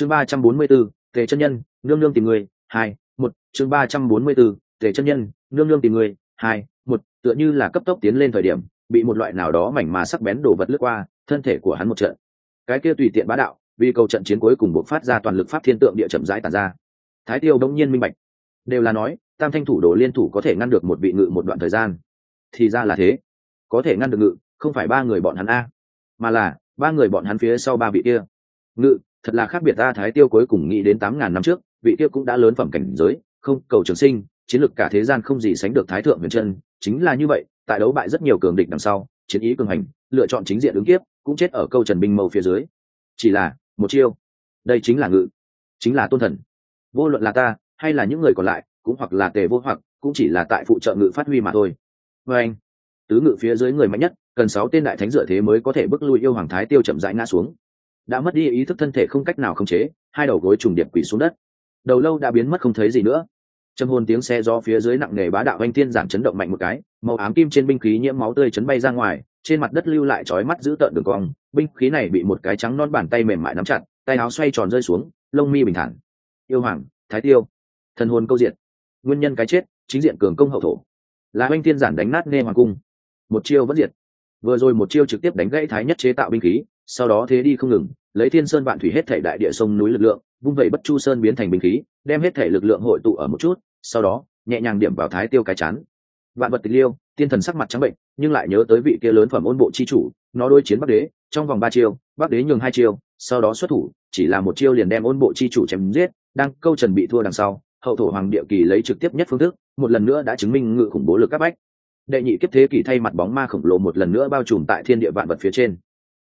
chương ba trăm bốn mươi 344, tề chân nhân nương nương tìm người hai một chương ba trăm bốn mươi 344, tề chân nhân nương nương tìm người hai một tựa như là cấp tốc tiến lên thời điểm bị một loại nào đó mảnh mà sắc bén đổ vật lướt qua thân thể của hắn một trận. Cái kia tùy tiện bá đạo vì cầu trận chiến cuối cùng buộc phát ra toàn lực pháp thiên tượng địa chậm rãi tàn ra. Thái tiêu đông nhiên minh bạch. Đều là nói tam thanh thủ đồ liên thủ có thể ngăn được một vị ngự một đoạn thời gian. Thì ra là thế. Có thể ngăn được ngự không phải ba người bọn hắn a mà là ba người bọn hắn phía sau ba vị kia. Ngự thật là khác biệt ta thái tiêu cuối cùng nghĩ đến tám ngàn năm trước, vị tiêu cũng đã lớn phẩm cảnh giới, không, cầu trường sinh, chiến lược cả thế gian không gì sánh được thái thượng huyền chân, chính là như vậy, tại đấu bại rất nhiều cường địch đằng sau, chiến ý cường hành, lựa chọn chính diện ứng kiếp, cũng chết ở câu trần binh mâu phía dưới. Chỉ là, một chiêu. Đây chính là ngự. Chính là tôn thần. Vô luận là ta, hay là những người còn lại, cũng hoặc là tề vô hoặc, cũng chỉ là tại phụ trợ ngự phát huy mà thôi. Vê anh, tứ ngự phía dưới người mạnh nhất, cần sáu tên đại thánh dựa thế mới có thể bước lui yêu hoàng thái tiêu chậm rãi ngã xuống đã mất đi ý thức thân thể không cách nào khống chế, hai đầu gối trùng điệp quỷ xuống đất. Đầu lâu đã biến mất không thấy gì nữa. Trầm hồn tiếng xe do phía dưới nặng nề bá đạo anh tiên giản chấn động mạnh một cái, màu ám kim trên binh khí nhiễm máu tươi chấn bay ra ngoài, trên mặt đất lưu lại chói mắt giữ tợn đường cong, binh khí này bị một cái trắng non bàn tay mềm mại nắm chặt, tay áo xoay tròn rơi xuống, lông mi bình thản. Yêu hoàng, thái tiêu. Thần hồn câu diện nguyên nhân cái chết, chính diện cường công hậu thổ. Là anh tiên giản đánh nát nghe hoàng cung. Một chiêu vẫn diệt. Vừa rồi một chiêu trực tiếp đánh gãy thái nhất chế tạo binh khí sau đó thế đi không ngừng, lấy thiên sơn vạn thủy hết thể đại địa sông núi lực lượng, vung vẩy bất chu sơn biến thành binh khí, đem hết thể lực lượng hội tụ ở một chút, sau đó, nhẹ nhàng điểm vào thái tiêu cái chán. Vạn vật tịch liêu, tiên thần sắc mặt trắng bệnh, nhưng lại nhớ tới vị kia lớn phẩm ôn bộ chi chủ, nó đối chiến bắc đế, trong vòng ba chiêu, bắc đế nhường hai chiêu, sau đó xuất thủ, chỉ là một chiêu liền đem ôn bộ chi chủ chém giết, đang câu trần bị thua đằng sau, hậu thổ hoàng địa kỳ lấy trực tiếp nhất phương thức, một lần nữa đã chứng minh ngự khủng bố lực các bách. Đệ nhị kiếp thế kỷ thay mặt bóng ma khổng lồ một lần nữa bao trùm tại thiên địa vạn vật phía trên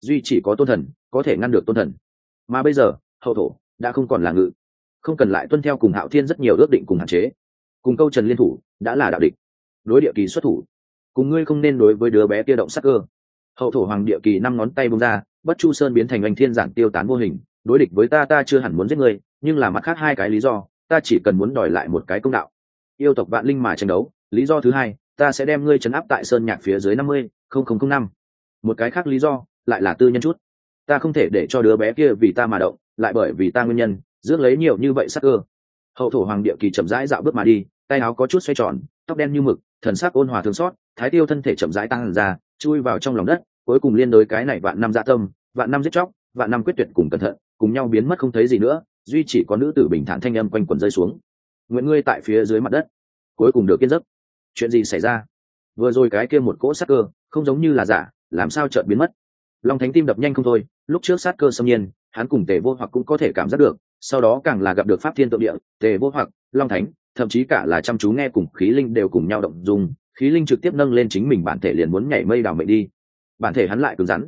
duy chỉ có tôn thần, có thể ngăn được tôn thần. Mà bây giờ, hậu thổ đã không còn là ngự. Không cần lại tuân theo cùng hạo thiên rất nhiều ước định cùng hạn chế. Cùng câu trần liên thủ đã là đạo địch. Đối địa kỳ xuất thủ. Cùng ngươi không nên đối với đứa bé kia động sắc cơ. Hậu thổ hoàng địa kỳ năm ngón tay bông ra, bất chu sơn biến thành anh thiên giản tiêu tán vô hình. Đối địch với ta ta chưa hẳn muốn giết ngươi, nhưng là mặt khác hai cái lý do, ta chỉ cần muốn đòi lại một cái công đạo. Yêu tộc vạn linh mà tranh đấu, lý do thứ hai, ta sẽ đem ngươi chấn áp tại sơn nhạc phía dưới năm mươi, không không không năm. Một cái khác lý do lại là tư nhân chút. Ta không thể để cho đứa bé kia vì ta mà động, lại bởi vì ta nguyên nhân, rước lấy nhiều như vậy sắc cơ. Hậu thổ hoàng địa kỳ chậm rãi dạo bước mà đi, tay áo có chút xoay tròn, tóc đen như mực, thần sắc ôn hòa thương xót, thái tiêu thân thể chậm rãi tăng ra, chui vào trong lòng đất, cuối cùng liên đối cái này vạn năm dạ tâm, vạn năm giết chóc, vạn năm quyết tuyệt cùng cẩn thận, cùng nhau biến mất không thấy gì nữa, duy chỉ có nữ tử bình thản thanh âm quanh quần rơi xuống. Nguyện ngươi tại phía dưới mặt đất, cuối cùng được kiên giấc. Chuyện gì xảy ra? Vừa rồi cái kia một cỗ sát cơ, không giống như là giả, làm sao chợt biến mất? Long thánh tim đập nhanh không thôi, lúc trước sát cơ xâm nhiên, hắn cùng tề vô hoặc cũng có thể cảm giác được, sau đó càng là gặp được pháp thiên tượng địa, tề vô hoặc, long thánh, thậm chí cả là chăm chú nghe cùng khí linh đều cùng nhau động dùng khí linh trực tiếp nâng lên chính mình bản thể liền muốn nhảy mây đào mệnh đi. Bản thể hắn lại cứng rắn,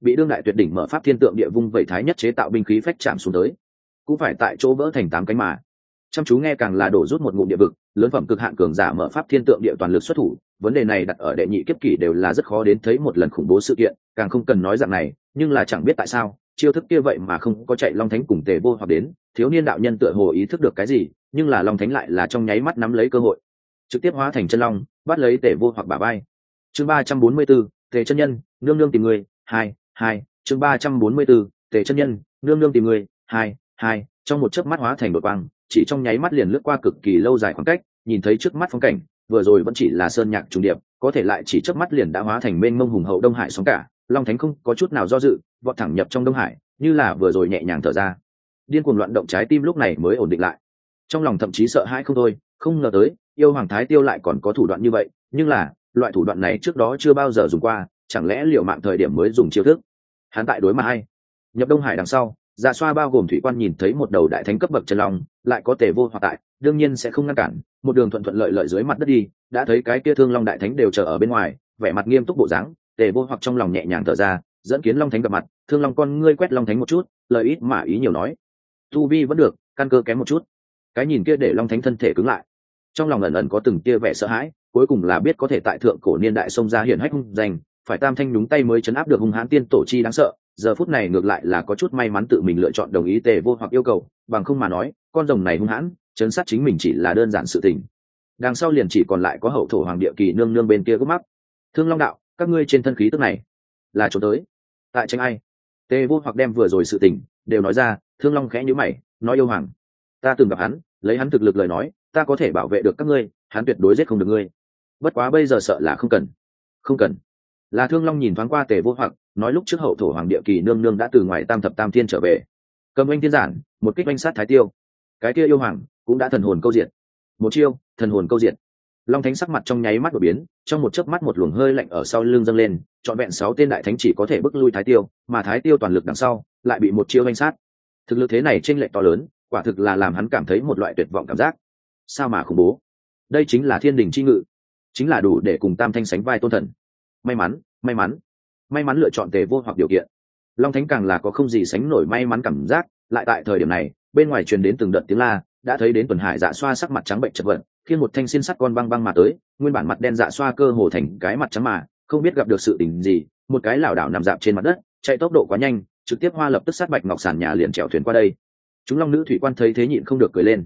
bị đương đại tuyệt đỉnh mở pháp thiên tượng địa vung vẩy thái nhất chế tạo binh khí phách chạm xuống tới. Cũng phải tại chỗ vỡ thành tám cánh mà. Chăm chú nghe càng là đổ rút một ngụm địa vực, lớn phẩm cực hạn cường giả mở pháp thiên tượng địa toàn lực xuất thủ vấn đề này đặt ở đệ nhị kiếp kỷ đều là rất khó đến thấy một lần khủng bố sự kiện, càng không cần nói rằng này, nhưng là chẳng biết tại sao, chiêu thức kia vậy mà không có chạy long thánh cùng tề vô hoặc đến, thiếu niên đạo nhân tựa hồ ý thức được cái gì, nhưng là long thánh lại là trong nháy mắt nắm lấy cơ hội, trực tiếp hóa thành chân long, bắt lấy tề vô hoặc bà bay chương ba trăm bốn mươi b ố tề chân nhân, nương nương tìm người, hai hai, chương ba trăm bốn mươi b ố tề chân nhân, nương nương tìm người, hai hai, trong một chớp mắt hóa thành đội băng chỉ trong nháy mắt liền lướt qua cực kỳ lâu dài khoảng cách, nhìn thấy trước mắt phong cảnh vừa rồi vẫn chỉ là sơn nhạc trùng điệp, có thể lại chỉ chớp mắt liền đã hóa thành mênh mông hùng hậu đông hải sóng cả, long thánh không có chút nào do dự, vọt thẳng nhập trong đông hải, như là vừa rồi nhẹ nhàng thở ra. Điên cuồng loạn động trái tim lúc này mới ổn định lại. Trong lòng thậm chí sợ hãi không thôi, không ngờ tới, yêu hoàng thái tiêu lại còn có thủ đoạn như vậy, nhưng là, loại thủ đoạn này trước đó chưa bao giờ dùng qua, chẳng lẽ liệu mạng thời điểm mới dùng chiêu thức? Hắn tại đối mặt hay nhập đông hải đằng sau dạ xoa bao gồm thủy quan nhìn thấy một đầu đại thánh cấp bậc chân long, lại có tề vô hoặc tại, đương nhiên sẽ không ngăn cản, một đường thuận thuận lợi lợi dưới mặt đất đi, đã thấy cái kia thương long đại thánh đều chờ ở bên ngoài, vẻ mặt nghiêm túc bộ dáng, tề vô hoặc trong lòng nhẹ nhàng thở ra, dẫn kiến long thánh gặp mặt, thương long con ngươi quét long thánh một chút, lời ít mà ý nhiều nói. Tu vi vẫn được, căn cơ kém một chút. Cái nhìn kia để long thánh thân thể cứng lại. Trong lòng ẩn ẩn có từng tia vẻ sợ hãi, cuối cùng là biết có thể tại thượng cổ niên đại sông ra hiển hách hung danh, phải tam thanh đúng tay mới chấn áp được hung hãn tiên tổ chi đáng sợ giờ phút này ngược lại là có chút may mắn tự mình lựa chọn đồng ý tề vô hoặc yêu cầu, bằng không mà nói, con rồng này hung hãn, chấn sát chính mình chỉ là đơn giản sự tình. Đằng sau liền chỉ còn lại có hậu thổ hoàng địa kỳ nương nương bên kia gấp mắt thương long đạo, các ngươi trên thân khí tức này là chỗ tới. Tại tranh ai? Tề vô hoặc đem vừa rồi sự tình đều nói ra, thương long khẽ nhíu mày, nói yêu hoàng, ta từng gặp hắn, lấy hắn thực lực lời nói, ta có thể bảo vệ được các ngươi, hắn tuyệt đối giết không được ngươi. Bất quá bây giờ sợ là không cần không cần. Là thương long nhìn thoáng qua tề vô hoặc nói lúc trước hậu thổ hoàng địa kỳ nương nương đã từ ngoài tam thập tam thiên trở về. Cầm anh thiên giản một kích oanh sát thái tiêu. Cái kia yêu hoàng cũng đã thần hồn câu diệt. Một chiêu thần hồn câu diệt, long thánh sắc mặt trong nháy mắt đột biến trong một chớp mắt một luồng hơi lạnh ở sau lưng dâng lên trọn vẹn sáu tên đại thánh chỉ có thể bước lui thái tiêu mà thái tiêu toàn lực đằng sau lại bị một chiêu oanh sát. Thực lực thế này t r ê n lệch to lớn quả thực là làm hắn cảm thấy một loại tuyệt vọng cảm giác. Sao mà khủng bố? Đây chính là thiên đình c h i ngự. Chính là đủ để cùng tam thanh sánh vai tôn thần. May mắn may mắn may mắn lựa chọn tề vô hoặc điều kiện. Long thánh càng là có không gì sánh nổi may mắn cảm giác, lại tại thời điểm này, bên ngoài truyền đến từng đợt tiếng la, đã thấy đến tuần hải dạ xoa sắc mặt trắng bệnh chật vật khi một thanh xin sắt con băng băng mà tới, nguyên bản mặt đen dạ xoa cơ hồ thành cái mặt trắng mà, không biết gặp được sự tình gì, một cái lảo đảo nằm dạp trên mặt đất, chạy tốc độ quá nhanh, trực tiếp hoa lập tức sát bạch ngọc sàn nhà liền trèo thuyền qua đây. Chúng long nữ thủy quan thấy thế nhịn không được cười lên.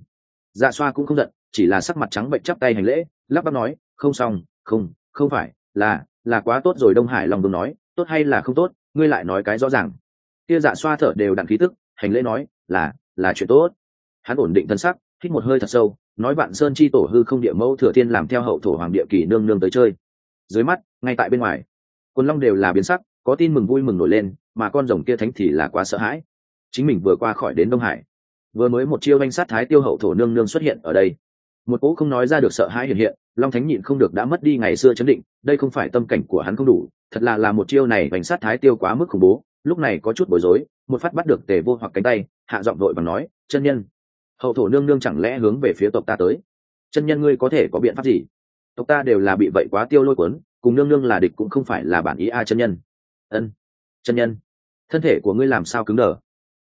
Dạ xoa cũng không giận, chỉ là sắc mặt trắng bệnh chắp tay hành lễ, lắp bắp nói, không xong, không không phải, là là quá tốt rồi. Đông hải long vương nói tốt hay là không tốt, ngươi lại nói cái rõ ràng. Kia dạ xoa thở đều đặn khí tức, hành lễ nói, là là chuyện tốt. Hắn ổn định thân sắc, hít một hơi thật sâu, nói vạn sơn chi tổ hư không địa mẫu thừa thiên làm theo hậu thổ hoàng địa kỳ nương nương tới chơi. Dưới mắt, ngay tại bên ngoài, quân long đều là biến sắc, có tin mừng vui mừng nổi lên, mà con rồng kia thánh thì là quá sợ hãi. Chính mình vừa qua khỏi đến đông hải, vừa mới một chiêu danh sát thái tiêu hậu thổ nương nương xuất hiện ở đây một cỗ không nói ra được sợ hãi hiện hiện, long thánh nhịn không được đã mất đi ngày xưa chấn định, đây không phải tâm cảnh của hắn không đủ, thật là là một chiêu này bánh sát thái tiêu quá mức khủng bố, lúc này có chút bối rối, một phát bắt được tề vô hoặc cánh tay, hạ giọng vội và nói, chân nhân, hậu thổ nương nương chẳng lẽ hướng về phía tộc ta tới? Chân nhân ngươi có thể có biện pháp gì? Tộc ta đều là bị vậy quá tiêu lôi cuốn, cùng nương nương là địch cũng không phải là bản ý a chân nhân. Ân, chân nhân, thân thể của ngươi làm sao cứng đờ?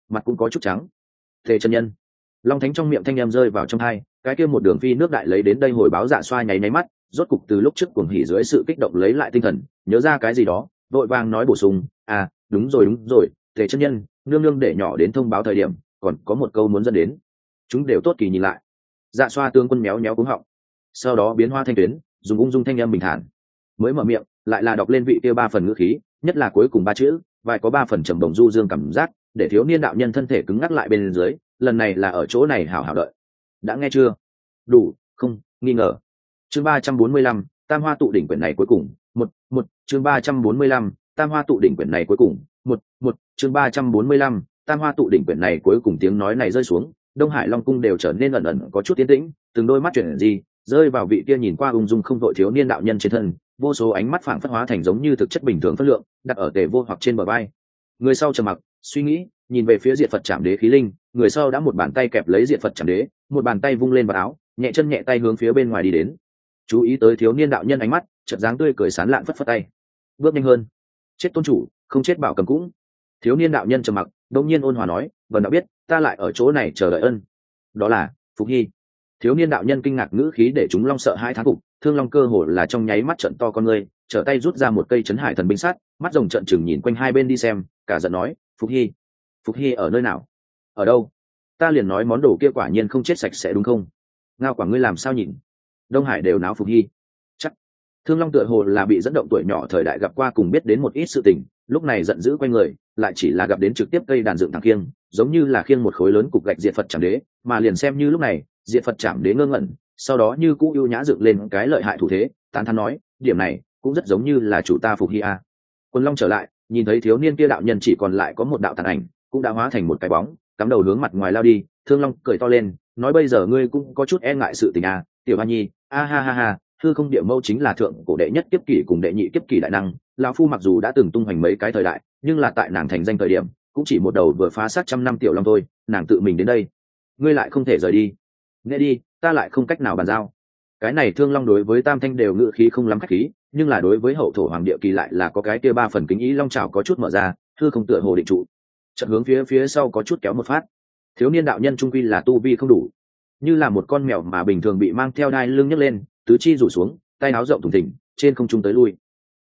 Mặt cũng có chút trắng. Thề chân nhân. Long thánh trong miệng thanh em rơi vào trong hai cái kia một đường phi nước đại lấy đến đây hồi báo dạ xoa nháy nháy mắt, rốt cục từ lúc trước cuồng hỉ dưới sự kích động lấy lại tinh thần, nhớ ra cái gì đó, vội vàng nói bổ sung à đúng rồi đúng rồi, tề chân nhân, nương nương để nhỏ đến thông báo thời điểm, còn có một câu muốn dẫn đến. Chúng đều tốt kỳ nhìn lại. Dạ xoa tương quân méo méo cúng họng. Sau đó biến hoa thanh tuyến, dùng ung dung thanh âm bình thản. Mới mở miệng, lại là đọc lên vị kia ba phần ngữ khí, nhất là cuối cùng ba chữ, vài có ba phần trầm đồng du dương cảm giác, để thiếu niên đạo nhân thân thể cứng ngắc lại bên dưới, lần này là ở chỗ này hảo hảo đợi đã nghe chưa? Đủ, không, nghi ngờ. Chương ba trăm bốn mươi lăm, tam hoa tụ đỉnh quyển này cuối cùng, một một, chương ba trăm bốn mươi lăm, tam hoa tụ đỉnh quyển này cuối cùng, một một, chương ba trăm bốn mươi lăm, tam hoa tụ đỉnh quyển này cuối cùng tiếng nói này rơi xuống, đông hải long cung đều trở nên ẩn ẩn có chút tiến tĩnh, từng đôi mắt chuyển gì, rơi vào vị kia nhìn qua ung dung không vội thiếu niên đạo nhân trên thân, vô số ánh mắt phảng phất hóa thành giống như thực chất bình thường phất lượng, đặt ở tề vô hoặc trên bờ vai. Người sau trầm mặc, suy nghĩ, nhìn về phía diệt phật trảm đế khí linh, người sau đã một bàn tay kẹp lấy diệt phật trảm đế một bàn tay vung lên vào áo nhẹ chân nhẹ tay hướng phía bên ngoài đi đến. Chú ý tới thiếu niên đạo nhân ánh mắt chợt dáng tươi cười sán lạn phất phất tay. Bước nhanh hơn. Chết tôn chủ không chết bảo cầm cũng. Thiếu niên đạo nhân trầm mặc đông nhiên ôn hòa nói vần đã biết ta lại ở chỗ này chờ đợi ân. Đó là phục hy. Thiếu niên đạo nhân kinh ngạc ngữ khí để chúng long sợ hai tháng cục thương long cơ hồ là trong nháy mắt trận to con người trở tay rút ra một cây chấn hải thần binh sát, mắt rồng trận chừng nhìn quanh hai bên đi xem cả giận nói phục hy phục hy ở nơi nào? Ở đâu? Ta liền nói món đồ kia quả nhiên không chết sạch sẽ đúng không? Ngao quả ngươi làm sao nhìn? Đông hải đều náo phục hy. Chắc. Thương long tựa hồ là bị dẫn động tuổi nhỏ thời đại gặp qua cùng biết đến một ít sự tình, lúc này giận dữ quanh người, lại chỉ là gặp đến trực tiếp cây đàn dựng thằng kiêng giống như là khiêng một khối lớn cục gạch diệt phật chạm đế, mà liền xem như lúc này, diệt phật chạm đế ngơ ngẩn, sau đó như cũ ưu nhã dựng lên cái lợi hại thủ thế, tán thắn nói, điểm này cũng rất giống như là chủ ta phục hy a. Quân long trở lại, nhìn thấy thiếu niên kia đạo nhân chỉ còn lại có một đạo tàn ảnh, cũng đã hóa thành một cái bóng cắm đầu hướng mặt ngoài lao đi thương long cười to lên nói bây giờ ngươi cũng có chút e ngại sự tình à, tiểu hoa nhi a ha ha ha thư không địa mâu chính là thượng cổ đệ nhất kiếp kỷ cùng đệ nhị kiếp kỷ đại năng lão phu mặc dù đã từng tung hoành mấy cái thời đại nhưng là tại nàng thành danh thời điểm cũng chỉ một đầu vừa phá sát trăm năm tiểu long thôi nàng tự mình đến đây. Ngươi lại không thể rời đi. Nghe đi ta lại không cách nào bàn giao. Cái này thương long đối với tam thanh đều ngự khí không lắm khách khí nhưng là đối với hậu thổ hoàng địa kỳ lại là có cái kia ba phần kính ý long trào có chút mở ra thư không tựa hồ định trụ trận hướng phía phía sau có chút kéo một phát. Thiếu niên đạo nhân trung quy là tu vi không đủ. Như là một con mèo mà bình thường bị mang theo đai lưng nhấc lên, tứ chi rủ xuống, tay áo rộng thủng thỉnh trên không trung tới lui.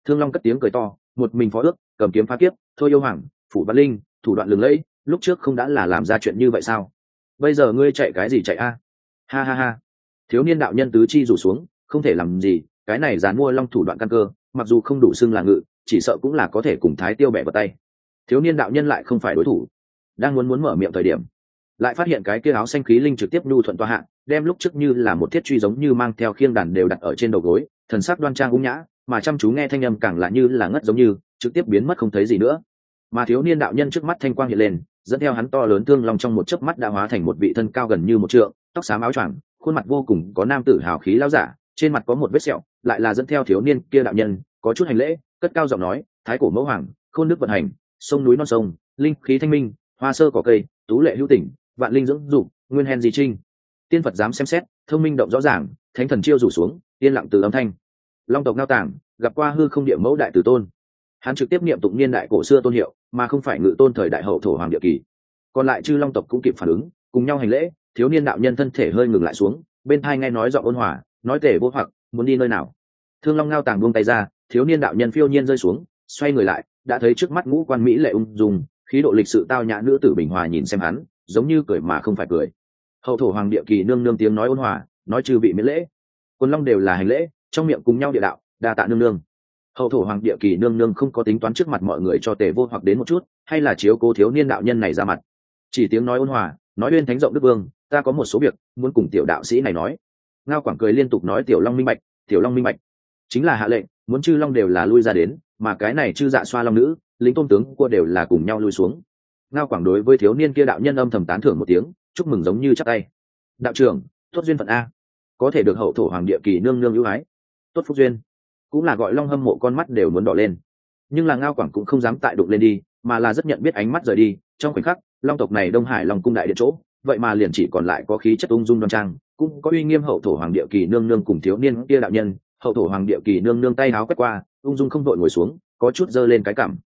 Thương long cất tiếng cười to, một mình phó ước, cầm kiếm phá kiếp, thôi yêu hoàng, phủ văn linh, thủ đoạn lừng lẫy, lúc trước không đã là làm ra chuyện như vậy sao? Bây giờ ngươi chạy cái gì chạy a? Ha ha ha. Thiếu niên đạo nhân tứ chi rủ xuống, không thể làm gì, cái này dán mua long thủ đoạn căn cơ, mặc dù không đủ xưng là ngự, chỉ sợ cũng là có thể cùng thái tiêu bẻ vào tay thiếu niên đạo nhân lại không phải đối thủ đang muốn muốn mở miệng thời điểm lại phát hiện cái kia áo xanh khí linh trực tiếp nhu thuận toa hạng, đem lúc trước như là một thiết truy giống như mang theo khiêng đàn đều đặt ở trên đầu gối thần sắc đoan trang ung nhã mà chăm chú nghe thanh âm càng là như là ngất giống như trực tiếp biến mất không thấy gì nữa. Mà thiếu niên đạo nhân trước mắt thanh quang hiện lên dẫn theo hắn to lớn thương lòng trong một chớp mắt đã hóa thành một vị thân cao gần như một trượng tóc xám áo choàng khuôn mặt vô cùng có nam tử hào khí lao giả trên mặt có một vết sẹo lại là dẫn theo thiếu niên kia đạo nhân có chút hành lễ cất cao giọng nói thái cổ mẫu hoàng khôn nước vận hành sông núi non sông, linh khí thanh minh, hoa sơ cỏ cây, tú lệ hữu tỉnh vạn linh dưỡng dục, nguyên hèn di trinh. Tiên phật dám xem xét, thông minh động rõ ràng, thánh thần chiêu rủ xuống, yên lặng từ âm thanh. Long tộc ngao tảng, gặp qua hư không địa mẫu đại tử tôn. Hắn trực tiếp niệm tụng niên đại cổ xưa tôn hiệu, mà không phải ngự tôn thời đại hậu thổ hoàng địa kỳ. Còn lại chư long tộc cũng kịp phản ứng, cùng nhau hành lễ, thiếu niên đạo nhân thân thể hơi ngừng lại xuống, bên thai nghe nói giọng ôn hòa, nói tể vô hoặc, muốn đi nơi nào. Thương long ngao tàng buông tay ra, thiếu niên đạo nhân phiêu nhiên rơi xuống, xoay người lại đã thấy trước mắt ngũ quan mỹ lệ ung dung, khí độ lịch sự tao nhã nữ tử bình hòa nhìn xem hắn, giống như cười mà không phải cười. Hậu thổ hoàng địa kỳ nương nương tiếng nói ôn hòa, nói trừ bị miễn lễ. Quân long đều là hành lễ, trong miệng cùng nhau địa đạo, đa tạ nương nương. Hậu thổ hoàng địa kỳ nương nương không có tính toán trước mặt mọi người cho tề vô hoặc đến một chút, hay là chiếu cố thiếu niên đạo nhân này ra mặt. Chỉ tiếng nói ôn hòa, nói uyên thánh rộng đức vương, ta có một số việc, muốn cùng tiểu đạo sĩ này nói. Ngao quảng cười liên tục nói tiểu long minh bạch, tiểu long minh bạch. Chính là hạ lệnh muốn chư long đều là lui ra đến, mà cái này chư dạ xoa long nữ, lính tôn tướng cua đều là cùng nhau lui xuống. Ngao quảng đối với thiếu niên kia đạo nhân âm thầm tán thưởng một tiếng, chúc mừng giống như chắc tay. Đạo trưởng, tốt duyên phận a. Có thể được hậu thổ hoàng địa kỳ nương nương ưu ái. Tốt phúc duyên. Cũng là gọi long hâm mộ con mắt đều muốn đỏ lên. Nhưng là ngao quảng cũng không dám tại đụng lên đi, mà là rất nhận biết ánh mắt rời đi. Trong khoảnh khắc, long tộc này đông hải long cung đại điện chỗ, vậy mà liền chỉ còn lại có khí chất ung dung đoan trang, cũng có uy nghiêm hậu thổ hoàng địa kỳ nương nương cùng thiếu niên kia đạo nhân hậu thổ hoàng địa kỳ nương nương tay háo quét qua, ung dung không đội ngồi xuống, có chút giơ lên cái cảm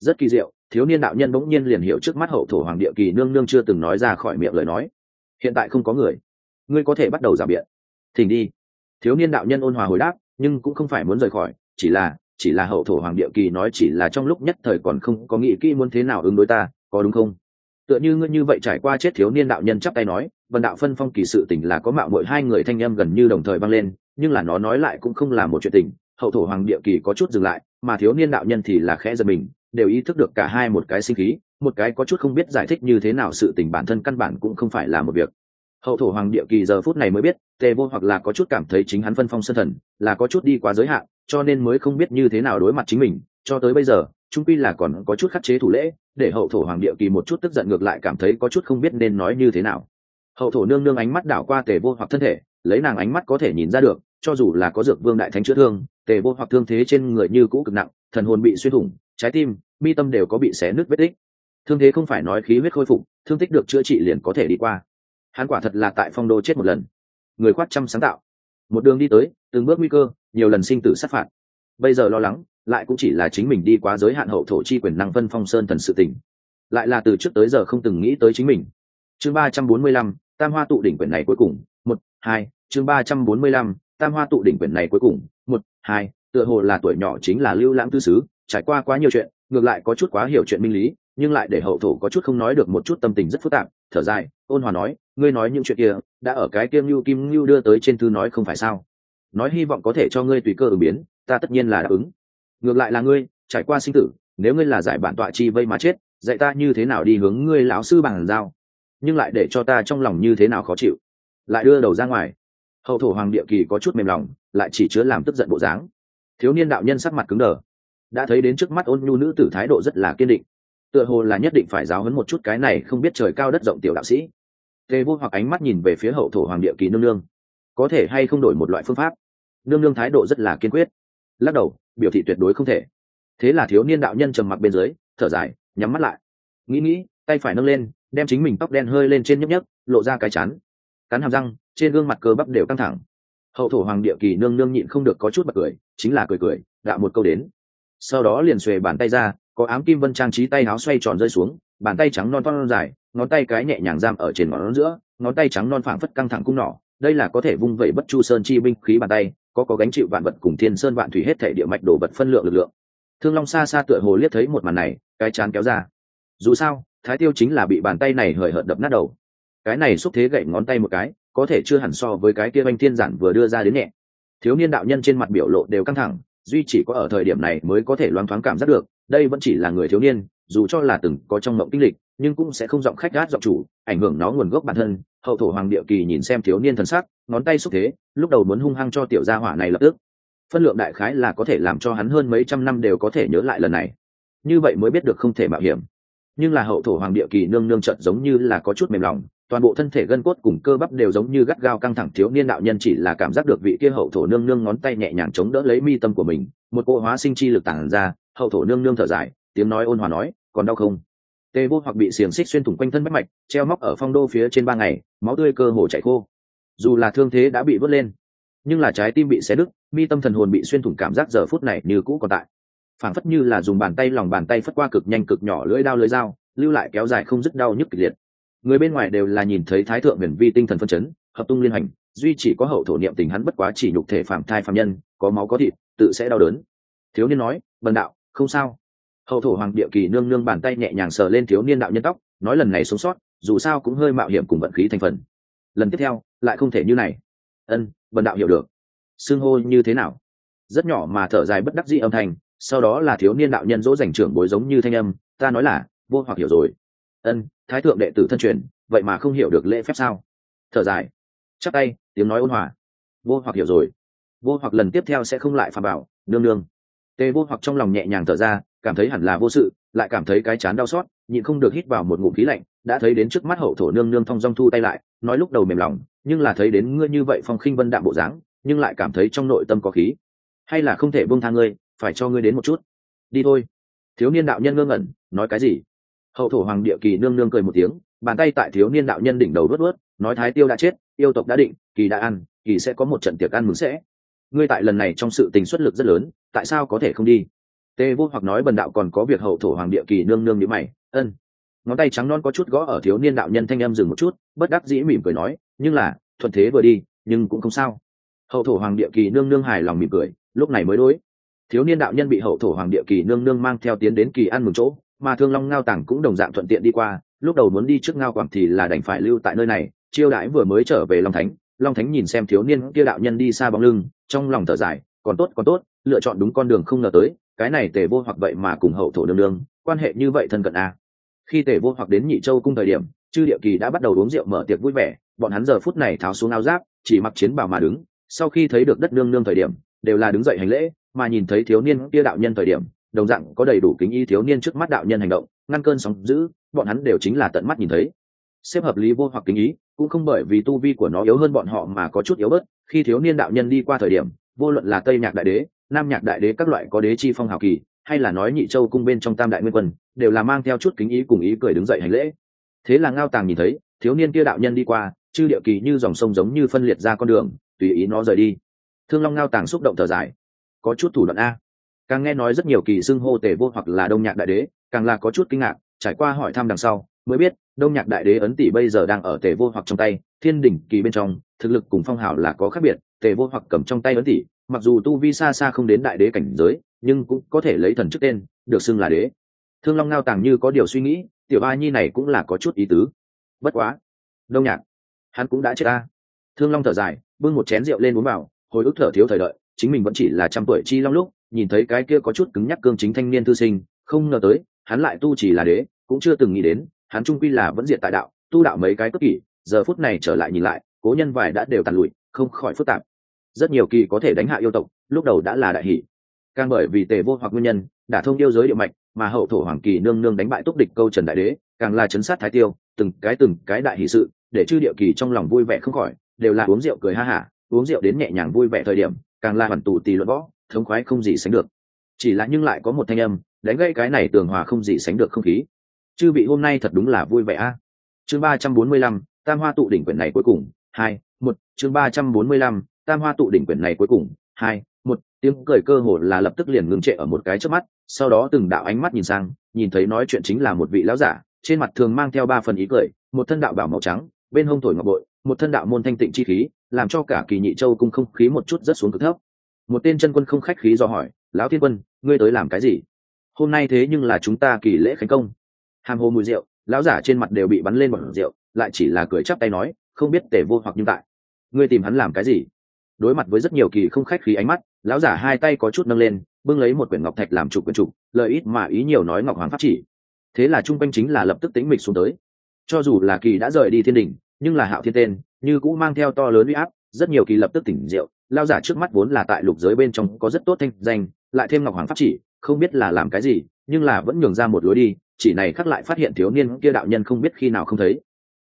rất kỳ diệu, thiếu niên đạo nhân bỗng nhiên liền hiểu trước mắt hậu thổ hoàng địa kỳ nương nương chưa từng nói ra khỏi miệng lời nói. Hiện tại không có người. Ngươi có thể bắt đầu giảm biện. Thỉnh đi. Thiếu niên đạo nhân ôn hòa hồi đáp, nhưng cũng không phải muốn rời khỏi, chỉ là chỉ là hậu thổ hoàng địa kỳ nói chỉ là trong lúc nhất thời còn không có nghĩ kỹ muốn thế nào ứng đối ta, có đúng không? Tựa như ngươi như vậy trải qua chết thiếu niên đạo nhân chắp tay nói, vần đạo phân phong kỳ sự tình là có mạo mỗi hai người thanh âm gần như đồng thời băng lên nhưng là nó nói lại cũng không là một chuyện tình, hậu thổ hoàng địa kỳ có chút dừng lại, mà thiếu niên đạo nhân thì là khẽ giật mình, đều ý thức được cả hai một cái sinh khí, một cái có chút không biết giải thích như thế nào sự tình bản thân căn bản cũng không phải là một việc. Hậu thổ hoàng địa kỳ giờ phút này mới biết, tề vô hoặc là có chút cảm thấy chính hắn phân phong sân thần, là có chút đi quá giới hạn, cho nên mới không biết như thế nào đối mặt chính mình, cho tới bây giờ trung quy là còn có chút khắc chế thủ lễ, để hậu thổ hoàng địa kỳ một chút tức giận ngược lại cảm thấy có chút không biết nên nói như thế nào. Hậu thổ nương nương ánh mắt đảo qua tề vô hoặc thân thể, lấy nàng ánh mắt có thể nhìn ra được cho dù là có dược vương đại thánh chữa thương, tề vô hoặc thương thế trên người như cũ cực nặng, thần hồn bị xuyên thủng, trái tim, mi tâm đều có bị xé nứt vết tích. Thương thế không phải nói khí huyết khôi phục, thương tích được chữa trị liền có thể đi qua. Hắn quả thật là tại phong đô chết một lần. Người khoát trăm sáng tạo. Một đường đi tới, từng bước nguy cơ, nhiều lần sinh tử sát phạt. Bây giờ lo lắng, lại cũng chỉ là chính mình đi quá giới hạn hậu thổ chi quyền năng vân phong sơn thần sự tỉnh lại là từ trước tới giờ không từng nghĩ tới chính mình. Chương ba trăm bốn mươi lăm, tam hoa tụ đỉnh quyển này cuối cùng. Một, hai, chương ba trăm bốn mươi lăm tam hoa tụ đỉnh quyển này cuối cùng, một, hai, tựa hồ là tuổi nhỏ chính là lưu lãng tư sứ, trải qua quá nhiều chuyện, ngược lại có chút quá hiểu chuyện minh lý, nhưng lại để hậu thổ có chút không nói được một chút tâm tình rất phức tạp. Thở dài, ôn hòa nói, ngươi nói những chuyện kia, đã ở cái kiêm lưu kim lưu đưa tới trên thư nói không phải sao? Nói hy vọng có thể cho ngươi tùy cơ ứng biến, ta tất nhiên là đáp ứng. Ngược lại là ngươi, trải qua sinh tử, nếu ngươi là giải bản tọa chi vây mà chết, dạy ta như thế nào đi hướng ngươi lão sư bằng giao nhưng lại để cho ta trong lòng như thế nào khó chịu. Lại đưa đầu ra ngoài hậu thổ hoàng địa kỳ có chút mềm lòng, lại chỉ chứa làm tức giận bộ dáng. Thiếu niên đạo nhân sắc mặt cứng đờ. Đã thấy đến trước mắt ôn nhu nữ tử thái độ rất là kiên định. Tựa hồ là nhất định phải giáo hấn một chút cái này không biết trời cao đất rộng tiểu đạo sĩ. Tề vô hoặc ánh mắt nhìn về phía hậu thổ hoàng địa kỳ nương nương. Có thể hay không đổi một loại phương pháp? Nương nương thái độ rất là kiên quyết. Lắc đầu, biểu thị tuyệt đối không thể. Thế là thiếu niên đạo nhân trầm mặc bên dưới, thở dài, nhắm mắt lại. Nghĩ nghĩ, tay phải nâng lên, đem chính mình tóc đen hơi lên trên nhấp nhấp, lộ ra cái chán. Cắn hàm răng trên gương mặt cơ bắp đều căng thẳng. Hậu thổ hoàng địa kỳ nương nương nhịn không được có chút bật cười, chính là cười cười, gạo một câu đến. Sau đó liền xuề bàn tay ra, có ám kim vân trang trí tay áo xoay tròn rơi xuống, bàn tay trắng non non dài, ngón tay cái nhẹ nhàng giam ở trên ngón giữa, ngón tay trắng non phảng phất căng thẳng cung nỏ, đây là có thể vung vẩy bất chu sơn chi binh khí bàn tay, có có gánh chịu vạn vật cùng thiên sơn vạn thủy hết thể địa mạch đổ vật phân lượng lực lượng. Thương long xa xa tựa hồ liếc thấy một màn này, cái chán kéo ra. Dù sao, thái tiêu chính là bị bàn tay này hời hợt đập nát đầu. Cái này xúc thế gậy ngón tay một cái có thể chưa hẳn so với cái kia anh thiên giản vừa đưa ra đến nhẹ. Thiếu niên đạo nhân trên mặt biểu lộ đều căng thẳng, duy chỉ có ở thời điểm này mới có thể loáng thoáng cảm giác được, đây vẫn chỉ là người thiếu niên, dù cho là từng có trong mộng kinh lịch, nhưng cũng sẽ không giọng khách gát giọng chủ, ảnh hưởng nó nguồn gốc bản thân. Hậu thổ hoàng địa kỳ nhìn xem thiếu niên thần sắc, ngón tay xúc thế, lúc đầu muốn hung hăng cho tiểu gia hỏa này lập tức. Phân lượng đại khái là có thể làm cho hắn hơn mấy trăm năm đều có thể nhớ lại lần này. Như vậy mới biết được không thể mạo hiểm. Nhưng là hậu thổ hoàng địa kỳ nương nương trận giống như là có chút mềm lòng toàn bộ thân thể gân cốt cùng cơ bắp đều giống như gắt gao căng thẳng thiếu niên đạo nhân chỉ là cảm giác được vị kia hậu thổ nương nương ngón tay nhẹ nhàng chống đỡ lấy mi tâm của mình, một cỗ hóa sinh chi lực tản ra, hậu thổ nương nương thở dài, tiếng nói ôn hòa nói, còn đau không? Tê vô hoặc bị xiềng xích xuyên thủng quanh thân bách mạch, treo móc ở phong đô phía trên ba ngày, máu tươi cơ hồ chảy khô. Dù là thương thế đã bị vớt lên, nhưng là trái tim bị xé đứt, mi tâm thần hồn bị xuyên thủng cảm giác giờ phút này như cũ còn tại. Phảng phất như là dùng bàn tay lòng bàn tay phất qua cực nhanh cực nhỏ lưỡi đao lưỡi dao, lưu lại kéo dài không dứt đau nhức kịch liệt người bên ngoài đều là nhìn thấy thái thượng huyền vi tinh thần phân chấn, hợp tung liên hành, duy chỉ có hậu thổ niệm tình hắn bất quá chỉ nhục thể phạm thai phạm nhân, có máu có thịt, tự sẽ đau đớn. Thiếu niên nói, bần đạo, không sao. Hậu thổ hoàng địa kỳ nương nương bàn tay nhẹ nhàng sờ lên thiếu niên đạo nhân tóc, nói lần này sống sót, dù sao cũng hơi mạo hiểm cùng vận khí thành phần. Lần tiếp theo, lại không thể như này. Ân, bần đạo hiểu được. Xưng hô như thế nào? Rất nhỏ mà thở dài bất đắc dĩ âm thanh, sau đó là thiếu niên đạo nhân dỗ dành trưởng bối giống như thanh âm, ta nói là, vô hoặc hiểu rồi ân, thái thượng đệ tử thân truyền, vậy mà không hiểu được lễ phép sao? Thở dài. Chắc tay, tiếng nói ôn hòa. Vô hoặc hiểu rồi. Vô hoặc lần tiếp theo sẽ không lại phàm bảo, nương nương. Tề vô hoặc trong lòng nhẹ nhàng thở ra, cảm thấy hẳn là vô sự, lại cảm thấy cái chán đau xót, nhịn không được hít vào một ngụm khí lạnh, đã thấy đến trước mắt hậu thổ nương nương thong dong thu tay lại, nói lúc đầu mềm lòng, nhưng là thấy đến ngươi như vậy phong khinh vân đạm bộ dáng, nhưng lại cảm thấy trong nội tâm có khí. Hay là không thể buông tha ngươi, phải cho ngươi đến một chút. Đi thôi. Thiếu niên đạo nhân ngơ ngẩn, nói cái gì? Hậu thổ hoàng địa kỳ nương nương cười một tiếng, bàn tay tại thiếu niên đạo nhân đỉnh đầu vớt vớt, nói thái tiêu đã chết, yêu tộc đã định, kỳ đã ăn, kỳ sẽ có một trận tiệc ăn mừng sẽ. Ngươi tại lần này trong sự tình xuất lực rất lớn, tại sao có thể không đi? Tê vô hoặc nói bần đạo còn có việc hậu thổ hoàng địa kỳ nương nương nhữ mày, ân. Ngón tay trắng non có chút gõ ở thiếu niên đạo nhân thanh em dừng một chút, bất đắc dĩ mỉm cười nói, nhưng là, thuận thế vừa đi, nhưng cũng không sao. Hậu thổ hoàng địa kỳ nương nương hài lòng mỉm cười, lúc này mới đối. Thiếu niên đạo nhân bị hậu thổ hoàng địa kỳ nương nương mang theo tiến đến kỳ ăn mừng chỗ mà thương long ngao tàng cũng đồng dạng thuận tiện đi qua, lúc đầu muốn đi trước ngao quảng thì là đành phải lưu tại nơi này, chiêu đãi vừa mới trở về long thánh long thánh nhìn xem thiếu niên kia đạo nhân đi xa bóng lưng, trong lòng thở dài, còn tốt còn tốt, lựa chọn đúng con đường không ngờ tới, cái này tề vô hoặc vậy mà cùng hậu thổ đương đương quan hệ như vậy thân cận a à. khi tề vô hoặc đến nhị châu cung thời điểm, chư địa kỳ đã bắt đầu uống rượu mở tiệc vui vẻ, bọn hắn giờ phút này tháo xuống áo giáp, chỉ mặc chiến bào mà đứng, sau khi thấy được đất nương nương thời điểm, đều là đứng dậy hành lễ, mà nhìn thấy thiếu niên kia đạo nhân thời điểm đồng dạng có đầy đủ kính y thiếu niên trước mắt đạo nhân hành động, ngăn cơn sóng giữ bọn hắn đều chính là tận mắt nhìn thấy. Xếp hợp lý vô hoặc kính ý, cũng không bởi vì tu vi của nó yếu hơn bọn họ mà có chút yếu bớt, khi thiếu niên đạo nhân đi qua thời điểm, vô luận là tây nhạc đại đế, nam nhạc đại đế các loại có đế chi phong hào kỳ, hay là nói nhị châu cung bên trong tam đại nguyên quân, đều là mang theo chút kính ý cùng ý cười đứng dậy hành lễ. Thế là ngao tàng nhìn thấy, thiếu niên kia đạo nhân đi qua, chư địa kỳ như dòng sông giống như phân liệt ra con đường, tùy ý nó rời đi. Thương long ngao tàng xúc động thở dài. Có chút thủ đoạn a càng nghe nói rất nhiều kỳ xưng hô tề vô hoặc là đông nhạc đại đế, càng là có chút kinh ngạc, trải qua hỏi thăm đằng sau, mới biết đông nhạc đại đế ấn tỷ bây giờ đang ở tề vô hoặc trong tay, thiên đỉnh kỳ bên trong, thực lực cùng phong hào là có khác biệt, tề vô hoặc cầm trong tay ấn tỷ, mặc dù tu vi xa xa không đến đại đế cảnh giới, nhưng cũng có thể lấy thần chức tên, được xưng là đế. Thương long ngao tàng như có điều suy nghĩ, tiểu a nhi này cũng là có chút ý tứ. Bất quá, đông nhạc, hắn cũng đã chết ta. Thương long thở dài, bưng một chén rượu lên uống vào, hồi ức thở thiếu thời đợi, chính mình vẫn chỉ là trăm tuổi chi long lúc nhìn thấy cái kia có chút cứng nhắc cương chính thanh niên thư sinh, không ngờ tới, hắn lại tu chỉ là đế, cũng chưa từng nghĩ đến, hắn trung quy là vẫn diện tại đạo, tu đạo mấy cái cấp kỷ, giờ phút này trở lại nhìn lại, cố nhân vài đã đều tàn lụi, không khỏi phức tạp. Rất nhiều kỳ có thể đánh hạ yêu tộc, lúc đầu đã là đại hỷ. Càng bởi vì tề vô hoặc nguyên nhân đã thông yêu giới địa mạch, mà hậu thổ hoàng kỳ nương nương đánh bại túc địch câu trần đại đế, càng là chấn sát thái tiêu, từng cái từng cái đại hỷ sự, để chư địa kỳ trong lòng vui vẻ không khỏi, đều là uống rượu cười ha hả, uống rượu đến nhẹ nhàng vui vẻ thời điểm, càng là hoàn tù tì luận võ thống khoái không gì sánh được. Chỉ là nhưng lại có một thanh âm, đánh gãy cái này tường hòa không gì sánh được không khí. Chư vị hôm nay thật đúng là vui vẻ a. Chương ba trăm bốn mươi lăm, tam hoa tụ đỉnh quyển này cuối cùng, hai, một, chương ba trăm bốn mươi lăm, tam hoa tụ đỉnh quyển này cuối cùng, hai, một, tiếng cười cơ hồ là lập tức liền ngừng trệ ở một cái trước mắt, sau đó từng đạo ánh mắt nhìn sang, nhìn thấy nói chuyện chính là một vị lão giả, trên mặt thường mang theo ba phần ý cười, một thân đạo bảo màu trắng, bên hông thổi ngọc bội, một thân đạo môn thanh tịnh chi khí, làm cho cả kỳ nhị châu cung không khí một chút rất xuống cực thấp một tên chân quân không khách khí do hỏi, lão thiên quân, ngươi tới làm cái gì? Hôm nay thế nhưng là chúng ta kỳ lễ khánh công. Hàm hồ mùi rượu, lão giả trên mặt đều bị bắn lên một rượu, lại chỉ là cười chắp tay nói, không biết tể vô hoặc nhưng tại. Ngươi tìm hắn làm cái gì? Đối mặt với rất nhiều kỳ không khách khí ánh mắt, lão giả hai tay có chút nâng lên, bưng lấy một quyển ngọc thạch làm trục quyển trục lợi ít mà ý nhiều nói ngọc hoàng pháp chỉ. Thế là chung quanh chính là lập tức tính mịch xuống tới. Cho dù là kỳ đã rời đi thiên đình, nhưng là hạo thiên tên, như cũng mang theo to lớn uy áp, rất nhiều kỳ lập tức tỉnh rượu lao giả trước mắt vốn là tại lục giới bên trong có rất tốt thanh danh, lại thêm ngọc hoàng pháp chỉ, không biết là làm cái gì, nhưng là vẫn nhường ra một lối đi, chỉ này khắc lại phát hiện thiếu niên kia đạo nhân không biết khi nào không thấy.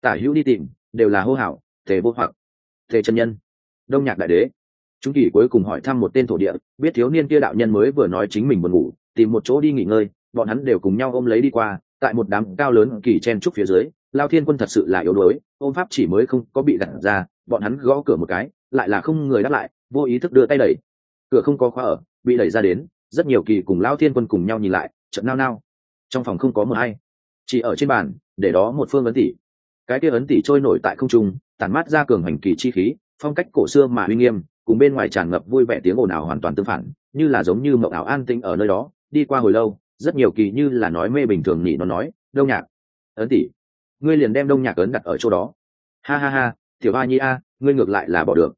Tả hữu đi tìm, đều là hô hào, tề vô hoặc, tề chân nhân, đông nhạc đại đế. Chúng kỳ cuối cùng hỏi thăm một tên thổ địa, biết thiếu niên kia đạo nhân mới vừa nói chính mình buồn ngủ, tìm một chỗ đi nghỉ ngơi, bọn hắn đều cùng nhau ôm lấy đi qua, tại một đám cao lớn kỳ chen trúc phía dưới, lao thiên quân thật sự là yếu đuối, ôm pháp chỉ mới không có bị gặt ra, bọn hắn gõ cửa một cái lại là không người đáp lại, vô ý thức đưa tay đẩy. Cửa không có khóa ở, bị đẩy ra đến, rất nhiều kỳ cùng lao thiên quân cùng nhau nhìn lại trận nao nao. Trong phòng không có mờ ai. Chỉ ở trên bàn, để đó một phương ấn tỷ cái kia ấn tỷ trôi nổi tại không trung, tản mát ra cường hành kỳ chi khí, phong cách cổ xưa mà uy nghiêm, cùng bên ngoài tràn ngập vui vẻ tiếng ồn ào hoàn toàn tương phản, như là giống như mộng ảo an tĩnh ở nơi đó, đi qua hồi lâu, rất nhiều kỳ như là nói mê bình thường nhị nó nói, đông nhạc, ấn tỷ ngươi liền đem đông nhạc ấn đặt ở chỗ đó. Ha ha ha, tiểu ba nhi a ngươi ngược lại là bỏ được.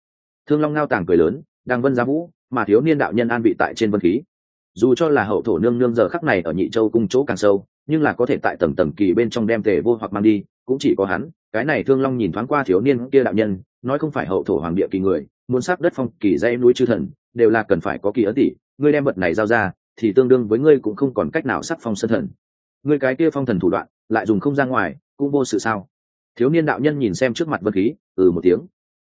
Thương long ngao tàng cười lớn, đang vân giá vũ, mà thiếu niên đạo nhân an bị tại trên vân khí. Dù cho là hậu thổ nương nương giờ khắc này ở nhị châu cung chỗ càng sâu, nhưng là có thể tại tầng tầng kỳ bên trong đem tề vô hoặc mang đi, cũng chỉ có hắn. Cái này thương long nhìn thoáng qua thiếu niên kia đạo nhân, nói không phải hậu thổ hoàng địa kỳ người, muốn sắc đất phong kỳ dây núi chư thần, đều là cần phải có kỳ ấn tỷ, ngươi đem vật này giao ra, thì tương đương với ngươi cũng không còn cách nào sắc phong sân thần. Ngươi cái kia phong thần thủ đoạn, lại dùng không ra ngoài, cũng vô sự sao? Thiếu niên đạo nhân nhìn xem trước mặt vân khí ừ một tiếng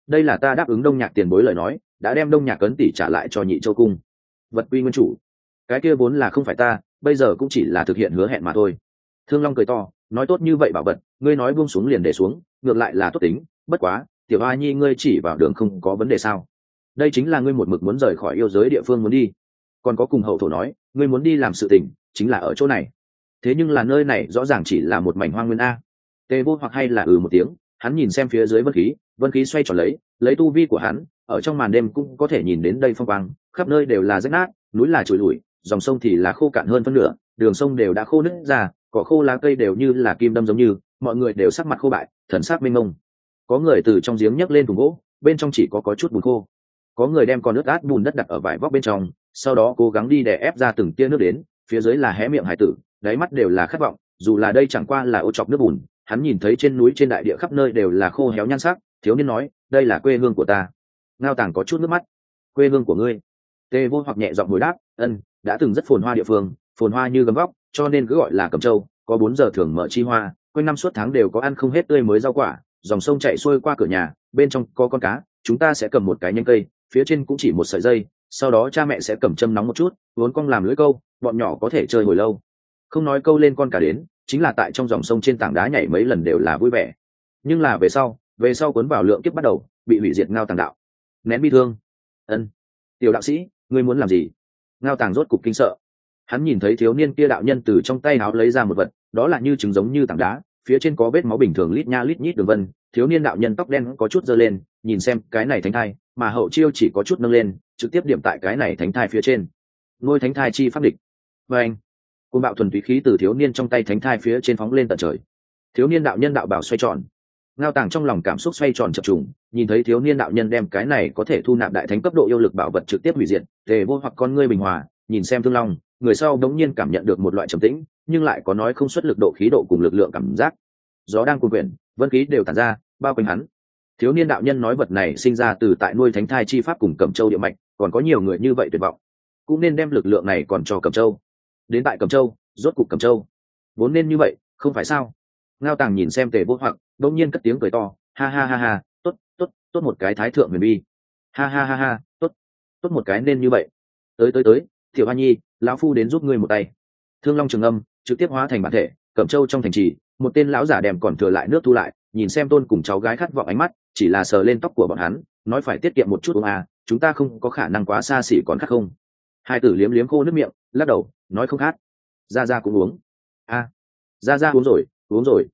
đây là ta đáp ứng đông nhạc tiền bối lời nói, đã đem đông nhạc cấn tỷ trả lại cho nhị châu cung. Vật quy nguyên chủ, cái kia vốn là không phải ta, bây giờ cũng chỉ là thực hiện hứa hẹn mà thôi. Thương long cười to, nói tốt như vậy bảo vật ngươi nói buông xuống liền để xuống, ngược lại là tốt tính, bất quá, tiểu a nhi ngươi chỉ vào đường không có vấn đề sao? Đây chính là ngươi một mực muốn rời khỏi yêu giới địa phương muốn đi. Còn có cùng hậu thổ nói, ngươi muốn đi làm sự tình, chính là ở chỗ này. Thế nhưng là nơi này rõ ràng chỉ là một mảnh hoang nguyên a. Tề vô hoặc hay là ừ một tiếng, hắn nhìn xem phía dưới bất khí vân khí xoay tròn lấy lấy tu vi của hắn, ở trong màn đêm cũng có thể nhìn đến đây phong quang, khắp nơi đều là rách nát, núi là trụi lủi, dòng sông thì là khô cạn hơn phân nửa, đường sông đều đã khô nứt ra, cỏ khô lá cây đều như là kim đâm giống như, mọi người đều sắc mặt khô bại, thần sắc mênh mông. Có người từ trong giếng nhấc lên thùng gỗ, bên trong chỉ có có chút bùn khô. Có người đem con nước át bùn đất đặt ở vải vóc bên trong, sau đó cố gắng đi để ép ra từng tia nước đến, phía dưới là hé miệng hải tử, đáy mắt đều là khát vọng, dù là đây chẳng qua là ô chọc nước bùn, hắn nhìn thấy trên núi trên đại địa khắp nơi đều là khô héo nhan sắc thiếu niên nói, đây là quê hương của ta. Ngao tàng có chút nước mắt. Quê hương của ngươi? Tê vô hoặc nhẹ giọng hồi đáp ân đã từng rất phồn hoa địa phương, phồn hoa như gấm vóc, cho nên cứ gọi là cầm châu, có bốn giờ thường mở chi hoa, quanh năm suốt tháng đều có ăn không hết tươi mới rau quả, dòng sông chạy xuôi qua cửa nhà, bên trong có con cá, chúng ta sẽ cầm một cái nhanh cây, phía trên cũng chỉ một sợi dây, sau đó cha mẹ sẽ cầm châm nóng một chút vốn cong làm lưỡi câu, bọn nhỏ có thể chơi hồi lâu. Không nói câu lên con cá đến, chính là tại trong dòng sông trên tảng đá nhảy mấy lần đều là vui vẻ. Nhưng là về sau về sau cuốn vào lượng kiếp bắt đầu, bị hủy diệt ngao tàng đạo. Nén bi thương. Ân. Tiểu đạo sĩ, ngươi muốn làm gì? Ngao tàng rốt cục kinh sợ. Hắn nhìn thấy thiếu niên kia đạo nhân từ trong tay áo lấy ra một vật, đó là như trứng giống như tảng đá, phía trên có vết máu bình thường lít nha lít nhít đường vân, thiếu niên đạo nhân tóc đen có chút dơ lên, nhìn xem cái này thánh thai, mà hậu chiêu chỉ có chút nâng lên, trực tiếp điểm tại cái này thánh thai phía trên. Ngôi thánh thai chi pháp địch. Vê anh côn bạo thuần túy khí từ thiếu niên trong tay thánh thai phía trên phóng lên tận trời. Thiếu niên đạo nhân đạo bảo xoay tròn ngao tàng trong lòng cảm xúc xoay tròn chập trùng, nhìn thấy thiếu niên đạo nhân đem cái này có thể thu nạp đại thánh cấp độ yêu lực bảo vật trực tiếp hủy diệt, tề vô hoặc con ngươi bình hòa, nhìn xem thương long, người sau đống nhiên cảm nhận được một loại trầm tĩnh, nhưng lại có nói không xuất lực độ khí độ cùng lực lượng cảm giác. Gió đang cuồn quyển vân khí đều tàn ra, bao quanh hắn. Thiếu niên đạo nhân nói vật này sinh ra từ tại nuôi thánh thai chi pháp cùng cẩm châu địa mạch, còn có nhiều người như vậy tuyệt vọng. Cũng nên đem lực lượng này còn cho cẩm châu. Đến tại cẩm châu, rốt cục cẩm châu. Vốn nên như vậy, không phải sao? Ngao tàng nhìn xem tề vô hoặc đột nhiên cất tiếng cười to, ha ha ha ha, tốt tốt tốt một cái thái thượng huyền bi. Ha ha ha ha, tốt tốt một cái nên như vậy. Tới tới tới thiểu hoa nhi, lão phu đến giúp ngươi một tay. Thương long trường âm, trực tiếp hóa thành bản thể, cẩm châu trong thành trì, một tên lão giả đèm còn thừa lại nước thu lại, nhìn xem tôn cùng cháu gái khát vọng ánh mắt, chỉ là sờ lên tóc của bọn hắn, nói phải tiết kiệm một chút uống à chúng ta không có khả năng quá xa xỉ còn khát không. Hai tử liếm liếm khô nước miệng, lắc đầu, nói không khát. Ra ra cũng uống. A ra ra uống rồi uống rồi.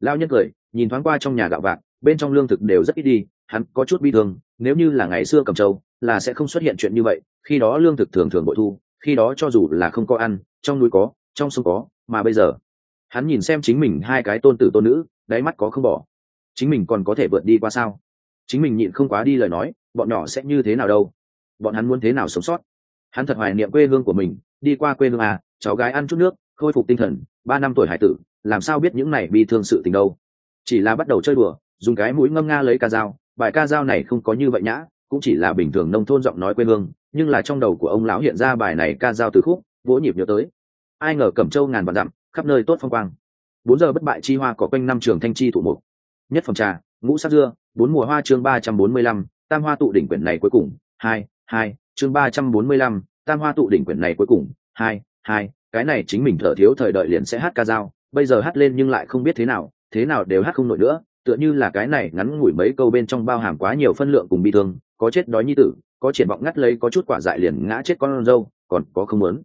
Lao nhân cười, nhìn thoáng qua trong nhà gạo vạc, bên trong lương thực đều rất ít đi, hắn có chút bi thương, nếu như là ngày xưa cầm trâu, là sẽ không xuất hiện chuyện như vậy, khi đó lương thực thường thường bội thu, khi đó cho dù là không có ăn, trong núi có, trong sông có, mà bây giờ, hắn nhìn xem chính mình hai cái tôn tử tôn nữ, đáy mắt có không bỏ. Chính mình còn có thể vượt đi qua sao? Chính mình nhịn không quá đi lời nói, bọn nhỏ sẽ như thế nào đâu? Bọn hắn muốn thế nào sống sót? Hắn thật hoài niệm quê hương của mình, đi qua quê hương à cháu gái ăn chút nước, khôi phục tinh thần, ba năm tuổi hải tử làm sao biết những này bi thương sự tình đâu? Chỉ là bắt đầu chơi đùa, dùng cái mũi ngâm nga lấy ca dao, bài ca dao này không có như vậy nhã, cũng chỉ là bình thường nông thôn giọng nói quê hương, nhưng là trong đầu của ông lão hiện ra bài này ca dao từ khúc, vỗ nhịp nhớ tới. Ai ngờ cẩm châu ngàn vạn dặm, khắp nơi tốt phong quang. Bốn giờ bất bại chi hoa có quanh năm trường thanh chi thủ mục. Nhất phẩm trà, ngũ sắc dưa, bốn mùa hoa chương ba trăm bốn mươi lăm, tam hoa tụ đỉnh quyển này cuối cùng, hai hai, chương ba trăm bốn mươi lăm, tam hoa tụ đỉnh quyển này cuối cùng, hai hai, cái này chính mình thở thiếu thời đợi liền sẽ hát ca dao bây giờ hát lên nhưng lại không biết thế nào thế nào đều hát không nổi nữa, tựa như là cái này ngắn ngủi mấy câu bên trong bao hàm quá nhiều phân lượng cùng bị thương, có chết đói nhi tử, có triển vọng ngắt lấy có chút quả dại liền ngã chết con dâu, còn có không muốn.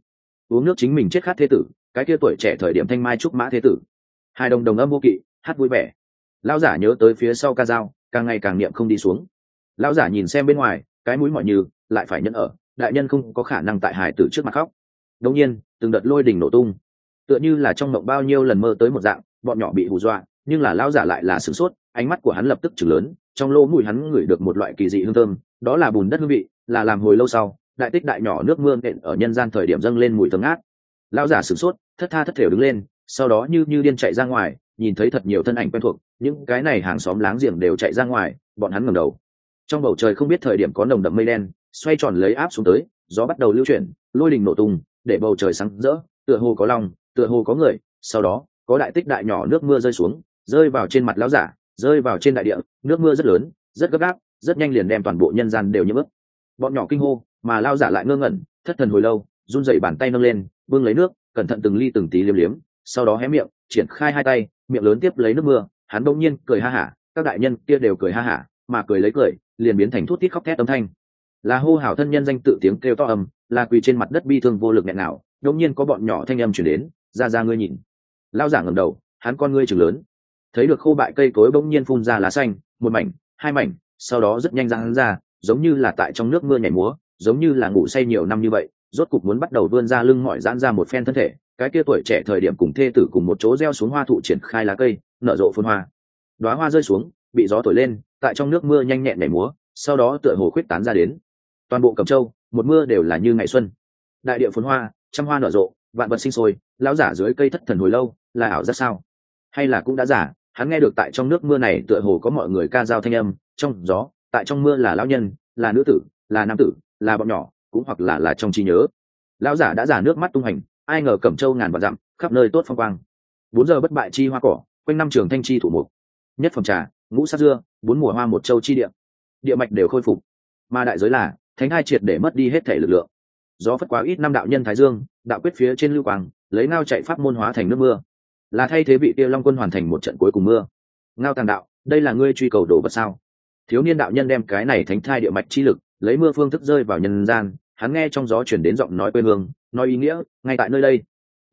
Uống nước chính mình chết khát thế tử, cái kia tuổi trẻ thời điểm thanh mai trúc mã thế tử. Hai đồng đồng âm vô kỵ, hát vui vẻ. Lão giả nhớ tới phía sau ca dao, càng ngày càng niệm không đi xuống. Lão giả nhìn xem bên ngoài, cái mũi mọi như, lại phải nhận ở, đại nhân không có khả năng tại hải tử trước mặt khóc. Đông nhiên, từng đợt lôi đỉnh nổ tung tựa như là trong mộng bao nhiêu lần mơ tới một dạng, bọn nhỏ bị hù dọa, nhưng là lão giả lại là sửng sốt, ánh mắt của hắn lập tức chừng lớn, trong lỗ mũi hắn ngửi được một loại kỳ dị hương thơm, đó là bùn đất hương vị, là làm hồi lâu sau, đại tích đại nhỏ nước mưa nện ở nhân gian thời điểm dâng lên mùi thơm ngát. Lão giả sửng sốt, thất tha thất thểu đứng lên, sau đó như như điên chạy ra ngoài, nhìn thấy thật nhiều thân ảnh quen thuộc, những cái này hàng xóm láng giềng đều chạy ra ngoài, bọn hắn ngẩng đầu. Trong bầu trời không biết thời điểm có nồng đậm mây đen, xoay tròn lấy áp xuống tới, gió bắt đầu lưu chuyển, lôi đình nổ tung, để bầu trời sáng rỡ, tựa hồ có lòng tựa hồ có người, sau đó, có đại tích đại nhỏ nước mưa rơi xuống, rơi vào trên mặt lão giả, rơi vào trên đại địa, nước mưa rất lớn, rất gấp gáp, rất nhanh liền đem toàn bộ nhân gian đều nhiễm ướt. Bọn nhỏ kinh hô, mà lao giả lại ngơ ngẩn, thất thần hồi lâu, run dậy bàn tay nâng lên bưng lấy nước, cẩn thận từng ly từng tí liếm liếm, sau đó hé miệng, triển khai hai tay, miệng lớn tiếp lấy nước mưa, hắn bỗng nhiên cười ha hả, các đại nhân kia đều cười ha hả, mà cười lấy cười, liền biến thành thút tít khóc thét âm thanh. Là hô hào thân nhân danh tự tiếng kêu to âm, là quỳ trên mặt đất bi thương vô lực nghẹn nào đông nhiên có bọn nhỏ thanh âm chuyển đến ra ra ngươi nhìn. Lao giả ngầm đầu, hắn con ngươi chừng lớn. Thấy được khô bại cây cối bỗng nhiên phun ra lá xanh, một mảnh, hai mảnh, sau đó rất nhanh ra hắn ra, giống như là tại trong nước mưa nhảy múa, giống như là ngủ say nhiều năm như vậy, rốt cục muốn bắt đầu vươn ra lưng mỏi giãn ra một phen thân thể. Cái kia tuổi trẻ thời điểm cùng thê tử cùng một chỗ gieo xuống hoa thụ triển khai lá cây, nở rộ phun hoa. Đoá hoa rơi xuống, bị gió thổi lên, tại trong nước mưa nhanh nhẹn nhảy múa, sau đó tựa hồ khuyết tán ra đến. Toàn bộ cầm châu, một mưa đều là như ngày xuân. Đại địa phun hoa, trăm hoa nở rộ vạn vật sinh sôi, lão giả dưới cây thất thần hồi lâu, là ảo ra sao? Hay là cũng đã giả, hắn nghe được tại trong nước mưa này tựa hồ có mọi người ca dao thanh âm, trong gió, tại trong mưa là lão nhân, là nữ tử, là nam tử, là bọn nhỏ, cũng hoặc là là trong trí nhớ. Lão giả đã giả nước mắt tung hành ai ngờ cẩm châu ngàn vạn dặm, khắp nơi tốt phong quang. Bốn giờ bất bại chi hoa cỏ, quanh năm trường thanh chi thủ mục. Nhất phẩm trà, ngũ sát dưa, bốn mùa hoa một châu chi địa. Địa mạch đều khôi phục. Mà đại giới là, thánh hai triệt để mất đi hết thể lực lượng gió phất quá ít năm đạo nhân thái dương, đạo quyết phía trên lưu quang, lấy ngao chạy pháp môn hóa thành nước mưa. Là thay thế vị tiêu long quân hoàn thành một trận cuối cùng mưa. Ngao tàng đạo, đây là ngươi truy cầu đồ vật sao? Thiếu niên đạo nhân đem cái này thánh thai địa mạch chi lực, lấy mưa phương thức rơi vào nhân gian, hắn nghe trong gió chuyển đến giọng nói quê hương, nói ý nghĩa, ngay tại nơi đây.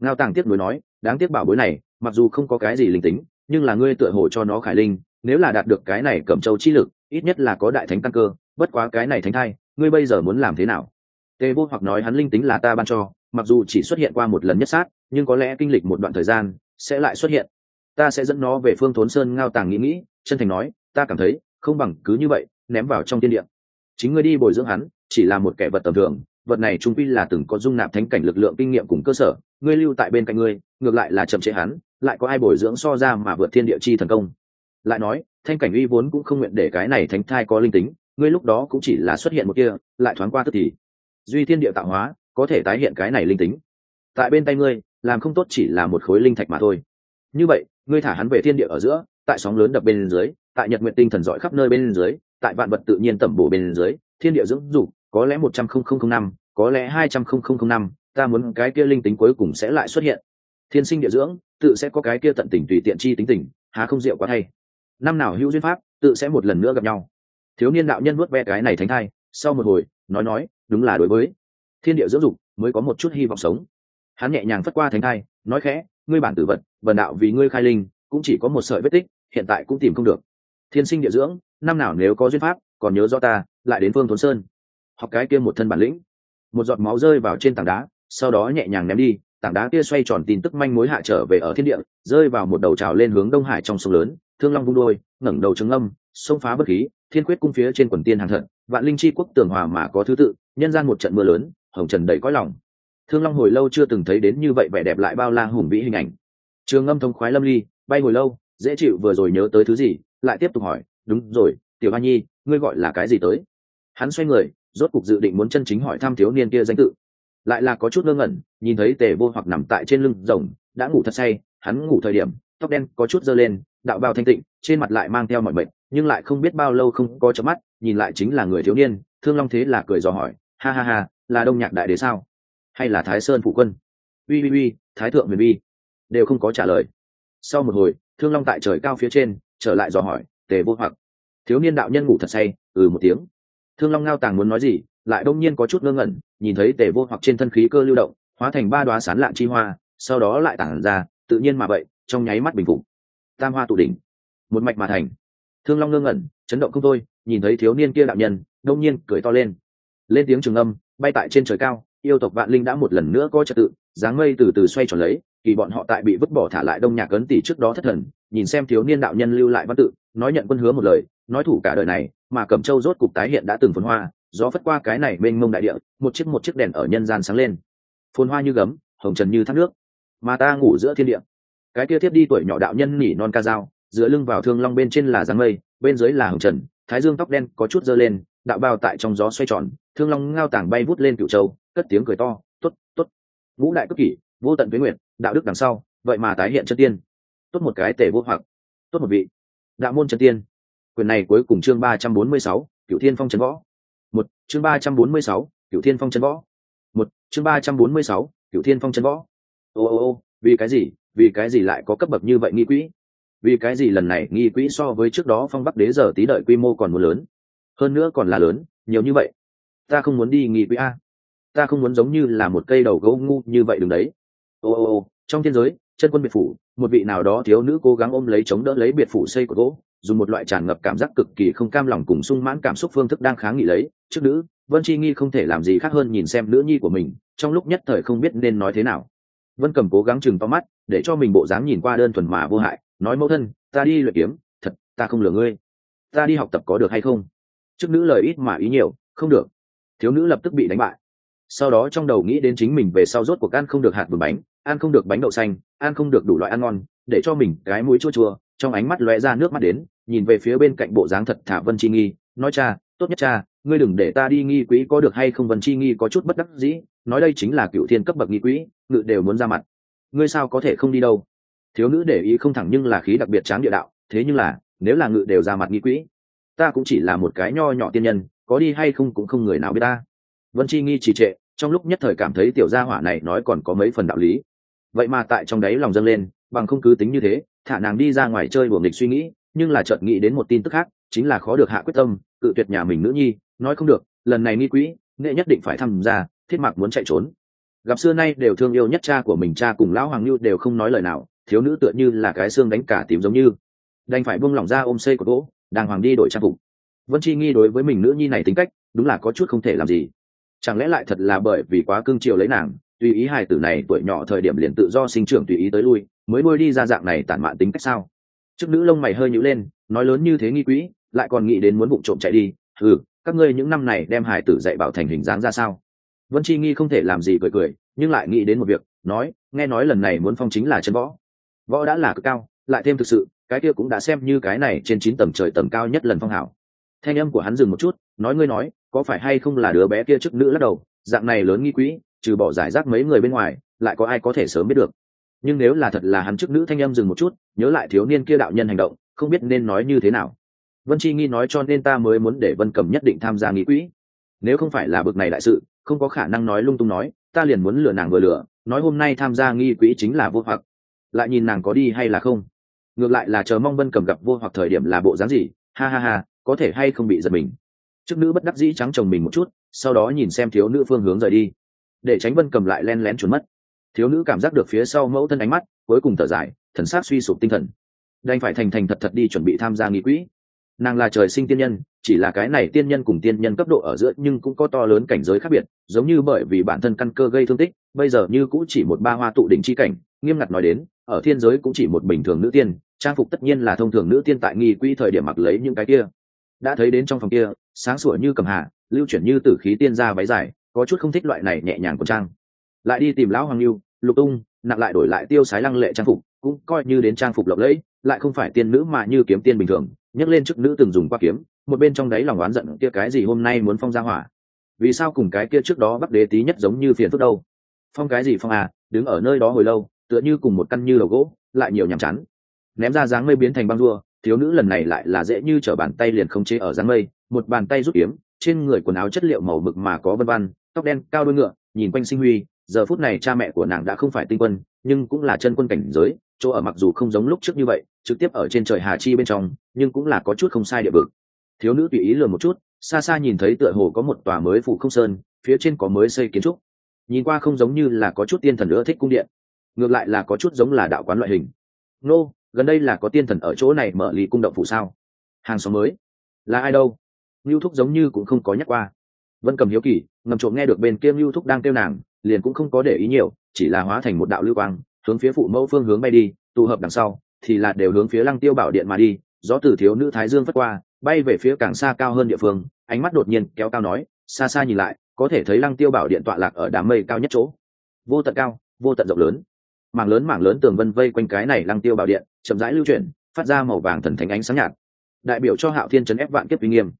Ngao tàng tiếp nối nói, đáng tiếc bảo bối này, mặc dù không có cái gì linh tính, nhưng là ngươi tựa hồ cho nó khải linh, nếu là đạt được cái này cầm châu chi lực, ít nhất là có đại thánh tăng cơ, bất quá cái này thánh thai, ngươi bây giờ muốn làm thế nào? Tê vô hoặc nói hắn linh tính là ta ban cho, mặc dù chỉ xuất hiện qua một lần nhất sát, nhưng có lẽ kinh lịch một đoạn thời gian, sẽ lại xuất hiện. Ta sẽ dẫn nó về phương thốn sơn ngao tàng nghĩ nghĩ, chân thành nói, ta cảm thấy, không bằng cứ như vậy, ném vào trong tiên điện chính ngươi đi bồi dưỡng hắn, chỉ là một kẻ vật tầm thường, vật này trung quy là từng có dung nạp thánh cảnh lực lượng kinh nghiệm cùng cơ sở, ngươi lưu tại bên cạnh ngươi, ngược lại là chậm chế hắn, lại có ai bồi dưỡng so ra mà vượt thiên địa chi thần công. Lại nói thanh cảnh uy vốn cũng không nguyện để cái này thánh thai có linh tính, ngươi lúc đó cũng chỉ là xuất hiện một kia, lại thoáng qua tức thì duy thiên địa tạo hóa, có thể tái hiện cái này linh tính. Tại bên tay ngươi, làm không tốt chỉ là một khối linh thạch mà thôi. Như vậy, ngươi thả hắn về thiên địa ở giữa, tại sóng lớn đập bên dưới, tại nhật nguyện tinh thần giỏi khắp nơi bên dưới, tại vạn vật tự nhiên tẩm bổ bên dưới, thiên địa dưỡng dục, có lẽ một trăm không không không năm, có lẽ hai trăm không không không năm, ta muốn cái kia linh tính cuối cùng sẽ lại xuất hiện. Thiên sinh địa dưỡng, tự sẽ có cái kia tận tình tùy tiện chi tính tình, há không diệu quá thay. Năm nào hữu duyên pháp, tự sẽ một lần nữa gặp nhau. Thiếu niên đạo nhân vuốt ve cái này thánh thai, sau một hồi, nói nói đúng là đối với thiên địa dưỡng dục mới có một chút hy vọng sống. Hắn nhẹ nhàng phất qua thánh thai, nói khẽ, ngươi bản tử vật, vần đạo vì ngươi khai linh, cũng chỉ có một sợi vết tích, hiện tại cũng tìm không được. Thiên sinh địa dưỡng, năm nào nếu có duyên pháp, còn nhớ do ta, lại đến phương thốn sơn. Học cái kia một thân bản lĩnh, một giọt máu rơi vào trên tảng đá, sau đó nhẹ nhàng ném đi, tảng đá kia xoay tròn tin tức manh mối hạ trở về ở thiên địa, rơi vào một đầu trào lên hướng đông hải trong sông lớn, thương long vung đôi, ngẩng đầu trứng âm, sông phá bất khí, thiên quyết cung phía trên quần tiên hàng thận vạn linh chi quốc tường hòa mà có thứ tự nhân gian một trận mưa lớn, hồng trần đầy cõi lòng. Thương long hồi lâu chưa từng thấy đến như vậy vẻ đẹp lại bao la hùng vĩ hình ảnh. Trường âm thông khoái lâm ly, bay hồi lâu, dễ chịu vừa rồi nhớ tới thứ gì, lại tiếp tục hỏi, đúng rồi, tiểu hoa nhi, ngươi gọi là cái gì tới? Hắn xoay người, rốt cục dự định muốn chân chính hỏi thăm thiếu niên kia danh tự. Lại là có chút ngơ ngẩn, nhìn thấy tề vô hoặc nằm tại trên lưng rồng, đã ngủ thật say, hắn ngủ thời điểm, tóc đen có chút dơ lên, đạo bao thanh tịnh, trên mặt lại mang theo mọi mệnh, nhưng lại không biết bao lâu không có chớp mắt, nhìn lại chính là người thiếu niên, thương long thế là cười dò hỏi ha ha ha, là đông nhạc đại đế sao? Hay là thái sơn phụ quân? Uy uy uy, thái thượng huyền vi đều không có trả lời. Sau một hồi, thương long tại trời cao phía trên, trở lại dò hỏi, tề vô hoặc, thiếu niên đạo nhân ngủ thật say? Ừ một tiếng. Thương long ngao tàng muốn nói gì, lại đông nhiên có chút ngơ ngẩn, nhìn thấy tề vô hoặc trên thân khí cơ lưu động, hóa thành ba đoá sán lạn chi hoa, sau đó lại tản ra, tự nhiên mà vậy, trong nháy mắt bình phục. Tam hoa tụ đỉnh, một mạch mà thành. Thương long ngơ ngẩn, chấn động không thôi, nhìn thấy thiếu niên kia đạo nhân, đông nhiên cười to lên lên tiếng trường âm, bay tại trên trời cao, yêu tộc vạn linh đã một lần nữa có trật tự, dáng mây từ từ xoay tròn lấy, kỳ bọn họ tại bị vứt bỏ thả lại đông nhạc ấn tỷ trước đó thất thần, nhìn xem thiếu niên đạo nhân lưu lại văn tự, nói nhận quân hứa một lời, nói thủ cả đời này, mà cẩm châu rốt cục tái hiện đã từng phồn hoa, gió phất qua cái này mênh mông đại địa, một chiếc một chiếc đèn ở nhân gian sáng lên. Phồn hoa như gấm, hồng trần như thác nước. Mà ta ngủ giữa thiên địa. Cái kia tiếp đi tuổi nhỏ đạo nhân nỉ non ca dao giữa lưng vào thương long bên trên là dáng mây, bên dưới là hồng trần, thái dương tóc đen có chút dơ lên, đạo bao tại trong gió xoay tròn thương long ngao tảng bay vút lên cựu châu, cất tiếng cười to t ố t t ố t ngũ đại cấp kỷ, vô tận với nguyện đạo đức đằng sau, vậy mà tái hiện chân tiên. Tốt một cái tể vô hoặc, tốt một vị. Đạo môn chân tiên. Quyền này cuối cùng chương ba trăm bốn mươi sáu cựu thiên phong trấn võ. Một, chương ba trăm bốn mươi sáu cựu thiên phong trấn võ. Một, chương ba trăm bốn mươi sáu cựu thiên phong trấn võ. Ô ô ô, vì cái gì, vì cái gì lại có cấp bậc như vậy nghi quỹ? Vì cái gì lần này nghi quỹ so với trước đó phong bắc đế giờ tí đợi quy mô còn muốn lớn? Hơn nữa còn là lớn, nhiều như vậy ta không muốn đi nghi quỹ a. Ta không muốn giống như là một cây đầu gấu ngu như vậy đừng đấy. Ô ô ô, trong thiên giới, chân quân biệt phủ, một vị nào đó thiếu nữ cố gắng ôm lấy chống đỡ lấy biệt phủ xây của gỗ, dùng một loại tràn ngập cảm giác cực kỳ không cam lòng cùng sung mãn cảm xúc phương thức đang kháng nghị lấy. Trước nữ, vân chi nghi không thể làm gì khác hơn nhìn xem nữ nhi của mình, trong lúc nhất thời không biết nên nói thế nào. Vân cầm cố gắng chừng to mắt, để cho mình bộ dáng nhìn qua đơn thuần mà vô hại, nói mẫu thân, ta đi luyện kiếm, thật, ta không lừa ngươi. Ta đi học tập có được hay không? Trước nữ lời ít mà ý nhiều, không được thiếu nữ lập tức bị đánh bại. Sau đó trong đầu nghĩ đến chính mình về sau rốt cuộc ăn không được hạt bùn bánh, ăn không được bánh đậu xanh, ăn không được đủ loại ăn ngon, để cho mình cái mũi chua chua, trong ánh mắt lóe ra nước mắt đến, nhìn về phía bên cạnh bộ dáng thật thả vân chi nghi, nói cha, tốt nhất cha, ngươi đừng để ta đi nghi quỹ có được hay không vân chi nghi có chút bất đắc dĩ, nói đây chính là cựu thiên cấp bậc nghi quỹ ngự đều muốn ra mặt. Ngươi sao có thể không đi đâu? Thiếu nữ để ý không thẳng nhưng là khí đặc biệt tráng địa đạo, thế nhưng là, nếu là ngự đều ra mặt nghi quỹ ta cũng chỉ là một cái nho nhỏ tiên nhân có đi hay không cũng không người nào biết ta. Vân chi nghi trì trệ, trong lúc nhất thời cảm thấy tiểu gia hỏa này nói còn có mấy phần đạo lý. Vậy mà tại trong đấy lòng dâng lên, bằng không cứ tính như thế, thả nàng đi ra ngoài chơi buồng địch suy nghĩ, nhưng là chợt nghĩ đến một tin tức khác, chính là khó được hạ quyết tâm, cự tuyệt nhà mình nữ nhi, nói không được, lần này nghi quỹ nghệ nhất định phải tham gia, thiết mạc muốn chạy trốn. Gặp xưa nay đều thương yêu nhất cha của mình, cha cùng lão hoàng lưu đều không nói lời nào, thiếu nữ tựa như là cái xương đánh cả tím giống như. Đành phải buông lỏng ra ôm xây của gỗ, đàng hoàng đi đổi trang phục vân chi nghi đối với mình nữ nhi này tính cách, đúng là có chút không thể làm gì. Chẳng lẽ lại thật là bởi vì quá cương triều lấy nàng, tùy ý hài tử này tuổi nhỏ thời điểm liền tự do sinh trưởng tùy ý tới lui, mới nuôi đi ra dạng này tản mạn tính cách sao? Chức nữ lông mày hơi nhữ lên, nói lớn như thế nghi quỹ, lại còn nghĩ đến muốn vụ trộm chạy đi ừ các ngươi những năm này đem hài tử dạy bảo thành hình dáng ra sao? Vân chi nghi không thể làm gì cười cười, nhưng lại nghĩ đến một việc, nói, nghe nói lần này muốn phong chính là chân võ. Võ đã là cực cao, lại thêm thực sự, cái kia cũng đã xem như cái này trên chín tầng trời tầng cao nhất lần phong hảo thanh âm của hắn dừng một chút, nói ngươi nói, có phải hay không là đứa bé kia trước nữ lắc đầu, dạng này lớn nghi quỹ trừ bỏ giải rác mấy người bên ngoài, lại có ai có thể sớm biết được. Nhưng nếu là thật là hắn trước nữ thanh âm dừng một chút, nhớ lại thiếu niên kia đạo nhân hành động, không biết nên nói như thế nào. Vân chi nghi nói cho nên ta mới muốn để vân cầm nhất định tham gia nghi quỹ nếu không phải là bực này đại sự, không có khả năng nói lung tung nói, ta liền muốn lừa nàng vừa lừa, nói hôm nay tham gia nghi quỹ chính là vô hoặc. Lại nhìn nàng có đi hay là không? Ngược lại là chờ mong vân cầm gặp vô hoặc thời điểm là bộ dáng gì? Ha ha ha có thể hay không bị giật mình. Trước nữ bất đắc dĩ trắng chồng mình một chút, sau đó nhìn xem thiếu nữ phương hướng rời đi. Để tránh vân cầm lại len lén trốn mất. Thiếu nữ cảm giác được phía sau mẫu thân ánh mắt, cuối cùng thở dài, thần sát suy sụp tinh thần. Đành phải thành thành thật thật đi chuẩn bị tham gia nghị quỹ. Nàng là trời sinh tiên nhân, chỉ là cái này tiên nhân cùng tiên nhân cấp độ ở giữa nhưng cũng có to lớn cảnh giới khác biệt, giống như bởi vì bản thân căn cơ gây thương tích, bây giờ như cũng chỉ một ba hoa tụ đỉnh chi cảnh, nghiêm ngặt nói đến, ở thiên giới cũng chỉ một bình thường nữ tiên, trang phục tất nhiên là thông thường nữ tiên tại nghi quỹ thời điểm mặc lấy những cái kia đã thấy đến trong phòng kia, sáng sủa như cầm hạ lưu chuyển như tử khí tiên ra váy dài, có chút không thích loại này nhẹ nhàng của trang. Lại đi tìm lão hoàng lưu lục tung, nặng lại đổi lại tiêu sái lăng lệ trang phục, cũng coi như đến trang phục lộng lẫy, lại không phải tiên nữ mà như kiếm tiên bình thường, nhấc lên chức nữ từng dùng qua kiếm, một bên trong đấy lòng oán giận kia cái gì hôm nay muốn phong ra hỏa. Vì sao cùng cái kia trước đó bắc đế tí nhất giống như phiền phức đâu? Phong cái gì phong à đứng ở nơi đó hồi lâu, tựa như cùng một căn như đầu gỗ, lại nhiều nhàm chán. Ném ra dáng mây biến thành băng rua thiếu nữ lần này lại là dễ như t r ở bàn tay liền không chế ở dáng mây, một bàn tay rút kiếm, trên người quần áo chất liệu màu mực mà có vân văn tóc đen, cao đôi ngựa, nhìn quanh sinh huy, giờ phút này cha mẹ của nàng đã không phải tinh quân, nhưng cũng là chân quân cảnh giới, chỗ ở mặc dù không giống lúc trước như vậy, trực tiếp ở trên trời hà chi bên trong, nhưng cũng là có chút không sai địa vực. Thiếu nữ tùy ý lừa một chút, xa xa nhìn thấy tựa hồ có một tòa mới phủ không sơn, phía trên có mới xây kiến trúc. Nhìn qua không giống như là có chút tiên thần nữa thích cung điện, ngược lại là có chút giống là đạo quán loại hình. Nô gần đây là có tiên thần ở chỗ này mở lì cung động phủ sao? Hàng xóm mới. Là ai đâu? Lưu thúc giống như cũng không có nhắc qua. Vân cầm hiếu kỳ, ngầm trộm nghe được bên kia lưu thúc đang kêu nàng, liền cũng không có để ý nhiều, chỉ là hóa thành một đạo lưu quang, hướng phía phụ mẫu phương hướng bay đi, tụ hợp đằng sau, thì là đều hướng phía lăng tiêu bảo điện mà đi, gió từ thiếu nữ thái dương phất qua, bay về phía càng xa cao hơn địa phương, ánh mắt đột nhiên kéo cao nói, xa xa nhìn lại, có thể thấy lăng tiêu bảo điện tọa lạc ở đám mây cao nhất chỗ. Vô tận cao, vô tận rộng lớn mảng lớn mảng lớn tường vân vây quanh cái này lăng tiêu bảo điện, chậm rãi lưu chuyển, phát ra màu vàng thần thánh ánh sáng nhạt. Đại biểu cho hạo thiên trấn ép vạn kiếp uy nghiêm.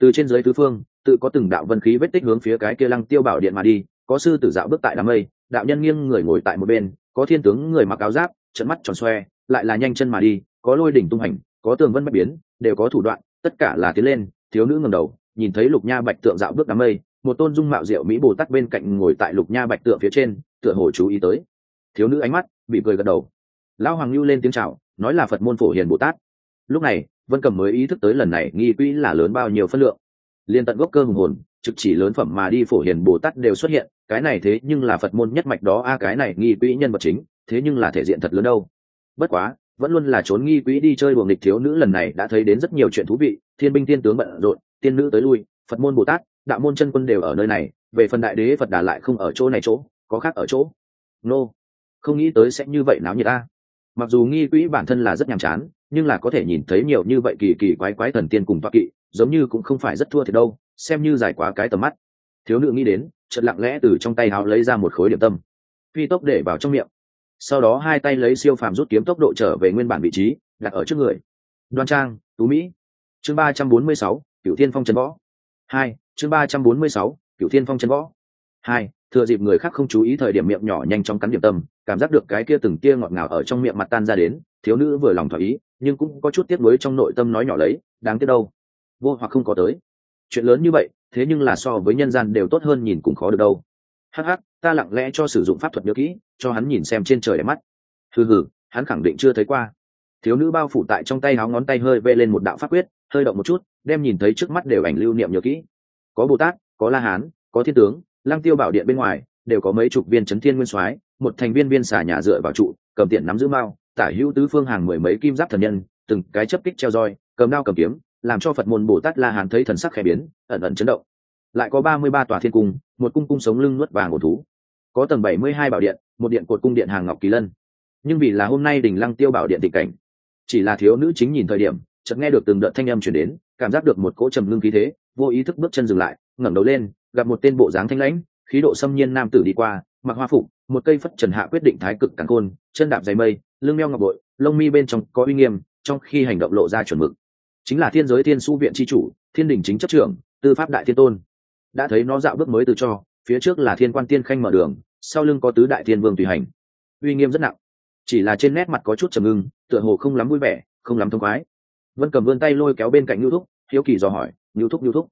Từ trên dưới tứ phương, tự có từng đạo vân khí vết tích hướng phía cái kia lăng tiêu bảo điện mà đi, có sư tử dạo bước tại đám mây, đạo nhân nghiêng người ngồi tại một bên, có thiên tướng người mặc áo giáp trận mắt tròn xoe, lại là nhanh chân mà đi, có lôi đỉnh tung hành, có tường vân bất biến, đều có thủ đoạn, tất cả là tiến lên, thiếu nữ ngầm đầu, nhìn thấy lục nha bạch tượng dạo bước đám mây, một tôn dung mạo diệu mỹ bồ tát bên cạnh ngồi tại lục nha bạch tượng phía trên, tựa hồ chú ý tới thiếu nữ ánh mắt bị cười gật đầu. Lão hoàng lưu lên tiếng chào, nói là phật môn phổ hiền bồ tát. Lúc này, vân cầm mới ý thức tới lần này nghi quỹ là lớn bao nhiêu phân lượng. Liên tận gốc cơ hùng hồn, trực chỉ lớn phẩm mà đi phổ hiền bồ tát đều xuất hiện, cái này thế nhưng là phật môn nhất mạch đó, a, cái này nghi quỹ nhân vật chính, thế nhưng là thể diện thật lớn đâu. Bất quá, vẫn luôn là trốn nghi quỹ đi chơi buồng địch thiếu nữ lần này đã thấy đến rất nhiều chuyện thú vị, thiên binh thiên tướng bận rộn, tiên nữ tới lui, phật môn bồ tát, đạo môn chân quân đều ở nơi này, về phần đại đế phật đà lại không ở chỗ này chỗ, có khác ở chỗ. Nô、no không nghĩ tới sẽ như vậy náo nhiệt a. Mặc dù nghi quỹ bản thân là rất nhàm chán, nhưng là có thể nhìn thấy nhiều như vậy kỳ kỳ quái quái thần tiên cùng toa kỵ, giống như cũng không phải rất thua thiệt đâu, xem như giải quá cái tầm mắt. Thiếu nữ nghĩ đến, chợt lặng lẽ từ trong tay háo lấy ra một khối điểm tâm. Phi tốc để vào trong miệng. Sau đó hai tay lấy siêu phàm rút kiếm tốc độ trở về nguyên bản vị trí, đặt ở trước người. Đoan trang, tú mỹ. Chương ba trăm bốn mươi sáu cựu thiên phong trần võ. Hai, chương ba trăm bốn mươi sáu cựu thiên phong trần võ. Hai thừa dịp người khác không chú ý thời điểm miệng nhỏ nhanh chóng cắn điểm tâm, cảm giác được cái kia từng kia ngọt ngào ở trong miệng mặt tan ra đến, thiếu nữ vừa lòng thỏa ý, nhưng cũng có chút tiếc nuối trong nội tâm nói nhỏ lấy, đáng tiếc đâu, vô hoặc không có tới. Chuyện lớn như vậy, thế nhưng là so với nhân gian đều tốt hơn nhìn cũng khó được đâu. Hắc hắc, ta lặng lẽ cho sử dụng pháp thuật nhớ kỹ, cho hắn nhìn xem trên trời đẹp mắt. Hừ hừ, hắn khẳng định chưa thấy qua. Thiếu nữ bao phủ tại trong tay háo ngón tay hơi vê lên một đạo pháp quyết, hơi động một chút, đem nhìn thấy trước mắt đều ảnh lưu niệm nhớ kỹ. Có bồ tát, có la hán, có thiên tướng lăng tiêu bảo điện bên ngoài, đều có mấy chục viên chấn thiên nguyên soái, một thành viên viên xà nhà dựa vào trụ, cầm tiện nắm giữ mao, tả hữu tứ phương hàng mười mấy kim giáp thần nhân, từng cái chấp kích treo roi, cầm đao cầm kiếm, làm cho phật môn bồ tát la hán thấy thần sắc khẽ biến, ẩn ẩn chấn động. Lại có ba mươi ba tòa thiên cung, một cung cung sống lưng nuốt vàng ổ thú. Có tầng bảy mươi hai bảo điện, một điện cột cung điện hàng ngọc kỳ lân. Nhưng vì là hôm nay đình lăng tiêu bảo điện tình cảnh, chỉ là thiếu nữ chính nhìn thời điểm, chợt nghe được từng đợt thanh âm chuyển đến, cảm giác được một cỗ trầm ngưng khí thế, vô ý thức bước chân dừng lại, ngẩng đầu lên gặp một tên bộ dáng thanh lãnh, khí độ xâm nhiên nam tử đi qua, mặc hoa phục, một cây phất trần hạ quyết định thái cực càng côn chân đạp dày mây, lưng meo ngọc bội, lông mi bên trong có uy nghiêm, trong khi hành động lộ ra chuẩn mực. Chính là thiên giới thiên su viện tri chủ, thiên đình chính chấp trưởng, tư pháp đại thiên tôn. Đã thấy nó dạo bước mới từ cho, phía trước là thiên quan tiên khanh mở đường, sau lưng có tứ đại thiên vương tùy hành. Uy nghiêm rất nặng. Chỉ là trên nét mặt có chút trầm ngưng, tựa hồ không lắm vui vẻ, không lắm thông khoái. Vân cầm vươn tay lôi kéo bên cạnh nhu thúc, hiếu kỳ dò hỏi nhu thúc nhu thúc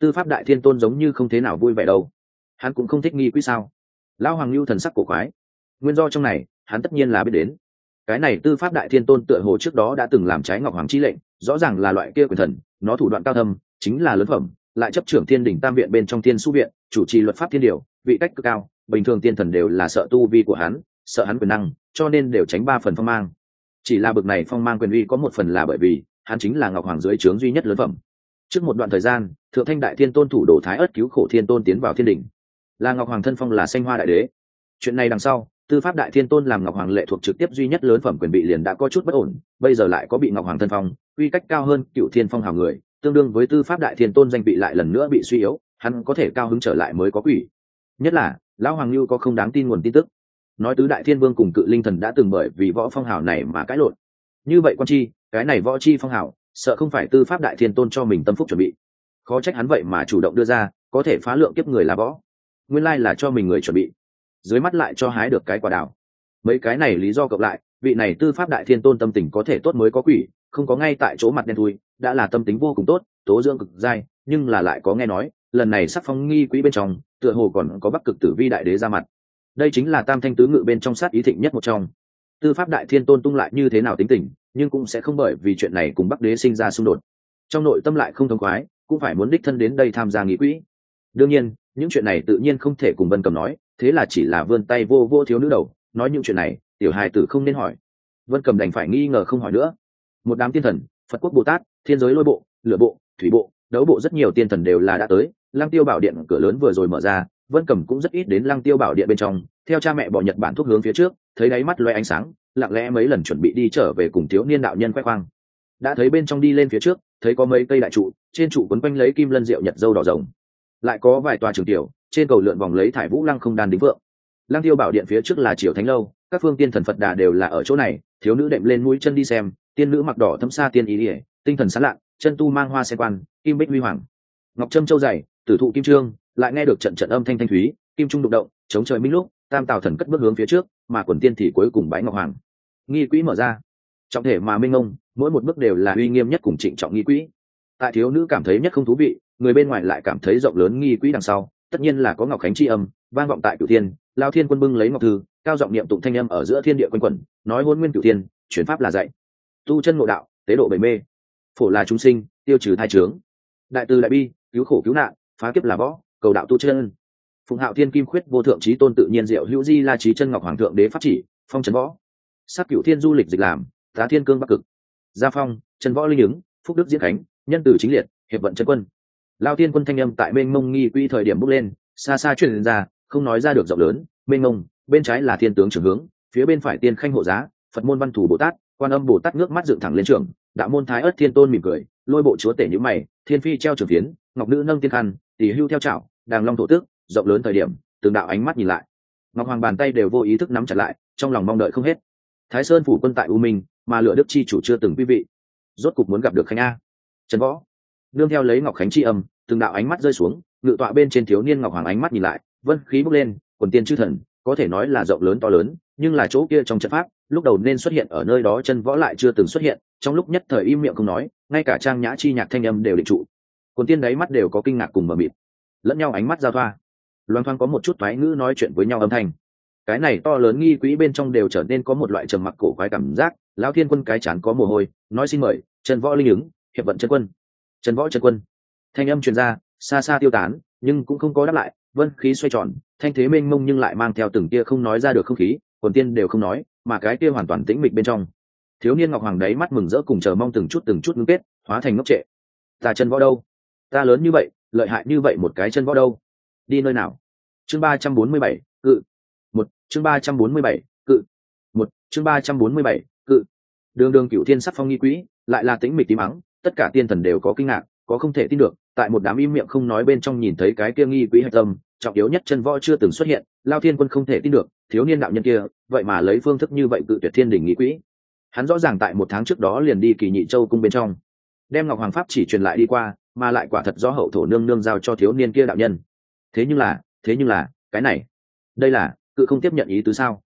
tư pháp đại thiên tôn giống như không thế nào vui vẻ đâu. Hắn cũng không thích nghi quỹ sao. Lão hoàng lưu thần sắc cổ khoái nguyên do trong này, hắn tất nhiên là biết đến. Cái này tư pháp đại thiên tôn tựa hồ trước đó đã từng làm trái ngọc hoàng chi lệnh, rõ ràng là loại kia quyền thần, nó thủ đoạn cao thâm, chính là lớn phẩm, lại chấp trưởng thiên đình tam viện bên trong thiên su viện, chủ trì luật pháp thiên điều, vị cách cực cao, bình thường tiên thần đều là sợ tu vi của hắn, sợ hắn quyền năng, cho nên đều tránh ba phần phong mang. Chỉ là bực này phong mang quyền uy có một phần là bởi vì, hắn chính là ngọc hoàng dưới trướng duy nhất lớn phẩm. Trước một đoạn thời gian thượng thanh đại thiên tôn thủ đồ thái ất cứu khổ thiên tôn tiến vào thiên đình. Là ngọc hoàng thân phong là xanh hoa đại đế. Chuyện này đằng sau, tư pháp đại thiên tôn làm ngọc hoàng lệ thuộc trực tiếp duy nhất lớn phẩm quyền bị liền đã có chút bất ổn, bây giờ lại có bị ngọc hoàng thân phong uy cách cao hơn cựu thiên phong hào người, tương đương với tư pháp đại thiên tôn danh vị lại lần nữa bị suy yếu, hắn có thể cao hứng trở lại mới có quỷ. Nhất là, lão hoàng lưu có không đáng tin nguồn tin tức. Nói tứ đại thiên vương cùng cự linh thần đã từng bởi vì võ phong hào này mà cãi lộn. Như vậy quan chi, cái này võ chi phong hào, sợ không phải tư pháp đại thiên tôn cho mình tâm phúc chuẩn bị khó trách hắn vậy mà chủ động đưa ra, có thể phá lượng kiếp người là võ. Nguyên lai là cho mình người chuẩn bị. Dưới mắt lại cho hái được cái quả đào. Mấy cái này lý do cộng lại, vị này tư pháp đại thiên tôn tâm tình có thể tốt mới có quỷ, không có ngay tại chỗ mặt đen thui, đã là tâm tính vô cùng tốt, tố dưỡng cực dai, nhưng là lại có nghe nói, lần này sắc phong nghi quỹ bên trong, tựa hồ còn có bắc cực tử vi đại đế ra mặt. Đây chính là tam thanh tứ ngự bên trong sát ý thịnh nhất một trong. Tư pháp đại thiên tôn tung lại như thế nào tính tình, nhưng cũng sẽ không bởi vì chuyện này cùng bắc đế sinh ra xung đột. Trong nội tâm lại không thông khoái cũng phải muốn đích thân đến đây tham gia nghị quỹ. Đương nhiên, những chuyện này tự nhiên không thể cùng vân cầm nói, thế là chỉ là vươn tay vô vô thiếu nữ đầu, nói những chuyện này, tiểu hài tử không nên hỏi. Vân cầm đành phải nghi ngờ không hỏi nữa. Một đám tiên thần, phật quốc bồ tát, thiên giới lôi bộ, lửa bộ, thủy bộ, đấu bộ rất nhiều tiên thần đều là đã tới, lăng tiêu bảo điện cửa lớn vừa rồi mở ra, vân cầm cũng rất ít đến lăng tiêu bảo điện bên trong. Theo cha mẹ bỏ nhật bản thuốc hướng phía trước, thấy đáy mắt loe ánh sáng, lặng lẽ mấy lần chuẩn bị đi trở về cùng thiếu niên đạo nhân khoe khoang. Đã thấy bên trong đi lên phía trước thấy có mấy cây đại trụ, trên trụ quấn quanh lấy kim lân rượu nhật dâu đỏ rồng. Lại có vài tòa trường tiểu, trên cầu lượn vòng lấy thải vũ lăng không đan đính vượng lăng tiêu bảo điện phía trước là triều thánh lâu, các phương tiên thần phật đà đều là ở chỗ này, thiếu nữ đệm lên mũi chân đi xem, tiên nữ mặc đỏ thâm xa tiên ý ỉa tinh thần sán lạ chân tu mang hoa xe quan, kim bích huy hoàng. Ngọc trâm châu dày, tử thụ kim trương, lại nghe được trận trận âm thanh thanh thúy, kim trung đụng động, chống trời minh lúc, tam tào thần cất bước hướng phía trước, mà quần tiên thì cuối cùng bái ngọc hoàng. Nghi quỹ mở ra trọng thể mà minh ông mỗi một bước đều là uy nghiêm nhất cùng trịnh trọng nghi quỹ. Tại thiếu nữ cảm thấy nhất không thú vị, người bên ngoài lại cảm thấy rộng lớn nghi quỹ đằng sau, tất nhiên là có ngọc khánh tri âm, vang vọng tại cửu thiên, lao thiên quân bưng lấy ngọc thư, cao giọng niệm tụng thanh âm ở giữa thiên địa quanh quẩn, nói hôn nguyên cửu thiên, chuyển pháp là dạy. Tu chân ngộ đạo, tế độ bề mê. Phổ là chúng sinh, tiêu trừ thai trướng đại từ đại bi, cứu khổ cứu nạn, phá kiếp là võ, cầu đạo tu chân. Phùng hạo thiên kim khuyết vô thượng trí tôn tự nhiên diệu hữu di la trí chân ngọc hoàng thượng đế pháp chỉ, phong trần võ. Sắc cửu thiên du lịch dịch làm tá thiên cương bắc cực. Gia phong, trần võ linh ứng, phúc đức diễn khánh, nhân tử chính liệt, hiệp vận trần quân. Lao thiên quân thanh âm tại bên mông nghi quỹ thời điểm bước lên, xa xa truyền ra, không nói ra được rộng lớn bên mông, bên trái là thiên tướng trưởng hướng, phía bên phải tiên khanh hộ giá, phật môn văn thủ bồ tát, quan âm bồ tát nước mắt dựng thẳng lên trường, đạo môn thái ất thiên tôn mỉm cười, lôi bộ chúa tể nhữ mày, thiên phi treo trường phiến, ngọc nữ nâng tiên khăn tỷ hưu theo chảo, đàng long thổ tước, rộng lớn thời điểm, từng đạo ánh mắt nhìn lại. Ngọc hoàng bàn tay đều vô ý thức nắm chặt lại, trong lòng mong đợi không hết. Thái sơn phủ quân tại u minh mà lựa đức chi chủ chưa từng quý vị. Rốt cục muốn gặp được khánh a. Trần võ. Nương theo lấy ngọc khánh chi âm, từng đạo ánh mắt rơi xuống, ngự tọa bên trên thiếu niên ngọc hoàng ánh mắt nhìn lại, vân khí bốc lên, quần tiên chư thần, có thể nói là rộng lớn to lớn, nhưng là chỗ kia trong trận pháp, lúc đầu nên xuất hiện ở nơi đó chân võ lại chưa từng xuất hiện, trong lúc nhất thời im miệng không nói, ngay cả trang nhã chi nhạc thanh âm đều định trụ. Quần tiên đáy mắt đều có kinh ngạc cùng mờ mịt. Lẫn nhau ánh mắt giao thoa. Loan thoang có một chút thoái ngữ nói chuyện với nhau âm thanh. Cái này to lớn nghi quỹ bên trong đều trở nên có một loại trầm mặc cổ quái cảm giác lão thiên quân cái chán có mồ hôi, nói xin mời, trần võ linh ứng, hiệp vận chân quân. Trần võ chân quân. Thanh âm truyền ra, xa xa tiêu tán, nhưng cũng không có đáp lại, vân khí xoay tròn, thanh thế mênh mông nhưng lại mang theo từng tia không nói ra được không khí quần tiên đều không nói, mà cái tia hoàn toàn tĩnh mịch bên trong. Thiếu niên ngọc hoàng đấy mắt mừng rỡ cùng chờ mong từng chút từng chút ngưng kết, hóa thành ngốc trệ. Ta chân võ đâu? Ta lớn như vậy, lợi hại như vậy một cái chân võ đâu? Đi nơi nào? Chương ba trăm bốn mươi bảy, cự. Một, chương ba trăm bốn mươi bảy, cự. Một, chương ba trăm bốn mươi bảy cự. Đường đường cựu thiên sắc phong nghi quỹ lại là tĩnh mịch tím mắng tất cả tiên thần đều có kinh ngạc, có không thể tin được, tại một đám im miệng không nói bên trong nhìn thấy cái kia nghi quỹ hạch tâm, trọng yếu nhất chân võ chưa từng xuất hiện, lao thiên quân không thể tin được, thiếu niên đạo nhân kia, vậy mà lấy phương thức như vậy cự tuyệt thiên đỉnh nghi quỹ hắn rõ ràng tại một tháng trước đó liền đi kỳ nhị châu cung bên trong. Đem ngọc hoàng pháp chỉ truyền lại đi qua, mà lại quả thật do hậu thổ nương nương giao cho thiếu niên kia đạo nhân. Thế nhưng là, thế nhưng là, cái này, đây là, cự không tiếp nhận ý tứ sao?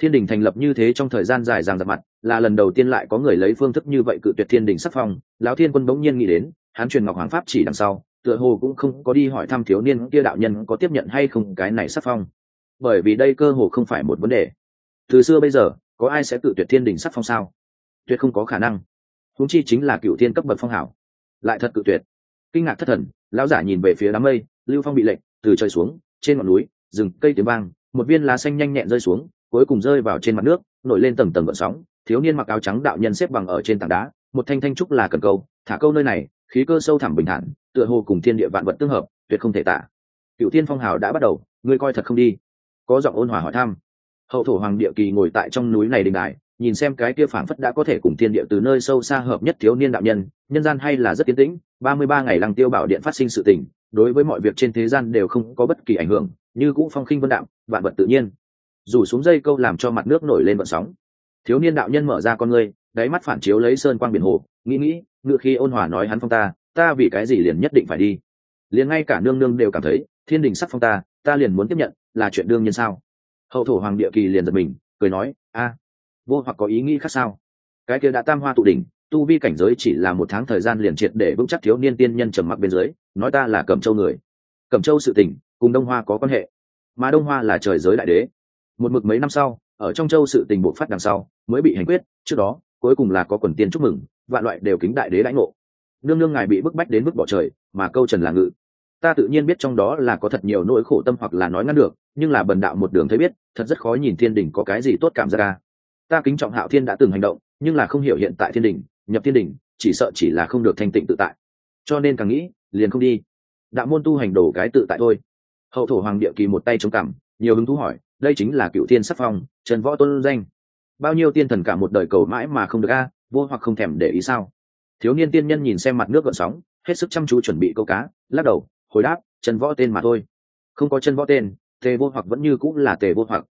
Thiên đình thành lập như thế trong thời gian dài dàng dập mặt, là lần đầu tiên lại có người lấy phương thức như vậy cự tuyệt thiên đình sắc phong. Lão thiên quân bỗng nhiên nghĩ đến, hắn truyền ngọc hoàng pháp chỉ đằng sau, tựa hồ cũng không có đi hỏi thăm thiếu niên kia đạo nhân có tiếp nhận hay không cái này sắc phong. Bởi vì đây cơ hồ không phải một vấn đề. Từ xưa bây giờ, có ai sẽ cự tuyệt thiên đình sắc phong sao? Tuyệt không có khả năng. Húng chi chính là cựu thiên cấp bậc phong hảo. Lại thật cự tuyệt. Kinh ngạc thất thần, lão giả nhìn về phía đám mây, lưu phong bị lệnh, từ trời xuống, trên ngọn núi, rừng cây tiếng vang, một viên lá xanh nhanh nhẹn rơi xuống cuối cùng rơi vào trên mặt nước, nổi lên tầng tầng gợn sóng, thiếu niên mặc áo trắng đạo nhân xếp bằng ở trên tảng đá, một thanh thanh trúc là cần câu, thả câu nơi này, khí cơ sâu thẳm bình thản, tựa hồ cùng thiên địa vạn vật tương hợp, tuyệt không thể tả. Cựu thiên phong hào đã bắt đầu, ngươi coi thật không đi? Có giọng ôn hòa hỏi thăm. Hậu thổ hoàng địa kỳ ngồi tại trong núi này đình đài, nhìn xem cái kia phảng phất đã có thể cùng thiên địa từ nơi sâu xa hợp nhất thiếu niên đạo nhân nhân gian hay là rất tiến tĩnh, ba mươi ba ngày lăng tiêu bảo điện phát sinh sự tình, đối với mọi việc trên thế gian đều không có bất kỳ ảnh hưởng, như cũ phong khinh vân đạo vạn vật tự nhiên rủ xuống dây câu làm cho mặt nước nổi lên vận sóng. Thiếu niên đạo nhân mở ra con ngươi, đáy mắt phản chiếu lấy sơn quang biển hồ, nghĩ nghĩ ngự khi ôn hòa nói hắn phong ta ta vì cái gì liền nhất định phải đi. Liền ngay cả nương nương đều cảm thấy, thiên đình sắc phong ta ta liền muốn tiếp nhận, là chuyện đương nhiên sao? Hậu thổ hoàng địa kỳ liền giật mình, cười nói, a, vô hoặc có ý nghĩ khác sao? Cái kia đã tam hoa tụ đỉnh, tu vi cảnh giới chỉ là một tháng thời gian liền triệt để vững chắc thiếu niên tiên nhân trầm mặc bên dưới, nói ta là cẩm châu người. Cẩm châu sự tình, cùng đông hoa có quan hệ. Mà đông hoa là trời giới đại đế một mực mấy năm sau, ở trong châu sự tình bộ phát đằng sau, mới bị hành quyết, trước đó, cuối cùng là có quần tiên chúc mừng, vạn loại đều kính đại đế lãnh ngộ. Nương nương ngài bị bức bách đến mức bỏ trời, mà câu trần là ngự. Ta tự nhiên biết trong đó là có thật nhiều nỗi khổ tâm hoặc là nói ngăn được, nhưng là bần đạo một đường thấy biết, thật rất khó nhìn thiên đình có cái gì tốt cảm giác ca ta kính trọng hạo thiên đã từng hành động, nhưng là không hiểu hiện tại thiên đình, nhập thiên đình, chỉ sợ chỉ là không được thanh tịnh tự tại. Cho nên càng nghĩ, liền không đi. Đạo môn tu hành đổ cái tự tại thôi. Hậu thổ hoàng địa kỳ một tay chống cằm, nhiều hứng thú hỏi đây chính là cựu tiên sắc phong trần võ tôn danh. Bao nhiêu tiên thần cả một đời cầu mãi mà không được a, vô hoặc không thèm để ý sao? Thiếu niên tiên nhân nhìn xem mặt nước gợn sóng, hết sức chăm chú chuẩn bị câu cá, lắc đầu, hồi đáp trần võ tên mà thôi. Không có chân võ tên, tề vô hoặc vẫn như cũng là tề vô hoặc.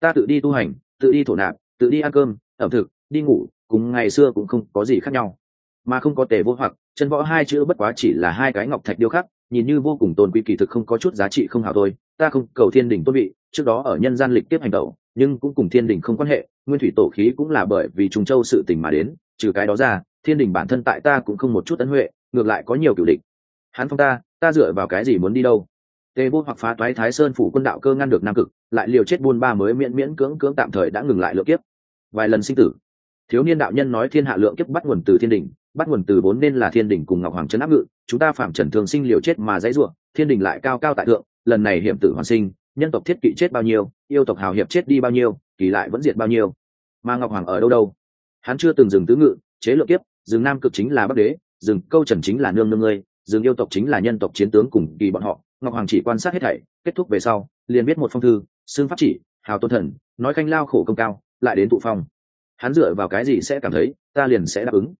Ta tự đi tu hành, tự đi thổ nạp, tự đi ăn cơm, ẩm thực, đi ngủ, cùng ngày xưa cũng không có gì khác nhau. Mà không có tề vô hoặc, chân võ hai chữ bất quá chỉ là hai cái ngọc thạch điêu khắc nhìn như vô cùng tôn quý kỳ thực không có chút giá trị không hảo thôi. Ta không cầu thiên đình tôn vị, trước đó ở nhân gian lịch tiếp hành động nhưng cũng cùng thiên đình không quan hệ, nguyên thủy tổ khí cũng là bởi vì trùng châu sự tình mà đến, trừ cái đó ra, thiên đình bản thân tại ta cũng không một chút tấn huệ, ngược lại có nhiều kiểu địch. Hắn phong ta ta dựa vào cái gì muốn đi đâu? Tề vô hoặc phá toái thái sơn phủ quân đạo cơ ngăn được nam cực, lại liều chết buôn ba mới miễn miễn cưỡng cưỡng tạm thời đã ngừng lại lượng kiếp. Vài lần sinh tử, thiếu niên đạo nhân nói thiên hạ lượng kiếp bắt nguồn từ thiên đình bắt nguồn từ vốn nên là thiên đình cùng ngọc hoàng trấn áp ngự, chúng ta phạm trần thường sinh liều chết mà dãy ruộng thiên đình lại cao cao tại thượng, lần này hiểm tử hoàn sinh, nhân tộc thiết kỵ chết bao nhiêu, yêu tộc hào hiệp chết đi bao nhiêu, kỳ lại vẫn diệt bao nhiêu. Mà ngọc hoàng ở đâu đâu? Hắn chưa từng dừng tứ ngự, chế lượng kiếp, dừng nam cực chính là bắc đế, dừng câu trần chính là nương nương ngươi, dừng yêu tộc chính là nhân tộc chiến tướng cùng kỳ bọn họ. Ngọc hoàng chỉ quan sát hết thảy, kết thúc về sau, liền biết một phong thư xương pháp chỉ, hào tôn thần, nói khanh lao khổ công cao, lại đến tụ phong. Hắn dựa vào cái gì sẽ cảm thấy, ta liền sẽ đáp ứng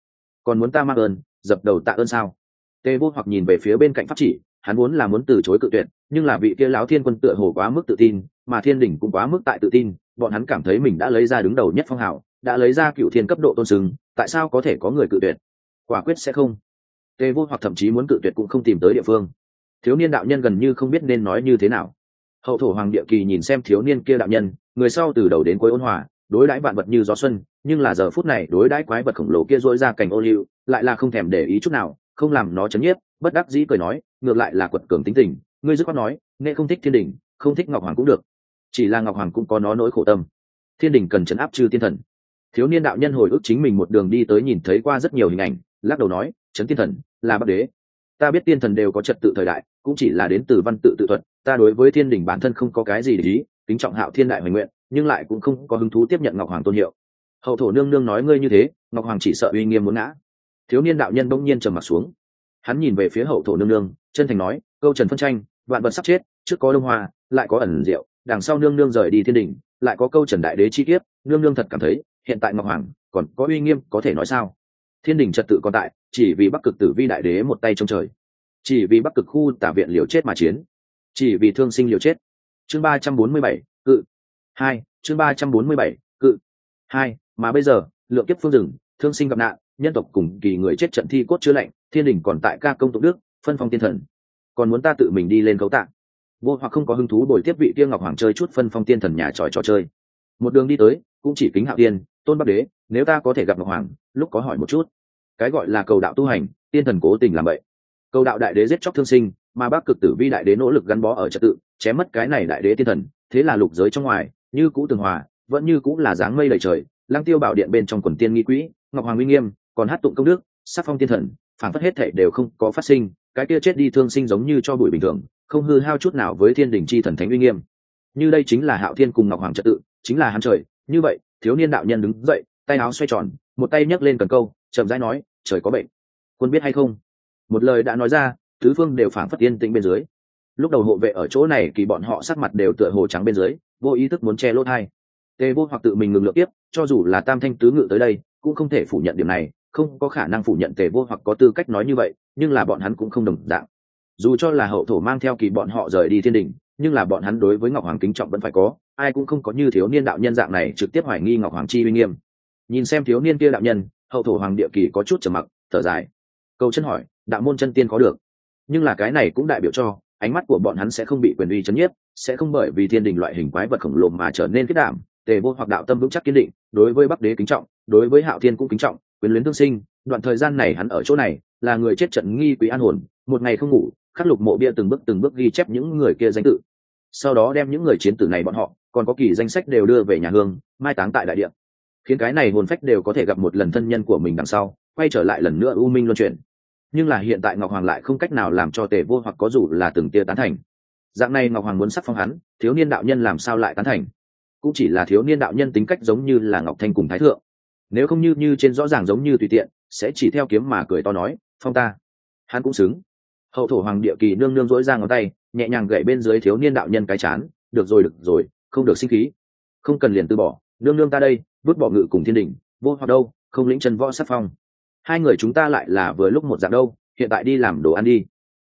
còn muốn ta mang ơn, dập đầu tạ ơn sao? Tề vô hoặc nhìn về phía bên cạnh pháp chỉ, hắn muốn là muốn từ chối cự tuyệt, nhưng là vị kia lão thiên quân tựa hồ quá mức tự tin, mà thiên đỉnh cũng quá mức tại tự tin, bọn hắn cảm thấy mình đã lấy ra đứng đầu nhất phong hào, đã lấy ra cựu thiên cấp độ tôn sừng tại sao có thể có người cự tuyệt? Quả quyết sẽ không. Tề vô hoặc thậm chí muốn cự tuyệt cũng không tìm tới địa phương. Thiếu niên đạo nhân gần như không biết nên nói như thế nào. Hậu thổ hoàng địa kỳ nhìn xem thiếu niên kia đạo nhân, người sau từ đầu đến cuối ôn hòa đối đãi vạn vật như gió xuân, nhưng là giờ phút này đối đãi quái vật khổng lồ kia dỗi ra cảnh ô liu, lại là không thèm để ý chút nào, không làm nó chấn nhiếp, bất đắc dĩ cười nói, ngược lại là quật cường tính tình, ngươi dứt khoát nói nghệ không thích thiên đình, không thích ngọc hoàng cũng được. Chỉ là ngọc hoàng cũng có nó nỗi khổ tâm. Thiên đình cần chấn áp trừ tiên thần. Thiếu niên đạo nhân hồi ức chính mình một đường đi tới nhìn thấy qua rất nhiều hình ảnh, lắc đầu nói, chấn tiên thần, là bắc đế. Ta biết tiên thần đều có trật tự thời đại, cũng chỉ là đến từ văn tự tự thuật, ta đối với thiên đình bản thân không có cái gì để ý, kính trọng hạo thiên đại hoành nguyện nhưng lại cũng không có hứng thú tiếp nhận ngọc hoàng tôn hiệu. Hậu thổ nương nương nói ngươi như thế, ngọc hoàng chỉ sợ uy nghiêm muốn ngã. Thiếu niên đạo nhân bỗng nhiên trầm mặt xuống. Hắn nhìn về phía hậu thổ nương nương, chân thành nói, câu trần phân tranh, vạn vật sắp chết, trước có đông hoa, lại có ẩn diệu đằng sau nương nương rời đi thiên đình, lại có câu trần đại đế chi tiết nương nương thật cảm thấy, hiện tại ngọc hoàng còn có uy nghiêm có thể nói sao? Thiên đình trật tự còn tại, chỉ vì bắc cực tử vi đại đế một tay trong trời. Chỉ vì bắc cực khu tả viện liều chết mà chiến. Chỉ vì thương sinh liều chết. Chương ba trăm bốn mươi bảy, cự hai, chương ba trăm bốn mươi bảy, cự. Hai, mà bây giờ, lượng kiếp phương rừng, thương sinh gặp nạn, nhân tộc cùng kỳ người chết trận thi cốt chứa lạnh, thiên đình còn tại ca công tụng đức, phân phong tiên thần. Còn muốn ta tự mình đi lên cấu tạng vô hoặc không có hứng thú đổi tiếp vị kia ngọc hoàng chơi chút phân phong tiên thần nhà tròi trò chơi. Một đường đi tới, cũng chỉ kính hạo tiên, tôn bắc đế, nếu ta có thể gặp ngọc hoàng, lúc có hỏi một chút. Cái gọi là cầu đạo tu hành, tiên thần cố tình làm vậy cầu đạo đại đế giết chóc thương sinh, mà bác cực tử vi đại đế nỗ lực gắn bó ở trật tự, chém mất cái này đại đế tiên thần, thế là lục giới trong ngoài như cũ tường hòa, vẫn như cũ là dáng mây đầy trời lang tiêu bảo điện bên trong quần tiên nghi quỹ, ngọc hoàng uy nghiêm, còn hát tụng công đức, sắc phong tiên thần phản phất hết thể đều không có phát sinh, cái kia chết đi thương sinh giống như cho bụi bình thường, không hư hao chút nào với thiên đình chi thần thánh uy nghiêm. Như đây chính là hạo thiên cùng ngọc hoàng trật tự, chính là hắn trời. Như vậy, thiếu niên đạo nhân đứng dậy, tay áo xoay tròn, một tay nhấc lên cần câu, chậm rãi nói, trời có bệnh. Quân biết hay không? Một lời đã nói ra, tứ phương đều phản phất yên tĩnh bên dưới lúc đầu hộ vệ ở chỗ này kỳ bọn họ sắc mặt đều tựa hồ trắng bên dưới, vô ý thức muốn che lốt hai tê vô hoặc tự mình ngừng lượng tiếp, cho dù là tam thanh tứ ngự tới đây, cũng không thể phủ nhận điểm này, không có khả năng phủ nhận tề vô hoặc có tư cách nói như vậy, nhưng là bọn hắn cũng không đồng dạng. Dù cho là hậu thổ mang theo kỳ bọn họ rời đi thiên đình, nhưng là bọn hắn đối với ngọc hoàng kính trọng vẫn phải có, ai cũng không có như thiếu niên đạo nhân dạng này trực tiếp hoài nghi ngọc hoàng chi uy nghiêm. Nhìn xem thiếu niên kia đạo nhân, hậu thổ hoàng địa kỳ có chút trầm mặc, thở dài. Câu chân hỏi, đạo môn chân tiên có được? Nhưng là cái này cũng đại biểu cho ánh mắt của bọn hắn sẽ không bị quyền uy chấn nhiếp, sẽ không bởi vì thiên đình loại hình quái vật khổng lồ mà trở nên kết đảm. Tề vô hoặc đạo tâm vững chắc kiên định, đối với bắc đế kính trọng, đối với hạo thiên cũng kính trọng quyền luyến thương sinh, đoạn thời gian này hắn ở chỗ này, là người chết trận nghi quý an hồn, một ngày không ngủ, khắc lục mộ bia từng bước từng bước ghi chép những người kia danh tự. Sau đó đem những người chiến tử này bọn họ, còn có kỳ danh sách đều đưa về nhà hương, mai táng tại đại địa. Khiến cái này hồn phách đều có thể gặp một lần thân nhân của mình đằng sau, quay trở lại lần nữa u minh luân chuyển nhưng là hiện tại ngọc hoàng lại không cách nào làm cho tề vô hoặc có dù là từng tia tán thành. Dạng này ngọc hoàng muốn sắc phong hắn, thiếu niên đạo nhân làm sao lại tán thành? Cũng chỉ là thiếu niên đạo nhân tính cách giống như là ngọc thanh cùng thái thượng. Nếu không như như trên rõ ràng giống như tùy tiện, sẽ chỉ theo kiếm mà cười to nói, phong ta. Hắn cũng xứng. Hậu thổ hoàng địa kỳ nương nương dỗi ra ngón tay, nhẹ nhàng gậy bên dưới thiếu niên đạo nhân cái chán, được rồi được rồi, không được sinh khí. Không cần liền từ bỏ, nương nương ta đây, vứt bỏ ngự cùng thiên đình vô hoặc đâu, không lĩnh chân võ sắc phong hai người chúng ta lại là vừa lúc một dạng đâu, hiện tại đi làm đồ ăn đi.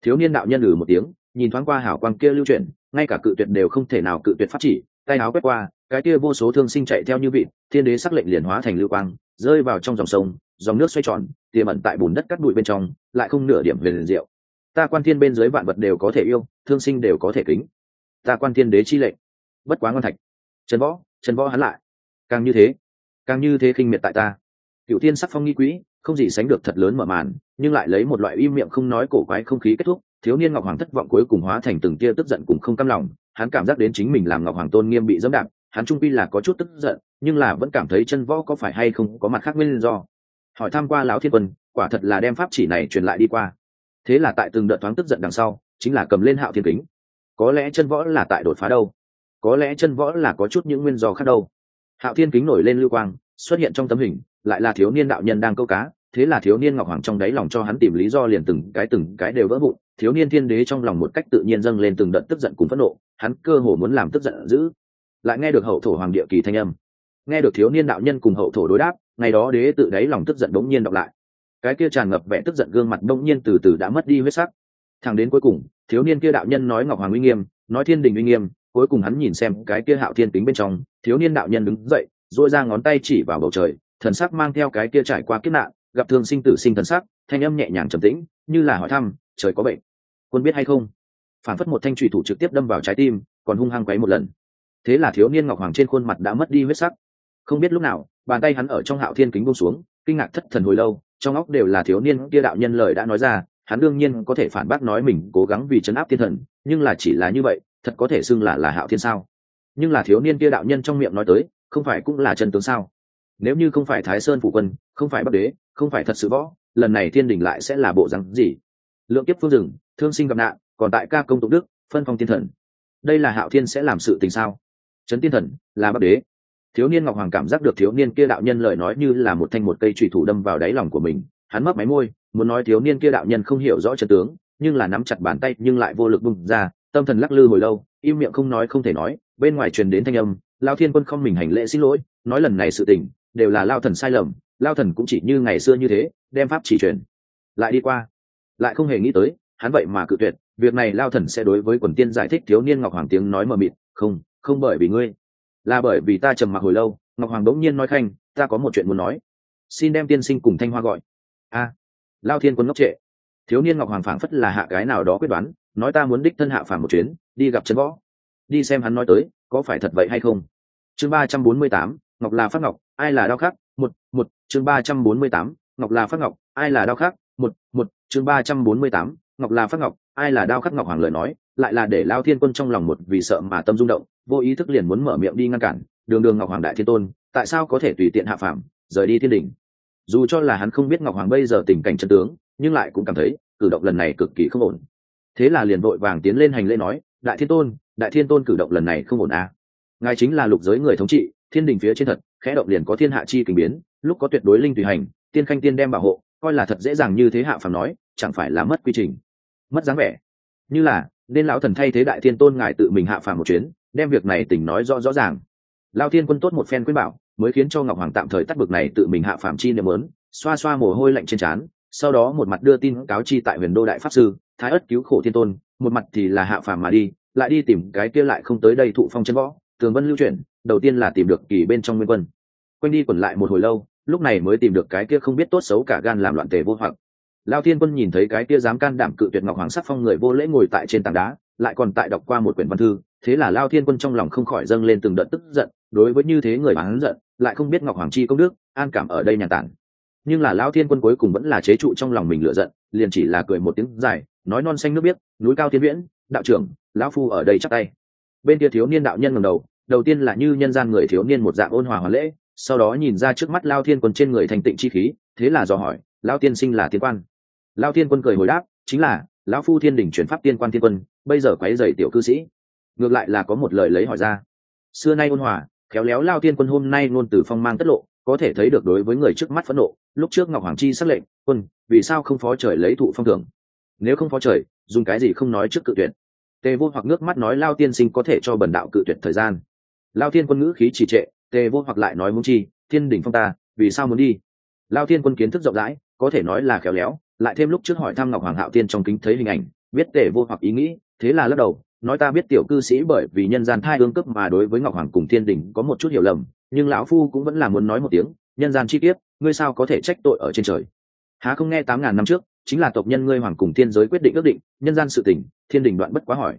Thiếu niên đạo nhân lử một tiếng, nhìn thoáng qua hảo quang kia lưu chuyển, ngay cả cự tuyệt đều không thể nào cự tuyệt phát chỉ, tay áo quét qua, cái kia vô số thương sinh chạy theo như vị thiên đế sắc lệnh liền hóa thành lưu quang, rơi vào trong dòng sông, dòng nước xoay tròn, tiềm ẩn tại bùn đất cắt bụi bên trong, lại không nửa điểm về liền diệu. Ta quan thiên bên dưới vạn vật đều có thể yêu, thương sinh đều có thể kính. Ta quan thiên đế chi lệnh. Bất quá ngon thạch. Trần võ trần võ hắn lại. Càng như thế, càng như thế khinh miệt tại ta. Cựu thiên sắc phong nghi quỹ không gì sánh được thật lớn mở màn, nhưng lại lấy một loại im miệng không nói cổ quái không khí kết thúc, thiếu niên ngọc hoàng thất vọng cuối cùng hóa thành từng tia tức giận cùng không cam lòng, hắn cảm giác đến chính mình làm ngọc hoàng tôn nghiêm bị dẫm đạp, hắn trung pi là có chút tức giận, nhưng là vẫn cảm thấy chân võ có phải hay không có mặt khác nguyên do. Hỏi tham q u a lão thiên quân, quả thật là đem pháp chỉ này truyền lại đi qua. Thế là tại từng đợt thoáng tức giận đằng sau, chính là cầm lên hạo thiên kính. Có lẽ chân võ là tại đột phá đâu? Có lẽ chân võ là có chút những nguyên do khác đâu? Hạo thiên kính nổi lên lưu quang, xuất hiện trong tấm hình, lại là thiếu niên đạo nhân đang câu cá thế là thiếu niên ngọc hoàng trong đáy lòng cho hắn tìm lý do liền từng cái từng cái đều vỡ vụn. Thiếu niên thiên đế trong lòng một cách tự nhiên dâng lên từng đợt tức giận cùng phẫn nộ, hắn cơ hồ muốn làm tức giận dữ. Lại nghe được hậu thổ hoàng địa kỳ thanh âm. Nghe được thiếu niên đạo nhân cùng hậu thổ đối đáp, ngày đó đế tự đáy lòng tức giận bỗng nhiên đọc lại. Cái kia tràn ngập vẻ tức giận gương mặt bỗng nhiên từ từ đã mất đi huyết sắc. Thằng đến cuối cùng, thiếu niên kia đạo nhân nói ngọc hoàng uy nghiêm, nói thiên đình uy nghiêm, cuối cùng hắn nhìn xem cái kia hạo thiên tính bên trong, thiếu niên đạo nhân đứng dậy dội ra ngón tay chỉ vào bầu trời, thần sắc mang theo cái kia trải qua kiếp nạn gặp thương sinh tử sinh thần sắc, thanh âm nhẹ nhàng trầm tĩnh, như là hỏi thăm, trời có bệnh? Quân biết hay không? Phản phất một thanh trùy thủ trực tiếp đâm vào trái tim, còn hung hăng quấy một lần. Thế là thiếu niên ngọc hoàng trên khuôn mặt đã mất đi huyết sắc. Không biết lúc nào, bàn tay hắn ở trong hạo thiên kính buông xuống, kinh ngạc thất thần hồi lâu, trong óc đều là thiếu niên kia đạo nhân lời đã nói ra, hắn đương nhiên có thể phản bác nói mình cố gắng vì chấn áp thiên thần, nhưng là chỉ là như vậy, thật có thể xưng là là hạo thiên sao? Nhưng là thiếu niên kia đạo nhân trong miệng nói tới, không phải cũng là chân tướng sao? Nếu như không phải thái sơn phủ quân, không phải bắc đế, không phải thật sự võ, lần này thiên đình lại sẽ là bộ rắn gì? Lượng kiếp phương rừng thương sinh gặp nạn, còn tại ca công tụng đức, phân phong thiên thần. Đây là hạo thiên sẽ làm sự tình sao? Trấn tiên thần, là bắc đế. Thiếu niên ngọc hoàng cảm giác được thiếu niên kia đạo nhân lời nói như là một thanh một cây trùy thủ đâm vào đáy lòng của mình. Hắn mấp máy môi, muốn nói thiếu niên kia đạo nhân không hiểu rõ trận tướng, nhưng là nắm chặt bàn tay nhưng lại vô lực bung ra, tâm thần lắc lư hồi lâu, im miệng không nói không thể nói, bên ngoài truyền đến thanh âm, lao thiên quân không mình hành lễ xin lỗi, nói lần này sự tình đều là lao thần sai lầm, lao thần cũng chỉ như ngày xưa như thế, đem pháp chỉ truyền. Lại đi qua, lại không hề nghĩ tới, hắn vậy mà cự tuyệt, việc này lao thần sẽ đối với quần tiên giải thích thiếu niên ngọc hoàng tiếng nói mờ mịt, không không bởi vì ngươi, là bởi vì ta trầm mặc hồi lâu. Ngọc hoàng đống nhiên nói khanh, ta có một chuyện muốn nói, xin đem tiên sinh cùng thanh hoa gọi. A, lao thiên quân ngốc trệ. Thiếu niên ngọc hoàng phảng phất là hạ cái nào đó quyết đoán, nói ta muốn đích thân hạ phàm một chuyến, đi gặp trấn võ, đi xem hắn nói tới, có phải thật vậy hay không. Chương ba trăm bốn mươi tám ngọc là phát ngọc, ai là đao khắc một một, chương ba trăm bốn mươi tám. Ngọc là phát ngọc, ai là đao khắc một một, chương ba trăm bốn mươi tám. Ngọc là phát ngọc, ai là đao khắc ngọc hoàng lời nói, lại là để lao thiên quân trong lòng một vì sợ mà tâm rung động, vô ý thức liền muốn mở miệng đi ngăn cản. Đường đường ngọc hoàng đại thiên tôn, tại sao có thể tùy tiện hạ phàm, rời đi thiên đình dù cho là hắn không biết ngọc hoàng bây giờ tình cảnh chân tướng, nhưng lại cũng cảm thấy, cử động lần này cực kỳ không ổn. Thế là liền vội vàng tiến lên hành lễ nói, đại thiên tôn, đại thiên tôn cử động lần này không ổn à. ngài chính là lục giới người thống trị thiên đình phía trên thật, khẽ động liền có thiên hạ chi kinh biến, lúc có tuyệt đối linh tùy hành, tiên khanh tiên đem bảo hộ, coi là thật dễ dàng như thế hạ phàm nói, chẳng phải là mất quy trình. Mất dáng vẻ. Như là, nên lão thần thay thế đại thiên tôn ngài tự mình hạ phàm một chuyến, đem việc này tỉnh nói rõ rõ ràng. Lao thiên quân tốt một phen quyết bảo, mới khiến cho ngọc hoàng tạm thời tắt bực này tự mình hạ phàm chi niệm lớn, xoa xoa mồ hôi lạnh trên trán, sau đó một mặt đưa tin cáo chi tại huyền đô đại pháp sư, thái ất cứu khổ thiên tôn, một mặt thì là hạ phàm mà đi, lại đi tìm cái kia lại không tới đây thụ phong chân võ tường vân lưu chuyển, đầu tiên là tìm được kỳ bên trong nguyên quân. Quanh đi quẩn lại một hồi lâu, lúc này mới tìm được cái kia không biết tốt xấu cả gan làm loạn tề vô hoặc. Lao thiên quân nhìn thấy cái kia dám can đảm cự tuyệt ngọc hoàng sắc phong người vô lễ ngồi tại trên tảng đá, lại còn tại đọc qua một quyển văn thư, thế là lao thiên quân trong lòng không khỏi dâng lên từng đợt tức giận, đối với như thế người bán giận, lại không biết ngọc hoàng chi công đức, an cảm ở đây nhà tản. Nhưng là lao thiên quân cuối cùng vẫn là chế trụ trong lòng mình lựa giận, liền chỉ là cười một tiếng dài, nói non xanh nước biếc, núi cao thiên viễn, đạo trưởng, lão phu ở đây chắc tay bên kia thiếu niên đạo nhân ngầm đầu đầu tiên là như nhân gian người thiếu niên một dạng ôn hòa hoàn lễ, sau đó nhìn ra trước mắt lao thiên quân trên người thành tịnh chi khí, thế là dò hỏi lao tiên sinh là tiên quan? Lao thiên quân cười hồi đáp, chính là, lão phu thiên đình chuyển pháp tiên quan thiên quân, bây giờ quấy dày tiểu cư sĩ. Ngược lại là có một lời lấy hỏi ra. Xưa nay ôn hòa, khéo léo lao thiên quân hôm nay ngôn từ phong mang tất lộ, có thể thấy được đối với người trước mắt phẫn nộ, lúc trước ngọc hoàng chi xác lệnh, quân, vì sao không phó trời lấy thụ phong thưởng? Nếu không phó trời, dùng cái gì không nói trước cự tuyển? Tề vô hoặc nước mắt nói, lao tiên sinh có thể cho bần đạo cự tuyệt thời gian. Lao thiên quân ngữ khí trì trệ, tề vô hoặc lại nói, muốn chi, thiên Đình phong ta, vì sao muốn đi? Lao thiên quân kiến thức rộng rãi, có thể nói là khéo léo, lại thêm lúc trước hỏi thăm ngọc hoàng hạo tiên trong kính thấy hình ảnh, biết tề vô hoặc ý nghĩ, thế là lắc đầu, nói, ta biết tiểu cư sĩ bởi vì nhân gian thai ương cấp mà đối với ngọc hoàng cùng thiên đình có một chút hiểu lầm, nhưng lão phu cũng vẫn là muốn nói một tiếng, nhân gian chi tiết ngươi sao có thể trách tội ở trên trời? Há không nghe tám ngàn năm trước chính là tộc nhân ngươi hoàng cùng thiên giới quyết định ước định, nhân gian sự tỉnh thiên đình đoạn bất quá hỏi.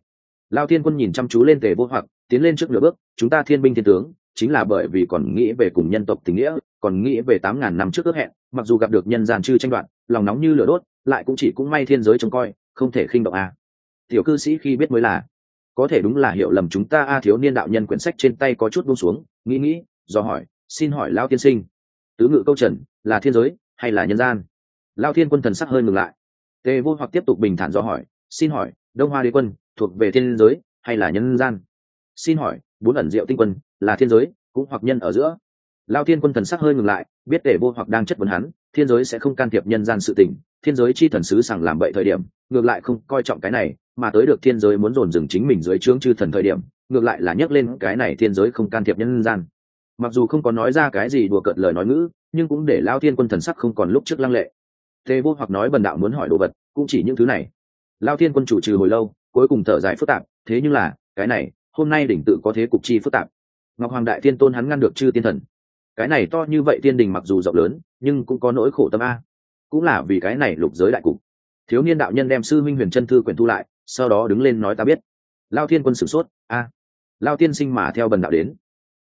Lao thiên quân nhìn chăm chú lên tề vô hoặc, tiến lên trước nửa bước, chúng ta thiên binh thiên tướng, chính là bởi vì còn nghĩ về cùng nhân tộc tình nghĩa, còn nghĩ về tám ngàn năm trước ước hẹn, mặc dù gặp được nhân gian chư tranh đoạn, lòng nóng như lửa đốt, lại cũng chỉ cũng may thiên giới trông coi, không thể khinh động a. Tiểu cư sĩ khi biết mới là, có thể đúng là hiểu lầm chúng ta a thiếu niên đạo nhân quyển sách trên tay có chút buông xuống, nghĩ nghĩ, do hỏi, xin hỏi lao tiên sinh, tứ ngự câu trần là thiên giới hay là nhân gian? Lao thiên quân thần sắc hơi ngừng lại. Tề vô hoặc tiếp tục bình thản do hỏi, xin hỏi, đông hoa đế quân thuộc về thiên giới hay là nhân gian? Xin hỏi, bốn ẩn diệu tinh quân là thiên giới, cũng hoặc nhân ở giữa. Lao thiên quân thần sắc hơi ngừng lại, biết tề vô hoặc đang chất vấn hắn, thiên giới sẽ không can thiệp nhân gian sự tình, thiên giới chi thần sứ sằng làm bậy thời điểm, ngược lại không coi trọng cái này, mà tới được thiên giới muốn dồn dừng chính mình dưới trướng chư thần thời điểm, ngược lại là nhắc lên cái này thiên giới không can thiệp nhân gian. Mặc dù không có nói ra cái gì đùa cợt lời nói ngữ, nhưng cũng để lao thiên quân thần sắc không còn lúc trước lăng lệ tê vô hoặc nói bần đạo muốn hỏi đồ vật, cũng chỉ những thứ này. Lao thiên quân chủ trừ hồi lâu, cuối cùng thở dài phức tạp, thế nhưng là, cái này, hôm nay đỉnh tự có thế cục chi phức tạp. Ngọc hoàng đại thiên tôn hắn ngăn được chư tiên thần. Cái này to như vậy tiên đình mặc dù rộng lớn, nhưng cũng có nỗi khổ tâm a. Cũng là vì cái này lục giới đại cục. Thiếu niên đạo nhân đem sư minh huyền chân thư quyển thu lại, sau đó đứng lên nói ta biết. Lao thiên quân sửng sốt, a. Lao tiên sinh mà theo bần đạo đến.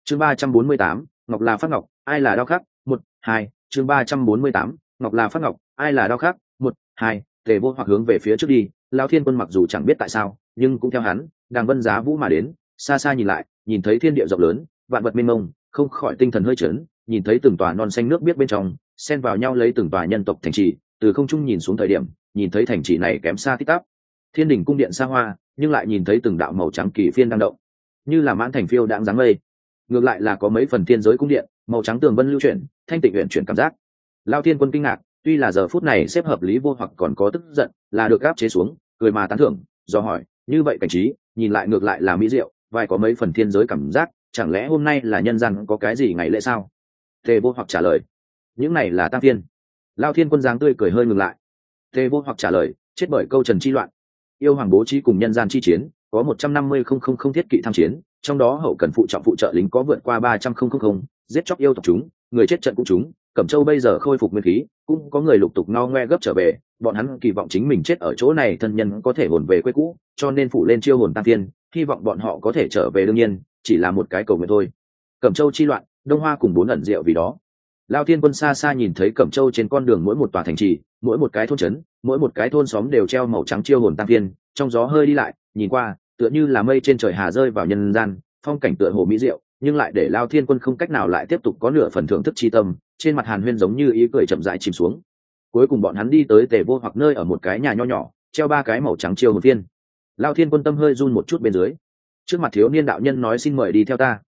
Chương ba trăm bốn mươi tám, ngọc là phát ngọc, ai là đao khắc? Một, hai, chương ba trăm bốn mươi tám, ngọc là phát ngọc ai là đao khắc? Một, hai, tề vô hoặc hướng về phía trước đi. Lao thiên quân mặc dù chẳng biết tại sao, nhưng cũng theo hắn đang vân giá vũ mà đến. Xa xa nhìn lại, nhìn thấy thiên địa rộng lớn, vạn vật mênh mông, không khỏi tinh thần hơi chấn, nhìn thấy từng tòa non xanh nước biết bên trong, xen vào nhau lấy từng tòa nhân tộc thành trì, từ không trung nhìn xuống thời điểm, nhìn thấy thành trì này kém xa tích tắp thiên đình cung điện xa hoa, nhưng lại nhìn thấy từng đạo màu trắng kỳ phiên đang động. Như là mãn thành phiêu đang dáng lây ngược lại là có mấy phần thiên giới cung điện, màu trắng tường vân lưu chuyển, thanh tịnh huyện chuyển cảm giác. Lao thiên quân kinh ngạc tuy là giờ phút này xếp hợp lý vô hoặc còn có tức giận, là được gáp chế xuống, cười mà tán thưởng, do hỏi, như vậy cảnh trí, nhìn lại ngược lại là mỹ diệu, vai có mấy phần thiên giới cảm giác, chẳng lẽ hôm nay là nhân gian có cái gì ngày lễ sao? Tề vô hoặc trả lời, những này là tam thiên. Lao thiên quân giáng tươi cười hơi ngừng lại. Tề vô hoặc trả lời, chết bởi câu trần chi loạn. Yêu hoàng bố trí cùng nhân gian chi chiến, có một trăm năm mươi không không không thiết kỵ tham chiến, trong đó hậu cần phụ trọng phụ trợ lính có vượt qua ba trăm không không không, giết chóc yêu tộc chúng, người chết trận cũng chúng cẩm châu bây giờ khôi phục nguyên khí, cũng có người lục tục no ngoe gấp trở về, bọn hắn kỳ vọng chính mình chết ở chỗ này thân nhân có thể hồn về quê cũ, cho nên phủ lên chiêu hồn tam tiên hy vọng bọn họ có thể trở về đương nhiên, chỉ là một cái cầu nguyện thôi. Cẩm châu chi loạn, đông hoa cùng bốn ẩn rượu vì đó. Lao thiên quân xa xa nhìn thấy cẩm châu trên con đường mỗi một tòa thành trì, mỗi một cái thôn trấn, mỗi một cái thôn xóm đều treo màu trắng chiêu hồn tam tiên trong gió hơi đi lại, nhìn qua, tựa như là mây trên trời hà rơi vào nhân gian, phong cảnh tựa hồ mỹ diệu nhưng lại để lao thiên quân không cách nào lại tiếp tục có nửa phần thưởng thức chi tâm, trên mặt hàn huyên giống như ý cười chậm rãi chìm xuống. Cuối cùng bọn hắn đi tới tề vô hoặc nơi ở một cái nhà nho nhỏ, treo ba cái màu trắng chiêu một viên. Lao thiên quân tâm hơi run một chút bên dưới. Trước mặt thiếu niên đạo nhân nói xin mời đi theo ta.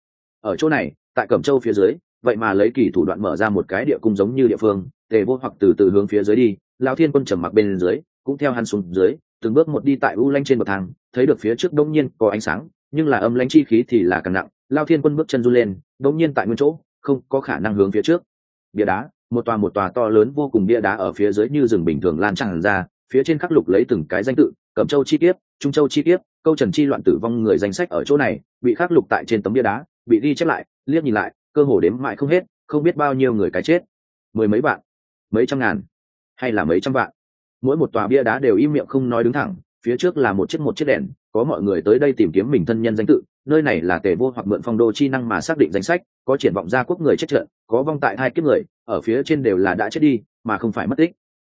Ở chỗ này, tại cẩm châu phía dưới, vậy mà lấy kỳ thủ đoạn mở ra một cái địa cung giống như địa phương, tề vô hoặc từ từ hướng phía dưới đi, lao thiên quân trầm mặc bên dưới, cũng theo hắn xuống dưới, từng bước một đi tại u lanh trên bậc thang, thấy được phía trước đông nhiên có ánh sáng nhưng là âm lãnh chi khí thì là càng nặng lao thiên quân bước chân run lên đống nhiên tại nguyên chỗ không có khả năng hướng phía trước. Bia đá một tòa một tòa to lớn vô cùng bia đá ở phía dưới như rừng bình thường lan tràn ra phía trên khắc lục lấy từng cái danh tự cẩm châu chi tiếp, trung châu chi tiếp, câu trần chi loạn tử vong người danh sách ở chỗ này bị khắc lục tại trên tấm bia đá bị ghi chép lại liếc nhìn lại cơ hồ đếm mãi không hết không biết bao nhiêu người cái chết. Mười mấy bạn, mấy trăm ngàn hay là mấy trăm vạn. Mỗi một tòa bia đá đều im miệng không nói đứng thẳng phía trước là một chiếc một chiếc đèn, có mọi người tới đây tìm kiếm mình thân nhân danh tự, nơi này là tề vô hoặc mượn phong đô chi năng mà xác định danh sách, có triển vọng gia quốc người chết trận, có vong tại hai kiếp người, ở phía trên đều là đã chết đi, mà không phải mất tích.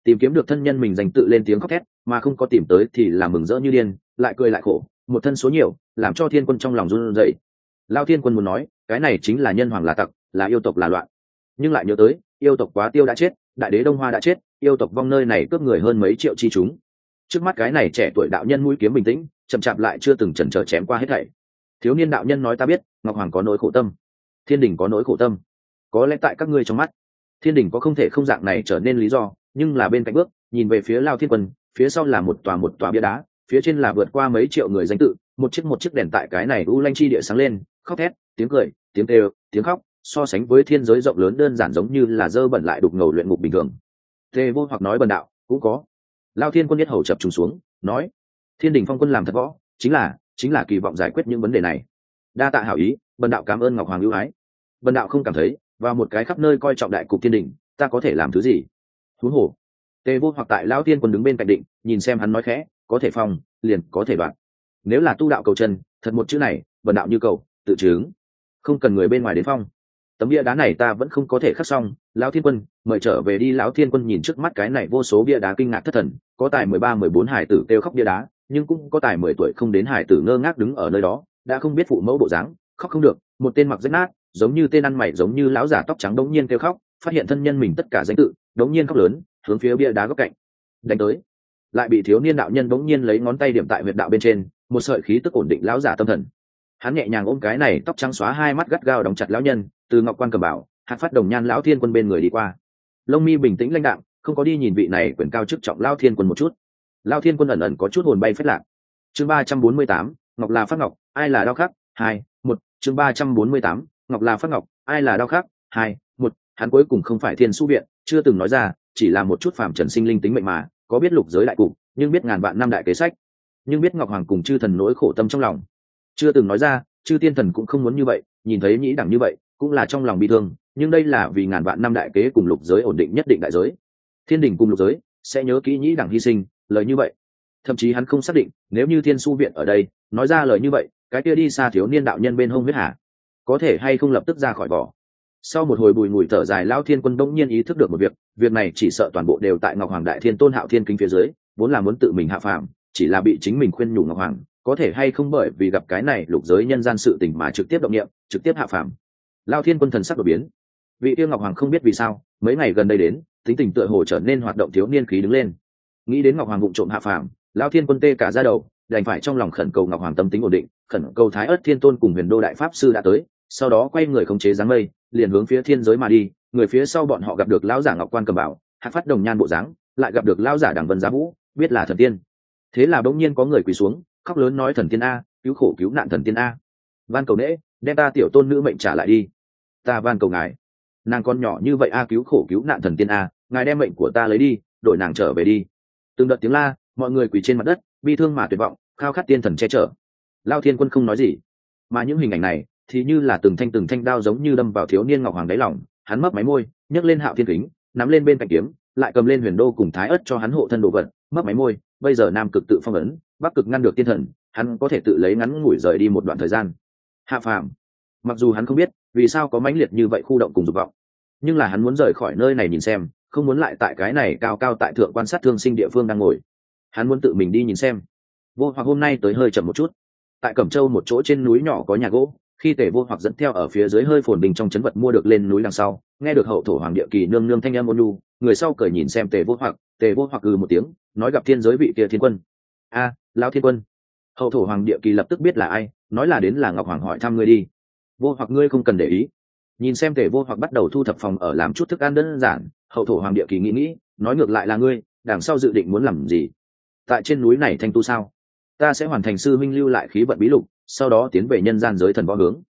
Tìm kiếm được thân nhân mình danh tự lên tiếng khóc thét, mà không có tìm tới thì là mừng rỡ như điên, lại cười lại khổ, một thân số nhiều, làm cho thiên quân trong lòng run rẩy. Lao thiên quân muốn nói, cái này chính là nhân hoàng là tặc, là yêu tộc là loạn. Nhưng lại nhớ tới, yêu tộc quá tiêu đã chết, đại đế đông hoa đã chết, yêu tộc vong nơi này cướp người hơn mấy triệu chi chúng trước mắt cái này trẻ tuổi đạo nhân mũi kiếm bình tĩnh, chậm chạp lại chưa từng chần chờ chém qua hết thảy. Thiếu niên đạo nhân nói ta biết, ngọc hoàng có nỗi khổ tâm. Thiên đình có nỗi khổ tâm. Có lẽ tại các ngươi trong mắt, thiên đình có không thể không dạng này trở nên lý do, nhưng là bên cạnh bước, nhìn về phía lao thiên quân, phía sau là một tòa một tòa bia đá, phía trên là vượt qua mấy triệu người danh tự, một chiếc một chiếc đèn tại cái này u lanh chi địa sáng lên, khóc thét, tiếng cười, tiếng kêu, tiếng khóc, so sánh với thiên giới rộng lớn đơn giản giống như là dơ bẩn lại đục ngầu luyện ngục bình thường. Tề vô hoặc nói bần đạo, cũng có lao thiên quân nhất hầu chập trùng xuống, nói, thiên đình phong quân làm thật võ, chính là chính là kỳ vọng giải quyết những vấn đề này. Đa tạ hảo ý, bần đạo cảm ơn ngọc hoàng ưu ái. Bần đạo không cảm thấy, vào một cái khắp nơi coi trọng đại cục thiên đình, ta có thể làm thứ gì? Huống hồ. Tề vô hoặc tại lão thiên quân đứng bên cạnh định, nhìn xem hắn nói khẽ, có thể phong, liền có thể đoạn. Nếu là tu đạo cầu chân, thật một chữ này, bần đạo như cầu, tự chứng. Không cần người bên ngoài đến phong tấm bia đá này ta vẫn không có thể khắc xong, lão thiên quân, mời trở về đi. Lão thiên quân nhìn trước mắt cái này vô số bia đá kinh ngạc thất thần, có tài mười ba, mười bốn hải tử kêu khóc bia đá, nhưng cũng có tài mười tuổi không đến hải tử ngơ ngác đứng ở nơi đó, đã không biết phụ mẫu bộ dáng, khóc không được, một tên mặc rách nát, giống như tên ăn mày, giống như lão giả tóc trắng đống nhiên kêu khóc, phát hiện thân nhân mình tất cả danh tự, đống nhiên khóc lớn, hướng phía bia đá góc cạnh, đánh tới. Lại bị thiếu niên đạo nhân đống nhiên lấy ngón tay điểm tại huyệt đạo bên trên, một sợi khí tức ổn định lão giả tâm thần hắn nhẹ nhàng ôm cái này tóc trắng xóa hai mắt gắt gao đóng chặt lão nhân, từ ngọc quan cầm bảo hạt phát đồng nhan lão thiên quân bên người đi qua. Lông mi bình tĩnh lãnh đạm, không có đi nhìn vị này quyền cao chức trọng lao thiên quân một chút. Lao thiên quân ẩn ẩn có chút hồn bay phết lạc. Chương ba trăm bốn mươi tám, ngọc là phát ngọc, ai là đau khắc? Hai, một, chương ba trăm bốn mươi tám, ngọc là phát ngọc, ai là đau khắc? Hai, một, hắn cuối cùng không phải thiên su viện, chưa từng nói ra, chỉ là một chút phàm trần sinh linh tính mệnh mà, có biết lục giới đại cục, nhưng biết ngàn vạn năm đại kế sách. Nhưng biết ngọc hoàng cùng chư thần nỗi khổ tâm trong lòng chưa từng nói ra, chư tiên thần cũng không muốn như vậy, nhìn thấy nhĩ đẳng như vậy, cũng là trong lòng bị thương, nhưng đây là vì ngàn vạn năm đại kế cùng lục giới ổn định nhất định đại giới. Thiên đình cùng lục giới sẽ nhớ kỹ nhĩ đẳng hy sinh, lời như vậy. Thậm chí hắn không xác định, nếu như thiên su viện ở đây, nói ra lời như vậy, cái kia đi xa thiếu niên đạo nhân bên hông huyết hà, có thể hay không lập tức ra khỏi vỏ. Sau một hồi bùi ngùi thở dài lao thiên quân đông nhiên ý thức được một việc việc này chỉ sợ toàn bộ đều tại ngọc hoàng đại thiên tôn hạo thiên kính phía dưới, vốn là muốn tự mình hạ phàm, chỉ là bị chính mình khuyên nhủ ngọc hoàng có thể hay không bởi vì gặp cái này lục giới nhân gian sự tình mà trực tiếp động nghiệm trực tiếp hạ phàm. Lao thiên quân thần sắc đột biến. Vị tiêu ngọc hoàng không biết vì sao, mấy ngày gần đây đến, tính tình tựa hồ trở nên hoạt động thiếu niên khí đứng lên. Nghĩ đến ngọc hoàng vụ trộm hạ phàm, lao thiên quân tê cả ra đầu, đành phải trong lòng khẩn cầu ngọc hoàng tâm tính ổn định, khẩn cầu thái ất thiên tôn cùng huyền đô đại pháp sư đã tới, sau đó quay người khống chế dáng mây, liền hướng phía thiên giới mà đi, người phía sau bọn họ gặp được lão giả ngọc quan cầm bảo, hạc phát đồng nhan bộ dáng, lại gặp được lão giả đằng vân giá vũ, biết là thần tiên. Thế là bỗng nhiên có người quỳ xuống khóc lớn nói thần tiên a, cứu khổ cứu nạn thần tiên a. Van cầu nễ, đem ta tiểu tôn nữ mệnh trả lại đi. Ta van cầu ngài. Nàng con nhỏ như vậy a, cứu khổ cứu nạn thần tiên a, ngài đem mệnh của ta lấy đi, đổi nàng trở về đi. Từng đợt tiếng la, mọi người quỳ trên mặt đất, bi thương mà tuyệt vọng, khao khát tiên thần che chở. Lao thiên quân không nói gì. Mà những hình ảnh này, thì như là từng thanh từng thanh đao giống như đâm vào thiếu niên ngọc hoàng đáy lòng, hắn mấp máy môi, nhấc lên hạo thiên kính, nắm lên bên cạnh kiếm, lại cầm lên huyền đô cùng thái ất cho hắn hộ thân đồ vật, mấp máy môi bây giờ nam cực tự phong ấn, bắc cực ngăn được tiên thần, hắn có thể tự lấy ngắn ngủi rời đi một đoạn thời gian. Hạ phàm, mặc dù hắn không biết vì sao có mãnh liệt như vậy khu động cùng dục vọng, nhưng là hắn muốn rời khỏi nơi này nhìn xem, không muốn lại tại cái này cao cao tại thượng quan sát thương sinh địa phương đang ngồi. Hắn muốn tự mình đi nhìn xem. Vô hoặc hôm nay tới hơi chậm một chút. Tại cẩm châu một chỗ trên núi nhỏ có nhà gỗ, khi tể vô hoặc dẫn theo ở phía dưới hơi phồn bình trong chấn vật mua được lên núi đằng sau, nghe được hậu thổ hoàng địa kỳ nương nương thanh em ôn lu người sau cởi nhìn xem tề vô hoặc tề vô hoặc ừ một tiếng nói gặp thiên giới vị kia thiên quân. A à, lao thiên quân. Hậu thổ hoàng địa kỳ lập tức biết là ai nói là đến là ngọc hoàng hỏi thăm ngươi đi. Vô hoặc ngươi không cần để ý. Nhìn xem tề vô hoặc bắt đầu thu thập phòng ở làm chút thức ăn đơn giản hậu thổ hoàng địa kỳ nghĩ nghĩ nói ngược lại là ngươi đằng sau dự định muốn làm gì? Tại trên núi này thanh tu sao? Ta sẽ hoàn thành sư minh lưu lại khí vận bí lục sau đó tiến về nhân gian giới thần võ hướng.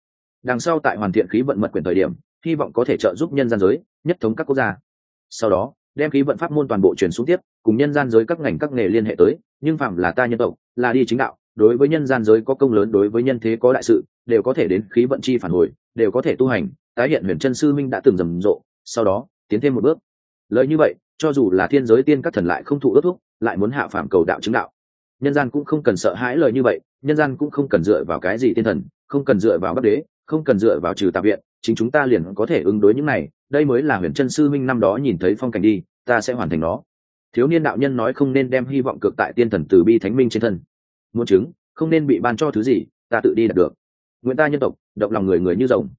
Đằng sau tại hoàn thiện khí vận mật quyển thời điểm hy vọng có thể trợ giúp nhân gian giới nhất thống các quốc gia sau đó, đem khí vận pháp môn toàn bộ truyền xuống tiếp, cùng nhân gian giới các ngành các nghề liên hệ tới, nhưng phạm là ta nhân tộc, là đi chính đạo, đối với nhân gian giới có công lớn, đối với nhân thế có đại sự, đều có thể đến khí vận chi phản hồi, đều có thể tu hành, tái hiện huyền chân sư minh đã từng rầm rộ, sau đó, tiến thêm một bước. Lời như vậy, cho dù là thiên giới tiên các thần lại không thụ ước thúc lại muốn hạ phạm cầu đạo chứng đạo. Nhân gian cũng không cần sợ hãi lời như vậy, nhân gian cũng không cần dựa vào cái gì tiên thần, không cần dựa vào bắc đế, không cần dựa vào trừ tạp viện chính chúng ta liền có thể ứng đối những này, đây mới là huyền chân sư minh năm đó nhìn thấy phong cảnh đi, ta sẽ hoàn thành nó. Thiếu niên đạo nhân nói không nên đem hy vọng cực tại tiên thần từ bi thánh minh trên thân. Muốn chứng, không nên bị ban cho thứ gì, ta tự đi đạt được. Nguyện ta nhân tộc, động lòng người người như rồng.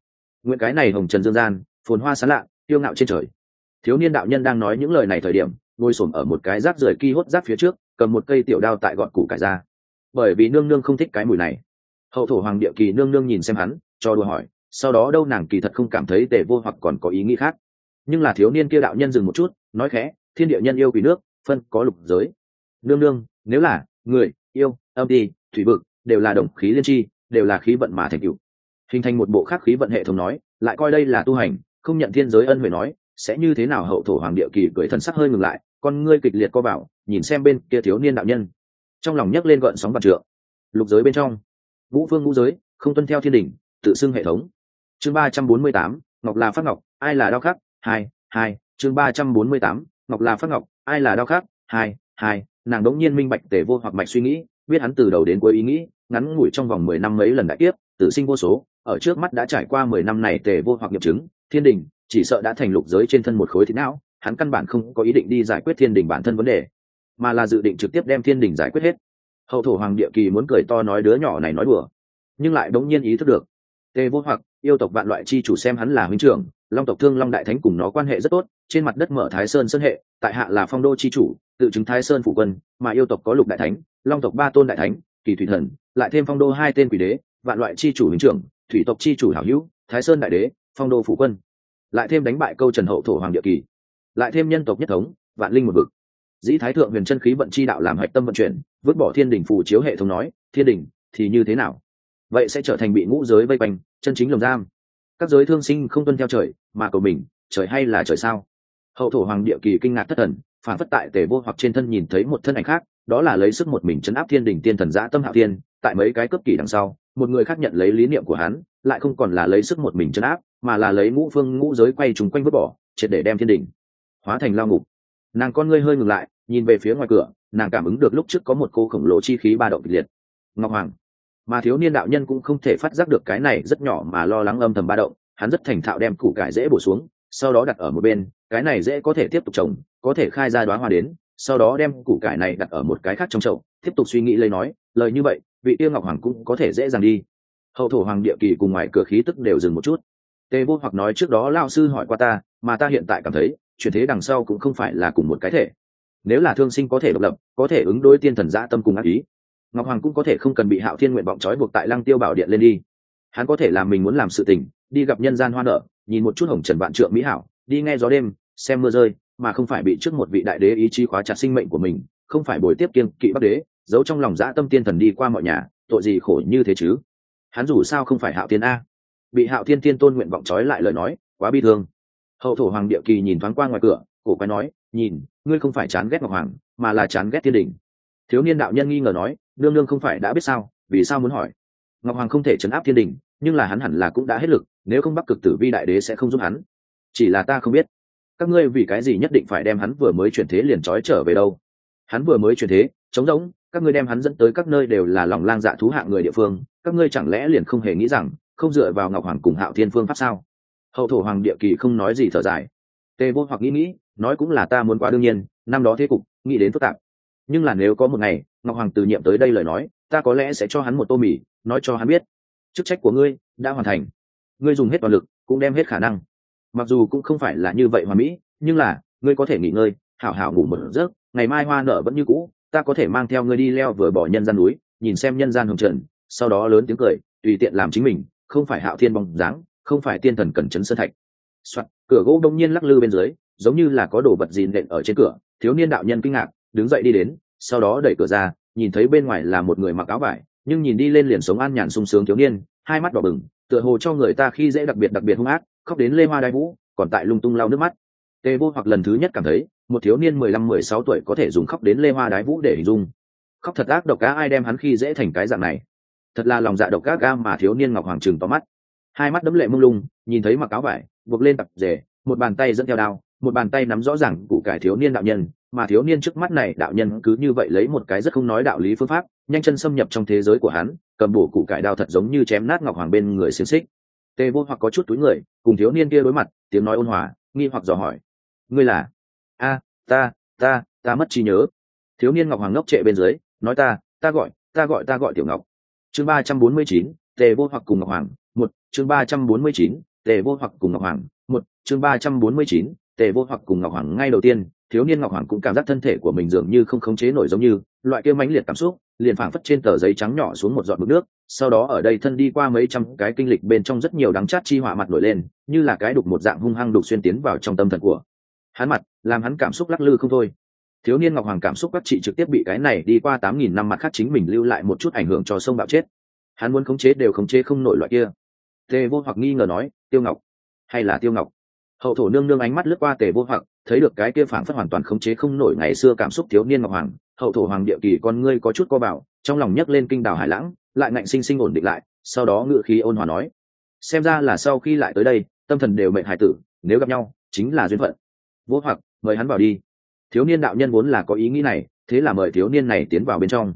Nguyện cái này hồng trần dương gian, phồn hoa sán lạ tiêu ngạo trên trời. Thiếu niên đạo nhân đang nói những lời này thời điểm, ngồi xổm ở một cái rác rời ki hốt rác phía trước, cầm một cây tiểu đao tại gọn củ cải ra. Bởi vì nương nương không thích cái mùi này. Hậu thổ hoàng địa kỳ nương nương nhìn xem hắn, cho đùa hỏi sau đó đâu nàng kỳ thật không cảm thấy tề vô hoặc còn có ý nghĩ khác. Nhưng là thiếu niên kia đạo nhân dừng một chút, nói khẽ, thiên địa nhân yêu quỷ nước, phân có lục giới. Nương nương, nếu là người, yêu, âm đi, thủy vực, đều là đồng khí liên tri, đều là khí vận mà thành cựu hình thành một bộ khác khí vận hệ thống nói, lại coi đây là tu hành, không nhận thiên giới ân huệ nói, sẽ như thế nào hậu thổ hoàng địa kỳ cười thần sắc hơi ngừng lại, con ngươi kịch liệt co bảo nhìn xem bên kia thiếu niên đạo nhân. Trong lòng nhấc lên gợn sóng bạt trượng. Lục giới bên trong. Vũ phương ngũ giới, không tuân theo thiên đình tự xưng hệ thống chương ba trăm bốn mươi tám, ngọc là phát ngọc, ai là đao khắc hai hai, chương ba trăm bốn mươi tám, ngọc là phát ngọc, ai là đao khắc hai hai, nàng đống nhiên minh bạch tề vô hoặc mạch suy nghĩ, biết hắn từ đầu đến cuối ý nghĩ, ngắn ngủi trong vòng mười năm mấy lần đại tiếp tự sinh vô số, ở trước mắt đã trải qua mười năm này tề vô hoặc nghiệm chứng, thiên đình, chỉ sợ đã thành lục giới trên thân một khối thịt não, hắn căn bản không có ý định đi giải quyết thiên đình bản thân vấn đề, mà là dự định trực tiếp đem thiên đình giải quyết hết. Hậu thổ hoàng địa kỳ muốn cười to nói đứa nhỏ này nói đùa, nhưng lại đống nhiên ý thức được, tề vô hoặc yêu tộc vạn loại chi chủ xem hắn là huynh trưởng, long tộc thương long đại thánh cùng nó quan hệ rất tốt, trên mặt đất mở thái sơn sơn hệ, tại hạ là phong đô chi chủ, tự chứng thái sơn phủ quân, mà yêu tộc có lục đại thánh, long tộc ba tôn đại thánh, kỳ thủy thần, lại thêm phong đô hai tên quỷ đế, vạn loại chi chủ huynh trưởng, thủy tộc chi chủ hảo hữu, thái sơn đại đế, phong đô phủ quân. Lại thêm đánh bại câu trần hậu thổ hoàng địa kỳ. Lại thêm nhân tộc nhất thống, vạn linh một vực. Dĩ thái thượng huyền chân khí vận chi đạo làm hạch tâm vận chuyển, vứt bỏ thiên đình phù chiếu hệ thống nói, thiên đình thì như thế nào? Vậy sẽ trở thành bị ngũ giới vây quanh chân chính lồng giam. Các giới thương sinh không tuân theo trời mà cầu mình, trời hay là trời sao? Hậu thổ hoàng địa kỳ kinh ngạc thất thần, phản phất tại tề vô hoặc trên thân nhìn thấy một thân ảnh khác, đó là lấy sức một mình chấn áp thiên đình tiên thần giã tâm hạ thiên tại mấy cái cấp kỳ đằng sau, một người khác nhận lấy lý niệm của hắn, lại không còn là lấy sức một mình chấn áp, mà là lấy ngũ phương ngũ giới quay trùng quanh vứt bỏ, triệt để đem thiên đình hóa thành lao ngục. Nàng con ngươi hơi ngừng lại, nhìn về phía ngoài cửa, nàng cảm ứng được lúc trước có một cô khổng lồ chi khí ba động kịch liệt. Ngọc hoàng mà thiếu niên đạo nhân cũng không thể phát giác được cái này rất nhỏ mà lo lắng âm thầm ba động, hắn rất thành thạo đem củ cải dễ bổ xuống, sau đó đặt ở một bên, cái này dễ có thể tiếp tục trồng, có thể khai ra đoá hoa đến, sau đó đem củ cải này đặt ở một cái khác trong chậu, tiếp tục suy nghĩ lấy nói, lời như vậy, vị tiêu ngọc hoàng cũng có thể dễ dàng đi. Hậu thổ hoàng địa kỳ cùng ngoài cửa khí tức đều dừng một chút. Tề vô hoặc nói trước đó lao sư hỏi qua ta, mà ta hiện tại cảm thấy, chuyển thế đằng sau cũng không phải là cùng một cái thể. Nếu là thương sinh có thể độc lập, có thể ứng đối tiên thần giã tâm cùng ác ý ngọc hoàng cũng có thể không cần bị hạo thiên nguyện vọng trói buộc tại lăng tiêu bảo điện lên đi. Hắn có thể làm mình muốn làm sự tình, đi gặp nhân gian hoa nở, nhìn một chút hồng trần vạn trượng mỹ hảo, đi nghe gió đêm, xem mưa rơi, mà không phải bị trước một vị đại đế ý chí khóa chặt sinh mệnh của mình, không phải bồi tiếp kiên kỵ bắc đế, giấu trong lòng dã tâm tiên thần đi qua mọi nhà, tội gì khổ như thế chứ? Hắn dù sao không phải hạo thiên a. Bị hạo thiên tiên tôn nguyện vọng trói lại lời nói, quá bi thương. Hậu thổ hoàng địa kỳ nhìn thoáng qua ngoài cửa, cổ quái nói, nhìn, ngươi không phải chán ghét ngọc hoàng, mà là chán ghét thiên đình. Thiếu niên đạo nhân nghi ngờ nói nương nương không phải đã biết sao, vì sao muốn hỏi? Ngọc hoàng không thể chấn áp thiên đình, nhưng là hắn hẳn là cũng đã hết lực, nếu không bắc cực tử vi đại đế sẽ không giúp hắn. Chỉ là ta không biết. Các ngươi vì cái gì nhất định phải đem hắn vừa mới chuyển thế liền trói trở về đâu? Hắn vừa mới chuyển thế chống rỗng, các ngươi đem hắn dẫn tới các nơi đều là lòng lang dạ thú hạng người địa phương, các ngươi chẳng lẽ liền không hề nghĩ rằng, không dựa vào ngọc hoàng cùng hạo thiên phương pháp sao? Hậu thổ hoàng địa kỳ không nói gì thở dài. Tề vô hoặc nghĩ nghĩ, nói cũng là ta muốn quá đương nhiên, năm đó thế cục, nghĩ đến phức tạp. Nhưng là nếu có một ngày ngọc hoàng từ nhiệm tới đây lời nói ta có lẽ sẽ cho hắn một tô mì nói cho hắn biết. Chức trách của ngươi đã hoàn thành. Ngươi dùng hết toàn lực cũng đem hết khả năng. Mặc dù cũng không phải là như vậy hoàn mỹ nhưng là ngươi có thể nghỉ ngơi hảo hảo ngủ một giấc ngày mai hoa nở vẫn như cũ ta có thể mang theo ngươi đi leo vừa bỏ nhân gian núi nhìn xem nhân gian hồng trần sau đó lớn tiếng cười tùy tiện làm chính mình không phải hạo thiên bóng dáng không phải tiên thần cẩn chấn sơn thạch. Soạn, cửa gỗ đông nhiên lắc lư bên dưới giống như là có đồ vật gì nện ở trên cửa thiếu niên đạo nhân kinh ngạc đứng dậy đi đến sau đó đẩy cửa ra, nhìn thấy bên ngoài là một người mặc áo vải, nhưng nhìn đi lên liền sống an nhàn sung sướng thiếu niên, hai mắt đỏ bừng, tựa hồ cho người ta khi dễ đặc biệt đặc biệt hung ác, khóc đến lê hoa đai vũ, còn tại lung tung lau nước mắt. Tê vô hoặc lần thứ nhất cảm thấy, một thiếu niên mười lăm, mười sáu tuổi có thể dùng khóc đến lê hoa đái vũ để hình dung. Khóc thật ác độc cá ai đem hắn khi dễ thành cái dạng này? Thật là lòng dạ độc ác ga mà thiếu niên ngọc hoàng trừng to mắt. Hai mắt đấm lệ mông lung, nhìn thấy mặc áo vải, buộc lên tập rể, một bàn tay dẫn theo đao, một bàn tay nắm rõ ràng củ cải thiếu niên đạo nhân mà thiếu niên trước mắt này đạo nhân cứ như vậy lấy một cái rất không nói đạo lý phương pháp, nhanh chân xâm nhập trong thế giới của hắn, cầm bổ cụ cải đao thật giống như chém nát ngọc hoàng bên người xiềng xích. Tê vô hoặc có chút túi người, cùng thiếu niên kia đối mặt, tiếng nói ôn hòa, nghi hoặc dò hỏi. Ngươi là? A, ta ta ta mất trí nhớ. Thiếu niên ngọc hoàng ngốc trệ bên dưới, nói ta ta gọi ta gọi ta gọi tiểu ngọc. Chương ba trăm bốn mươi chín tề vô hoặc cùng ngọc hoàng, một, chương ba trăm bốn mươi chín tề vô hoặc cùng ngọc hoàng, một, chương ba trăm bốn mươi chín tề vô hoặc cùng ngọc hoàng ngay đầu tiên thiếu niên ngọc hoàng cũng cảm giác thân thể của mình dường như không khống chế nổi giống như, loại kia mãnh liệt cảm xúc, liền phảng phất trên tờ giấy trắng nhỏ xuống một giọt mực nước, sau đó ở đây thân đi qua mấy trăm cái kinh lịch bên trong rất nhiều đắng chát chi hỏa mặt nổi lên, như là cái đục một dạng hung hăng đục xuyên tiến vào trong tâm thần của hắn mặt, làm hắn cảm xúc lắc lư không thôi. Thiếu niên ngọc hoàng cảm xúc các chị trực tiếp bị cái này đi qua tám nghìn năm mặt khác chính mình lưu lại một chút ảnh hưởng cho sông bạo chết. Hắn muốn khống chế đều khống chế không nổi loại kia. Tề vô hoặc nghi ngờ nói, tiêu ngọc, hay là tiêu ngọc? Hậu thổ nương nương ánh mắt lướt qua tề vô hoặc thấy được cái kia phản phất hoàn toàn khống chế không nổi ngày xưa cảm xúc thiếu niên ngọc hoàng, hậu thổ hoàng địa kỳ con ngươi có chút co bảo, trong lòng nhấc lên kinh đảo hải lãng, lại ngạnh sinh sinh ổn định lại, sau đó ngự khí ôn hòa nói, xem ra là sau khi lại tới đây, tâm thần đều mệnh hải tử, nếu gặp nhau, chính là duyên phận. Vô hoặc, mời hắn vào đi. Thiếu niên đạo nhân vốn là có ý nghĩ này, thế là mời thiếu niên này tiến vào bên trong.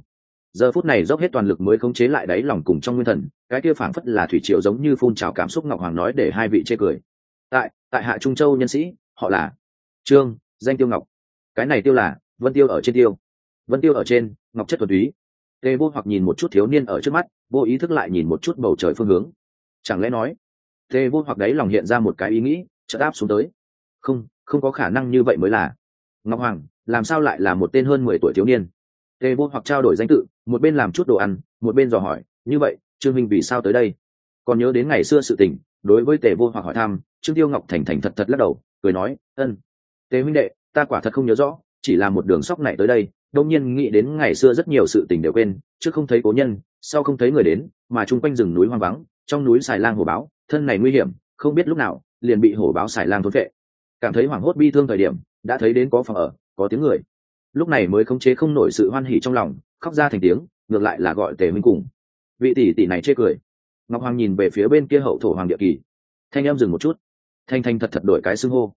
Giờ phút này dốc hết toàn lực mới khống chế lại đáy lòng cùng trong nguyên thần, cái kia phảng phất là thủy triệu giống như phun trào cảm xúc ngọc hoàng nói để hai vị chê cười. Tại tại hạ trung châu nhân sĩ, họ là trương, danh tiêu ngọc. Cái này tiêu là vân tiêu ở trên tiêu. Vân tiêu ở trên, ngọc chất thuần túy. Tề vô hoặc nhìn một chút thiếu niên ở trước mắt, vô ý thức lại nhìn một chút bầu trời phương hướng. Chẳng lẽ nói, tề vô hoặc đấy lòng hiện ra một cái ý nghĩ, chợt áp xuống tới. Không không có khả năng như vậy mới là. Ngọc hoàng, làm sao lại là một tên hơn mười tuổi thiếu niên? Tề vô hoặc trao đổi danh tự, một bên làm chút đồ ăn, một bên dò hỏi, như vậy, trương minh vì sao tới đây? Còn nhớ đến ngày xưa sự tình, đối với tề vô hoặc hỏi thăm, trương tiêu ngọc thành thành thật thật lắc đầu, cười nói, ân tề huynh đệ, ta quả thật không nhớ rõ, chỉ là một đường sóc này tới đây đông nhiên nghĩ đến ngày xưa rất nhiều sự tình đều quên, chứ không thấy cố nhân, sau không thấy người đến, mà chung quanh rừng núi hoang vắng, trong núi xài lang hổ báo, thân này nguy hiểm, không biết lúc nào, liền bị hổ báo xài lang thốn vệ cảm thấy hoảng hốt bi thương thời điểm, đã thấy đến có phòng ở, có tiếng người. Lúc này mới khống chế không nổi sự hoan hỉ trong lòng, khóc ra thành tiếng, ngược lại là gọi tề minh cùng. Vị tỷ tỷ này chê cười. Ngọc hoàng nhìn về phía bên kia hậu thổ hoàng địa kỳ. Thanh em dừng một chút. Thanh thanh thật thật đổi cái xưng hô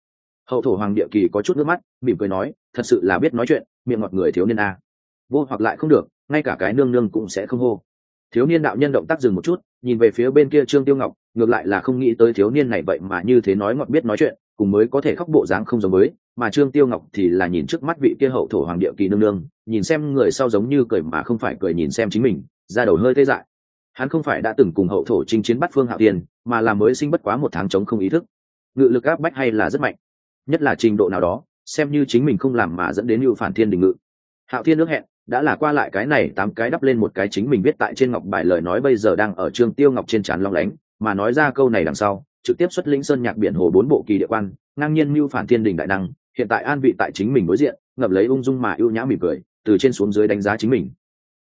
hậu thổ hoàng địa kỳ có chút nước mắt mỉm cười nói thật sự là biết nói chuyện miệng ngọt người thiếu niên a. Vô hoặc lại không được ngay cả cái nương nương cũng sẽ không hô. Thiếu niên đạo nhân động tác dừng một chút nhìn về phía bên kia trương tiêu ngọc ngược lại là không nghĩ tới thiếu niên này vậy mà như thế nói ngọt biết nói chuyện cùng mới có thể khóc bộ dáng không giống mới, mà trương tiêu ngọc thì là nhìn trước mắt vị kia hậu thổ hoàng địa kỳ nương nương nhìn xem người sau giống như cười mà không phải cười nhìn xem chính mình ra đầu hơi tê dại. Hắn không phải đã từng cùng hậu thổ chinh chiến bắt phương hạo Tiền, mà là mới sinh bất quá một tháng chống không ý thức. Ngự lực áp bách hay là rất mạnh nhất là trình độ nào đó, xem như chính mình không làm mà dẫn đến mưu phản thiên đình ngự. Hạo thiên ước hẹn, đã là qua lại cái này tám cái đắp lên một cái chính mình viết tại trên ngọc bài lời nói bây giờ đang ở trương tiêu ngọc trên trán long lánh, mà nói ra câu này đằng sau, trực tiếp xuất lĩnh sơn nhạc biển hồ bốn bộ kỳ địa quan, ngang nhiên mưu phản thiên đình đại năng, hiện tại an vị tại chính mình đối diện, ngập lấy ung dung mà ưu nhã mỉm cười, từ trên xuống dưới đánh giá chính mình.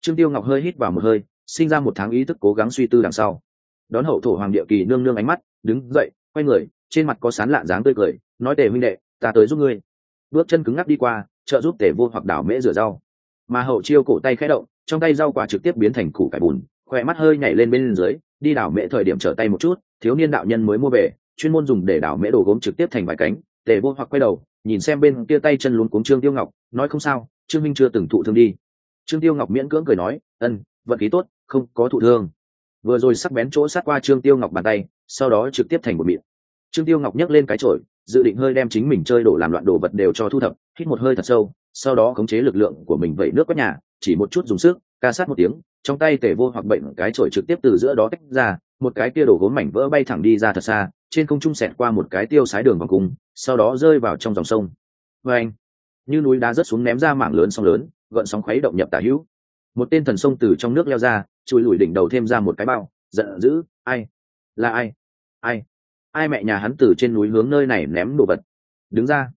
Trương tiêu ngọc hơi hít vào một hơi, sinh ra một tháng ý thức cố gắng suy tư đằng sau. Đón hậu thổ hoàng địa kỳ nương nương ánh mắt, đứng dậy, quay người, trên mặt có sán lạ dáng tươi cười nói tề huynh đệ, ta tới giúp ngươi. Bước chân cứng ngắc đi qua, trợ giúp tề vô hoặc đảo mễ rửa rau. Mà hậu chiêu cổ tay khẽ động, trong tay rau quả trực tiếp biến thành củ cải bùn, khỏe mắt hơi nhảy lên bên dưới, đi đảo mễ thời điểm trở tay một chút, thiếu niên đạo nhân mới mua về, chuyên môn dùng để đảo mễ đồ gốm trực tiếp thành vài cánh. Tề vô hoặc quay đầu, nhìn xem bên kia tay chân luống cuống trương tiêu ngọc, nói không sao, trương minh chưa từng thụ thương đi. Trương tiêu ngọc miễn cưỡng cười nói, ân, vận khí tốt, không có thụ thương. Vừa rồi sắc bén chỗ sát qua trương tiêu ngọc bàn tay, sau đó trực tiếp thành một miệng. Trương tiêu ngọc nhấc lên cái chổi dự định hơi đem chính mình chơi đổ làm loạn đồ vật đều cho thu thập, hít một hơi thật sâu, sau đó khống chế lực lượng của mình vẩy nước quét nhà, chỉ một chút dùng sức, ca sát một tiếng, trong tay tể vô hoặc bệnh cái chổi trực tiếp từ giữa đó tách ra, một cái tia đổ gốm mảnh vỡ bay thẳng đi ra thật xa, trên không trung xẹt qua một cái tiêu sái đường vòng cung, sau đó rơi vào trong dòng sông. Vê anh, như núi đá rớt xuống ném ra mảng lớn sóng lớn gợn sóng khuấy động nhập tả hữu. Một tên thần sông từ trong nước leo ra chùi lùi đỉnh đầu thêm ra một cái bao, giận dữ, ai? Là ai? Ai? Ai mẹ nhà hắn từ trên núi hướng nơi này ném đồ vật? Đứng ra.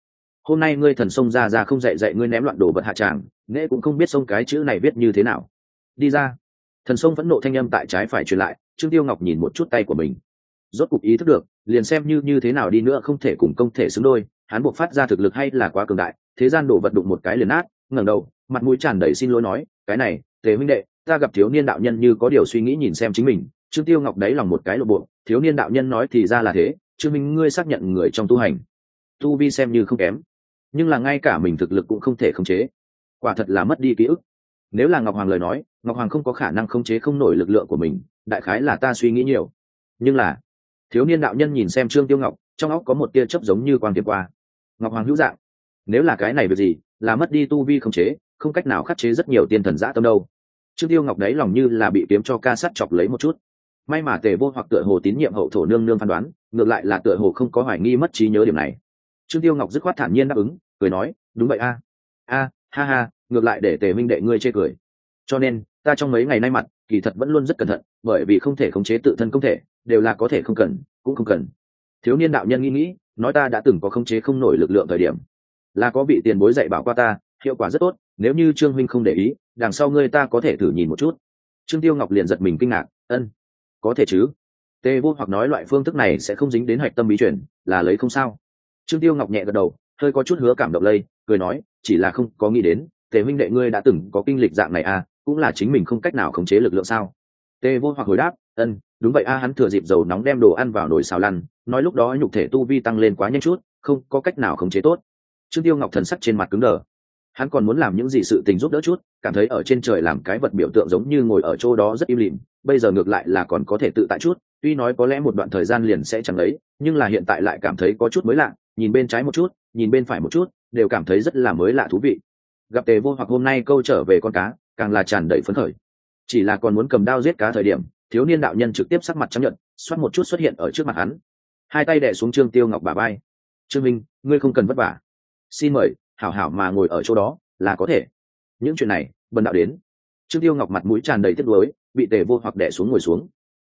Hôm nay ngươi thần sông ra ra không dạy dạy ngươi ném loạn đồ vật hạ tràng nghệ cũng không biết sông cái chữ này viết như thế nào. Đi ra. Thần sông vẫn nộ thanh âm tại trái phải truyền lại, trương tiêu ngọc nhìn một chút tay của mình. Rốt cục ý thức được, liền xem như như thế nào đi nữa không thể cùng công thể xứng đôi, hắn buộc phát ra thực lực hay là quá cường đại, thế gian đổ vật đụng một cái liền nát, ngẩng đầu, mặt mũi tràn đầy xin lỗi nói, cái này, tề huynh đệ, ta gặp thiếu niên đạo nhân như có điều suy nghĩ nhìn xem chính mình. Trương tiêu ngọc đáy lòng một cái lộ bộ thiếu niên đạo nhân nói thì ra là thế, trương minh, ngươi xác nhận người trong tu hành. Tu vi xem như không kém, nhưng là ngay cả mình thực lực cũng không thể khống chế. Quả thật là mất đi ký ức. Nếu là ngọc hoàng lời nói, ngọc hoàng không có khả năng khống chế không nổi lực lượng của mình, đại khái là ta suy nghĩ nhiều. Nhưng là, thiếu niên đạo nhân nhìn xem trương tiêu ngọc, trong óc có một tia chớp giống như quang tiệm qua. Ngọc hoàng hữu dạng, nếu là cái này việc gì, là mất đi tu vi khống chế, không cách nào khắc chế rất nhiều tiên thần giã tâm đâu. Trương tiêu ngọc đấy lòng như là bị kiếm cho ca sắt chọc lấy một chút may mà tề vô hoặc tựa hồ tín nhiệm hậu thổ nương nương phán đoán, ngược lại là tựa hồ không có hoài nghi mất trí nhớ điểm này. Trương tiêu ngọc dứt khoát thản nhiên đáp ứng, cười nói, đúng vậy a. A, ha ha, ngược lại để tề minh đệ ngươi chê cười. Cho nên, ta trong mấy ngày nay mặt, kỳ thật vẫn luôn rất cẩn thận, bởi vì không thể khống chế tự thân công thể, đều là có thể không cần, cũng không cần. Thiếu niên đạo nhân nghĩ nghĩ, nói ta đã từng có khống chế không nổi lực lượng thời điểm. Là có vị tiền bối dạy bảo qua ta, hiệu quả rất tốt, nếu như trương huynh không để ý, đằng sau ngươi ta có thể thử nhìn một chút. Trương tiêu ngọc liền giật mình kinh ngạc, ân có thể chứ? Tề vô hoặc nói loại phương thức này sẽ không dính đến hạch tâm bí chuyển là lấy không sao. Trương tiêu ngọc nhẹ gật đầu, hơi có chút hứa cảm động lây, cười nói, chỉ là không có nghĩ đến, tề huynh đệ ngươi đã từng có kinh lịch dạng này à cũng là chính mình không cách nào khống chế lực lượng sao? Tề vô hoặc hồi đáp ân đúng vậy a, hắn thừa dịp dầu nóng đem đồ ăn vào nồi xào lăn, nói lúc đó nhục thể tu vi tăng lên quá nhanh chút, không có cách nào khống chế tốt. Trương tiêu ngọc thần sắc trên mặt cứng đờ hắn còn muốn làm những gì sự tình giúp đỡ chút, cảm thấy ở trên trời làm cái vật biểu tượng giống như ngồi ở chỗ đó rất im lìm, bây giờ ngược lại là còn có thể tự tại chút, tuy nói có lẽ một đoạn thời gian liền sẽ chẳng lấy, nhưng là hiện tại lại cảm thấy có chút mới lạ, nhìn bên trái một chút, nhìn bên phải một chút, đều cảm thấy rất là mới lạ thú vị. Gặp tề vô hoặc hôm nay câu trở về con cá, càng là tràn đầy phấn khởi. Chỉ là còn muốn cầm đao giết cá thời điểm, thiếu niên đạo nhân trực tiếp sắc mặt chấp nhận xoát một chút xuất hiện ở trước mặt hắn. Hai tay đẻ xuống trương tiêu ngọc bà bay trương minh, ngươi không cần vất vả. Xin mời hảo hảo mà ngồi ở chỗ đó, là có thể. Những chuyện này, bần đạo đến. Trương tiêu ngọc mặt mũi tràn đầy tiếc lối bị tề vô hoặc đẻ xuống ngồi xuống.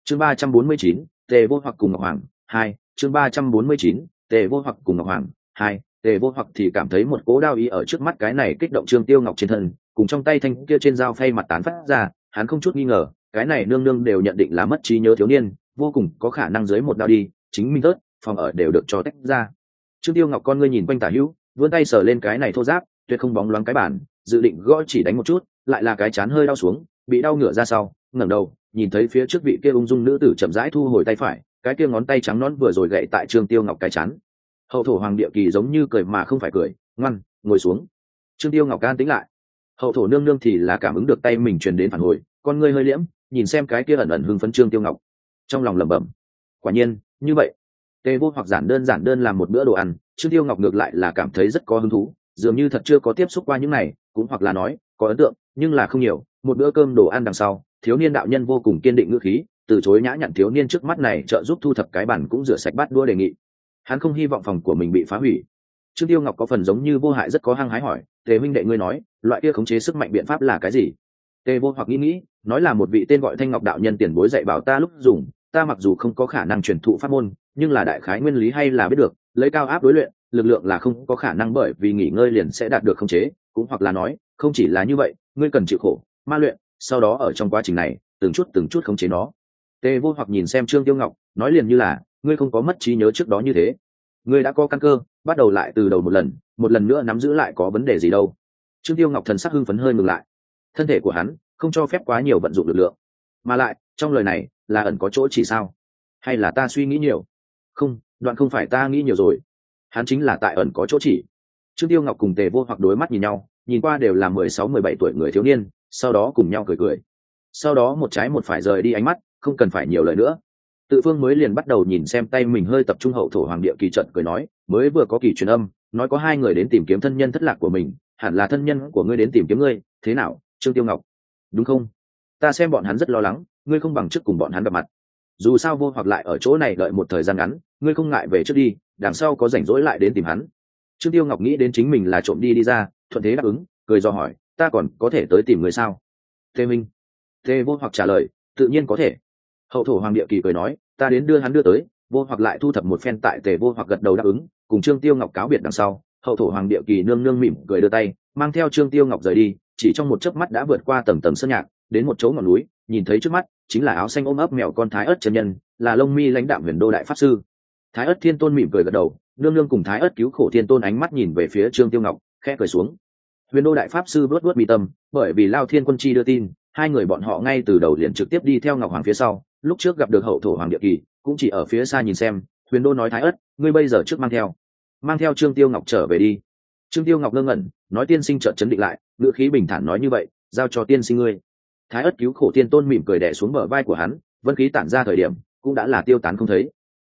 Chương ba trăm bốn mươi chín, tề vô hoặc cùng ngọc hoàng, hai, chương ba trăm bốn mươi chín, tề vô hoặc cùng ngọc hoàng, hai, tề vô hoặc thì cảm thấy một cố đao ý ở trước mắt cái này kích động trương tiêu ngọc trên thân, cùng trong tay thanh kia trên dao phay mặt tán phát ra, hắn không chút nghi ngờ, cái này nương nương đều nhận định là mất trí nhớ thiếu niên, vô cùng có khả năng dưới một đao đi, chính minh tớt phòng ở đều được cho tách ra. Trương tiêu ngọc con ngươi nhìn quanh tả hữu vươn tay sờ lên cái này thô giáp, tuyệt không bóng loáng cái bản dự định gõ chỉ đánh một chút, lại là cái chán hơi đau xuống, bị đau ngửa ra sau, ngẩng đầu, nhìn thấy phía trước vị kia ung dung nữ tử chậm rãi thu hồi tay phải, cái kia ngón tay trắng nón vừa rồi gậy tại trương tiêu ngọc cái chán. Hậu thổ hoàng địa kỳ giống như cười mà không phải cười, ngoan, ngồi xuống. Trương tiêu ngọc can tính lại. Hậu thổ nương nương thì là cảm ứng được tay mình truyền đến phản hồi, con ngươi hơi liễm, nhìn xem cái kia ẩn ẩn hưng phấn trương tiêu ngọc. Trong lòng lẩm bẩm, quả nhiên, như vậy tề vô hoặc giản đơn giản đơn làm một bữa đồ ăn, trương tiêu ngọc ngược lại là cảm thấy rất có hứng thú, dường như thật chưa có tiếp xúc qua những này, cũng hoặc là nói, có ấn tượng, nhưng là không nhiều, một bữa cơm đồ ăn đằng sau, thiếu niên đạo nhân vô cùng kiên định ngữ khí, từ chối nhã nhặn thiếu niên trước mắt này trợ giúp thu thập cái bản cũng rửa sạch bát đua đề nghị. Hắn không hy vọng phòng của mình bị phá hủy. Trương tiêu ngọc có phần giống như vô hại rất có hăng hái hỏi, tề minh đệ ngươi nói, loại kia khống chế sức mạnh biện pháp là cái gì? Tề vô hoặc nghĩ nghĩ, nói là một vị tên gọi thanh ngọc đạo nhân tiền bối dạy bảo ta lúc dùng, ta mặc dù không có khả năng truyền thụ pháp môn nhưng là đại khái nguyên lý hay là biết được, lấy cao áp đối luyện, lực lượng là không có khả năng bởi vì nghỉ ngơi liền sẽ đạt được khống chế, cũng hoặc là nói, không chỉ là như vậy, ngươi cần chịu khổ, ma luyện, sau đó ở trong quá trình này, từng chút từng chút khống chế nó. Tề vô hoặc nhìn xem trương tiêu ngọc, nói liền như là, ngươi không có mất trí nhớ trước đó như thế. Ngươi đã có căn cơ, bắt đầu lại từ đầu một lần một lần nữa nắm giữ lại có vấn đề gì đâu. Trương tiêu ngọc thần sắc hưng phấn hơi ngừng lại. Thân thể của hắn không cho phép quá nhiều vận dụng lực lượng. Mà lại, trong lời này, là ẩn có chỗ chỉ sao? Hay là ta suy nghĩ nhiều? Không, đoạn không phải ta nghĩ nhiều rồi. Hắn chính là tại ẩn có chỗ chỉ. Trương tiêu ngọc cùng tề vô hoặc đối mắt nhìn nhau, nhìn qua đều là mười sáu, mười bảy tuổi người thiếu niên, sau đó cùng nhau cười cười. Sau đó một trái một phải rời đi ánh mắt, không cần phải nhiều lời nữa. Tự phương mới liền bắt đầu nhìn xem tay mình hơi tập trung hậu thổ hoàng địa kỳ trận cười nói, mới vừa có kỳ truyền âm, nói có hai người đến tìm kiếm thân nhân thất lạc của mình, hẳn là thân nhân của ngươi đến tìm kiếm ngươi, thế nào, trương tiêu ngọc? Đúng không? Ta xem bọn hắn rất lo lắng, ngươi không bằng chức cùng bọn hắn gặp mặt dù sao vô hoặc lại ở chỗ này đợi một thời gian ngắn, ngươi không ngại về trước đi, đằng sau có rảnh rỗi lại đến tìm hắn. Trương tiêu ngọc nghĩ đến chính mình là trộm đi đi ra, thuận thế đáp ứng, cười do hỏi, ta còn có thể tới tìm người sao? Tê minh. Tê vô hoặc trả lời, tự nhiên có thể. Hậu thổ hoàng địa kỳ cười nói, ta đến đưa hắn đưa tới, vô hoặc lại thu thập một phen tại tề vô hoặc gật đầu đáp ứng, cùng trương tiêu ngọc cáo biệt đằng sau, hậu thổ hoàng địa kỳ nương nương mỉm cười đưa tay, mang theo trương tiêu ngọc rời đi, chỉ trong một chớp mắt đã vượt qua tầng tầng sơn nhạc, đến một chỗ ngọn núi, nhìn thấy trước mắt chính là áo xanh ôm ấp mèo con thái ớt chân nhân, là lông mi lãnh đạo huyền đô đại pháp sư. Thái ớt thiên tôn mỉm cười gật đầu, nương nương cùng thái ớt cứu khổ thiên tôn ánh mắt nhìn về phía trương tiêu ngọc, khẽ cười xuống. Huyền đô đại pháp sư vớt vớt mi tâm, bởi vì lao thiên quân chi đưa tin, hai người bọn họ ngay từ đầu liền trực tiếp đi theo ngọc hoàng phía sau, lúc trước gặp được hậu thổ hoàng địa kỳ, cũng chỉ ở phía xa nhìn xem, huyền đô nói thái ớt ngươi bây giờ trước mang theo. Mang theo trương tiêu ngọc trở về đi. Trương tiêu ngọc ngơ ngẩn, nói tiên sinh trợn chấn định lại, ngữ khí bình thản nói như vậy, giao cho tiên sinh ngươi thái ất cứu khổ tiên tôn mỉm cười đẻ xuống bờ vai của hắn, vân khí tản ra thời điểm, cũng đã là tiêu tán không thấy.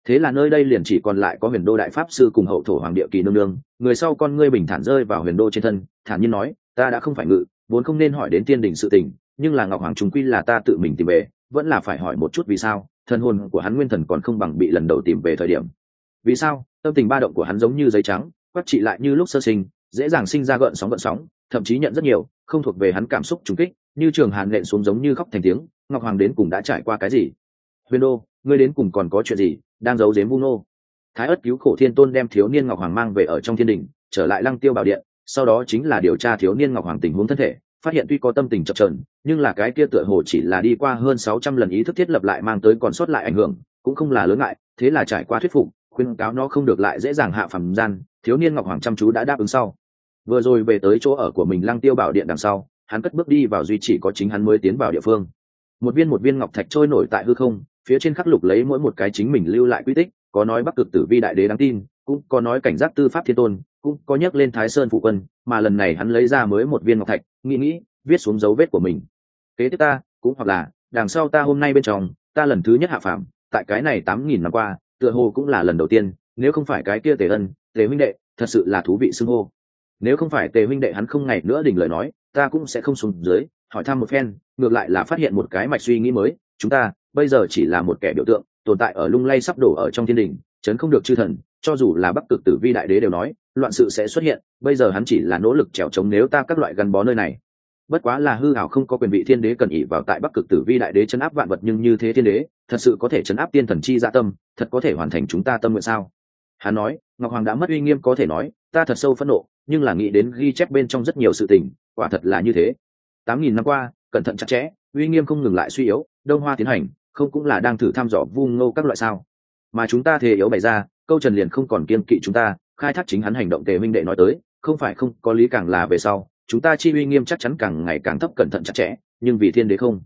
Thế là nơi đây liền chỉ còn lại có huyền đô đại pháp sư cùng hậu thổ hoàng địa kỳ nương nương, người sau con ngươi bình thản rơi vào huyền đô trên thân, thản nhiên nói, ta đã không phải ngự, vốn không nên hỏi đến tiên đình sự tình, nhưng là ngọc hoàng trung quy là ta tự mình tìm về, vẫn là phải hỏi một chút vì sao thân hồn của hắn nguyên thần còn không bằng bị lần đầu tìm về thời điểm. Vì sao? Tâm tình ba động của hắn giống như giấy trắng quát trị lại như lúc sơ sinh, dễ dàng sinh ra gợn sóng gợn sóng, thậm chí nhận rất nhiều, không thuộc về hắn cảm xúc trùng kích như trường hàn nện xuống giống như khóc thành tiếng, ngọc hoàng đến cùng đã trải qua cái gì? Huyền đô, ngươi đến cùng còn có chuyện gì? Đang giấu giếm vu nô. Thái ất cứu khổ thiên tôn đem thiếu niên ngọc hoàng mang về ở trong thiên đình, trở lại lăng tiêu bảo điện, sau đó chính là điều tra thiếu niên ngọc hoàng tình huống thân thể, phát hiện tuy có tâm tình chập trờn nhưng là cái kia tựa hồ chỉ là đi qua hơn sáu trăm lần ý thức thiết lập lại mang tới còn sót lại ảnh hưởng, cũng không là lớn ngại, thế là trải qua thuyết phục, khuyên cáo nó không được lại dễ dàng hạ phẩm gian, thiếu niên ngọc hoàng chăm chú đã đáp ứng sau. Vừa rồi về tới chỗ ở của mình lăng tiêu bảo điện đằng sau hắn cất bước đi vào duy chỉ có chính hắn mới tiến vào địa phương. Một viên một viên ngọc thạch trôi nổi tại hư không, phía trên khắc lục lấy mỗi một cái chính mình lưu lại quy tích, có nói bắc cực tử vi đại đế đáng tin, cũng có nói cảnh giác tư pháp thiên tôn, cũng có nhắc lên thái sơn phụ quân, mà lần này hắn lấy ra mới một viên ngọc thạch, nghĩ nghĩ, viết xuống dấu vết của mình. Kế tiếp ta, cũng hoặc là, đằng sau ta hôm nay bên trong, ta lần thứ nhất hạ phạm tại cái này tám nghìn năm qua, tựa hồ cũng là lần đầu tiên, nếu không phải cái kia tề ân, tề huynh đệ, thật sự là thú vị xưng hô. Nếu không phải tề huynh đệ hắn không ngày nữa đình lời nói ta cũng sẽ không xuống dưới, hỏi thăm một phen, ngược lại là phát hiện một cái mạch suy nghĩ mới, chúng ta, bây giờ chỉ là một kẻ biểu tượng, tồn tại ở lung lay sắp đổ ở trong thiên đình, chấn không được chư thần, cho dù là bắc cực tử vi đại đế đều nói, loạn sự sẽ xuất hiện, bây giờ hắn chỉ là nỗ lực trèo trống nếu ta các loại gắn bó nơi này. Bất quá là hư hảo không có quyền vị thiên đế cần ỉ vào tại bắc cực tử vi đại đế chấn áp vạn vật nhưng như thế thiên đế, thật sự có thể chấn áp tiên thần chi dạ tâm, thật có thể hoàn thành chúng ta tâm nguyện sao? Hắn nói, ngọc hoàng đã mất uy nghiêm có thể nói, ta thật sâu phẫn nộ, nhưng là nghĩ đến ghi chép bên trong rất nhiều sự tình, quả thật là như thế. Tám nghìn năm qua, cẩn thận chặt chẽ, uy nghiêm không ngừng lại suy yếu, đông hoa tiến hành, không cũng là đang thử thăm dò vu ngô các loại sao. Mà chúng ta thề yếu bày ra, câu trần liền không còn kiên kỵ chúng ta, khai thác chính hắn hành động tề minh đệ nói tới, không phải không, có lý càng là về sau, chúng ta chi uy nghiêm chắc chắn càng ngày càng thấp cẩn thận chặt chẽ, nhưng vì thiên đế không.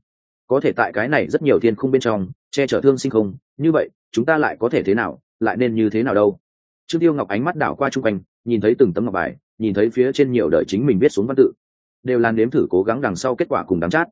Có thể tại cái này rất nhiều thiên không bên trong, che chở thương sinh không, như vậy, chúng ta lại có thể thế nào? Lại nên như thế nào đâu. Trương tiêu ngọc ánh mắt đảo qua chung quanh, nhìn thấy từng tấm ngọc bài, nhìn thấy phía trên nhiều đời chính mình viết xuống văn tự. Đều là nếm thử cố gắng đằng sau kết quả cùng đắm chát.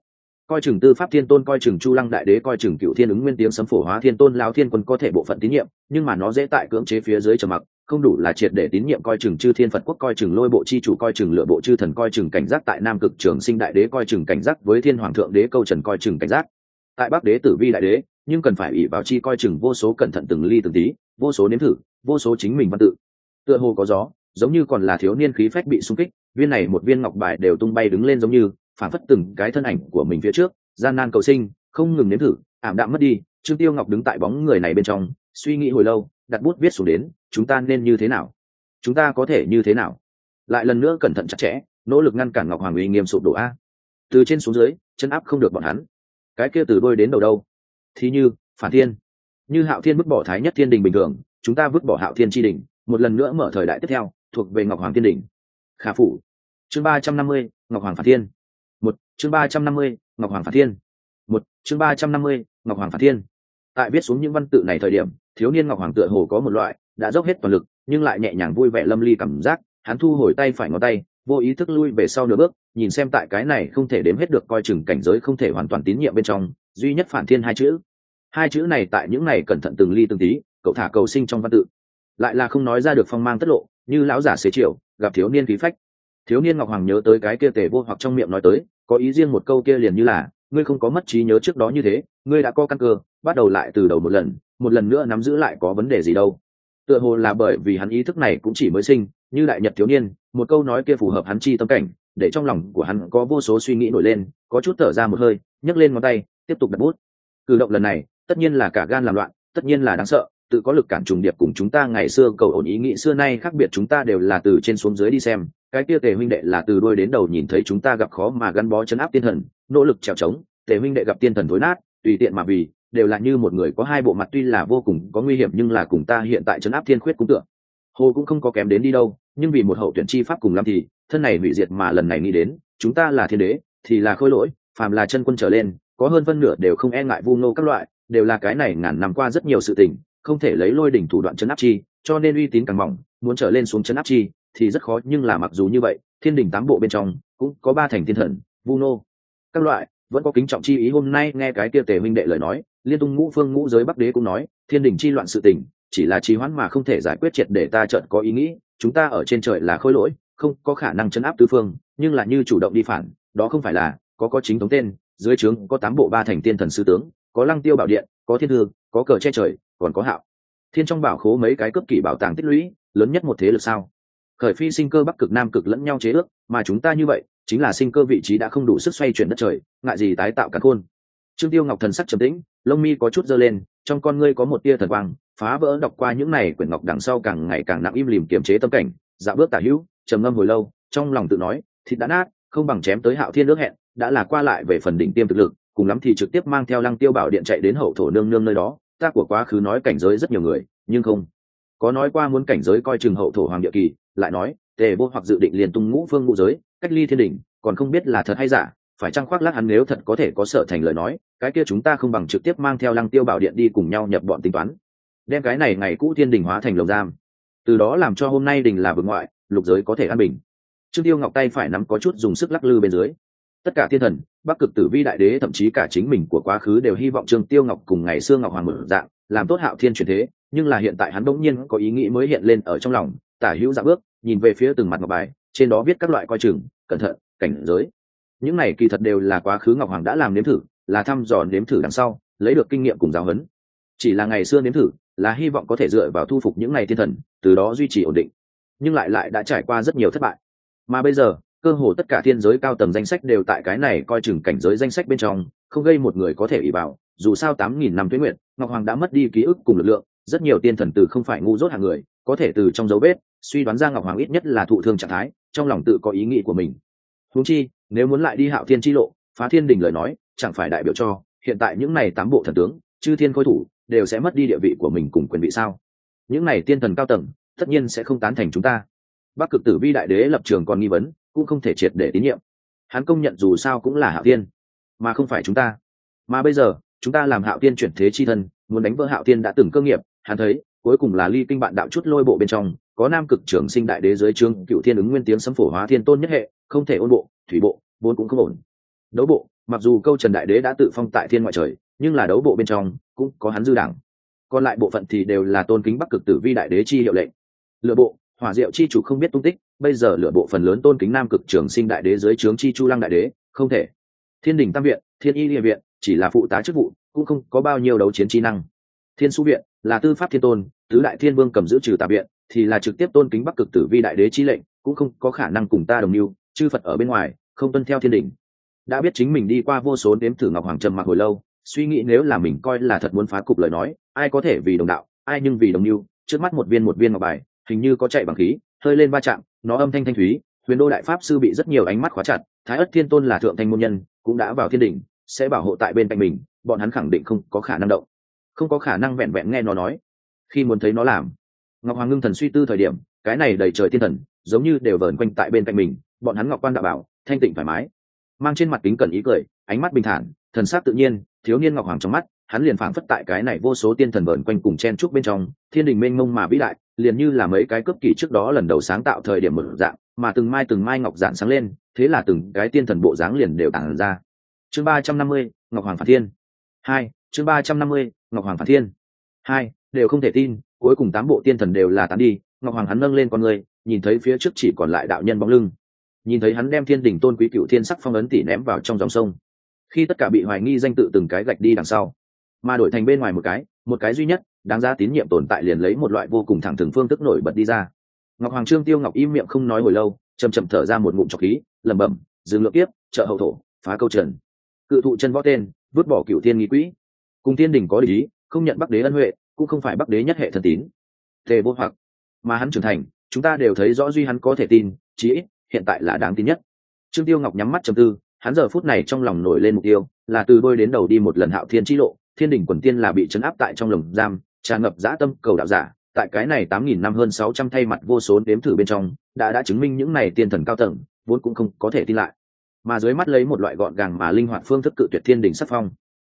Coi chừng tư pháp thiên tôn, coi chừng chu lăng đại đế, coi chừng cựu thiên ứng nguyên tiếng sấm phổ hóa thiên tôn lao thiên quân có thể bộ phận tín nhiệm, nhưng mà nó dễ tại cưỡng chế phía dưới trầm mặc, không đủ là triệt để tín nhiệm, coi chừng chư thiên phật quốc, coi chừng lôi bộ chi chủ, coi chừng lựa bộ chư thần, coi chừng cảnh giác tại nam cực trường sinh đại đế, coi chừng cảnh giác với thiên hoàng thượng đế, câu trần coi chừng cảnh giác. Tại bắc đế tử vi đại đế nhưng cần phải ủy vào chi coi chừng vô số cẩn thận từng ly từng tí, vô số nếm thử, vô số chính mình văn tự. Tựa hồ có gió, giống như còn là thiếu niên khí phách bị xung kích, viên này một viên ngọc bài đều tung bay đứng lên giống như, phản phất từng cái thân ảnh của mình phía trước, gian nan cầu sinh, không ngừng nếm thử, ảm đạm mất đi, trương tiêu ngọc đứng tại bóng người này bên trong, suy nghĩ hồi lâu, đặt bút viết xuống đến, chúng ta nên như thế nào? Chúng ta có thể như thế nào? Lại lần nữa cẩn thận chặt chẽ, nỗ lực ngăn cản ngọc hoàng uy nghiêm sụp đổ a. Từ trên xuống dưới, chân áp không được bọn hắn. Cái kia từ đôi đến đầu đâu? Thì như, phản thiên. Như hạo thiên vứt bỏ thái nhất thiên đình bình thường, chúng ta vứt bỏ hạo thiên tri đình, một lần nữa mở thời đại tiếp theo, thuộc về ngọc hoàng thiên đình. Khả phủ. Chương ba trăm năm mươi, ngọc hoàng phản thiên. Một, chương ba trăm năm mươi, ngọc hoàng phản thiên. Một, chương ba trăm năm mươi, ngọc hoàng phản thiên. Tại viết xuống những văn tự này thời điểm, thiếu niên ngọc hoàng tựa hồ có một loại, đã dốc hết toàn lực, nhưng lại nhẹ nhàng vui vẻ lâm ly cảm giác, hắn thu hồi tay phải ngón tay, vô ý thức lui về sau nửa bước, nhìn xem tại cái này không thể đếm hết được coi chừng cảnh giới không thể hoàn toàn tín nhiệm bên trong duy nhất phản thiên hai chữ. Hai chữ này tại những này cẩn thận từng ly từng tí, cậu thả cầu sinh trong văn tự. Lại là không nói ra được phong mang tất lộ, như lão giả xế triệu gặp thiếu niên khí phách. Thiếu niên ngọc hoàng nhớ tới cái kia tề vô hoặc trong miệng nói tới, có ý riêng một câu kia liền như là, ngươi không có mất trí nhớ trước đó như thế, ngươi đã có căn cơ, bắt đầu lại từ đầu một lần một lần nữa nắm giữ lại có vấn đề gì đâu. Tựa hồ là bởi vì hắn ý thức này cũng chỉ mới sinh, như đại nhật thiếu niên, một câu nói kia phù hợp hắn chi tâm cảnh, để trong lòng của hắn có vô số suy nghĩ nổi lên, có chút thở ra một hơi, nhấc lên ngón tay tiếp tục đặt bút. Cử động lần này, tất nhiên là cả gan làm loạn, tất nhiên là đáng sợ, tự có lực cản trùng điệp cùng chúng ta ngày xưa cầu ổn ý nghĩ xưa nay khác biệt chúng ta đều là từ trên xuống dưới đi xem, cái kia tề huynh đệ là từ đôi đến đầu nhìn thấy chúng ta gặp khó mà gắn bó chấn áp tiên thần, nỗ lực trèo trống, tề huynh đệ gặp tiên thần thối nát, tùy tiện mà vì, đều là như một người có hai bộ mặt tuy là vô cùng có nguy hiểm nhưng là cùng ta hiện tại chấn áp thiên khuyết cũng tượng hồ cũng không có kém đến đi đâu, nhưng vì một hậu tuyển chi pháp cùng làm thì, thân này hủy diệt mà lần này nghĩ đến, chúng ta là thiên đế, thì là khôi lỗi, phàm là chân quân trở lên có hơn phân nửa đều không e ngại vu nô các loại, đều là cái này ngàn năm qua rất nhiều sự tình, không thể lấy lôi đỉnh thủ đoạn chấn áp chi, cho nên uy tín càng mỏng, muốn trở lên xuống chấn áp chi thì rất khó, nhưng là mặc dù như vậy, thiên đình tám bộ bên trong cũng có ba thành thiên thần, vu nô các loại, vẫn có kính trọng chi ý. Hôm nay nghe cái kia tề minh đệ lời nói, liên tung ngũ phương ngũ giới bắc đế cũng nói, thiên đình chi loạn sự tình, chỉ là trì hoãn mà không thể giải quyết triệt để ta chợt có ý nghĩ, chúng ta ở trên trời là khôi lỗi, không có khả năng chấn áp tứ phương, nhưng là như chủ động đi phản, đó không phải là có có chính thống tên dưới trướng có tám bộ ba thành tiên thần sư tướng, có lăng tiêu bảo điện, có thiên thương có cờ che trời, còn có hạo. Thiên trong bảo khố mấy cái cấp kỷ bảo tàng tích lũy, lớn nhất một thế lực sao? Khởi phi sinh cơ bắc cực nam cực lẫn nhau chế ước, mà chúng ta như vậy, chính là sinh cơ vị trí đã không đủ sức xoay chuyển đất trời, ngại gì tái tạo cả khôn. Trương tiêu ngọc thần sắc trầm tĩnh, lông mi có chút dơ lên, trong con ngươi có một tia thần quang, phá vỡ đọc qua những này quyển ngọc đằng sau càng ngày càng nặng im lìm kiềm chế tâm cảnh. Dạ bước tả hữu, trầm ngâm hồi lâu, trong lòng tự nói, thịt đã nát, không bằng chém tới hạo thiên nước hẹn đã là qua lại về phần đỉnh tiêm thực lực cùng lắm thì trực tiếp mang theo lăng tiêu bảo điện chạy đến hậu thổ nương nương nơi đó ta của quá khứ nói cảnh giới rất nhiều người nhưng không có nói qua muốn cảnh giới coi chừng hậu thổ hoàng địa kỳ lại nói tề vô hoặc dự định liền tung ngũ phương ngũ giới cách ly thiên đình, còn không biết là thật hay giả phải chăng khoác lác hắn nếu thật có thể có sở thành lời nói cái kia chúng ta không bằng trực tiếp mang theo lăng tiêu bảo điện đi cùng nhau nhập bọn tính toán. Đem cái này ngày cũ thiên đình hóa thành lồng giam. Từ đó làm cho hôm nay đình là vực ngoại lục giới có thể an bình. Trương tiêu ngọc tay phải nắm có chút dùng sức lắc lư bên dưới tất cả thiên thần, bắc cực tử vi đại đế, thậm chí cả chính mình của quá khứ đều hy vọng trương tiêu ngọc cùng ngày xưa ngọc hoàng mở dạng, làm tốt hạo thiên truyền thế, nhưng là hiện tại hắn bỗng nhiên có ý nghĩ mới hiện lên ở trong lòng, tả hữu dạ bước, nhìn về phía từng mặt ngọc bài, trên đó viết các loại coi chừng, cẩn thận, cảnh giới. Những này kỳ thật đều là quá khứ ngọc hoàng đã làm nếm thử, là thăm dò nếm thử đằng sau, lấy được kinh nghiệm cùng giáo huấn. Chỉ là ngày xưa nếm thử, là hy vọng có thể dựa vào thu phục những ngày thiên thần, từ đó duy trì ổn định. Nhưng lại lại đã trải qua rất nhiều thất bại. Mà bây giờ cơ hồ tất cả thiên giới cao tầng danh sách đều tại cái này coi chừng cảnh giới danh sách bên trong, không gây một người có thể ỷ bảo dù sao tám nghìn năm tuyến nguyện, ngọc hoàng đã mất đi ký ức cùng lực lượng, rất nhiều tiên thần từ không phải ngu dốt hàng người, có thể từ trong dấu vết, suy đoán ra ngọc hoàng ít nhất là thụ thương trạng thái, trong lòng tự có ý nghĩ của mình. Huống chi, nếu muốn lại đi hạo thiên chi lộ, phá thiên đình lời nói, chẳng phải đại biểu cho, hiện tại những này tám bộ thần tướng, chư thiên khôi thủ, đều sẽ mất đi địa vị của mình cùng quyền vị sao? Những này tiên thần cao tầng, tất nhiên sẽ không tán thành chúng ta. Bắc cực tử vi đại đế lập trường còn nghi vấn cũng không thể triệt để tín nhiệm. Hắn công nhận dù sao cũng là hạo tiên mà không phải chúng ta. Mà bây giờ, chúng ta làm hạo tiên chuyển thế chi thân, muốn đánh vỡ hạo tiên đã từng cơ nghiệp, hắn thấy, cuối cùng là ly kinh bạn đạo chút lôi bộ bên trong, có nam cực trưởng sinh đại đế dưới trương cựu thiên ứng nguyên tiếng sấm phổ hóa thiên tôn nhất hệ, không thể ôn bộ, thủy bộ, vốn cũng không ổn. Đấu bộ, mặc dù câu trần đại đế đã tự phong tại thiên ngoại trời, nhưng là đấu bộ bên trong, cũng có hắn dư đảng. Còn lại bộ phận thì đều là tôn kính bắc cực tử vi đại đế chi hiệu lệnh. Lựa bộ hỏa diệu chi chủ không biết tung tích, bây giờ lựa bộ phần lớn tôn kính nam cực trường sinh đại đế dưới trướng chi chu lăng đại đế, không thể. Thiên đình tam viện, thiên y địa viện, chỉ là phụ tá chức vụ, cũng không có bao nhiêu đấu chiến chi năng. Thiên su viện, là tư pháp thiên tôn, tứ đại thiên vương cầm giữ trừ tà viện, thì là trực tiếp tôn kính bắc cực tử vi đại đế chi lệnh, cũng không có khả năng cùng ta đồng mưu, chư phật ở bên ngoài, không tuân theo thiên đình. Đã biết chính mình đi qua vô số nếm thử ngọc hoàng trầm mặc hồi lâu, suy nghĩ nếu là mình coi là thật muốn phá cục lời nói, ai có thể vì đồng đạo, ai nhưng vì đồng mưu, trước mắt một viên một viên ngọc bài hình như có chạy bằng khí, hơi lên va chạm, nó âm thanh thanh thúy, huyền đô đại pháp sư bị rất nhiều ánh mắt khóa chặt, thái ất thiên tôn là thượng thanh môn nhân, cũng đã vào thiên đình sẽ bảo hộ tại bên cạnh mình, bọn hắn khẳng định không có khả năng động. Không có khả năng vẹn vẹn nghe nó nói. Khi muốn thấy nó làm, ngọc hoàng ngưng thần suy tư thời điểm, cái này đầy trời thiên thần, giống như đều vờn quanh tại bên cạnh mình, bọn hắn ngọc quan đạo bảo, thanh tịnh thoải mái. Mang trên mặt kính cẩn ý cười, ánh mắt bình thản, thần sắc tự nhiên, thiếu niên ngọc hoàng trong mắt hắn liền phảng phất tại cái này vô số tiên thần vờn quanh cùng chen trúc bên trong, thiên đình mênh mông mà vĩ đại, liền như là mấy cái cấp kỳ trước đó lần đầu sáng tạo thời điểm mở dạng, mà từng mai từng mai ngọc dạng sáng lên, thế là từng cái tiên thần bộ dáng liền đều tản ra. Chương ba trăm năm mươi, ngọc hoàng phản thiên. Hai, chương ba trăm năm mươi, ngọc hoàng phản thiên. Hai, đều không thể tin, cuối cùng tám bộ tiên thần đều là tán đi, ngọc hoàng hắn nâng lên con người, nhìn thấy phía trước chỉ còn lại đạo nhân bóng lưng. Nhìn thấy hắn đem thiên đình tôn quý cựu thiên sắc phong ấn tỉ ném vào trong dòng sông. Khi tất cả bị hoài nghi danh tự từng cái gạch đi đằng sau mà đổi thành bên ngoài một cái một cái duy nhất, đáng ra tín nhiệm tồn tại liền lấy một loại vô cùng thẳng thừng phương tức nổi bật đi ra. Ngọc hoàng trương tiêu ngọc im miệng không nói hồi lâu chầm chậm thở ra một ngụm trọc khí, lẩm bẩm, dừng lượng tiếp trợ hậu thổ, phá câu trần. Cự thụ chân võ tên, vứt bỏ cựu thiên nghi quỹ. Cùng thiên đình có lý không nhận bắc đế ân huệ, cũng không phải bắc đế nhất hệ thần tín. Tề vô hoặc. Mà hắn trưởng thành, chúng ta đều thấy rõ duy hắn có thể tin, chí ít, hiện tại là đáng tin nhất. Trương tiêu ngọc nhắm mắt trầm tư, hắn giờ phút này trong lòng nổi lên mục tiêu, là từ đôi đến đầu đi một lần hạo thiên chi lộ thiên đình quần tiên là bị chấn áp tại trong lồng giam, tràn ngập dã tâm cầu đạo giả. Tại cái này tám nghìn năm hơn sáu trăm thay mặt vô số đếm thử bên trong, đã đã chứng minh những này tiên thần cao tầng, vốn cũng không có thể tin lại. Mà dưới mắt lấy một loại gọn gàng mà linh hoạt phương thức cự tuyệt thiên đình sắc phong,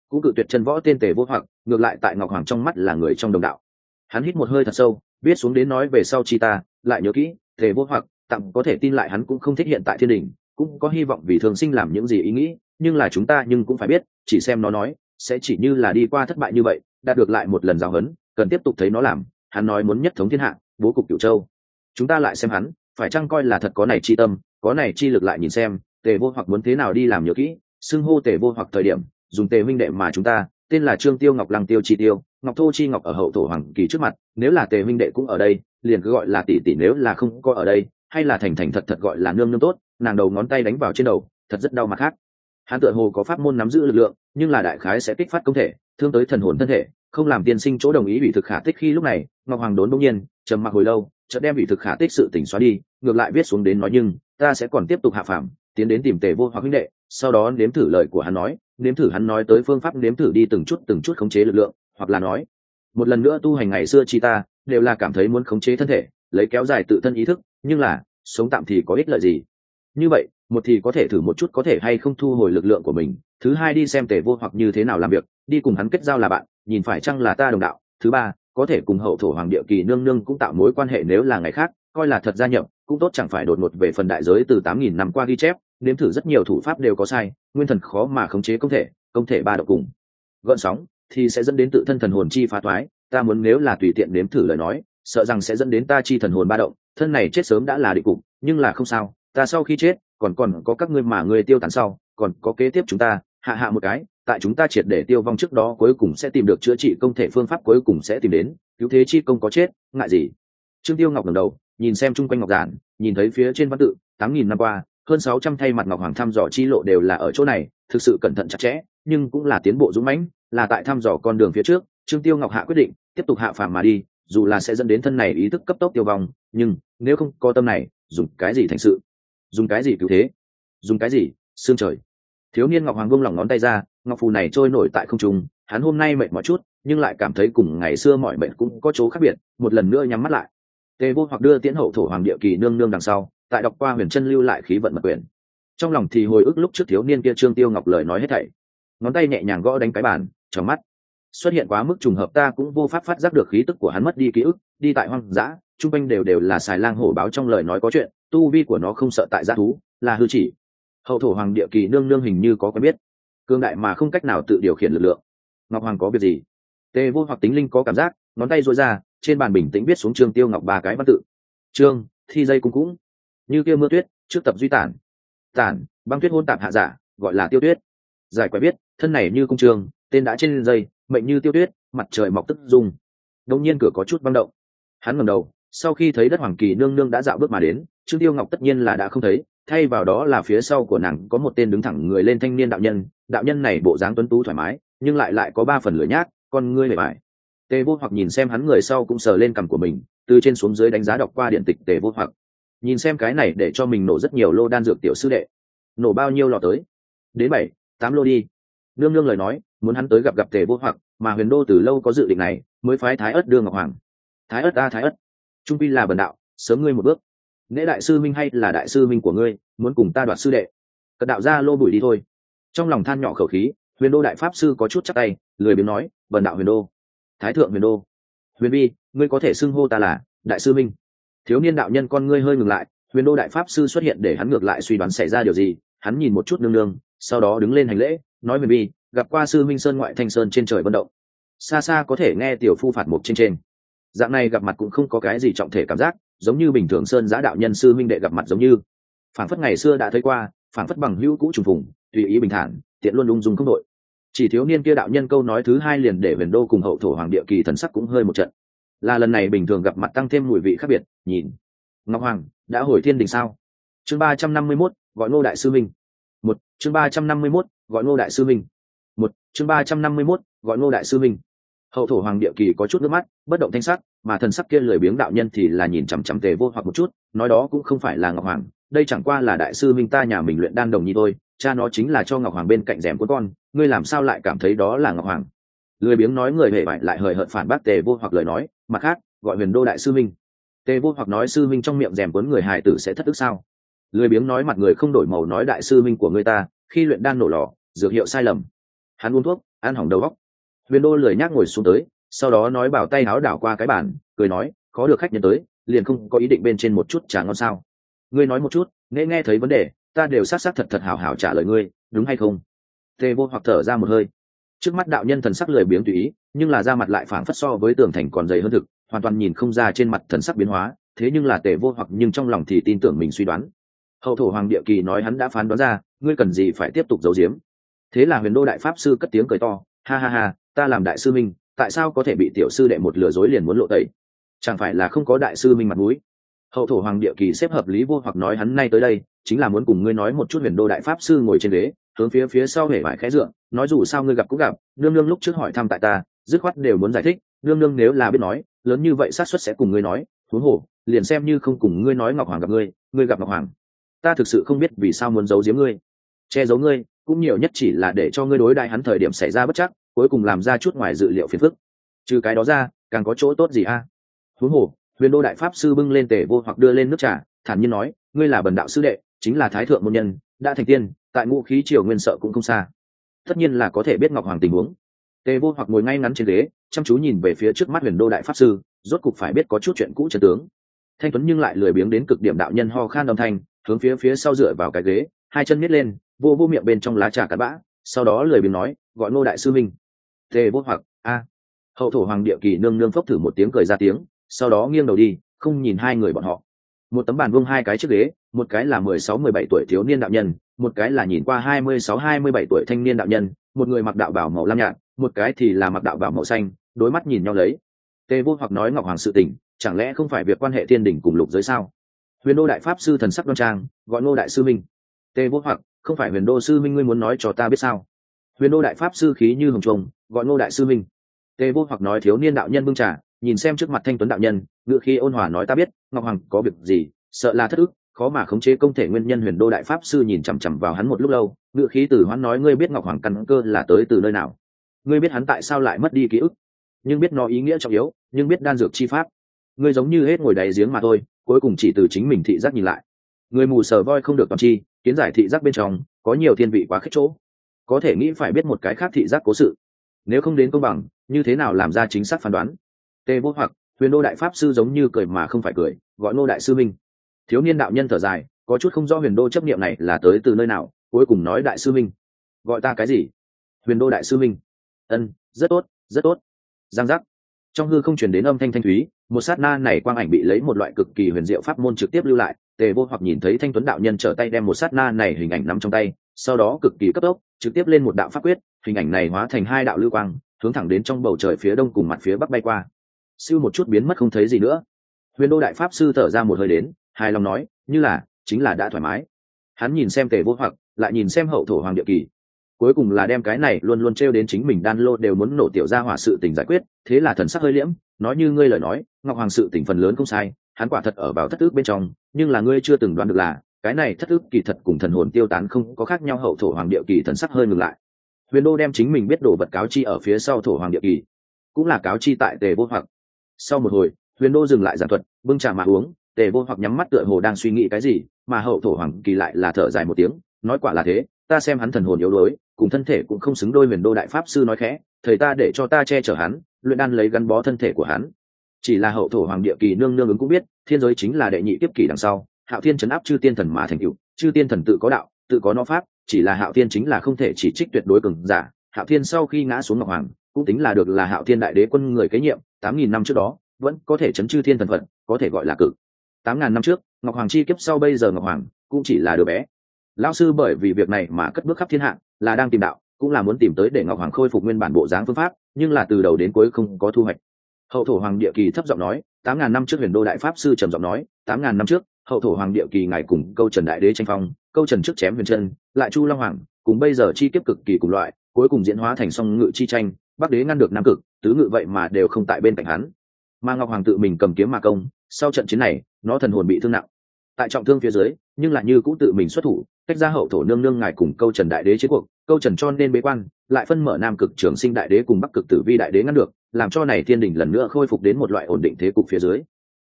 cũng cự tuyệt chân võ tên tề vô hoặc, ngược lại tại ngọc hoàng trong mắt là người trong đồng đạo. Hắn hít một hơi thật sâu biết xuống đến nói về sau chi ta, lại nhớ kỹ, tề vô hoặc, tặng có thể tin lại hắn cũng không thích hiện tại thiên đình cũng có hy vọng vì thường sinh làm những gì ý nghĩ, nhưng là chúng ta nhưng cũng phải biết, chỉ xem nó nói sẽ chỉ như là đi qua thất bại như vậy đạt được lại một lần giáo hấn, cần tiếp tục thấy nó làm hắn nói muốn nhất thống thiên hạ bố cục cửu châu. Chúng ta lại xem hắn phải chăng coi là thật có này chi tâm có này chi lực lại nhìn xem tề vô hoặc muốn thế nào đi làm nhớ kỹ xưng hô tề vô hoặc thời điểm dùng tề huynh đệ mà chúng ta tên là trương tiêu ngọc lăng tiêu chi tiêu ngọc thô chi ngọc ở hậu thổ hoàng kỳ trước mặt nếu là tề huynh đệ cũng ở đây liền cứ gọi là tỷ tỷ nếu là không có ở đây hay là thành thành thật thật gọi là nương nương tốt nàng đầu ngón tay đánh vào trên đầu thật rất đau mặt khác hắn tựa hồ có pháp môn nắm giữ lực lượng, nhưng là đại khái sẽ kích phát công thể, thương tới thần hồn thân thể, không làm tiên sinh chỗ đồng ý bị thực khả tích khi lúc này, ngọc hoàng đốn bỗng nhiên, trầm mặc hồi lâu, chợt đem ủy thực khả tích sự tỉnh xóa đi, ngược lại viết xuống đến nói nhưng, ta sẽ còn tiếp tục hạ phạm tiến đến tìm tề vô hoặc huynh đệ, sau đó nếm thử lời của hắn nói, nếm thử hắn nói tới phương pháp nếm thử đi từng chút từng chút khống chế lực lượng, hoặc là nói, một lần nữa tu hành ngày xưa chi ta, đều là cảm thấy muốn khống chế thân thể, lấy kéo dài tự thân ý thức, nhưng là, sống tạm thì có ích lợi gì? Như vậy một thì có thể thử một chút có thể hay không thu hồi lực lượng của mình. Thứ hai đi xem tề vô hoặc như thế nào làm việc, đi cùng hắn kết giao là bạn, nhìn phải chăng là ta đồng đạo. Thứ ba, có thể cùng hậu thổ hoàng địa kỳ nương nương cũng tạo mối quan hệ nếu là ngày khác, coi là thật gia nhập, cũng tốt chẳng phải đột ngột về phần đại giới từ tám nghìn năm qua ghi chép, nếm thử rất nhiều thủ pháp đều có sai, nguyên thần khó mà khống chế công thể công thể ba độ cùng. Gợn sóng, thì sẽ dẫn đến tự thân thần hồn chi phá thoái, ta muốn nếu là tùy tiện nếm thử lời nói, sợ rằng sẽ dẫn đến ta chi thần hồn ba động, thân này chết sớm đã là định cục, nhưng là không sao, ta sau khi chết còn còn có các ngươi mà ngươi tiêu tán sau, còn có kế tiếp chúng ta, hạ hạ một cái, tại chúng ta triệt để tiêu vong trước đó cuối cùng sẽ tìm được chữa trị công thể phương pháp cuối cùng sẽ tìm đến, cứu thế chi công có chết, ngại gì? Trương tiêu ngọc ngẩng đầu, nhìn xem chung quanh ngọc giản, nhìn thấy phía trên văn tự, tám nghìn năm qua, hơn sáu trăm thay mặt ngọc hoàng thăm dò chi lộ đều là ở chỗ này, thực sự cẩn thận chặt chẽ, nhưng cũng là tiến bộ dũng mãnh, là tại thăm dò con đường phía trước, trương tiêu ngọc hạ quyết định, tiếp tục hạ phàm mà đi, dù là sẽ dẫn đến thân này ý thức cấp tốc tiêu vong, nhưng nếu không có tâm này, dùng cái gì thành sự? Dùng cái gì cứu thế? Dùng cái gì? Xương trời. Thiếu niên ngọc hoàng vung lỏng ngón tay ra, ngọc phù này trôi nổi tại không trung, hắn hôm nay mệt mỏi chút, nhưng lại cảm thấy cùng ngày xưa mọi mệnh cũng có chỗ khác biệt, một lần nữa nhắm mắt lại. Tề vô hoặc đưa tiễn hậu thổ hoàng địa kỳ nương nương đằng sau, tại đọc qua huyền chân lưu lại khí vận mật quyền. Trong lòng thì hồi ức lúc trước thiếu niên kia trương tiêu ngọc lời nói hết thảy. Ngón tay nhẹ nhàng gõ đánh cái bàn trong mắt xuất hiện quá mức trùng hợp ta cũng vô pháp phát giác được khí tức của hắn mất đi ký ức, đi tại hoang dã, chung quanh đều đều là xài lang hổ báo trong lời nói có chuyện, tu vi của nó không sợ tại g thú, là hư chỉ. Hậu thổ hoàng địa kỳ nương nương hình như có quen biết. Cương đại mà không cách nào tự điều khiển lực lượng. Ngọc hoàng có việc gì? Tề vô hoặc tính linh có cảm giác, ngón tay dội ra, trên bàn bình tĩnh viết xuống trương tiêu ngọc ba cái văn tự. Trương, thi dây cung cũng. Như kia mưa tuyết, trước tập duy tản. Tản, băng tuyết hôn tạp hạ giả, gọi là tiêu tuyết. Giải quái biết, thân này như cung trường, tên đã trên dây mệnh như tiêu tuyết, mặt trời mọc tức dung đông nhiên cửa có chút băng động. Hắn ngầm đầu, sau khi thấy đất hoàng kỳ nương nương đã dạo bước mà đến, trương tiêu ngọc tất nhiên là đã không thấy, thay vào đó là phía sau của nàng có một tên đứng thẳng người lên thanh niên đạo nhân đạo nhân này bộ dáng tuấn tú thoải mái, nhưng lại lại có ba phần lửa nhác, con ngươi bề bài tề vô hoặc nhìn xem hắn người sau cũng sờ lên cằm của mình, từ trên xuống dưới đánh giá đọc qua điện tịch tề vô hoặc. Nhìn xem cái này để cho mình nổ rất nhiều lô đan dược tiểu sư đệ. Nổ bao nhiêu lọ tới? Đến bảy, tám lô đi. Nương nương lời nói muốn hắn tới gặp gặp tề vô hoặc, mà huyền đô từ lâu có dự định này, mới phái thái ất đưa ngọc hoàng. Thái ất ta, thái ất. Trung pi là bần đạo, sớm ngươi một bước. Nễ đại sư minh hay là đại sư minh của ngươi, muốn cùng ta đoạt sư đệ. Cật đạo ra lô bùi đi thôi. Trong lòng than nhỏ khẩu khí, huyền đô đại pháp sư có chút chắc tay, lười biếng nói, bần đạo huyền đô, thái thượng huyền đô, huyền vi, ngươi có thể xưng hô ta là đại sư minh. Thiếu niên đạo nhân con ngươi hơi ngừng lại, huyền đô đại pháp sư xuất hiện để hắn ngược lại suy đoán xảy ra điều gì, hắn nhìn một chút nương nương, sau đó đứng lên hành lễ, nói huyền vi gặp qua sư minh sơn ngoại thanh sơn trên trời vận động. Xa xa có thể nghe tiểu phu phạt mục trên trên. Dạng này gặp mặt cũng không có cái gì trọng thể cảm giác, giống như bình thường sơn giã đạo nhân sư minh đệ gặp mặt giống như. Phản phất ngày xưa đã thấy qua, phản phất bằng hữu cũ trùng phùng, tùy ý bình thản, tiện luôn ung dung không đội. Chỉ thiếu niên kia đạo nhân câu nói thứ hai liền để huyền đô cùng hậu thổ hoàng địa kỳ thần sắc cũng hơi một trận. Là lần này bình thường gặp mặt tăng thêm mùi vị khác biệt, nhìn. Ngọc hoàng, đã hồi thiên đình sao? Chương ba trăm năm mươi mốt, gọi ngô đại sư minh một, chương ba trăm năm mươi mốt, gọi ngô đại sư minh một, chương ba trăm năm mươi mốt, gọi ngô đại sư minh. Hậu thổ hoàng địa kỳ có chút nước mắt, bất động thanh sắc, mà thần sắc kia lười biếng đạo nhân thì là nhìn chằm chằm tề vô hoặc một chút, nói đó cũng không phải là ngọc hoàng, đây chẳng qua là đại sư minh ta nhà mình luyện đan đồng nhi thôi, cha nó chính là cho ngọc hoàng bên cạnh rèm của con, ngươi làm sao lại cảm thấy đó là ngọc hoàng? Lười biếng nói người hề bại lại hời hợt phản bác tề vô hoặc lời nói, mặt khác, gọi huyền đô đại sư minh. Tề vô hoặc nói sư minh trong miệng rèm cuốn người hài tử sẽ thất tức sao? Lười biếng nói mặt người không đổi màu nói đại sư minh của người ta, khi luyện đan nổ lò, dược hiệu sai lầm hắn uống thuốc, ăn hỏng đầu góc huyền đô lười nhác ngồi xuống tới, sau đó nói bảo tay áo đảo qua cái bàn, cười nói có được khách nhân tới, liền không có ý định bên trên một chút trà ngon sao? Ngươi nói một chút, nghe nghe thấy vấn đề, ta đều sát sát thật thật hào hào trả lời ngươi, đúng hay không? Tề vô hoặc thở ra một hơi. Trước mắt đạo nhân thần sắc lười biếng tùy ý, nhưng là da mặt lại phảng phất so với tường thành còn dày hơn thực, hoàn toàn nhìn không ra trên mặt thần sắc biến hóa, thế nhưng là tề vô hoặc nhưng trong lòng thì tin tưởng mình suy đoán. Hậu thổ hoàng địa kỳ nói hắn đã phán đoán ra, ngươi cần gì phải tiếp tục giấu giếm? Thế là huyền đô đại pháp sư cất tiếng cười to, ha ha ha, ta làm đại sư minh, tại sao có thể bị tiểu sư đệ một lừa dối liền muốn lộ tẩy? Chẳng phải là không có đại sư minh mặt mũi? Hậu thổ hoàng địa kỳ xếp hợp lý vô hoặc nói hắn nay tới đây, chính là muốn cùng ngươi nói một chút huyền đô đại pháp sư ngồi trên ghế, hướng phía phía sau hể vải khẽ dựa, nói dù sao ngươi gặp cũng gặp, nương nương lúc trước hỏi thăm tại ta, dứt khoát đều muốn giải thích, nương nương nếu là biết nói, lớn như vậy xác suất sẽ cùng ngươi nói thú hổ liền xem như không cùng ngươi nói ngọc hoàng gặp ngươi ngươi gặp ngọc hoàng. Ta thực sự không biết vì sao muốn giấu giếm ngươi. Che giấu ngươi cũng nhiều nhất chỉ là để cho ngươi đối đại hắn thời điểm xảy ra bất chắc, cuối cùng làm ra chút ngoài dự liệu phiền phức. Trừ cái đó ra, càng có chỗ tốt gì a? À? huống hồ, huyền đô đại pháp sư bưng lên tề vô hoặc đưa lên nước trà, thản nhiên nói, ngươi là bần đạo sư đệ, chính là thái thượng môn nhân, đã thành tiên, tại ngũ khí triều nguyên sợ cũng không xa. Tất nhiên là có thể biết ngọc hoàng tình huống. Tề vô hoặc ngồi ngay ngắn trên ghế, chăm chú nhìn về phía trước mắt huyền đô đại pháp sư, rốt cục phải biết có chút chuyện cũ trần tướng. Thanh tuấn nhưng lại lười biếng đến cực điểm đạo nhân ho khan âm thanh, hướng phía phía sau dựa vào cái ghế, hai chân miết lên vô vô miệng bên trong lá trà cặn bã sau đó lười biếng nói gọi ngô đại sư minh tề vô hoặc a. Hậu thổ hoàng địa kỳ nương nương phốc thử một tiếng cười ra tiếng sau đó nghiêng đầu đi không nhìn hai người bọn họ. Một tấm bàn vương hai cái chiếc ghế một cái là mười sáu mười bảy tuổi thiếu niên đạo nhân một cái là nhìn qua hai mươi sáu hai mươi bảy tuổi thanh niên đạo nhân một người mặc đạo bảo màu lam nhạt một cái thì là mặc đạo bảo màu xanh đối mắt nhìn nhau lấy. Tề vô hoặc nói ngọc hoàng sự tỉnh, chẳng lẽ không phải việc quan hệ thiên đình cùng lục giới sao? Huyền đô đại pháp sư thần sắc đoan trang gọi ngô đại sư minh tề vô hoặc không phải huyền đô sư minh ngươi muốn nói cho ta biết sao? Huyền đô đại pháp sư khí như hồng trùng, gọi ngô đại sư minh. Tề vô hoặc nói thiếu niên đạo nhân bưng trà, nhìn xem trước mặt thanh tuấn đạo nhân, ngựa khi ôn hòa nói ta biết, ngọc hoàng, có việc gì? Sợ là thất ức, khó mà khống chế công thể nguyên nhân huyền đô đại pháp sư nhìn chằm chằm vào hắn một lúc lâu, ngựa khí tử hoán nói ngươi biết ngọc hoàng căn cơ là tới từ nơi nào? Ngươi biết hắn tại sao lại mất đi ký ức? Nhưng biết nó ý nghĩa trọng yếu, nhưng biết đan dược chi pháp. Ngươi giống như hết ngồi đầy giếng mà thôi, cuối cùng chỉ từ chính mình thị giác nhìn lại người mù sờ voi không được toàn chi, kiến giải thị giác bên trong, có nhiều thiên vị quá khích chỗ. Có thể nghĩ phải biết một cái khác thị giác cố sự. Nếu không đến công bằng, như thế nào làm ra chính xác phán đoán? Tê vô hoặc, huyền đô đại pháp sư giống như cười mà không phải cười, gọi nô đại sư minh. Thiếu niên đạo nhân thở dài, có chút không rõ huyền đô chấp niệm này là tới từ nơi nào, cuối cùng nói đại sư minh. Gọi ta cái gì? Huyền đô đại sư minh. Ân, rất tốt rất tốt. Giang giác trong hư không chuyển đến âm thanh thanh thúy, một sát na này quang ảnh bị lấy một loại cực kỳ huyền diệu pháp môn trực tiếp lưu lại, tề vô hoặc nhìn thấy thanh tuấn đạo nhân trở tay đem một sát na này hình ảnh nắm trong tay, sau đó cực kỳ cấp tốc, trực tiếp lên một đạo pháp quyết, hình ảnh này hóa thành hai đạo lưu quang, hướng thẳng đến trong bầu trời phía đông cùng mặt phía bắc bay qua. Siêu một chút biến mất không thấy gì nữa. Huyền đô đại pháp sư thở ra một hơi đến, hài lòng nói, như là, chính là đã thoải mái. Hắn nhìn xem tề vô hoặc, lại nhìn xem hậu thổ hoàng địa kỳ cuối cùng là đem cái này luôn luôn trêu đến chính mình đan lô đều muốn nổ tiểu ra hỏa sự tình giải quyết, thế là thần sắc hơi liễm, nói như ngươi lời nói, ngọc hoàng sự tình phần lớn không sai, hắn quả thật ở vào thất ước bên trong, nhưng là ngươi chưa từng đoán được là, cái này thất ước kỳ thật cùng thần hồn tiêu tán không có khác nhau, hậu thổ hoàng địa kỳ thần sắc hơi ngừng lại. Huyền đô đem chính mình biết đổ vật cáo chi ở phía sau thổ hoàng địa kỳ, cũng là cáo chi tại tề vô hoặc. Sau một hồi, huyền đô dừng lại giảng thuật, bưng trà mà uống, tề vô hoặc nhắm mắt tựa hồ đang suy nghĩ cái gì, mà hậu thổ hoàng kỳ lại là thở dài một tiếng, nói quả là thế ta xem hắn thần hồn yếu đuối cùng thân thể cũng không xứng đôi huyền đô đại pháp sư nói khẽ thầy ta để cho ta che chở hắn luyện đan lấy gắn bó thân thể của hắn. Chỉ là hậu thổ hoàng địa kỳ nương nương ứng cũng biết thiên giới chính là đệ nhị tiếp kỳ đằng sau hạo thiên chấn áp chư tiên thần mà thành cựu chư tiên thần tự có đạo tự có nó pháp chỉ là hạo thiên chính là không thể chỉ trích tuyệt đối cường giả. Hạo thiên sau khi ngã xuống ngọc hoàng cũng tính là được là hạo thiên đại đế quân người kế nhiệm tám nghìn năm trước đó vẫn có thể chấn chư thiên thần phận, có thể gọi là cử. tám ngàn năm trước ngọc hoàng chi kiếp sau bây giờ ngọc hoàng cũng chỉ là đứa bé lao sư bởi vì việc này mà cất bước khắp thiên hạ, là đang tìm đạo, cũng là muốn tìm tới để ngọc hoàng khôi phục nguyên bản bộ dáng phương pháp, nhưng là từ đầu đến cuối không có thu hoạch. Hậu thổ hoàng địa kỳ thấp giọng nói, tám ngàn năm trước huyền đô đại pháp sư trầm giọng nói, tám ngàn năm trước, hậu thổ hoàng địa kỳ ngài cùng câu trần đại đế tranh phong, câu trần trước chém huyền chân, lại chu long hoàng, cùng bây giờ chi kiếp cực kỳ cùng loại, cuối cùng diễn hóa thành song ngự chi tranh, bắc đế ngăn được nam cực, tứ ngự vậy mà đều không tại bên cạnh hắn. Mà ngọc hoàng tự mình cầm kiếm mà công, sau trận chiến này, nó thần hồn bị thương nặng tại trọng thương phía dưới, nhưng lại như cũng tự mình xuất thủ, cách ra hậu thổ nương nương ngài cùng câu trần đại đế chiến cuộc, câu trần cho nên bế quan, lại phân mở nam cực trường sinh đại đế cùng bắc cực tử vi đại đế ngăn được, làm cho này thiên đình lần nữa khôi phục đến một loại ổn định thế cục phía dưới.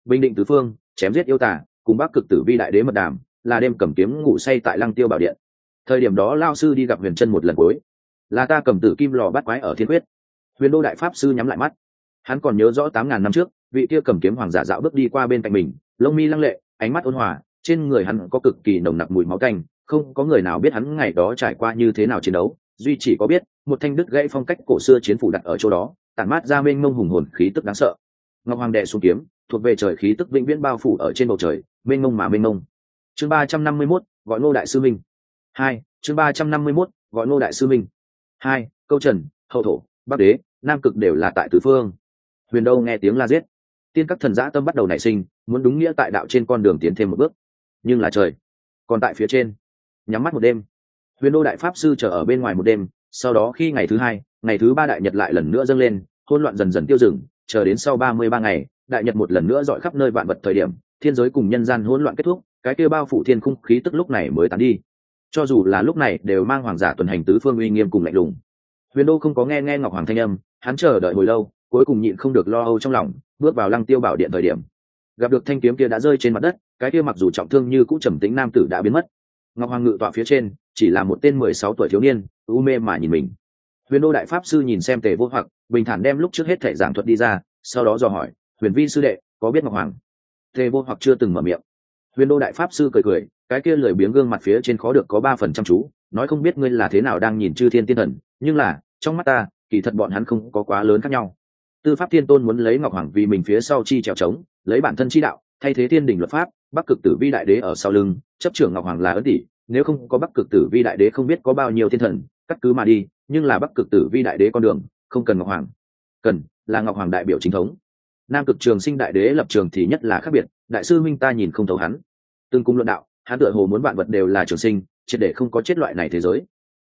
Bình định tứ phương, chém giết yêu tả cùng bắc cực tử vi đại đế mật đàm, là đêm cầm kiếm ngủ say tại lăng tiêu bảo điện. Thời điểm đó lao sư đi gặp huyền chân một lần cuối. Là ta cầm tử kim lò bắt quái ở thiên quyết. Huyền đô đại pháp sư nhắm lại mắt. Hắn còn nhớ rõ tám ngàn năm trước, vị kia cầm kiếm hoàng giả dạo bước đi qua bên cạnh mình, lông mi lăng lệ ánh mắt ôn hòa, trên người hắn có cực kỳ nồng nặc mùi máu canh không có người nào biết hắn ngày đó trải qua như thế nào chiến đấu, duy chỉ có biết, một thanh đứt gãy phong cách cổ xưa chiến phủ đặt ở chỗ đó, tản mát ra mênh mông hùng hồn khí tức đáng sợ. Ngọc hoàng đệ xuống kiếm, thuộc về trời khí tức vĩnh viễn bao phủ ở trên bầu trời, mênh mông mà mênh mông. Chương ba trăm năm mươi mốt, gọi ngô đại sư minh. Hai, chương ba trăm năm mươi mốt, gọi ngô đại sư minh. Hai, câu trần, hậu thổ, bắc đế, nam cực đều là tại tứ phương. Huyền đâu nghe tiếng la giết tiên các thần giã tâm bắt đầu nảy sinh, muốn đúng nghĩa tại đạo trên con đường tiến thêm một bước. Nhưng là trời, còn tại phía trên. Nhắm mắt một đêm. Huyền đô đại pháp sư chờ ở bên ngoài một đêm, sau đó khi ngày thứ hai, ngày thứ ba đại nhật lại lần nữa dâng lên hôn loạn dần dần tiêu dừng, chờ đến sau ba mươi ba ngày, đại nhật một lần nữa dọi khắp nơi vạn vật thời điểm, thiên giới cùng nhân gian hỗn loạn kết thúc, cái kêu bao phủ thiên khung khí tức lúc này mới tán đi. Cho dù là lúc này đều mang hoàng giả tuần hành tứ phương uy nghiêm cùng lạnh lùng. Huyền đô không có nghe nghe ngọc hoàng thanh âm, hắn chờ đợi hồi lâu, cuối cùng nhịn không được lo âu trong lòng bước vào lăng tiêu bảo điện thời điểm. Gặp được thanh kiếm kia đã rơi trên mặt đất, cái kia mặc dù trọng thương như cũng trầm tính nam tử đã biến mất. Ngọc hoàng ngự tọa phía trên, chỉ là một tên mười sáu tuổi thiếu niên, u mê mà nhìn mình. Huyền đô đại pháp sư nhìn xem tề vô hoặc, bình thản đem lúc trước hết thể giảng thuật đi ra, sau đó dò hỏi, huyền vi sư đệ, có biết ngọc hoàng? Tề vô hoặc chưa từng mở miệng. Huyền đô đại pháp sư cười cười, cái kia lười biếng gương mặt phía trên khó được có ba phần chăm chú, nói không biết ngươi là thế nào đang nhìn chư thiên tiên thần, nhưng là, trong mắt ta, kỳ thật bọn hắn không có quá lớn khác nhau tư pháp thiên tôn muốn lấy ngọc hoàng vì mình phía sau chi trèo trống, lấy bản thân chi đạo, thay thế thiên đình luật pháp, bắc cực tử vi đại đế ở sau lưng, chấp trưởng ngọc hoàng là ấn tỷ, nếu không có bắc cực tử vi đại đế không biết có bao nhiêu thiên thần, cắt cứ mà đi, nhưng là bắc cực tử vi đại đế con đường, không cần ngọc hoàng. Cần là ngọc hoàng đại biểu chính thống. Nam cực trường sinh đại đế lập trường thì nhất là khác biệt, đại sư minh ta nhìn không thấu hắn. Tương cung luận đạo, hắn tựa hồ muốn vạn vật đều là trường sinh, triệt để không có chết loại này thế giới.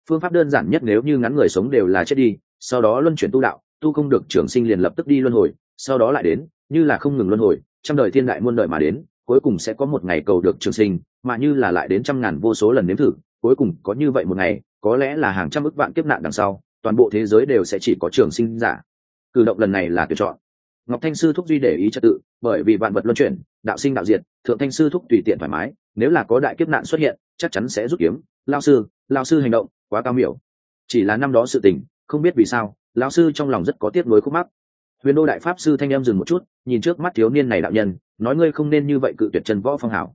Phương pháp đơn giản nhất nếu như ngắn người sống đều là chết đi, sau đó luân chuyển tu đạo tu không được trường sinh liền lập tức đi luân hồi, sau đó lại đến, như là không ngừng luân hồi, trăm đời thiên đại muôn đời mà đến, cuối cùng sẽ có một ngày cầu được trường sinh, mà như là lại đến trăm ngàn vô số lần nếm thử, cuối cùng có như vậy một ngày, có lẽ là hàng trăm ức vạn kiếp nạn đằng sau, toàn bộ thế giới đều sẽ chỉ có trường sinh giả. Cử động lần này là tuyển chọn. Ngọc thanh sư thúc duy để ý trật tự, bởi vì vạn vật luân chuyển, đạo sinh đạo diệt, thượng thanh sư thúc tùy tiện thoải mái, nếu là có đại kiếp nạn xuất hiện, chắc chắn sẽ rút kiếm. Lao sư lao sư hành động, quá cao miểu. Chỉ là năm đó sự tình, không biết vì sao lão sư trong lòng rất có tiếc nuối khúc mắc. Huyền đô đại pháp sư thanh em dừng một chút, nhìn trước mắt thiếu niên này đạo nhân, nói ngươi không nên như vậy cự tuyệt trần võ phong hảo.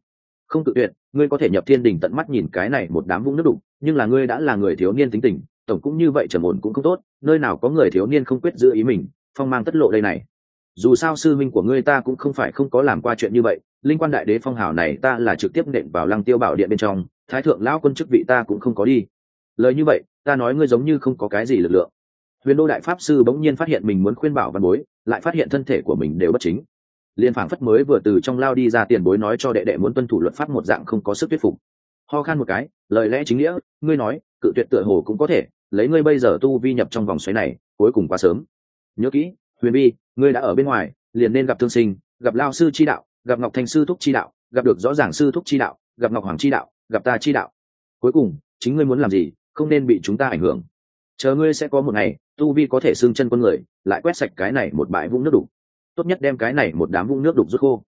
Không cự tuyệt, ngươi có thể nhập thiên đình tận mắt nhìn cái này một đám vũng nước đục, nhưng là ngươi đã là người thiếu niên tính tình, tổng cũng như vậy trầm ổn cũng không tốt, nơi nào có người thiếu niên không quyết giữ ý mình, phong mang tất lộ đây này. Dù sao sư minh của ngươi ta cũng không phải không có làm qua chuyện như vậy, linh quan đại đế phong hào này ta là trực tiếp nện vào lăng tiêu bảo điện bên trong, thái thượng lão quân chức vị ta cũng không có đi. Lời như vậy, ta nói ngươi giống như không có cái gì lực lượng huyền đô đại pháp sư bỗng nhiên phát hiện mình muốn khuyên bảo văn bối, lại phát hiện thân thể của mình đều bất chính. Liên phảng phất mới vừa từ trong lao đi ra tiền bối nói cho đệ đệ muốn tuân thủ luật pháp một dạng không có sức thuyết phục. Ho khan một cái, lời lẽ chính nghĩa, ngươi nói, cự tuyệt tựa hồ cũng có thể, lấy ngươi bây giờ tu vi nhập trong vòng xoáy này, cuối cùng quá sớm. Nhớ kỹ, huyền vi, ngươi đã ở bên ngoài, liền nên gặp thương sinh, gặp lao sư chi đạo, gặp ngọc thành sư thúc chi đạo, gặp được rõ ràng sư thúc chi đạo, gặp ngọc hoàng chi đạo, gặp ta chi đạo. Cuối cùng, chính ngươi muốn làm gì, không nên bị chúng ta ảnh hưởng. Chờ ngươi sẽ có một ngày tu vi có thể xưng chân quân người, lại quét sạch cái này một bãi vũng nước đục. Tốt nhất đem cái này một đám vũng nước đục rút khô.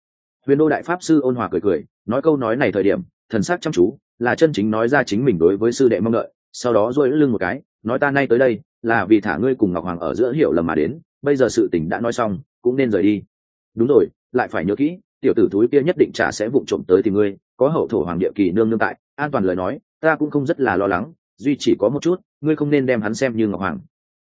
Huyền đô đại pháp sư ôn hòa cười cười, nói câu nói này thời điểm, thần sắc chăm chú, là chân chính nói ra chính mình đối với sư đệ mong đợi, sau đó dôi lưng một cái, nói ta nay tới đây, là vì thả ngươi cùng ngọc hoàng ở giữa hiểu lầm mà đến, bây giờ sự tình đã nói xong, cũng nên rời đi. Đúng rồi, lại phải nhớ kỹ, tiểu tử thúi kia nhất định trả sẽ vụng trộm tới tìm ngươi, có hậu thổ hoàng địa kỳ nương nương tại, an toàn lời nói, ta cũng không rất là lo lắng, duy chỉ có một chút, ngươi không nên đem hắn xem như ngọc hoàng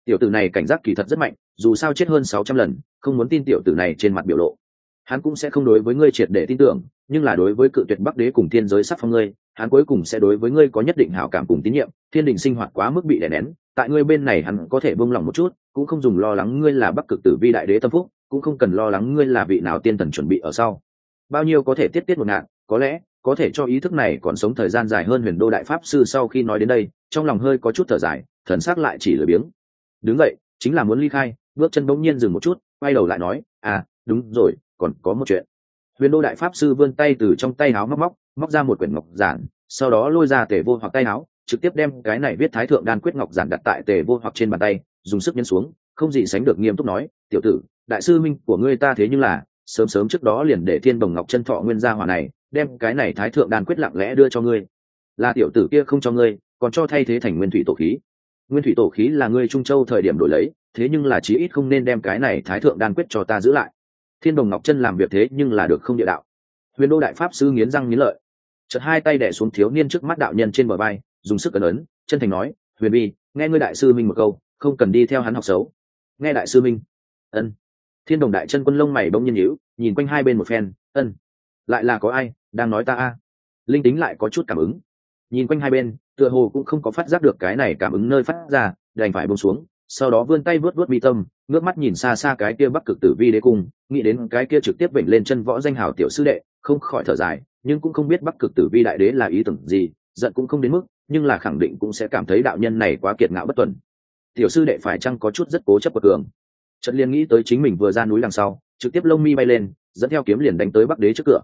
tiểu tử này cảnh giác kỳ thật rất mạnh, dù sao chết hơn sáu trăm lần, không muốn tin tiểu tử này trên mặt biểu lộ. Hắn cũng sẽ không đối với ngươi triệt để tin tưởng, nhưng là đối với cự tuyệt bắc đế cùng thiên giới sắc phong ngươi, hắn cuối cùng sẽ đối với ngươi có nhất định hảo cảm cùng tín nhiệm, thiên đình sinh hoạt quá mức bị đè nén, tại ngươi bên này hắn có thể bông lòng một chút, cũng không dùng lo lắng ngươi là bắc cực tử vi đại đế tâm phúc, cũng không cần lo lắng ngươi là vị nào tiên thần chuẩn bị ở sau. Bao nhiêu có thể tiết tiết một ngạn, có lẽ, có thể cho ý thức này còn sống thời gian dài hơn huyền đô đại pháp sư sau khi nói đến đây, trong lòng hơi có chút thở dài, thần s á c lại chỉ lười biếng đứng dậy, chính là muốn ly khai, bước chân bỗng nhiên dừng một chút, quay đầu lại nói à đúng rồi, còn có một chuyện. Huyền đô đại pháp sư vươn tay từ trong tay áo móc móc móc ra một quyển ngọc giản, sau đó lôi ra tề vô hoặc tay áo trực tiếp đem cái này viết thái thượng đan quyết ngọc giản đặt tại tề vô hoặc trên bàn tay, dùng sức nhấn xuống, không gì sánh được nghiêm túc nói, tiểu tử, đại sư minh của ngươi ta thế nhưng là, sớm sớm trước đó liền để thiên bồng ngọc chân thọ nguyên gia hỏa này, đem cái này thái thượng đan quyết lặng lẽ đưa cho ngươi. Là tiểu tử kia không cho ngươi, còn cho thay thế thành nguyên thủy tổ khí nguyên thủy tổ khí là ngươi trung châu thời điểm đổi lấy thế nhưng là chí ít không nên đem cái này thái thượng đan quyết cho ta giữ lại. Thiên đồng ngọc chân làm việc thế nhưng là được không địa đạo. Huyền đô đại pháp sư nghiến răng nghiến lợi. Chợt hai tay đẻ xuống thiếu niên trước mắt đạo nhân trên bờ vai dùng sức cẩn ấn chân thành nói huyền Vi, nghe ngươi đại sư minh một câu không cần đi theo hắn học xấu. Nghe đại sư minh. Ân. Thiên đồng đại chân quân lông mày bỗng nhiên nhíu nhìn quanh hai bên một phen ân. Lại là có ai đang nói ta a? Linh tính lại có chút cảm ứng nhìn quanh hai bên, tựa hồ cũng không có phát giác được cái này cảm ứng nơi phát ra, đành phải bông xuống, sau đó vươn tay vớt vớt mi tâm, ngước mắt nhìn xa xa cái kia bắc cực tử vi đế cung, nghĩ đến cái kia trực tiếp bệnh lên chân võ danh hào tiểu sư đệ, không khỏi thở dài, nhưng cũng không biết bắc cực tử vi đại đế là ý tưởng gì, giận cũng không đến mức, nhưng là khẳng định cũng sẽ cảm thấy đạo nhân này quá kiệt ngạo bất tuần. Tiểu sư đệ phải chăng có chút rất cố chấp của cường? Trận liền nghĩ tới chính mình vừa ra núi đằng sau, trực tiếp lông mi bay lên, dẫn theo kiếm liền đánh tới bắc đế trước cửa.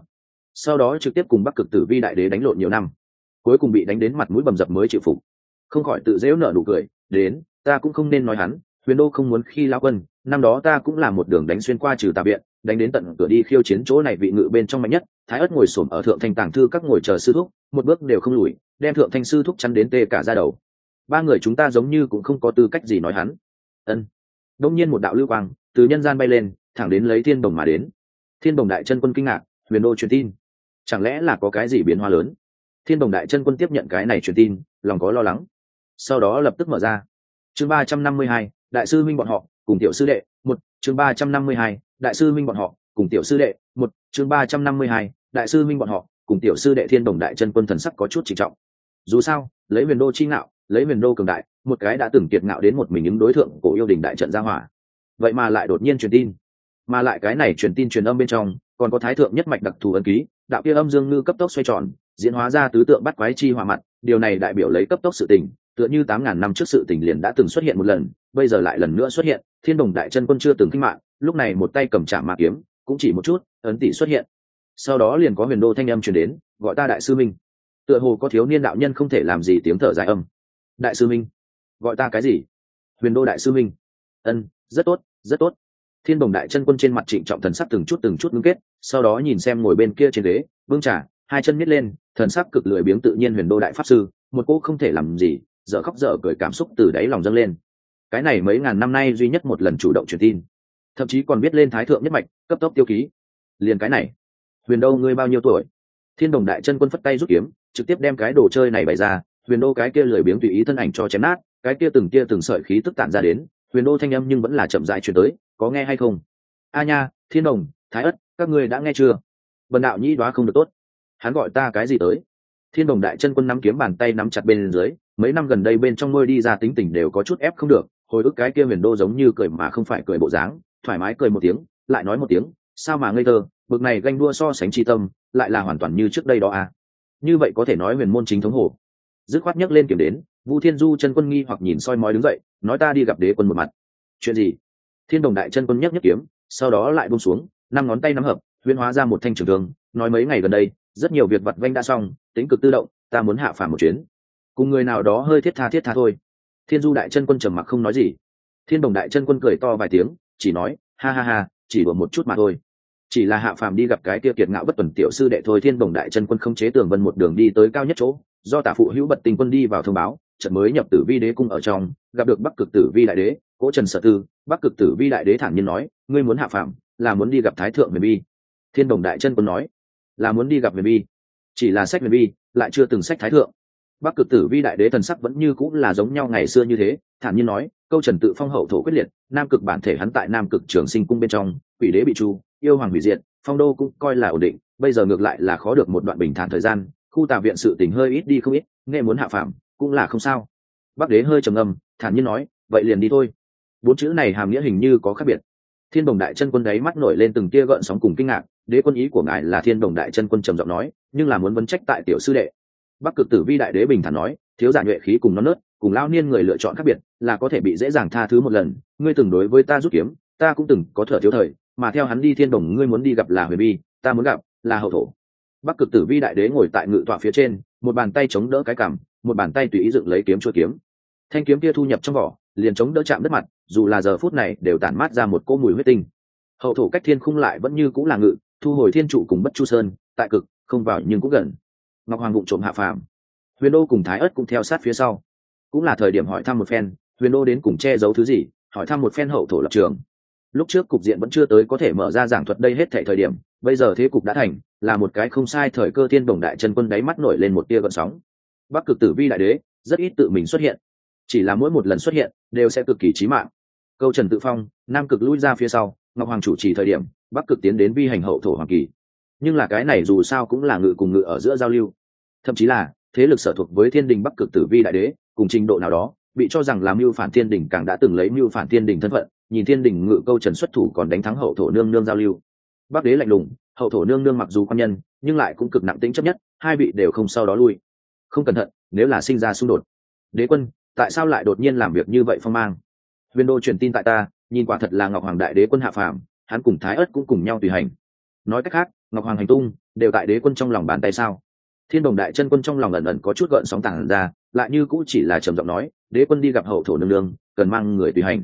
Sau đó trực tiếp cùng bắc cực tử vi đại đế đánh lộn nhiều năm cuối cùng bị đánh đến mặt mũi bầm dập mới chịu phục. Không khỏi tự dễu nở nụ cười, đến, ta cũng không nên nói hắn, huyền đô không muốn khi lao quân, năm đó ta cũng là một đường đánh xuyên qua trừ tà viện, đánh đến tận cửa đi khiêu chiến chỗ này vị ngự bên trong mạnh nhất, thái ất ngồi xổm ở thượng thanh tàng thư các ngồi chờ sư thúc, một bước đều không lùi, đem thượng thanh sư thúc chắn đến tê cả ra đầu. Ba người chúng ta giống như cũng không có tư cách gì nói hắn. Ân. Đông nhiên một đạo lưu quang từ nhân gian bay lên, thẳng đến lấy thiên đồng mà đến. Thiên đồng đại chân quân kinh ngạc, huyền đô truyền tin, chẳng lẽ là có cái gì biến hóa lớn? Thiên đồng đại chân quân tiếp nhận cái này truyền tin, lòng có lo lắng. Sau đó lập tức mở ra. Chương ba trăm năm mươi hai, đại sư minh bọn họ, cùng tiểu sư đệ, một. Chương ba trăm năm mươi hai, đại sư minh bọn họ, cùng tiểu sư đệ, một. Chương ba trăm năm mươi hai, đại sư minh bọn họ, cùng tiểu sư đệ thiên đồng đại chân quân thần sắc có chút trịnh trọng. Dù sao, lấy huyền đô chi ngạo, lấy huyền đô cường đại, một cái đã từng kiệt ngạo đến một mình những đối tượng của yêu đình đại trận gia hỏa. Vậy mà lại đột nhiên truyền tin. Mà lại cái này truyền tin truyền âm bên trong, còn có thái thượng nhất mạch đặc thù ấn ký, đạo kia âm dương ngư cấp tốc xoay tròn diễn hóa ra tứ tượng bắt quái chi hòa mặt, điều này đại biểu lấy cấp tốc sự tình, tựa như tám ngàn năm trước sự tình liền đã từng xuất hiện một lần, bây giờ lại lần nữa xuất hiện, thiên đồng đại chân quân chưa từng kinh mạng lúc này một tay cầm trả mạ kiếm, cũng chỉ một chút, ấn tỷ xuất hiện. Sau đó liền có huyền đô thanh âm truyền đến, gọi ta đại sư minh. Tựa hồ có thiếu niên đạo nhân không thể làm gì tiếng thở dài âm. Đại sư minh, gọi ta cái gì? Huyền đô đại sư minh. Ân, rất tốt rất tốt. Thiên đồng đại chân quân trên mặt trịnh trọng thần sắc từng chút từng chút ngưng kết, sau đó nhìn xem ngồi bên kia trên ghế vương trà hai chân nhét lên, thần sắc cực lười biếng tự nhiên huyền đô đại pháp sư, một cô không thể làm gì dở khóc dở cười cảm xúc từ đáy lòng dâng lên. Cái này mấy ngàn năm nay duy nhất một lần chủ động truyền tin. Thậm chí còn biết lên thái thượng nhất mạch, cấp tốc tiêu ký. Liền cái này, huyền đô ngươi bao nhiêu tuổi? Thiên đồng đại chân quân phất tay rút kiếm, trực tiếp đem cái đồ chơi này bày ra, huyền đô cái kia lười biếng tùy ý thân ảnh cho chém nát, cái kia từng kia từng sợi khí tức tản ra đến, huyền đô thanh âm nhưng vẫn là chậm dại chuyển tới, có nghe hay không? A nha, thiên đồng, thái ất, các ngươi đã nghe chưa? Vần đạo nhĩ đoá không được tốt hắn gọi ta cái gì tới? Thiên đồng đại chân quân nắm kiếm bàn tay nắm chặt bên dưới, mấy năm gần đây bên trong môi đi ra tính tình đều có chút ép không được, hồi ức cái kia huyền đô giống như cười mà không phải cười bộ dáng, thoải mái cười một tiếng, lại nói một tiếng, sao mà ngây thơ, bực này ganh đua so sánh tri tâm, lại là hoàn toàn như trước đây đó à? Như vậy có thể nói huyền môn chính thống hồ. Dứt khoát nhấc lên kiểm đến, vu thiên du chân quân nghi hoặc nhìn soi mói đứng dậy, nói ta đi gặp đế quân một mặt. Chuyện gì? Thiên đồng đại chân quân nhấc nhấc kiếm, sau đó lại buông xuống, năm ngón tay nắm hợp huyên hóa ra một thanh trường thương, nói mấy ngày gần đây rất nhiều việc vặt vanh đã xong, tính cực tự động, ta muốn hạ phàm một chuyến. Cùng người nào đó hơi thiết tha thiết tha thôi. Thiên du đại chân quân trầm mặc không nói gì. Thiên đồng đại chân quân cười to vài tiếng, chỉ nói, ha ha ha, chỉ đùa một chút mà thôi. Chỉ là hạ phàm đi gặp cái kia kiệt ngạo bất tuần tiểu sư đệ thôi. Thiên đồng đại chân quân không chế tường vân một đường đi tới cao nhất chỗ, do tả phụ hữu bật tình quân đi vào thông báo, trận mới nhập tử vi đế cung ở trong, gặp được bắc cực tử vi đại đế cỗ trần sở tư. Bắc cực tử vi đại đế thản nhiên nói, ngươi muốn hạ phàm, là muốn đi gặp thái thượng huyền bi. Thiên đồng đại chân quân nói là muốn đi gặp huyền Vi, chỉ là sách huyền Vi lại chưa từng sách thái thượng. Bắc cực tử vi đại đế thần sắc vẫn như cũng là giống nhau ngày xưa như thế thản nhiên nói câu trần tự phong hậu thổ quyết liệt nam cực bản thể hắn tại nam cực trường sinh cung bên trong quỷ đế bị chu yêu hoàng hủy diệt phong đô cũng coi là ổn định bây giờ ngược lại là khó được một đoạn bình thản thời gian khu tà viện sự tình hơi ít đi không ít nghe muốn hạ phạm cũng là không sao. Bắc đế hơi trầm ngâm thản nhiên nói vậy liền đi thôi. Bốn chữ này hàm nghĩa hình như có khác biệt. Thiên đồng đại chân quân đấy mắt nổi lên từng tia gợn sóng cùng kinh ngạc đế quân ý của ngài là thiên đồng đại chân quân trầm giọng nói, nhưng là muốn vấn trách tại tiểu sư đệ. Bắc cực tử vi đại đế bình thản nói, thiếu giả nhuệ khí cùng non nớt, cùng lao niên người lựa chọn khác biệt, là có thể bị dễ dàng tha thứ một lần. Ngươi từng đối với ta rút kiếm, ta cũng từng có thở thiếu thời, mà theo hắn đi thiên đồng, ngươi muốn đi gặp là huyền bi, ta muốn gặp là hậu thổ. Bắc cực tử vi đại đế ngồi tại ngự tọa phía trên, một bàn tay chống đỡ cái cằm, một bàn tay tùy ý dựng lấy kiếm chua kiếm. Thanh kiếm kia thu nhập trong vỏ, liền chống đỡ chạm đất mặt, dù là giờ phút này đều tản mát ra một cỗ mùi huyết tinh. Hậu thổ cách thiên khung lại vẫn như cũng là ngự thu hồi thiên trụ cùng bất chu sơn, tại cực, không vào nhưng cũng gần. Ngọc hoàng vụng trộm hạ phàm. Huyền đô cùng thái ất cũng theo sát phía sau. Cũng là thời điểm hỏi thăm một phen, huyền đô đến cùng che giấu thứ gì, hỏi thăm một phen hậu thổ lập trường. Lúc trước cục diện vẫn chưa tới có thể mở ra giảng thuật đây hết thể thời điểm, bây giờ thế cục đã thành, là một cái không sai thời cơ thiên đồng đại chân quân đáy mắt nổi lên một tia gợn sóng. Bắc cực tử vi đại đế, rất ít tự mình xuất hiện. Chỉ là mỗi một lần xuất hiện, đều sẽ cực kỳ trí mạng. Câu trần tự phong, nam cực lui ra phía sau, ngọc hoàng chủ trì thời điểm bắc cực tiến đến vi hành hậu thổ hoàng kỳ. Nhưng là cái này dù sao cũng là ngự cùng ngự ở giữa giao lưu. Thậm chí là, thế lực sở thuộc với thiên đình bắc cực tử vi đại đế, cùng trình độ nào đó, bị cho rằng làm mưu phản thiên đình càng đã từng lấy mưu phản thiên đình thân phận, nhìn thiên đình ngự câu trần xuất thủ còn đánh thắng hậu thổ nương nương giao lưu. Bắc đế lạnh lùng, hậu thổ nương nương mặc dù quan nhân, nhưng lại cũng cực nặng tính chấp nhất, hai vị đều không sau đó lui. Không cẩn thận, nếu là sinh ra xung đột. Đế quân, tại sao lại đột nhiên làm việc như vậy phong mang? Huyền đô truyền tin tại ta, nhìn quả thật là ngọc hoàng đại đế quân hạ phàm hắn cùng thái ất cũng cùng nhau tùy hành. Nói cách khác, ngọc hoàng hành tung đều tại đế quân trong lòng bàn tay sao? Thiên đồng đại chân quân trong lòng ẩn ẩn có chút gợn sóng tảng ra, lại như cũng chỉ là trầm giọng nói, đế quân đi gặp hậu thổ nương nương, cần mang người tùy hành.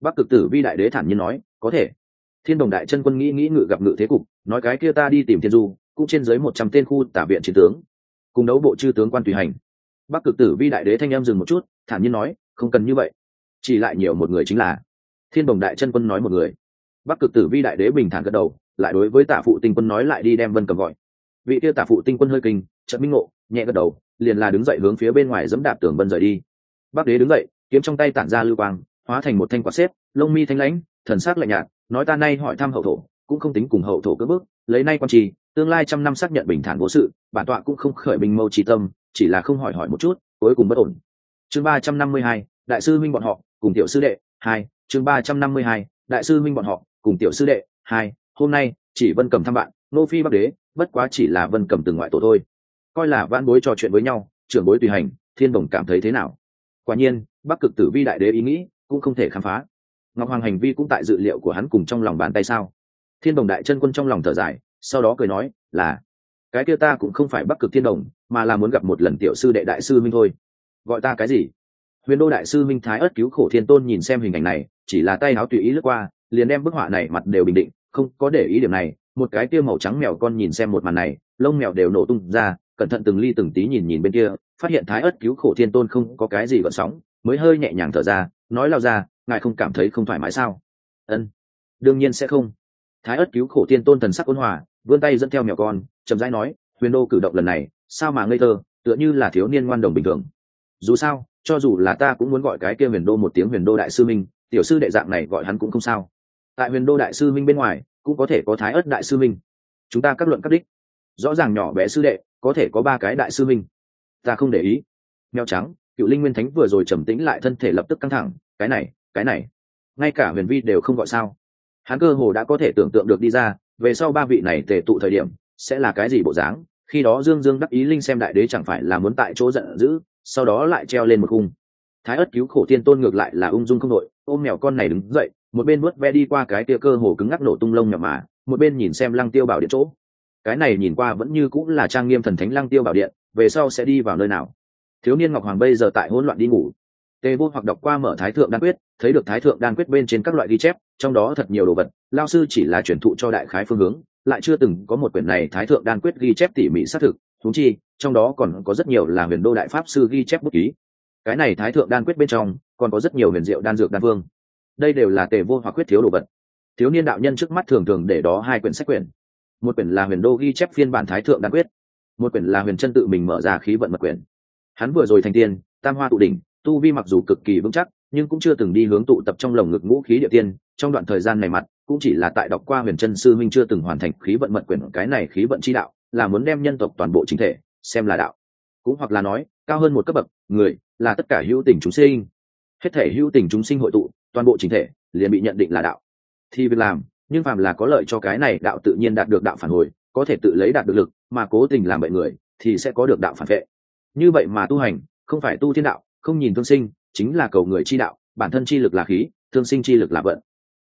Bắc cực tử vi đại đế thản nhiên nói, có thể. Thiên đồng đại chân quân nghĩ nghĩ ngự gặp ngự thế cục, nói cái kia ta đi tìm thiên du, cũng trên dưới một trăm tên khu tả viện chiến tướng, cùng đấu bộ chư tướng quan tùy hành. Bắc cực tử vi đại đế thanh em dừng một chút, thản nhiên nói, không cần như vậy. Chỉ lại nhiều một người chính là. Thiên đồng đại chân quân nói một người bắc cực tử vi đại đế bình thản gật đầu, lại đối với tả phụ tinh quân nói lại đi đem vân cầm gọi. Vị tiêu tả phụ tinh quân hơi kinh trận minh ngộ, nhẹ gật đầu, liền là đứng dậy hướng phía bên ngoài dẫm đạp tường vân rời đi. Bắc đế đứng dậy, kiếm trong tay tản ra lưu quang, hóa thành một thanh quạt xếp, lông mi thanh lãnh, thần sắc lạnh nhạt, nói ta nay hỏi thăm hậu thổ, cũng không tính cùng hậu thổ cướp bước lấy nay quan trì, tương lai trăm năm xác nhận bình thản vô sự, bản tọa cũng không khởi bình mâu trí tâm, chỉ là không hỏi hỏi một chút, cuối cùng bất ổn. Chương ba trăm năm mươi hai, đại sư minh bọn họ, cùng tiểu sư đệ, hai, chương ba trăm năm mươi hai, đại sư minh bọn họ cùng tiểu sư đệ, hai, hôm nay, chỉ vân cầm thăm bạn, nô phi bắc đế, bất quá chỉ là vân cầm từng ngoại tổ thôi. Coi là vãn bối trò chuyện với nhau, trưởng bối tùy hành, thiên đồng cảm thấy thế nào? Quả nhiên, bắc cực tử vi đại đế ý nghĩ cũng không thể khám phá. Ngọc hoàng hành vi cũng tại dự liệu của hắn cùng trong lòng bàn tay sao? Thiên đồng đại chân quân trong lòng thở dài, sau đó cười nói, là, cái kia ta cũng không phải bắc cực thiên đồng, mà là muốn gặp một lần tiểu sư đệ đại sư minh thôi. Gọi ta cái gì? Huyền đô đại sư minh thái ất cứu khổ thiên tôn nhìn xem hình ảnh này, chỉ là tay áo tùy ý lướt qua liền đem bức họa này mặt đều bình định, không có để ý điểm này, một cái tia màu trắng mèo con nhìn xem một màn này, lông mèo đều nổ tung ra, cẩn thận từng ly từng tí nhìn nhìn bên kia, phát hiện thái ớt cứu khổ thiên tôn không có cái gì gợn sóng, mới hơi nhẹ nhàng thở ra, nói lao ra, ngài không cảm thấy không thoải mái sao? Ân, đương nhiên sẽ không. Thái ớt cứu khổ thiên tôn thần sắc ôn hòa, vươn tay dẫn theo mèo con, chậm rãi nói, huyền đô cử động lần này, sao mà ngây thơ, tựa như là thiếu niên ngoan đồng bình thường. Dù sao, cho dù là ta cũng muốn gọi cái kia huyền đô một tiếng huyền đô đại sư minh, tiểu sư đệ dạng này gọi hắn cũng không sao tại huyền đô đại sư minh bên ngoài, cũng có thể có thái ớt đại sư minh. Chúng ta các luận các đích. Rõ ràng nhỏ bé sư đệ, có thể có ba cái đại sư minh. Ta không để ý. Mèo trắng, cựu linh nguyên thánh vừa rồi trầm tĩnh lại thân thể lập tức căng thẳng. Cái này cái này. Ngay cả huyền vi đều không gọi sao. Hắn cơ hồ đã có thể tưởng tượng được đi ra, về sau ba vị này tề tụ thời điểm, sẽ là cái gì bộ dáng. Khi đó dương dương đắc ý linh xem đại đế chẳng phải là muốn tại chỗ giận dữ, sau đó lại treo lên một khung. Thái ất cứu khổ tiên tôn ngược lại là ung dung không đội. Ôm mèo con này đứng dậy một bên vuốt ve đi qua cái tia cơ hồ cứng ngắc nổ tung lông nhỏ mà, một bên nhìn xem lăng tiêu bảo điện chỗ. Cái này nhìn qua vẫn như cũng là trang nghiêm thần thánh lăng tiêu bảo điện, về sau sẽ đi vào nơi nào? Thiếu niên ngọc hoàng bây giờ tại hỗn loạn đi ngủ. Tê vô hoặc đọc qua mở thái thượng đan quyết, thấy được thái thượng đan quyết bên trên các loại ghi chép, trong đó thật nhiều đồ vật, lao sư chỉ là truyền thụ cho đại khái phương hướng, lại chưa từng có một quyển này thái thượng đan quyết ghi chép tỉ mỉ xác thực thú chi, trong đó còn có rất nhiều là huyền đô đại pháp sư ghi chép bút ký. Cái này thái thượng đan quyết bên trong, còn có rất nhiều huyền diệu đan dược đan phương đây đều là tề vô hoặc quyết thiếu đồ vật. Thiếu niên đạo nhân trước mắt thường thường để đó hai quyển sách quyển. Một quyển là huyền đô ghi chép phiên bản thái thượng đan quyết. Một quyển là huyền chân tự mình mở ra khí vận mật quyển. Hắn vừa rồi thành tiên, tam hoa tụ đỉnh, tu vi mặc dù cực kỳ vững chắc, nhưng cũng chưa từng đi hướng tụ tập trong lồng ngực ngũ khí địa tiên. Trong đoạn thời gian này mặt, cũng chỉ là tại đọc qua huyền chân sư minh chưa từng hoàn thành khí vận mật quyển, cái này khí vận chi đạo, là muốn đem nhân tộc toàn bộ chính thể, xem là đạo. Cũng hoặc là nói, cao hơn một cấp bậc, người, là tất cả hữu tình chúng sinh. Hết thể hữu tình chúng sinh hội tụ toàn bộ chính thể, liền bị nhận định là đạo. Thì việc làm, nhưng phàm là có lợi cho cái này, đạo tự nhiên đạt được đạo phản hồi, có thể tự lấy đạt được lực, mà cố tình làm bậy người, thì sẽ có được đạo phản vệ. Như vậy mà tu hành, không phải tu thiên đạo, không nhìn thương sinh, chính là cầu người chi đạo, bản thân chi lực là khí, thương sinh chi lực là vận.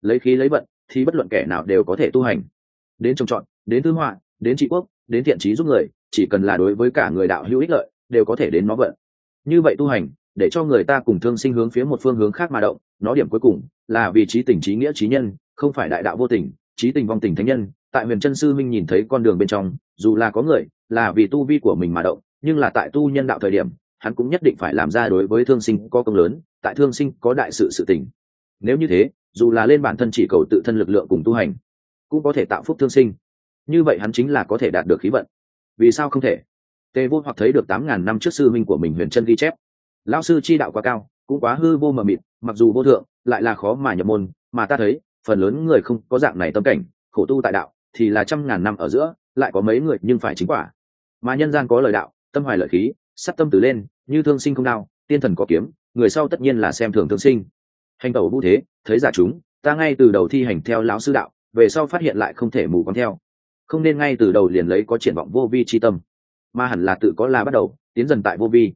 Lấy khí lấy vận, thì bất luận kẻ nào đều có thể tu hành. Đến trồng trọt, đến thư họa, đến trị quốc, đến thiện trí giúp người, chỉ cần là đối với cả người đạo hữu ích lợi, đều có thể đến nó vận. Như vậy tu hành, để cho người ta cùng thương sinh hướng phía một phương hướng khác mà động nó điểm cuối cùng là vì trí tình trí nghĩa trí nhân, không phải đại đạo vô tình, trí tình vong tình thánh nhân. Tại huyền chân sư minh nhìn thấy con đường bên trong, dù là có người là vì tu vi của mình mà động, nhưng là tại tu nhân đạo thời điểm, hắn cũng nhất định phải làm ra đối với thương sinh có công lớn, tại thương sinh có đại sự sự tình. Nếu như thế, dù là lên bản thân chỉ cầu tự thân lực lượng cùng tu hành, cũng có thể tạo phúc thương sinh. Như vậy hắn chính là có thể đạt được khí vận. Vì sao không thể? Tề vô hoặc thấy được tám ngàn năm trước sư minh của mình huyền chân ghi chép. Lão sư chi đạo quá cao cũng quá hư vô mờ mịt, mặc dù vô thượng, lại là khó mà nhập môn, mà ta thấy, phần lớn người không có dạng này tâm cảnh, khổ tu tại đạo, thì là trăm ngàn năm ở giữa, lại có mấy người nhưng phải chính quả. Mà nhân gian có lời đạo, tâm hoài lợi khí sắp tâm từ lên, như thương sinh không đau, tiên thần có kiếm, người sau tất nhiên là xem thường thương sinh. Hành tẩu vũ thế, thấy giả chúng, ta ngay từ đầu thi hành theo lão sư đạo, về sau phát hiện lại không thể mù quáng theo. Không nên ngay từ đầu liền lấy có triển vọng vô vi chi tâm. Mà hẳn là tự có là bắt đầu, tiến dần tại vô vi.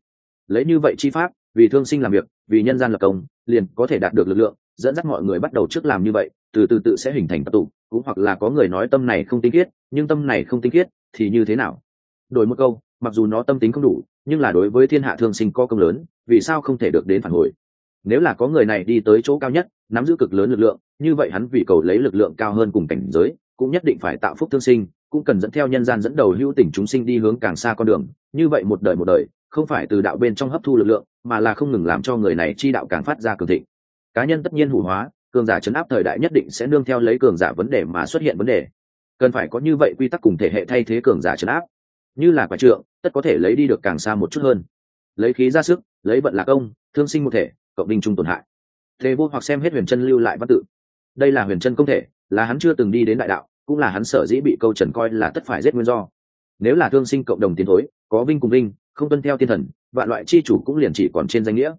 Lấy như vậy chi pháp, vì thương sinh làm việc vì nhân gian lập công, liền có thể đạt được lực lượng, dẫn dắt mọi người bắt đầu trước làm như vậy, từ từ tự sẽ hình thành tập tụ, cũng hoặc là có người nói tâm này không tinh khiết, nhưng tâm này không tinh khiết thì như thế nào? Đổi một câu, mặc dù nó tâm tính không đủ, nhưng là đối với thiên hạ thương sinh có công lớn, vì sao không thể được đến phản hồi? Nếu là có người này đi tới chỗ cao nhất, nắm giữ cực lớn lực lượng, như vậy hắn vì cầu lấy lực lượng cao hơn cùng cảnh giới, cũng nhất định phải tạo phúc thương sinh, cũng cần dẫn theo nhân gian dẫn đầu hữu tình chúng sinh đi hướng càng xa con đường, như vậy một đời một đời không phải từ đạo bên trong hấp thu lực lượng, mà là không ngừng làm cho người này chi đạo càng phát ra cường thịnh. Cá nhân tất nhiên hủ hóa, cường giả chấn áp thời đại nhất định sẽ nương theo lấy cường giả vấn đề mà xuất hiện vấn đề. Cần phải có như vậy quy tắc cùng thể hệ thay thế cường giả chấn áp. Như là quả trượng, tất có thể lấy đi được càng xa một chút hơn. Lấy khí ra sức, lấy vận lạc công, thương sinh một thể, cộng đinh trung tổn hại. Thế vô hoặc xem hết huyền chân lưu lại văn tự. Đây là huyền chân công thể, là hắn chưa từng đi đến đại đạo, cũng là hắn sở dĩ bị câu trần coi là tất phải giết nguyên do. Nếu là thương sinh cộng đồng tiến thối, có vinh cùng vinh không tuân theo thiên thần, vạn loại chi chủ cũng liền chỉ còn trên danh nghĩa.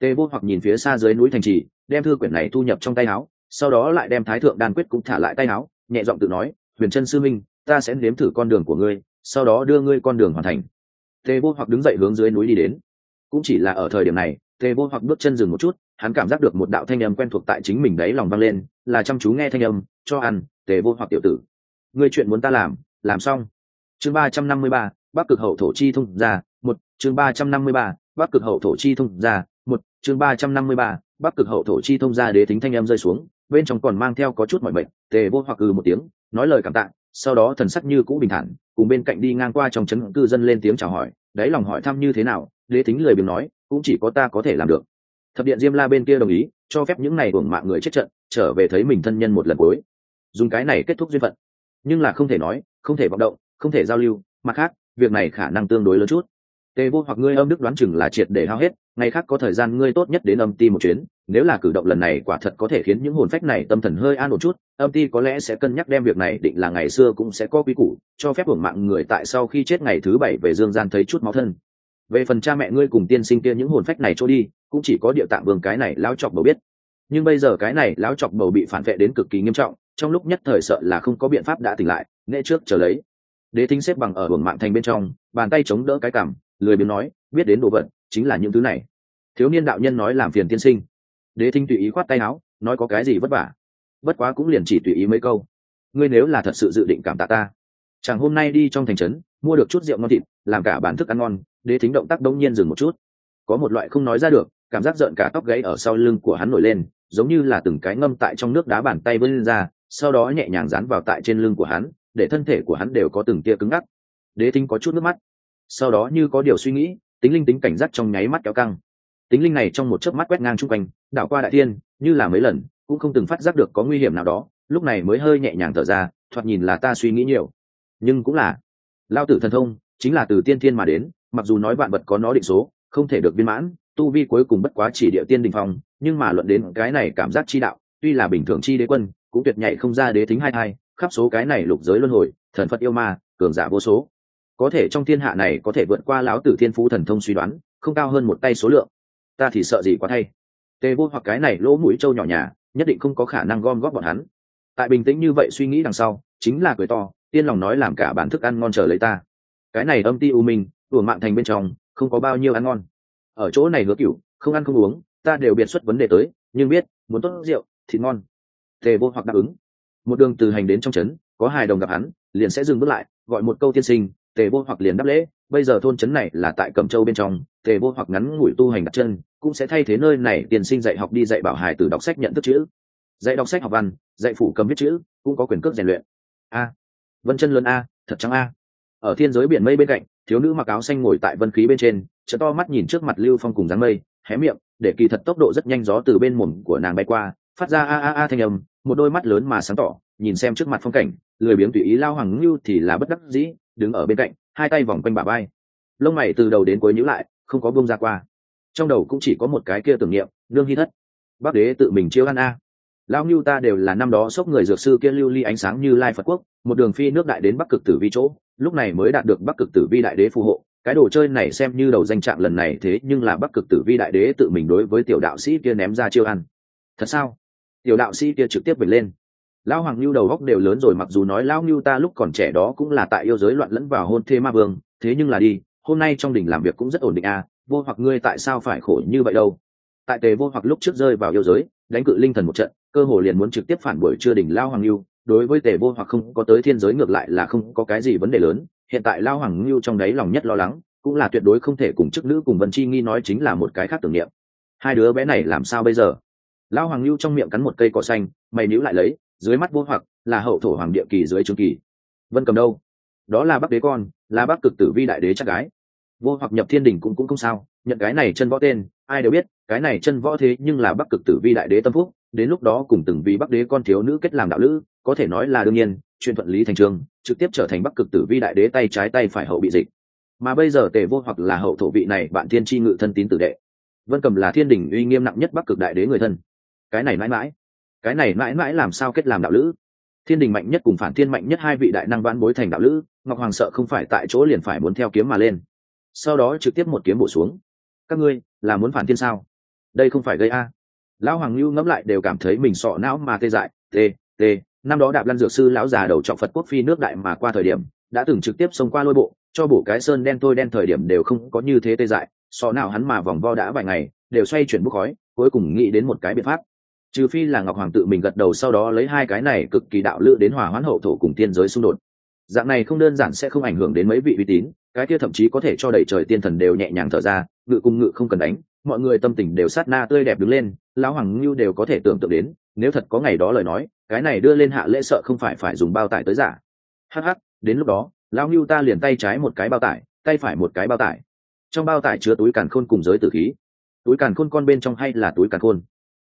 Tề vô hoặc nhìn phía xa dưới núi thành trì, đem thư quyển này thu nhập trong tay áo, sau đó lại đem thái thượng đan quyết cũng thả lại tay áo, nhẹ giọng tự nói, huyền chân sư minh, ta sẽ nếm thử con đường của ngươi, sau đó đưa ngươi con đường hoàn thành. Tề vô hoặc đứng dậy hướng dưới núi đi đến. Cũng chỉ là ở thời điểm này, tề vô hoặc bước chân dừng một chút, hắn cảm giác được một đạo thanh âm quen thuộc tại chính mình đấy lòng vang lên, là chăm chú nghe thanh âm, cho ăn, tề vô hoặc tiểu tử. Ngươi chuyện muốn ta làm làm xong. Chương ba trăm năm mươi ba, bắc cực hậu thổ chi thông ra một, chương ba trăm năm mươi ba, bắc cực hậu thổ chi thông ra. Một, chương ba trăm năm mươi ba, bắc cực hậu thổ chi thông ra đế tính thanh âm rơi xuống, bên trong còn mang theo có chút mọi mệnh, tề vô hoặc ừ một tiếng, nói lời cảm tạ, sau đó thần sắc như cũ bình thản, cùng bên cạnh đi ngang qua trong trấn cư dân lên tiếng chào hỏi, đáy lòng hỏi thăm như thế nào, đế tính lời biếng nói, cũng chỉ có ta có thể làm được. Thập điện diêm la bên kia đồng ý, cho phép những này uổng mạng người chết trận, trở về thấy mình thân nhân một lần cuối. Dùng cái này kết thúc duyên phận. Nhưng là không thể nói, không thể vọng động, không thể giao lưu, mặt khác, việc này khả năng tương đối lớn chút tề vô hoặc ngươi âm đức đoán chừng là triệt để hao hết, ngày khác có thời gian ngươi tốt nhất đến âm ti một chuyến, nếu là cử động lần này quả thật có thể khiến những hồn phách này tâm thần hơi an một chút, âm ti có lẽ sẽ cân nhắc đem việc này định là ngày xưa cũng sẽ có quy củ, cho phép hưởng mạng người tại sau khi chết ngày thứ bảy về dương gian thấy chút máu thân. Về phần cha mẹ ngươi cùng tiên sinh kia những hồn phách này trôi đi, cũng chỉ có địa tạng vương cái này lão chọc bầu biết. Nhưng bây giờ cái này lão chọc bầu bị phản vệ đến cực kỳ nghiêm trọng, trong lúc nhất thời sợ là không có biện pháp đã tỉnh lại nghệ trước chờ lấy. Đế thính xếp bằng ở hưởng mạng thành bên trong, bàn tay chống đỡ cái cảm lười biếng nói, biết đến đồ vật chính là những thứ này. Thiếu niên đạo nhân nói làm phiền tiên sinh. Đế thính tùy ý khoát tay áo, nói có cái gì vất vả. Bất quá cũng liền chỉ tùy ý mấy câu. Ngươi nếu là thật sự dự định cảm tạ ta, chẳng hôm nay đi trong thành trấn, mua được chút rượu ngon thịt, làm cả bản thức ăn ngon, đế thính động tác đông nhiên dừng một chút. Có một loại không nói ra được, cảm giác rợn cả tóc gáy ở sau lưng của hắn nổi lên, giống như là từng cái ngâm tại trong nước đá bàn tay vươn ra, sau đó nhẹ nhàng dán vào tại trên lưng của hắn, để thân thể của hắn đều có từng tia cứng ngắc. Đế thính có chút nước mắt sau đó như có điều suy nghĩ tính linh tính cảnh giác trong nháy mắt kéo căng. Tính linh này trong một chớp mắt quét ngang chung quanh đảo qua đại thiên, như là mấy lần cũng không từng phát giác được có nguy hiểm nào đó lúc này mới hơi nhẹ nhàng thở ra thoạt nhìn là ta suy nghĩ nhiều. Nhưng cũng là lao tử thần thông chính là từ tiên thiên mà đến mặc dù nói vạn vật có nó định số không thể được viên mãn tu vi cuối cùng bất quá chỉ địa tiên đình phòng nhưng mà luận đến cái này cảm giác chi đạo tuy là bình thường chi đế quân cũng tuyệt nhạy không ra đế thính hai hai khắp số cái này lục giới luân hồi thần phật yêu ma cường giả vô số có thể trong thiên hạ này có thể vượt qua lão tử thiên phú thần thông suy đoán, không cao hơn một tay số lượng. Ta thì sợ gì quá thay. Tề vô hoặc cái này lỗ mũi trâu nhỏ nhà, nhất định không có khả năng gom góp bọn hắn. Tại bình tĩnh như vậy suy nghĩ đằng sau, chính là cười to, tiên lòng nói làm cả bản thức ăn ngon chờ lấy ta. Cái này âm ti u minh uổng mạng thành bên trong, không có bao nhiêu ăn ngon. Ở chỗ này hứa cửu, không ăn không uống, ta đều biệt xuất vấn đề tới, nhưng biết, muốn tốt rượu thịt ngon. Tề vô hoặc đáp ứng. Một đường từ hành đến trong trấn, có hài đồng gặp hắn, liền sẽ dừng bước lại, gọi một câu tiên sinh tề vô hoặc liền đáp lễ, bây giờ thôn trấn này là tại cẩm châu bên trong, tề vô hoặc ngắn ngủi tu hành đặt chân, cũng sẽ thay thế nơi này, tiền sinh dạy học đi dạy bảo hài từ đọc sách nhận thức chữ. Dạy đọc sách học văn, dạy phủ cầm viết chữ, cũng có quyền cước rèn luyện. A. Vân chân lớn a, thật trắng a. Ở thiên giới biển mây bên cạnh, thiếu nữ mặc áo xanh ngồi tại vân khí bên trên chợ to mắt nhìn trước mặt lưu phong cùng dáng mây, hé miệng, để kỳ thật tốc độ rất nhanh gió từ bên mồm của nàng bay qua, phát ra a a a thanh âm, một đôi mắt lớn mà sáng tỏ, nhìn xem trước mặt phong cảnh, lười biếng tùy ý lao hoàng ngưu thì là bất đắc dĩ đứng ở bên cạnh hai tay vòng quanh bà vai, lông mày từ đầu đến cuối nhữ lại không có bông ra qua. Trong đầu cũng chỉ có một cái kia tưởng niệm nương hy thất. Bác đế tự mình chiêu ăn a. Lao ngưu ta đều là năm đó xốc người dược sư kia lưu ly ánh sáng như lai phật quốc một đường phi nước đại đến bắc cực tử vi chỗ lúc này mới đạt được bắc cực tử vi đại đế phù hộ. Cái đồ chơi này xem như đầu danh trạng lần này thế nhưng là bắc cực tử vi đại đế tự mình đối với tiểu đạo sĩ kia ném ra chiêu ăn. Thật sao? Tiểu đạo sĩ kia trực tiếp vệt lên lão hoàng lưu đầu góc đều lớn rồi, mặc dù nói lão lưu ta lúc còn trẻ đó cũng là tại yêu giới loạn lẫn vào hôn thê ma vương, thế nhưng là đi, hôm nay trong đình làm việc cũng rất ổn định à vô hoặc ngươi tại sao phải khổ như vậy đâu? Tại tề vô hoặc lúc trước rơi vào yêu giới, đánh cự linh thần một trận, cơ hồ liền muốn trực tiếp phản buổi chưa đỉnh lao hoàng lưu đối với tề vô hoặc không có tới thiên giới ngược lại là không có cái gì vấn đề lớn, hiện tại lao hoàng lưu trong đấy lòng nhất lo lắng, cũng là tuyệt đối không thể cùng chức nữ cùng vân chi nghi nói chính là một cái khác tưởng niệm. Hai đứa bé này làm sao bây giờ? Lao hoàng lưu trong miệng cắn một cây cỏ xanh, mày níu lại lấy dưới mắt vô hoặc, là hậu thổ hoàng địa kỳ dưới trường kỳ. Vân cầm đâu? Đó là bắc đế con, là bắc cực tử vi đại đế chắc gái. Vô hoặc nhập thiên đình cũng cũng không sao, nhận cái này chân võ tên, ai đều biết, cái này chân võ thế nhưng là bắc cực tử vi đại đế tâm phúc, đến lúc đó cùng từng vì bắc đế con thiếu nữ kết làm đạo lữ, có thể nói là đương nhiên chuyên thuận lý thành trường, trực tiếp trở thành bắc cực tử vi đại đế tay trái tay phải hậu bị dịch. Mà bây giờ tề vô hoặc là hậu thổ vị này, bạn thiên tri ngự thân tín tử đệ. Vân cầm là thiên đình uy nghiêm nặng nhất bắc cực đại đế người thân. Cái này mãi mãi cái này mãi mãi làm sao kết làm đạo lữ? Thiên đình mạnh nhất cùng phản thiên mạnh nhất hai vị đại năng vãn bối thành đạo lữ, ngọc hoàng sợ không phải tại chỗ liền phải muốn theo kiếm mà lên. Sau đó trực tiếp một kiếm bổ xuống. Các ngươi, là muốn phản thiên sao? Đây không phải gây a. Lão hoàng lưu ngẫm lại đều cảm thấy mình sọ não mà tê dại, tê tê. Năm đó đạp lăn dược sư lão già đầu trọng phật quốc phi nước đại mà qua thời điểm, đã từng trực tiếp xông qua lôi bộ, cho bổ cái sơn đen tôi đen thời điểm đều không có như thế tê dại. Sọ não hắn mà vòng vo đã vài ngày, đều xoay chuyển bốc khói, cuối cùng nghĩ đến một cái biện pháp trừ phi là ngọc hoàng tự mình gật đầu sau đó lấy hai cái này cực kỳ đạo lự đến hòa hoãn hậu thổ cùng tiên giới xung đột. Dạng này không đơn giản sẽ không ảnh hưởng đến mấy vị uy tín, cái kia thậm chí có thể cho đẩy trời tiên thần đều nhẹ nhàng thở ra, ngự cùng ngự không cần đánh, mọi người tâm tình đều sát na tươi đẹp đứng lên, lão hoàng ngưu đều có thể tưởng tượng đến, nếu thật có ngày đó lời nói, cái này đưa lên hạ lễ sợ không phải phải dùng bao tải tới giả. Hh đến lúc đó, lão ngưu ta liền tay trái một cái bao tải, tay phải một cái bao tải. Trong bao tải chứa túi càn khôn cùng giới tử khí. Túi càn khôn con bên trong hay là túi càn khôn?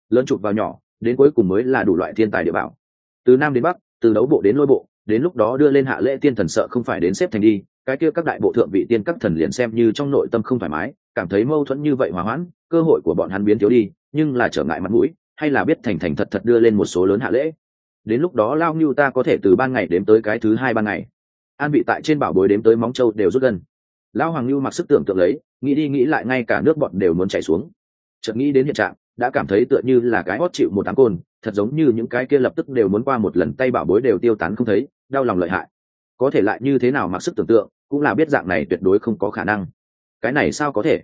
Lớn chụp vào nhỏ, đến cuối cùng mới là đủ loại thiên tài địa bảo. Từ nam đến bắc, từ đấu bộ đến lôi bộ, đến lúc đó đưa lên hạ lễ tiên thần sợ không phải đến xếp thành đi, cái kia các đại bộ thượng vị tiên các thần liền xem như trong nội tâm không thoải mái, cảm thấy mâu thuẫn như vậy hòa hoãn, cơ hội của bọn hắn biến thiếu đi, nhưng là trở ngại mặt mũi, hay là biết thành thành thật thật đưa lên một số lớn hạ lễ. Đến lúc đó lao như ta có thể từ ban ngày đếm tới cái thứ hai ban ngày. An bị tại trên bảo bối đếm tới móng châu đều rút gần. Lao hoàng lưu mặc sức tưởng tượng lấy, nghĩ đi nghĩ lại ngay cả nước bọn đều muốn chảy xuống. Chợt nghĩ đến hiện trạng đã cảm thấy tựa như là cái hót chịu một tám côn, thật giống như những cái kia lập tức đều muốn qua một lần tay bảo bối đều tiêu tán không thấy, đau lòng lợi hại. Có thể lại như thế nào mặc sức tưởng tượng, cũng là biết dạng này tuyệt đối không có khả năng. Cái này sao có thể?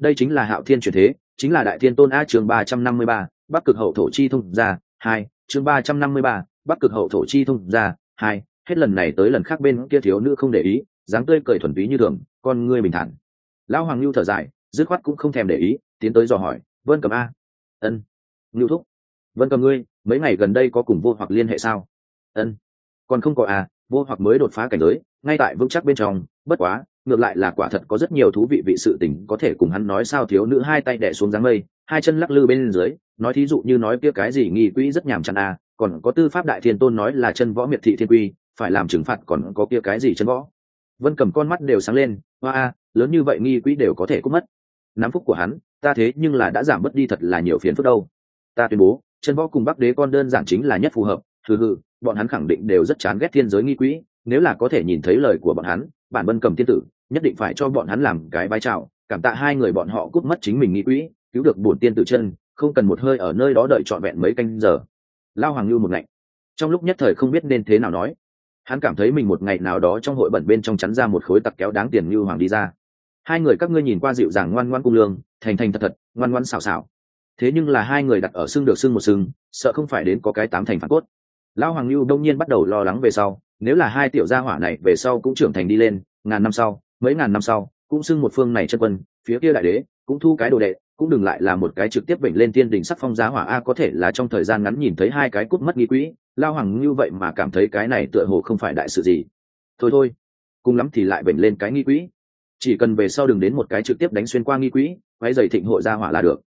Đây chính là hạo thiên truyền thế, chính là đại thiên tôn a chương ba trăm năm mươi ba, bắc cực hậu thổ chi thông ra, hai, chương ba trăm năm mươi ba, bắc cực hậu thổ chi thông ra, hai, hết lần này tới lần khác bên kia thiếu nữ không để ý, dáng tươi cười thuần túy như thường, con ngươi bình thản. Lão hoàng lưu thở dài, dứt khoát cũng không thèm để ý, tiến tới dò hỏi, vân cầm a ân. Ngưu thúc. Vân cầm ngươi, mấy ngày gần đây có cùng vô hoặc liên hệ sao? Ân. Còn không có à vô hoặc mới đột phá cảnh giới, ngay tại vững chắc bên trong, bất quá, ngược lại là quả thật có rất nhiều thú vị vị sự tình có thể cùng hắn nói sao thiếu nữ hai tay đẻ xuống dáng mây, hai chân lắc lư bên dưới, nói thí dụ như nói kia cái gì nghi quỹ rất nhàm chán à còn có tư pháp đại thiên tôn nói là chân võ miệt thị thiên quy, phải làm trừng phạt còn có kia cái gì chân võ. Vân cầm con mắt đều sáng lên hoa lớn như vậy nghi quỹ đều có thể cút mất. Nắm phúc của hắn ta thế nhưng là đã giảm bớt đi thật là nhiều phiền phức đâu. Ta tuyên bố, chân võ cùng bắc đế con đơn giản chính là nhất phù hợp hừ hừ, bọn hắn khẳng định đều rất chán ghét thiên giới nghi quỹ, nếu là có thể nhìn thấy lời của bọn hắn, bản bân cầm tiên tử, nhất định phải cho bọn hắn làm cái vai trào cảm tạ hai người bọn họ cút mất chính mình nghi quỹ, cứu được bổn tiên tử chân, không cần một hơi ở nơi đó đợi trọn vẹn mấy canh giờ. Lao hoàng lưu một ngày trong lúc nhất thời không biết nên thế nào nói, hắn cảm thấy mình một ngày nào đó trong hội bẩn bên trong chắn ra một khối tặc kéo đáng tiền như hoàng đi ra hai người các ngươi nhìn qua dịu dàng ngoan ngoan cung lương, thành thành thật thật, ngoan ngoan xào xào thế nhưng là hai người đặt ở xương được xương một xương, sợ không phải đến có cái tám thành phản cốt. Lão hoàng lưu đông nhiên bắt đầu lo lắng về sau, nếu là hai tiểu gia hỏa này về sau cũng trưởng thành đi lên, ngàn năm sau, mấy ngàn năm sau, cũng xưng một phương này chân quân, phía kia đại đế, cũng thu cái đồ đệ, cũng đừng lại là một cái trực tiếp bệnh lên tiên đỉnh sắc phong giá hỏa a, có thể là trong thời gian ngắn nhìn thấy hai cái cút mất nghi quỹ lao hoàng như vậy mà cảm thấy cái này tựa hồ không phải đại sự gì. Thôi thôi, cùng lắm thì lại bệnh lên cái nghi quỹ chỉ cần về sau đừng đến một cái trực tiếp đánh xuyên qua nghi quỹ quay dày thịnh hội ra hỏa là được.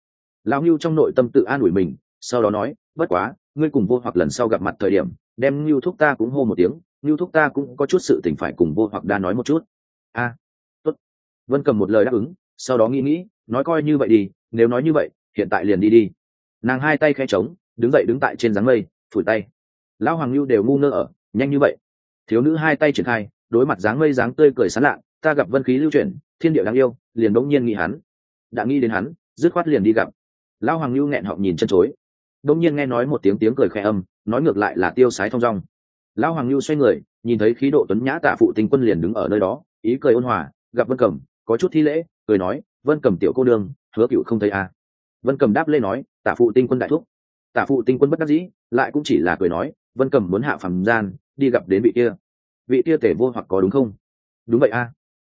Lão ngưu trong nội tâm tự an ủi mình, sau đó nói, bất quá, ngươi cùng vô hoặc lần sau gặp mặt thời điểm, đem ngưu thúc ta cũng hô một tiếng ngưu thúc ta cũng có chút sự tình phải cùng vô hoặc đa nói một chút. A, tốt. Vân cầm một lời đáp ứng, sau đó nghĩ nghĩ, nói coi như vậy đi, nếu nói như vậy, hiện tại liền đi đi. Nàng hai tay khe trống đứng dậy đứng tại trên dáng mây, phủi tay. Lão hoàng lưu đều ngu ngơ ở, nhanh như vậy. Thiếu nữ hai tay triển khai, đối mặt dáng mây dáng tươi cười sán lạ ta gặp vân khí lưu chuyển, thiên địa đáng yêu, liền đống nhiên nghĩ hắn. Đã nghĩ đến hắn, dứt khoát liền đi gặp. Lão hoàng lưu nghẹn họng nhìn chân chối. Đống nhiên nghe nói một tiếng tiếng cười khẽ âm, nói ngược lại là tiêu sái thong dong. Lão hoàng lưu xoay người, nhìn thấy khí độ tuấn nhã tạ phụ tinh quân liền đứng ở nơi đó, ý cười ôn hòa, gặp vân cẩm, có chút thi lễ, cười nói, vân cầm tiểu cô đương hứa cựu không thấy à. vân cầm đáp lê nói, tả phụ tinh quân đại thúc. Tả phụ tinh quân bất đắc dĩ, lại cũng chỉ là cười nói, vân cầm muốn hạ phẩm gian, đi gặp đến vị kia. Vị kia tể vô hoặc có đúng không? Đúng vậy a. à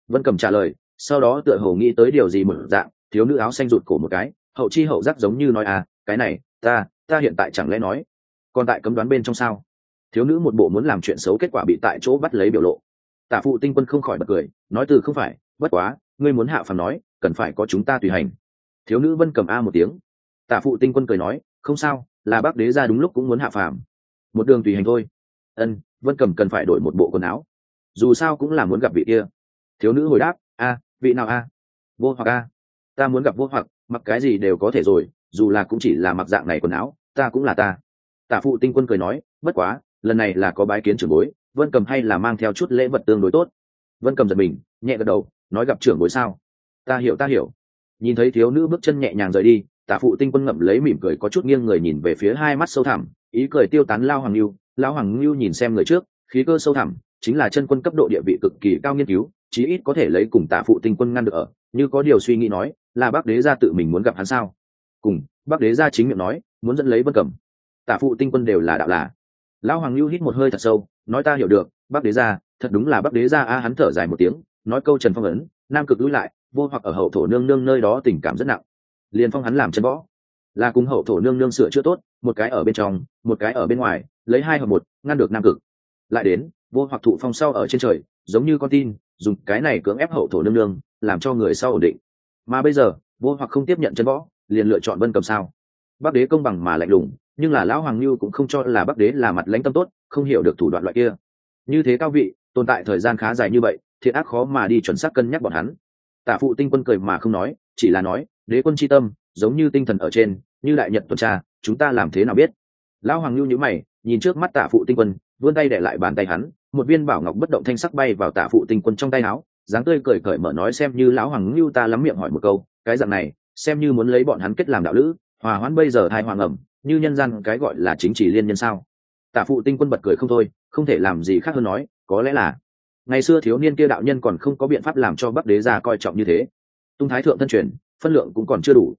vân cầm trả lời, sau đó tựa hồ nghĩ tới điều gì một dạng, thiếu nữ áo xanh rụt cổ một cái, hậu chi hậu giác giống như nói à cái này, ta ta hiện tại chẳng lẽ nói, còn tại cấm đoán bên trong sao? Thiếu nữ một bộ muốn làm chuyện xấu kết quả bị tại chỗ bắt lấy biểu lộ. Tả phụ tinh quân không khỏi bật cười, nói từ không phải, bất quá, ngươi muốn hạ phàm nói, cần phải có chúng ta tùy hành. Thiếu nữ vân cầm a một tiếng. Tả phụ tinh quân cười nói, không sao, là bác đế ra đúng lúc cũng muốn hạ phàm. Một đường tùy hành thôi. Ân, vân cầm cần phải đổi một bộ quần áo. Dù sao cũng là muốn gặp vị kia thiếu nữ hồi đáp, a, vị nào a? Vô hoặc a. Ta muốn gặp vô hoặc, mặc cái gì đều có thể rồi, dù là cũng chỉ là mặc dạng này quần áo, ta cũng là ta. Tả phụ tinh quân cười nói, bất quá, lần này là có bái kiến trưởng bối, vân cầm hay là mang theo chút lễ vật tương đối tốt? Vân cầm giật mình, nhẹ gật đầu, nói gặp trưởng bối sao? Ta hiểu ta hiểu. Nhìn thấy thiếu nữ bước chân nhẹ nhàng rời đi, tả phụ tinh quân ngậm lấy mỉm cười có chút nghiêng người nhìn về phía hai mắt sâu thẳm, ý cười tiêu tán lao hoàng lưu lao hoàng lưu nhìn xem người trước, khí cơ sâu thẳm chính là chân quân cấp độ địa vị cực kỳ cao nghiên cứu, chí ít có thể lấy cùng tả phụ tinh quân ngăn được ở. Như có điều suy nghĩ nói, là bác đế gia tự mình muốn gặp hắn sao? Cùng, bác đế gia chính miệng nói, muốn dẫn lấy vân cẩm. Tả phụ tinh quân đều là đạo là. Lão hoàng lưu hít một hơi thật sâu, nói ta hiểu được, bác đế gia, thật đúng là bác đế gia a, hắn thở dài một tiếng, nói câu trần phong ấn, nam cực lui lại, vô hoặc ở hậu thổ nương nương nơi đó tình cảm rất nặng. Liền phong hắn làm chân võ. Là cùng hậu thổ nương nương sửa chữa tốt, một cái ở bên trong, một cái ở bên ngoài, lấy hai hợp một, ngăn được nam cực. Lại đến vô hoặc thụ phong sau ở trên trời, giống như con tin, dùng cái này cưỡng ép hậu thổ nương nương, làm cho người sau ổn định. Mà bây giờ, vô hoặc không tiếp nhận chân võ, liền lựa chọn vân cầm sao. Bắc đế công bằng mà lạnh lùng, nhưng là lão hoàng lưu cũng không cho là bắc đế là mặt lãnh tâm tốt, không hiểu được thủ đoạn loại kia. Như thế cao vị, tồn tại thời gian khá dài như vậy, thiện ác khó mà đi chuẩn xác cân nhắc bọn hắn. Tả phụ tinh quân cười mà không nói, chỉ là nói, đế quân c h i tâm, giống như tinh thần ở trên, như đại nhật tuần tra, chúng ta làm thế nào biết? Lão hoàng lưu nhữ mày, nhìn trước mắt tả phụ tinh quân, vươn tay để lại bàn tay hắn một viên bảo ngọc bất động thanh sắc bay vào tả phụ tinh quân trong tay áo, dáng tươi cười cởi mở nói xem như lão hoàng ngưu ta lắm miệng hỏi một câu, cái dạng này, xem như muốn lấy bọn hắn kết làm đạo lữ, hòa hoãn bây giờ thai hoàng ẩm, như nhân gian cái gọi là chính trị liên nhân sao? Tả phụ tinh quân bật cười không thôi, không thể làm gì khác hơn nói, có lẽ là, ngày xưa thiếu niên kia đạo nhân còn không có biện pháp làm cho bắc đế gia coi trọng như thế. Tung thái thượng thân truyền, phân lượng cũng còn chưa đủ.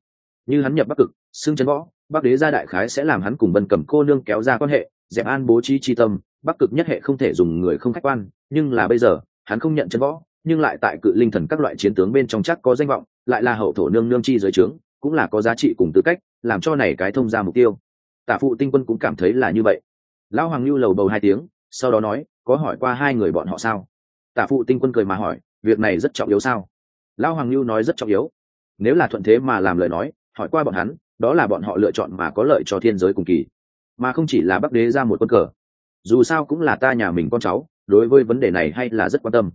Như hắn nhập bắc cực, xưng chấn võ, bắc đế gia đại khái sẽ làm hắn cùng vân cầm cô nương kéo ra quan hệ dẹp an bố trí chi tâm bắc cực nhất hệ không thể dùng người không khách quan, nhưng là bây giờ, hắn không nhận chân võ, nhưng lại tại cự linh thần các loại chiến tướng bên trong chắc có danh vọng, lại là hậu thổ nương nương chi giới trướng, cũng là có giá trị cùng tư cách, làm cho này cái thông ra mục tiêu. Tả phụ tinh quân cũng cảm thấy là như vậy. Lão hoàng lưu lầu bầu hai tiếng, sau đó nói, có hỏi qua hai người bọn họ sao? Tả phụ tinh quân cười mà hỏi, việc này rất trọng yếu sao? Lão hoàng lưu nói, rất trọng yếu. Nếu là thuận thế mà làm lời nói, hỏi qua bọn hắn, đó là bọn họ lựa chọn mà có lợi cho thiên giới cùng kỳ. Mà không chỉ là bắc đế ra một quân cờ dù sao cũng là ta nhà mình con cháu, đối với vấn đề này hay là rất quan tâm.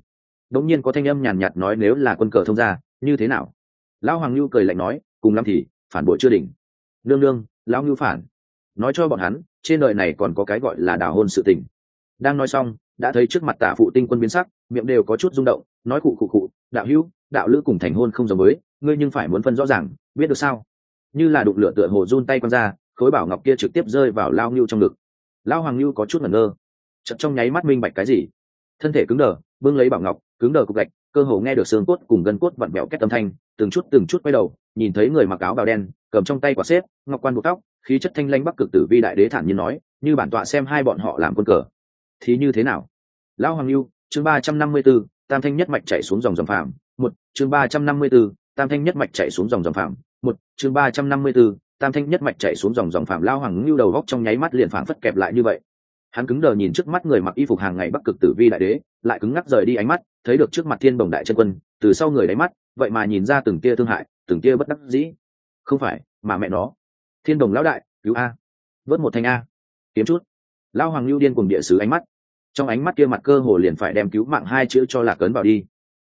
Đống nhiên có thanh âm nhàn nhạt nói nếu là quân cờ thông ra như thế nào? Lão hoàng lưu cười lạnh nói, cùng lắm thì, phản bội chưa đỉnh. Nương nương, lão ngưu phản. Nói cho bọn hắn, trên đời này còn có cái gọi là đào hôn sự tình. Đang nói xong, đã thấy trước mặt tả phụ tinh quân biến sắc, miệng đều có chút rung động, nói cụ cụ cụ đạo hữu, đạo lữ cùng thành hôn không giống với, ngươi nhưng phải muốn phân rõ ràng, biết được sao? Như là đụng lửa tựa hồ run tay quăng ra, khối bảo ngọc kia trực tiếp rơi vào lao ngưu trong ngực lao hoàng Lưu có chút ngẩn ngơ. Chậm trong nháy mắt minh bạch cái gì? Thân thể cứng đờ, bưng lấy bảo ngọc, cứng đờ cục gạch, cơ hồ nghe được xương cốt cùng gân cốt vặn bẹo kết âm thanh, từng chút từng chút quay đầu, nhìn thấy người mặc áo bào đen, cầm trong tay quả xếp, ngọc quan buộc tóc, khí chất thanh lãnh bắc cực tử vi đại đế thản nhiên nói, như bản tọa xem hai bọn họ làm quân cờ. Thì như thế nào? Lão hoàng lưu chương ba trăm năm mươi b ố tam thanh nhất mạch chạy xuống dòng dòng phạm một, chương ba trăm năm mươi b ố tam thanh nhất mạch chạy xuống dòng dòng phạm một, chương ba trăm năm mươi b ố tam thanh nhất mạch chạy xuống dòng dòng phạm lao hoàng lưu đầu góc trong nháy mắt liền phảng phất kẹp lại như vậy. Hắn cứng đờ nhìn trước mắt người mặc y phục hàng ngày bắc cực tử vi đại đế, lại cứng ngắc rời đi ánh mắt, thấy được trước mặt thiên bồng đại chân quân, từ sau người đáy mắt, vậy mà nhìn ra từng tia thương hại, từng tia bất đắc dĩ. Không phải, mà mẹ nó. Thiên đồng lão đại, cứu a. Vớt một thanh a. Kiếm chút. Lao hoàng lưu điên cùng địa sứ ánh mắt. Trong ánh mắt kia mặt cơ hồ liền phải đem cứu mạng hai chữ cho lạc cấn vào đi.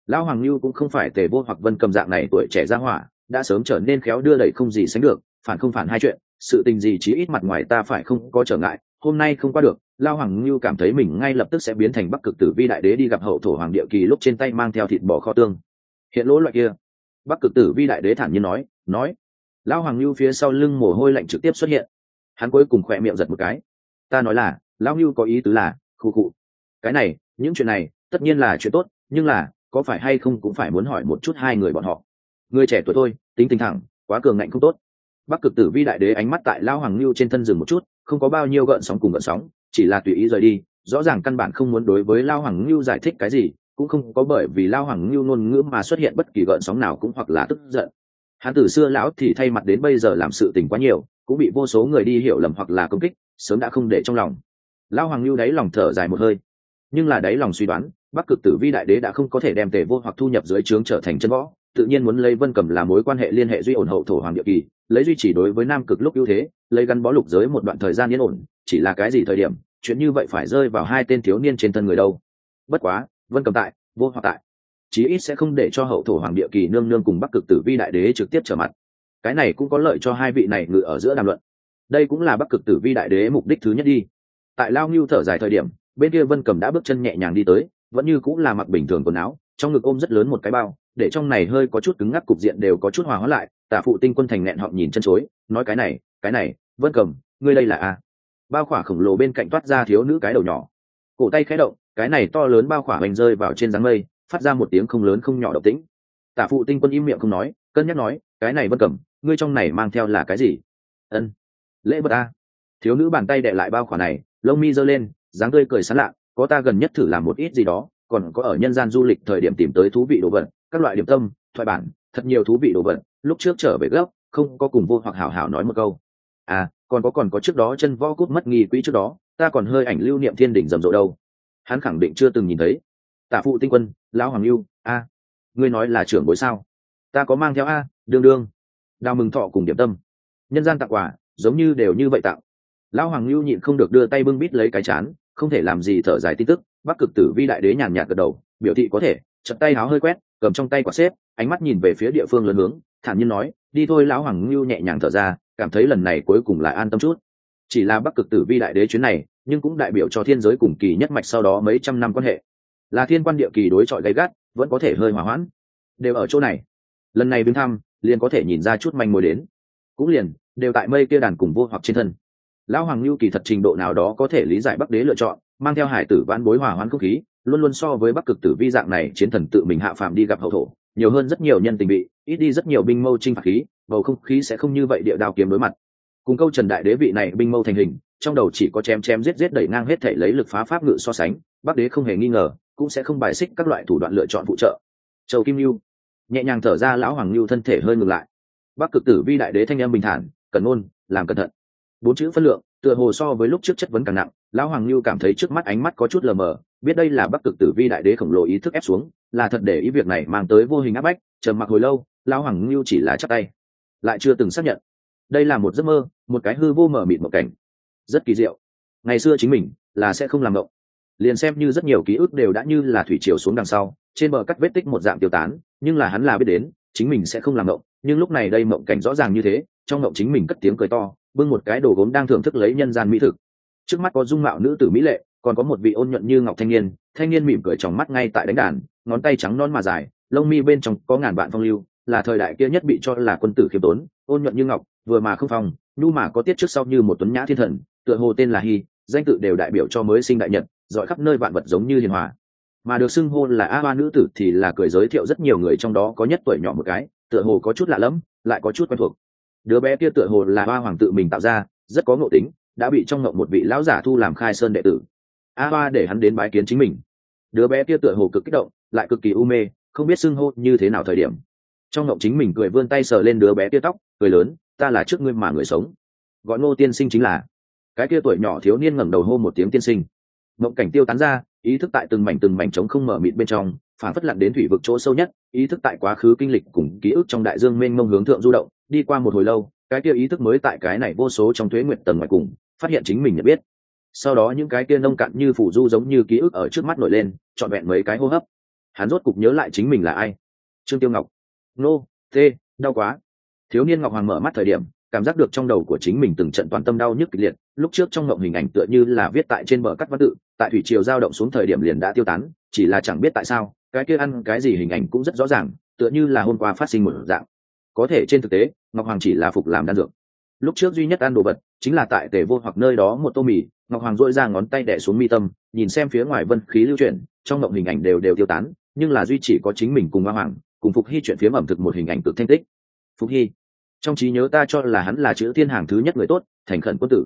Lao hoàng lưu cũng không phải tề vô hoặc vân cầm dạng này tuổi trẻ ra hỏa, đã sớm trở nên khéo đưa đẩy không gì sánh được phản không phản hai chuyện, sự tình gì chí ít mặt ngoài ta phải không có trở ngại, hôm nay không qua được, lao hoàng lưu cảm thấy mình ngay lập tức sẽ biến thành bắc cực tử vi đại đế đi gặp hậu thổ hoàng địa kỳ lúc trên tay mang theo thịt bò kho tương. Hiện lỗ loại kia, bắc cực tử vi đại đế thản nhiên nói nói. Lao hoàng lưu phía sau lưng mồ hôi lạnh trực tiếp xuất hiện. Hắn cuối cùng khỏe miệng giật một cái. Ta nói là lão lưu có ý tứ là khu cụ cái này, những chuyện này, tất nhiên là chuyện tốt, nhưng là, có phải hay không cũng phải muốn hỏi một chút hai người bọn họ. Người trẻ tuổi tôi, tính tình thẳng, quá cường ngạnh không tốt bắc cực tử vi đại đế ánh mắt tại lao hoàng lưu trên thân rừng một chút, không có bao nhiêu gợn sóng cùng gợn sóng, chỉ là tùy ý rời đi, rõ ràng căn bản không muốn đối với lao hoàng lưu giải thích cái gì, cũng không có bởi vì lao hoàng lưu ngôn ngữ mà xuất hiện bất kỳ gợn sóng nào cũng hoặc là tức giận. Hắn từ xưa lão thì thay mặt đến bây giờ làm sự tình quá nhiều, cũng bị vô số người đi hiểu lầm hoặc là công kích, sớm đã không để trong lòng. Lão hoàng lưu đáy lòng thở dài một hơi. Nhưng là đáy lòng suy đoán, bắc cực tử vi đại đế đã không có thể đem tề vô hoặc thu nhập dưới trướng trở thành chân võ tự nhiên muốn lấy vân cầm là mối quan hệ liên hệ duy ổn hậu thổ hoàng địa kỳ, lấy duy trì đối với nam cực lúc ưu thế, lấy gắn bó lục giới một đoạn thời gian yên ổn, chỉ là cái gì thời điểm, chuyện như vậy phải rơi vào hai tên thiếu niên trên thân người đâu. Bất quá, vân cầm tại, vô hoặc tại. Chí ít sẽ không để cho hậu thổ hoàng địa kỳ nương nương cùng bắc cực tử vi đại đế trực tiếp trở mặt. Cái này cũng có lợi cho hai vị này ngự ở giữa đàm luận. Đây cũng là bắc cực tử vi đại đế mục đích thứ nhất đi. Tại lao ngưu thở dài thời điểm, bên kia vân cầm đã bước chân nhẹ nhàng đi tới, vẫn như cũng là mặc bình thường quần áo, trong ngực ôm rất lớn một cái bao để trong này hơi có chút cứng ngắc cục diện đều có chút hòa hóa lại, tả phụ tinh quân thành nẹn họ nhìn chân chối, nói cái này cái này, vân cầm, ngươi đây là a? Bao khỏa khổng lồ bên cạnh toát ra thiếu nữ cái đầu nhỏ. Cổ tay khẽ động, cái này to lớn bao khỏa hoành rơi vào trên dáng mây, phát ra một tiếng không lớn không nhỏ độc tĩnh. Tả phụ tinh quân im miệng không nói, cân nhắc nói, cái này vân cầm, ngươi trong này mang theo là cái gì? Ân, lễ vật a. Thiếu nữ bàn tay đệ lại bao khỏa này, lông mi giơ lên, dáng tươi cười sán lạ, có ta gần nhất thử làm một ít gì đó, còn có ở nhân gian du lịch thời điểm tìm tới thú vị đồ vật các loại điểm tâm, thoại bản, thật nhiều thú vị đồ vật, lúc trước trở về gấp không có cùng vô hoặc hảo hảo nói một câu. À còn có còn có trước đó chân võ cút mất nghi quỹ trước đó, ta còn hơi ảnh lưu niệm thiên đỉnh rầm rộ đâu. Hắn khẳng định chưa từng nhìn thấy. Tả phụ tinh quân, lão hoàng lưu, a, ngươi nói là trưởng bối sao? Ta có mang theo a, đương đương. Đào mừng thọ cùng điểm tâm. Nhân gian tặng quà, giống như đều như vậy tặng. Lão hoàng lưu nhịn không được đưa tay bưng bít lấy cái chán, không thể làm gì thở dài tin tức, bắc cực tử vi đại đế nhàn nhạt gật đầu, biểu thị có thể chật tay háo hơi quét cầm trong tay quả xếp, ánh mắt nhìn về phía địa phương lớn hướng, thản nhiên nói, đi thôi. Lão hoàng lưu nhẹ nhàng thở ra, cảm thấy lần này cuối cùng lại an tâm chút. Chỉ là bắc cực tử vi đại đế chuyến này, nhưng cũng đại biểu cho thiên giới cùng kỳ nhất mạch sau đó mấy trăm năm quan hệ. Là thiên quan địa kỳ đối chọi gay gắt, vẫn có thể hơi hỏa hoãn. Đều ở chỗ này. Lần này viếng thăm, liền có thể nhìn ra chút manh mối đến. Cũng liền, đều tại mây kia đàn cùng vô hoặc trên thân. Lão hoàng lưu kỳ thật trình độ nào đó có thể lý giải bắc đế lựa chọn, mang theo hải tử vãn bối hòa hoãn không khí luôn luôn so với bắc cực tử vi dạng này, chiến thần tự mình hạ phàm đi gặp hậu thổ, nhiều hơn rất nhiều nhân tình bị, ít đi rất nhiều binh mâu trinh phạt khí, bầu không khí sẽ không như vậy địa đao kiếm đối mặt. Cùng câu trần đại đế vị này binh mâu thành hình, trong đầu chỉ có chém chém giết giết đẩy ngang hết thể lấy lực phá pháp ngự so sánh, bắc đế không hề nghi ngờ, cũng sẽ không bài xích các loại thủ đoạn lựa chọn phụ trợ. Châu kim lưu nhẹ nhàng thở ra lão hoàng lưu thân thể hơi ngừng lại. Bắc cực tử vi đại đế thanh em bình thản, cần ôn, làm cẩn thận. Bốn chữ phân lượng, tựa hồ so với lúc trước chất vấn càng nặng, lão hoàng lưu cảm thấy trước mắt ánh mắt có chút lờ mờ biết đây là bắc cực tử vi đại đế khổng lồ ý thức ép xuống, là thật để ý việc này mang tới vô hình áp bách, trầm mặc hồi lâu lao hoàng lưu chỉ là chắc tay. Lại chưa từng xác nhận. Đây là một giấc mơ, một cái hư vô mở mịt một cảnh. Rất kỳ diệu. Ngày xưa chính mình, là sẽ không làm động liền xem như rất nhiều ký ức đều đã như là thủy triều xuống đằng sau, trên bờ cắt vết tích một dạng tiêu tán, nhưng là hắn là biết đến, chính mình sẽ không làm động nhưng lúc này đây mộng cảnh rõ ràng như thế, trong mộng chính mình cất tiếng cười to, bưng một cái đồ gốm đang thưởng thức lấy nhân gian mỹ thực. Trước mắt có dung mạo nữ tử mỹ lệ còn có một vị ôn nhuận như ngọc thanh niên thanh niên mỉm cười trong mắt ngay tại đánh đàn, ngón tay trắng non mà dài, lông mi bên trong có ngàn vạn phong lưu, là thời đại kia nhất bị cho là quân tử khiêm tốn, ôn nhuận như ngọc, vừa mà không phong, nhu mà có tiết trước sau như một tuấn nhã thiên thần, tựa hồ tên là hy danh tự đều đại biểu cho mới sinh đại nhật, giỏi khắp nơi vạn vật giống như hiền hòa. Mà được xưng hô là a ba nữ tử thì là cười giới thiệu rất nhiều người trong đó có nhất tuổi nhỏ một cái, tựa hồ có chút lạ lẫm, lại có chút quen thuộc. Đứa bé kia tựa hồ là ba hoàng tự mình tạo ra, rất có ngộ tính, đã bị trong ngộng một vị lão giả thu làm khai sơn đệ tử a hoa để hắn đến bái kiến chính mình. Đứa bé kia tựa hồ cực kích động, lại cực kỳ u mê, không biết xưng hô như thế nào thời điểm. Trong ngộng chính mình cười vươn tay sờ lên đứa bé kia tóc, cười lớn, ta là trước ngươi mà người sống. Gọi ngô tiên sinh chính là. Cái kia tuổi nhỏ thiếu niên ngẩng đầu hô một tiếng tiên sinh. Mộng cảnh tiêu tán ra, ý thức tại từng mảnh từng mảnh trống không mở mịt bên trong, phản phất lặn đến thủy vực chỗ sâu nhất, ý thức tại quá khứ kinh lịch cùng ký ức trong đại dương mênh mông hướng thượng du động, đi qua một hồi lâu, cái kia ý thức mới tại cái này vô số trong thuế nguyện tầng ngoài cùng, phát hiện chính mình nhận biết sau đó những cái kia nông cạn như phủ du giống như ký ức ở trước mắt nổi lên, trọn vẹn mấy cái hô hấp. Hắn rốt cục nhớ lại chính mình là ai? Trương tiêu ngọc. Nô, tê, đau quá. Thiếu niên ngọc hoàng mở mắt thời điểm, cảm giác được trong đầu của chính mình từng trận toàn tâm đau nhức kịch liệt. Lúc trước trong ngộng hình ảnh tựa như là viết tại trên bờ cắt văn tự, tại thủy triều giao động xuống thời điểm liền đã tiêu tán, chỉ là chẳng biết tại sao, cái kia ăn cái gì hình ảnh cũng rất rõ ràng, tựa như là hôm qua phát sinh một dạng. Có thể trên thực tế, ngọc hoàng chỉ là phục làm đan dược. Lúc trước duy nhất ăn đồ vật chính là tại tề vô hoặc nơi đó một tô mì, ngọc hoàng dội ra ngón tay đẻ xuống mi tâm, nhìn xem phía ngoài vân khí lưu chuyển, trong mộng hình ảnh đều đều tiêu tán, nhưng là duy chỉ có chính mình cùng hoa hoàng, cùng phục hy chuyện phiếm ẩm thực một hình ảnh cực thanh tích. Phục hy, trong trí nhớ ta cho là hắn là chữ thiên hàng thứ nhất người tốt, thành khẩn quân tử.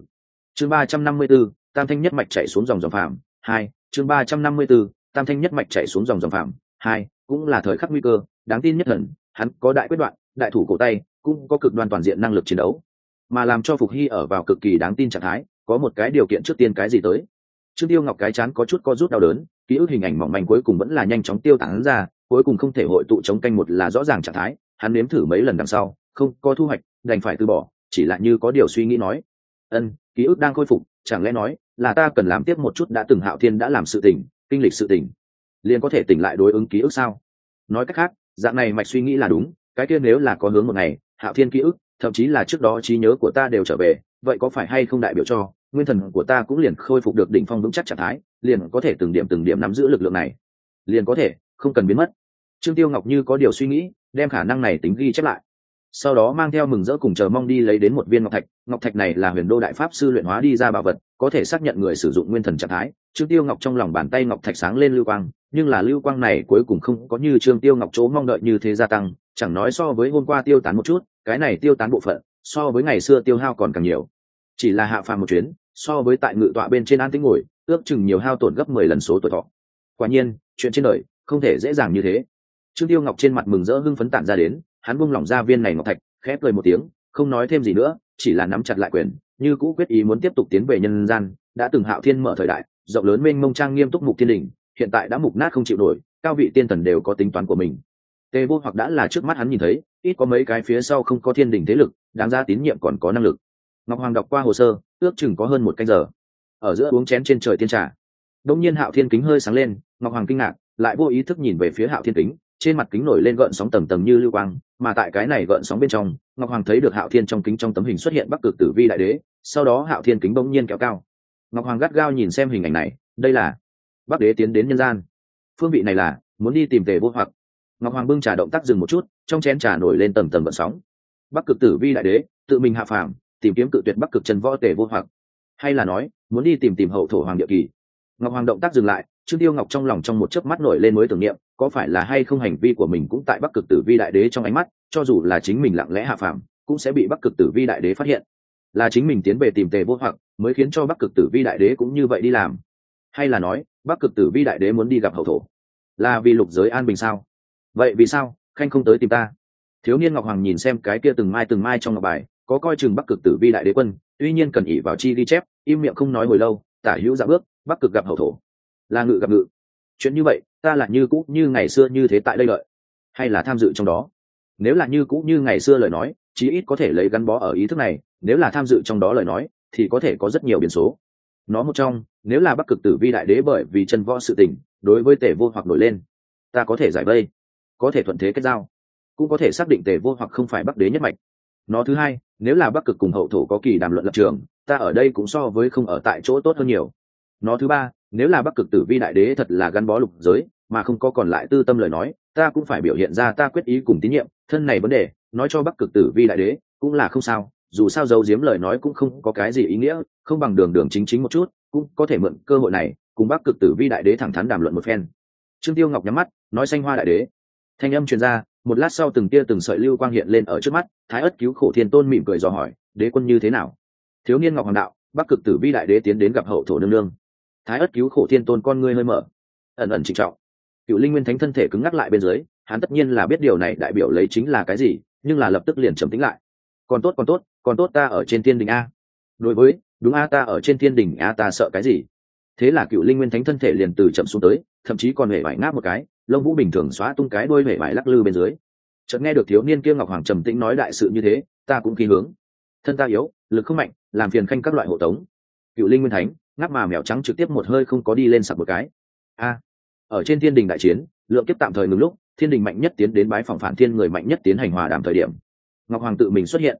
Chương ba trăm năm mươi b ố tam thanh nhất mạch chạy xuống dòng dòng phạm, hai, chương ba trăm năm mươi b ố tam thanh nhất mạch chạy xuống dòng dòng phạm, hai, cũng là thời khắc nguy cơ, đáng tin nhất thần, hắn có đại quyết đoạn, đại thủ cổ tay, cũng có cực đoan toàn diện năng lực chiến đấu mà làm cho phục hy ở vào cực kỳ đáng tin trạng thái, có một cái điều kiện trước tiên cái gì tới. Trương tiêu ngọc cái chán có chút co rút đau đớn, ký ức hình ảnh mỏng manh cuối cùng vẫn là nhanh chóng tiêu tán ra, cuối cùng không thể hội tụ chống canh một là rõ ràng trạng thái, hắn nếm thử mấy lần đằng sau, không có thu hoạch, đành phải từ bỏ, chỉ là như có điều suy nghĩ nói. Ân, ký ức đang khôi phục, chẳng lẽ nói là ta cần làm tiếp một chút đã từng hạo thiên đã làm sự tình, kinh lịch sự tình, liền có thể tỉnh lại đối ứng ký ức sao? Nói cách khác, dạng này mạch suy nghĩ là đúng, cái kia nếu là có hướng một ngày, hạo thiên ký ức thậm chí là trước đó trí nhớ của ta đều trở về, vậy có phải hay không đại biểu cho, nguyên thần của ta cũng liền khôi phục được đỉnh phong vững chắc trạng thái, liền có thể từng điểm từng điểm nắm giữ lực lượng này? Liền có thể, không cần biến mất. Trương tiêu ngọc như có điều suy nghĩ, đem khả năng này tính ghi chép lại. Sau đó mang theo mừng rỡ cùng chờ mong đi lấy đến một viên ngọc thạch. Ngọc thạch này là huyền đô đại pháp sư luyện hóa đi ra bảo vật, có thể xác nhận người sử dụng nguyên thần trạng thái. Trương tiêu ngọc trong lòng bàn tay ngọc thạch sáng lên lưu quang, nhưng là lưu quang này cuối cùng không có như trương tiêu ngọc chỗ mong đợi như thế gia tăng, chẳng nói so với hôm qua tiêu tán một chút cái này tiêu tán bộ phận, so với ngày xưa tiêu hao còn càng nhiều. Chỉ là hạ phàm một chuyến, so với tại ngự tọa bên trên an tĩnh ngồi, ước chừng nhiều hao tổn gấp mười lần số tuổi thọ. Quả nhiên, chuyện trên đời không thể dễ dàng như thế. Trương tiêu ngọc trên mặt mừng rỡ hưng phấn tản ra đến, hắn buông lỏng ra viên này ngọc thạch, khép cười một tiếng, không nói thêm gì nữa, chỉ là nắm chặt lại quyền, như cũ quyết ý muốn tiếp tục tiến về nhân gian, đã từng hạo thiên mở thời đại, rộng lớn mênh mông trang nghiêm túc mục thiên đình, hiện tại đã mục nát không chịu nổi, cao vị tiên thần đều có tính toán của mình tề vô hoặc đã là trước mắt hắn nhìn thấy, ít có mấy cái phía sau không có thiên đình thế lực, đáng ra tín nhiệm còn có năng lực. Ngọc hoàng đọc qua hồ sơ, ước chừng có hơn một canh giờ. Ở giữa uống chén trên trời tiên trà đông nhiên hạo thiên kính hơi sáng lên, ngọc hoàng kinh ngạc, lại vô ý thức nhìn về phía hạo thiên kính, trên mặt kính nổi lên gợn sóng tầng tầng như lưu quang, mà tại cái này gợn sóng bên trong, ngọc hoàng thấy được hạo thiên trong kính trong tấm hình xuất hiện bắc cực tử vi đại đế, sau đó hạo thiên kính bỗng nhiên kéo cao. Ngọc hoàng gắt gao nhìn xem hình ảnh này, đây là bắc đế tiến đến nhân gian. Phương vị này là, muốn đi tìm tề vô hoặc ngọc hoàng bưng trà động tác dừng một chút, trong chén trà nổi lên tầm tầm vận sóng. Bắc cực tử vi đại đế, tự mình hạ phàm, tìm kiếm cự tuyệt bắc cực trần võ tề vô hoặc. Hay là nói, muốn đi tìm tìm hậu thổ hoàng địa kỳ. Ngọc hoàng động tác dừng lại, trương tiêu ngọc trong lòng trong một chớp mắt nổi lên mới tưởng niệm, có phải là hay không hành vi của mình cũng tại bắc cực tử vi đại đế trong ánh mắt, cho dù là chính mình lặng lẽ hạ phàm, cũng sẽ bị bắc cực tử vi đại đế phát hiện. Là chính mình tiến về tìm tề vô hoặc, mới khiến cho bắc cực tử vi đại đế cũng như vậy đi làm. Hay là nói, bắc cực tử vi đại đế muốn đi gặp hậu thổ? Là vì lục giới an bình sao? Vậy vì sao? Khanh không tới tìm ta. Thiếu niên ngọc hoàng nhìn xem cái kia từng mai từng mai trong ngọc bài, có coi chừng bắc cực tử vi đại đế quân, tuy nhiên cần ỉ vào chi ghi chép, im miệng không nói hồi lâu, tả hữu dạ bước, bắc cực gặp hậu thổ. Là ngự gặp ngự. Chuyện như vậy, ta là như cũ như ngày xưa như thế tại đây lợi. Hay là tham dự trong đó? Nếu là như cũ như ngày xưa lời nói, chí ít có thể lấy gắn bó ở ý thức này, nếu là tham dự trong đó lời nói, thì có thể có rất nhiều biến số. Nó một trong, nếu là bắc cực tử vi đại đế bởi vì chân võ sự tình, đối với tể vô hoặc nổi lên, ta có thể giải vây có thể thuận thế kết giao, cũng có thể xác định tề vô hoặc không phải bắc đế nhất mạch. Nó thứ hai, nếu là bắc cực cùng hậu thổ có kỳ đàm luận lập trường, ta ở đây cũng so với không ở tại chỗ tốt hơn nhiều. Nó thứ ba, nếu là bắc cực tử vi đại đế thật là gắn bó lục giới, mà không có còn lại tư tâm lời nói, ta cũng phải biểu hiện ra ta quyết ý cùng tín nhiệm, thân này vấn đề, nói cho bắc cực tử vi đại đế, cũng là không sao, dù sao giấu giếm lời nói cũng không có cái gì ý nghĩa, không bằng đường đường chính chính một chút, cũng có thể mượn cơ hội này, cùng bắc cực tử vi đại đế thẳng thắn đàm luận một phen. Trương tiêu ngọc nhắm mắt, nói xanh hoa đại đế thanh âm truyền ra, một lát sau từng tia từng sợi lưu quang hiện lên ở trước mắt, thái ất cứu khổ thiên tôn mỉm cười dò hỏi, đế quân như thế nào? Thiếu niên ngọc hoàng đạo, bắc cực tử vi đại đế tiến đến gặp hậu thổ nương nương. Thái ất cứu khổ thiên tôn con ngươi hơi mở. Ẩn ẩn trịnh trọng. Cựu linh nguyên thánh thân thể cứng ngắc lại bên dưới, hắn tất nhiên là biết điều này đại biểu lấy chính là cái gì, nhưng là lập tức liền trầm tính lại. Còn tốt còn tốt còn tốt ta ở trên thiên đình a. Đối với, đúng a, ta ở trên thiên đình a, ta sợ cái gì? Thế là cựu linh nguyên thánh thân thể liền từ chậm xuống tới, thậm chí còn hề vải ngáp một cái lông vũ bình thường xóa tung cái đôi hề vải lắc lư bên dưới. Chợt nghe được thiếu niên kia ngọc hoàng trầm tĩnh nói đại sự như thế, ta cũng kỳ hướng. Thân ta yếu, lực không mạnh, làm phiền khanh các loại hộ tống. Cựu linh nguyên thánh, ngáp mà mèo trắng trực tiếp một hơi không có đi lên sặc một cái. A, ở trên thiên đình đại chiến, lượng kiếp tạm thời ngừng lúc, thiên đình mạnh nhất tiến đến bái phòng phản thiên người mạnh nhất tiến hành hòa đàm thời điểm. Ngọc hoàng tự mình xuất hiện,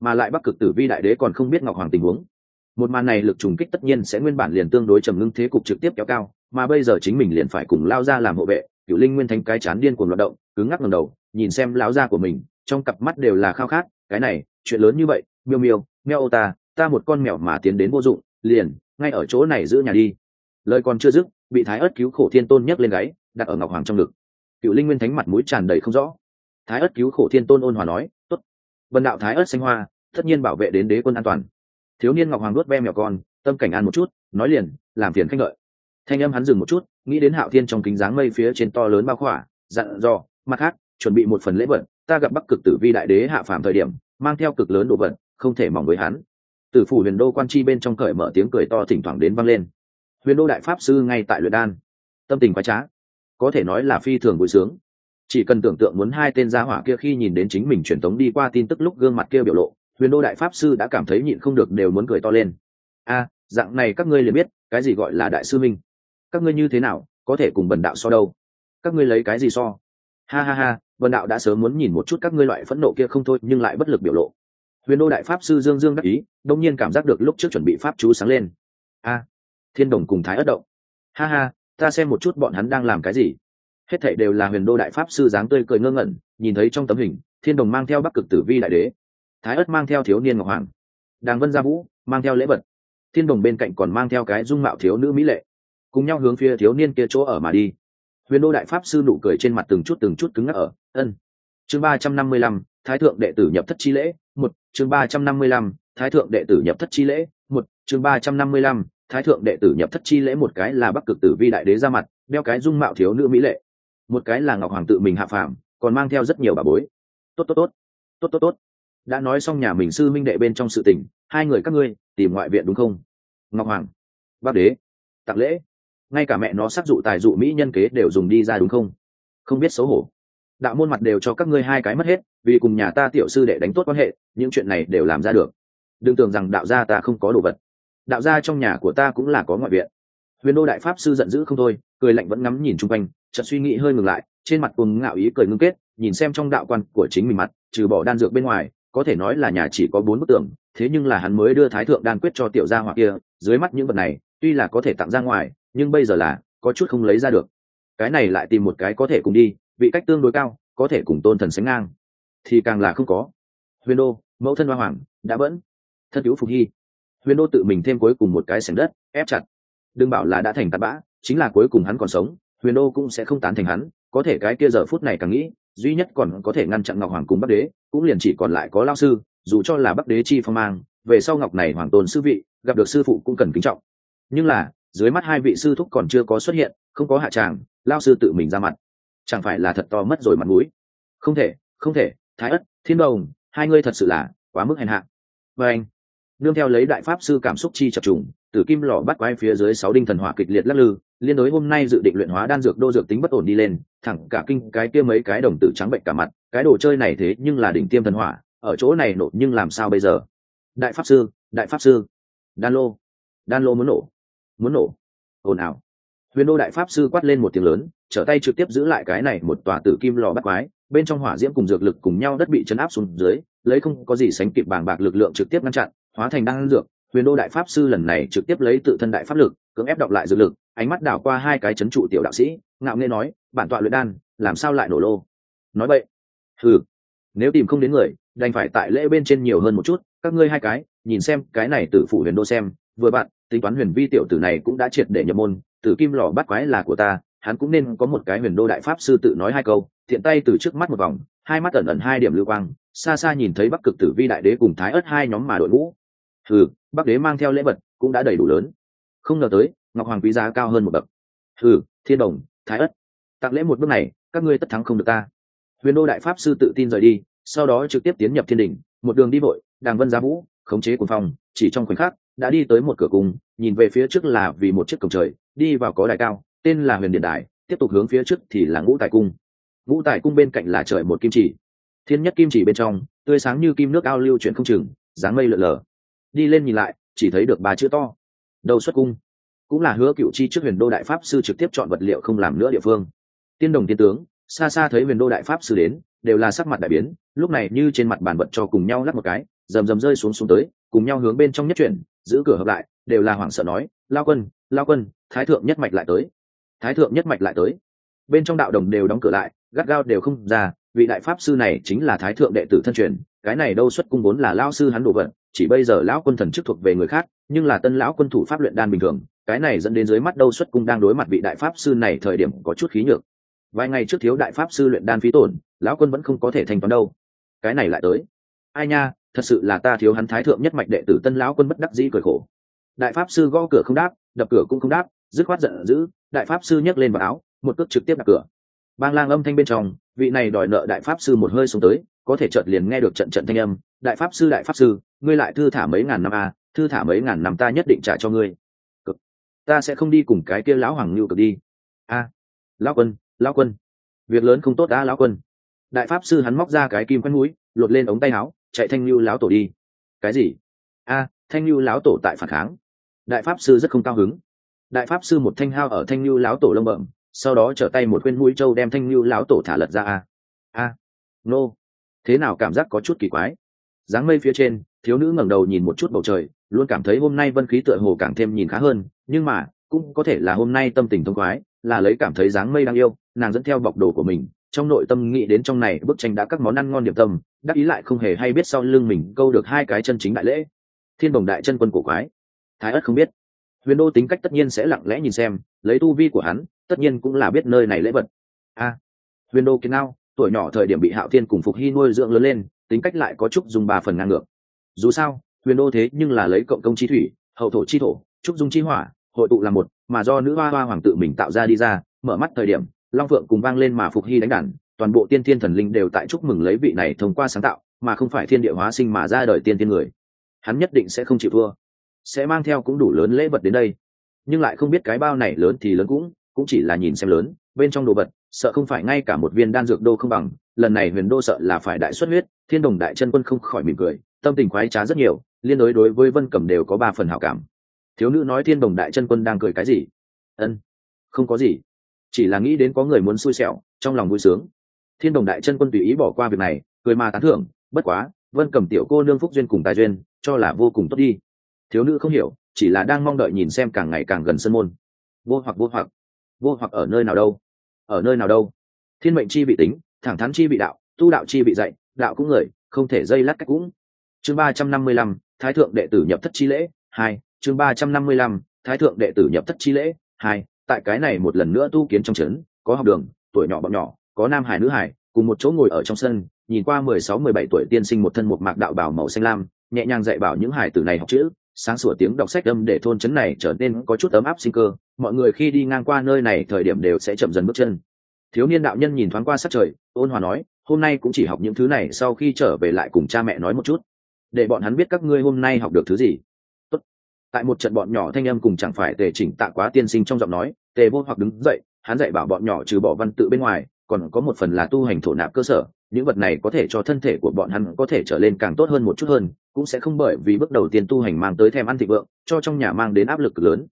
mà lại bắc cực tử vi đại đế còn không biết ngọc hoàng tình huống. Một màn này lực trùng kích tất nhiên sẽ nguyên bản liền tương đối trầm ngưng thế cục trực tiếp kéo cao, mà bây giờ chính mình liền phải cùng lao ra làm hộ vệ cựu linh nguyên thánh cái chán điên cuồng loạt động cứng ngắc ngầm đầu, nhìn xem lão gia của mình, trong cặp mắt đều là khao khát, cái này, chuyện lớn như vậy, miêu miêu, meo ô ta ta một con mèo mà tiến đến vô dụng, liền, ngay ở chỗ này giữ nhà đi. Lời còn chưa dứt, bị thái ớt cứu khổ thiên tôn nhấc lên gáy, đặt ở ngọc hoàng trong ngực. Cựu linh nguyên thánh mặt mũi tràn đầy không rõ. Thái ớt cứu khổ thiên tôn ôn hòa nói, tốt. Vần đạo thái ớt xanh hoa, tất nhiên bảo vệ đến đế quân an toàn. Thiếu niên ngọc hoàng nuốt ve mèo con, tâm cảnh an một chút, nói liền, làm phiền khách lợi thanh âm hắn dừng một chút, nghĩ đến hạo thiên trong kính dáng mây phía trên to lớn bao khỏa, dặn dò, mặt khác, chuẩn bị một phần lễ vật, ta gặp bắc cực tử vi đại đế hạ phàm thời điểm, mang theo cực lớn đồ vật, không thể mỏng với hắn. Tử phủ huyền đô quan chi bên trong cởi mở tiếng cười to thỉnh thoảng đến vang lên. Huyền đô đại pháp sư ngay tại luyện đan. Tâm tình quá trá. Có thể nói là phi thường vui sướng. Chỉ cần tưởng tượng muốn hai tên gia hỏa kia khi nhìn đến chính mình truyền tống đi qua tin tức lúc gương mặt kia biểu lộ, huyền đô đại pháp sư đã cảm thấy nhịn không được đều muốn cười to lên. A, dạng này các ngươi liền biết, cái gì gọi là đại sư minh các ngươi như thế nào, có thể cùng bần đạo so đâu? Các ngươi lấy cái gì so? Ha ha ha, bần đạo đã sớm muốn nhìn một chút các ngươi loại phẫn nộ kia không thôi, nhưng lại bất lực biểu lộ. Huyền đô đại pháp sư dương dương đắc ý, đông nhiên cảm giác được lúc trước chuẩn bị pháp chú sáng lên. A, thiên đồng cùng thái ất động. Ha ha, ta xem một chút bọn hắn đang làm cái gì. Hết thảy đều là huyền đô đại pháp sư dáng tươi cười ngơ ngẩn, nhìn thấy trong tấm hình, thiên đồng mang theo bắc cực tử vi đại đế. Thái ất mang theo thiếu niên ngọc hoàng. Đàng vân gia vũ, mang theo lễ vật. Thiên đồng bên cạnh còn mang theo cái dung mạo thiếu nữ mỹ lệ cùng nhau hướng phía thiếu niên kia chỗ ở mà đi. Huyền đô đại pháp sư nụ cười trên mặt từng chút từng chút cứng ngắc ở, ân, chương ba trăm năm mươi lăm, thái thượng đệ tử nhập thất chi lễ, một, chương ba trăm năm mươi lăm, thái thượng đệ tử nhập thất chi lễ, một, chương ba trăm năm mươi lăm, thái thượng đệ tử nhập thất chi lễ một cái là bắc cực tử vi đại đế ra mặt, đeo cái dung mạo thiếu nữ mỹ lệ. Một cái là ngọc hoàng tự mình hạ phàm, còn mang theo rất nhiều bà bối. Tốt tốt tốt tốt tốt tốt. Đã nói xong nhà mình sư minh đệ bên trong sự tình, hai người các ngươi tìm ngoại viện đúng không? Ngọc hoàng bắc đế, tặng lễ ngay cả mẹ nó sắc dụ tài dụ mỹ nhân kế đều dùng đi ra đúng không? Không biết xấu hổ. Đạo môn mặt đều cho các ngươi hai cái mất hết, vì cùng nhà ta tiểu sư đệ đánh tốt quan hệ, những chuyện này đều làm ra được. Đừng tưởng rằng đạo gia ta không có đồ vật. Đạo gia trong nhà của ta cũng là có ngoại viện. Huyền đô đại pháp sư giận dữ không thôi, cười lạnh vẫn ngắm nhìn chung quanh, chợt suy nghĩ hơi ngừng lại, trên mặt cùng ngạo ý cười ngưng kết, nhìn xem trong đạo quan của chính mình mặt, trừ bỏ đan dược bên ngoài, có thể nói là nhà chỉ có bốn bức tường, thế nhưng là hắn mới đưa thái thượng đan quyết cho tiểu gia hoặc kia, dưới mắt những vật này, tuy là có thể tặng ra ngoài nhưng bây giờ là, có chút không lấy ra được. Cái này lại tìm một cái có thể cùng đi, vị cách tương đối cao, có thể cùng tôn thần sánh ngang. Thì càng là không có. Huyền đô, mẫu thân hoa hoàng, đã vẫn thân cứu phục hy. Huyền đô tự mình thêm cuối cùng một cái sảnh đất, ép chặt. Đừng bảo là đã thành tạt bã, chính là cuối cùng hắn còn sống, huyền đô cũng sẽ không tán thành hắn. Có thể cái kia giờ phút này càng nghĩ, duy nhất còn có thể ngăn chặn ngọc hoàng cùng bắc đế, cũng liền chỉ còn lại có lao sư, dù cho là bắc đế chi phong mang, về sau ngọc này hoàng tôn sư vị, gặp được sư phụ cũng cần kính trọng. Nhưng là dưới mắt hai vị sư thúc còn chưa có xuất hiện, không có hạ tràng, lao sư tự mình ra mặt. Chẳng phải là thật to mất rồi mặt mũi. Không thể không thể, thái ất, thiên đồng, hai ngươi thật sự là quá mức hèn hạ. Và anh, nương theo lấy đại pháp sư cảm xúc chi chập trùng tử kim lò bắt quay phía dưới sáu đinh thần hỏa kịch liệt lắc lư, liên đối hôm nay dự định luyện hóa đan dược đô dược tính bất ổn đi lên, thẳng cả kinh cái kia mấy cái đồng tử trắng bệnh cả mặt, cái đồ chơi này thế nhưng là đỉnh tiêm thần hỏa, ở chỗ này nổ nhưng làm sao bây giờ? Đại pháp sư, đại pháp sư. Đan lô. Đan lô muốn nổ muốn nổ. Ồn ào. Huyền đô đại pháp sư quát lên một tiếng lớn, trở tay trực tiếp giữ lại cái này một tòa tử kim lò bắt quái, bên trong hỏa diễm cùng dược lực cùng nhau đất bị chấn áp xuống dưới, lấy không có gì sánh kịp bàng bạc lực lượng trực tiếp ngăn chặn, hóa thành đan dược. Huyền đô đại pháp sư lần này trực tiếp lấy tự thân đại pháp lực, cưỡng ép đọc lại dược lực, ánh mắt đảo qua hai cái chấn trụ tiểu đạo sĩ, ngạo nghê nói, bản tọa luyện đan, làm sao lại nổ lô? Nói vậy ừ nếu tìm không đến người, đành phải tại lễ bên trên nhiều hơn một chút, các ngươi hai cái, nhìn xem cái này tử phụ huyền đô xem, vừa bạn tính toán huyền vi tiểu tử này cũng đã triệt để nhập môn, tử kim lò bắt quái là của ta, hắn cũng nên có một cái huyền đô đại pháp sư tự nói hai câu thiện tay từ trước mắt một vòng, hai mắt ẩn ẩn hai điểm lưu quang, xa xa nhìn thấy bắc cực tử vi đại đế cùng thái ớt hai nhóm mà đội ngũ. Thừ bắc đế mang theo lễ vật cũng đã đầy đủ lớn. Không ngờ tới, ngọc hoàng quý giá cao hơn một bậc. Thừ thiên đồng, thái ất, tặng lễ một bước này, các ngươi tất thắng không được ta. Huyền đô đại pháp sư tự tin rời đi, sau đó trực tiếp tiến nhập thiên đình một đường đi vội, đàng vân giá vũ, khống chế cuồng phong, chỉ trong khoảnh khắc đã đi tới một cửa cung, nhìn về phía trước là vì một chiếc cổng trời, đi vào có đài cao, tên là huyền điện đài, tiếp tục hướng phía trước thì là ngũ tài cung. Ngũ tài cung bên cạnh là trời một kim chỉ. Thiên nhất kim chỉ bên trong, tươi sáng như kim nước ao lưu chuyển không chừng, dáng mây lượn lờ. Đi lên nhìn lại, chỉ thấy được ba chữ to. Đầu xuất cung. Cũng là hứa cựu chi trước huyền đô đại pháp sư trực tiếp chọn vật liệu không làm nữa địa phương. Tiên đồng tiên tướng, xa xa thấy huyền đô đại pháp sư đến, đều là sắc mặt đại biến, lúc này như trên mặt bàn vật cho cùng nhau lắp một cái, rầm rầm rơi xuống xuống tới, cùng nhau hướng bên trong nhất chuyển giữ cửa hợp lại, đều là hoảng sợ nói, lao quân lao quân, thái thượng nhất mạch lại tới. Thái thượng nhất mạch lại tới. Bên trong đạo đồng đều đóng cửa lại, gắt gao đều không ra, vị đại pháp sư này chính là thái thượng đệ tử thân truyền, cái này đâu xuất cung vốn là lao sư hắn đồ vật chỉ bây giờ lão quân thần chức thuộc về người khác, nhưng là tân lão quân thủ pháp luyện đan bình thường, cái này dẫn đến dưới mắt đâu xuất cung đang đối mặt vị đại pháp sư này thời điểm có chút khí nhược. Vài ngày trước thiếu đại pháp sư luyện đan phí tổn, lão quân vẫn không có thể thành toán đâu. Cái này lại tới. Ai nha thật sự là ta thiếu hắn thái thượng nhất mạch đệ tử tân lão quân bất đắc dĩ cười khổ. Đại pháp sư gõ cửa không đáp đập cửa cũng không đáp dứt khoát giận dữ đại pháp sư nhấc lên vào áo một cước trực tiếp đập cửa. Bang lang âm thanh bên trong vị này đòi nợ đại pháp sư một hơi xuống tới có thể chợt liền nghe được trận trận thanh âm đại pháp sư đại pháp sư ngươi lại thư thả mấy ngàn năm a à, thư thả mấy ngàn năm ta nhất định trả cho ngươi. Cực. Ta sẽ không đi cùng cái kia lão hoàng lưu cực đi. A. Lão quân lão quân. Việc lớn không tốt đã lão quân. Đại pháp sư hắn móc ra cái kim quanh mũi lột lên ống tay áo, chạy thanh lưu lão tổ đi. Cái gì? A, thanh lưu lão tổ tại phản kháng. Đại pháp sư rất không cao hứng. Đại pháp sư một thanh hao ở thanh lưu lão tổ lông bậm sau đó trở tay một khuyên mũi trâu đem thanh lưu lão tổ thả lật ra a. A, nô. Thế nào cảm giác có chút kỳ quái? Dáng mây phía trên, thiếu nữ ngẩng đầu nhìn một chút bầu trời, luôn cảm thấy hôm nay vân khí tựa hồ càng thêm nhìn khá hơn, nhưng mà, cũng có thể là hôm nay tâm tình thông khoái, là lấy cảm thấy dáng mây đang yêu, nàng dẫn theo bọc đồ của mình trong nội tâm nghĩ đến trong này, bức tranh đã các món ăn ngon điểm tâm, đắc ý lại không hề hay biết sau lưng mình câu được hai cái chân chính đại lễ. Thiên đồng đại chân quân cổ quái. Thái ất không biết. Huyền đô tính cách tất nhiên sẽ lặng lẽ nhìn xem, lấy tu vi của hắn, tất nhiên cũng là biết nơi này lễ vật. A. Huyền đô kiến nào tuổi nhỏ thời điểm bị hạo thiên cùng phục hy nuôi dưỡng lớn lên, tính cách lại có chút dùng ba phần ngang ngược. Dù sao, huyền đô thế nhưng là lấy cộng công chi thủy, hậu thổ chi thổ, trúc dung chi hỏa, hội tụ là một, mà do nữ hoa hoa hoàng tự mình tạo ra đi ra, mở mắt thời điểm long phượng cùng vang lên mà phục hy đánh đàn, toàn bộ tiên thiên thần linh đều tại chúc mừng lấy vị này thông qua sáng tạo, mà không phải thiên địa hóa sinh mà ra đời tiên thiên người. Hắn nhất định sẽ không chịu thua, sẽ mang theo cũng đủ lớn lễ vật đến đây. Nhưng lại không biết cái bao này lớn thì lớn cũng cũng chỉ là nhìn xem lớn, bên trong đồ vật, sợ không phải ngay cả một viên đan dược đô không bằng, lần này huyền đô sợ là phải đại xuất huyết, thiên đồng đại chân quân không khỏi mỉm cười, tâm tình khoái trá rất nhiều, liên đối đối với vân cẩm đều có ba phần hảo cảm. Thiếu nữ nói thiên đồng đại chân quân đang cười cái gì? Ân, không có gì chỉ là nghĩ đến có người muốn xui xẻo, trong lòng vui sướng. Thiên đồng đại chân quân tùy ý bỏ qua việc này, cười mà tán thưởng, bất quá, vân cầm tiểu cô nương phúc duyên cùng tài duyên, cho là vô cùng tốt đi. Thiếu nữ không hiểu, chỉ là đang mong đợi nhìn xem càng ngày càng gần sân môn. Vô hoặc vô hoặc. Vô hoặc ở nơi nào đâu? Ở nơi nào đâu? Thiên mệnh chi bị tính, thẳng thắn chi bị đạo, tu đạo chi bị dạy, đạo cũng người, không thể dây lát cách cũng. Chương ba trăm năm mươi lăm, thái thượng đệ tử nhập thất chi lễ, hai. Chương ba trăm năm mươi lăm, thái thượng đệ tử nhập thất chi lễ, hai tại cái này một lần nữa tu kiến trong trấn, có học đường, tuổi nhỏ bọn nhỏ, có nam hải nữ hải cùng một chỗ ngồi ở trong sân, nhìn qua mười sáu, mười bảy tuổi tiên sinh một thân một mạc đạo bảo màu xanh lam, nhẹ nhàng dạy bảo những hải tử này học chữ, sáng sủa tiếng đọc sách âm để thôn trấn này trở nên có chút ấm áp sinh cơ, mọi người khi đi ngang qua nơi này thời điểm đều sẽ chậm dần bước chân. Thiếu niên đạo nhân nhìn thoáng qua sát trời, ôn hòa nói, hôm nay cũng chỉ học những thứ này, sau khi trở về lại cùng cha mẹ nói một chút, để bọn hắn biết các ngươi hôm nay học được thứ gì tại một trận bọn nhỏ thanh âm cùng chẳng phải tề chỉnh tạ quá tiên sinh trong giọng nói, tề vô hoặc đứng dậy, hắn dạy bảo bọn nhỏ trừ bỏ văn tự bên ngoài, còn có một phần là tu hành thổ nạp cơ sở, những vật này có thể cho thân thể của bọn hắn có thể trở lên càng tốt hơn một chút hơn, cũng sẽ không bởi vì bước đầu tiên tu hành mang tới thèm ăn thịt vượng, cho trong nhà mang đến áp lực lớn.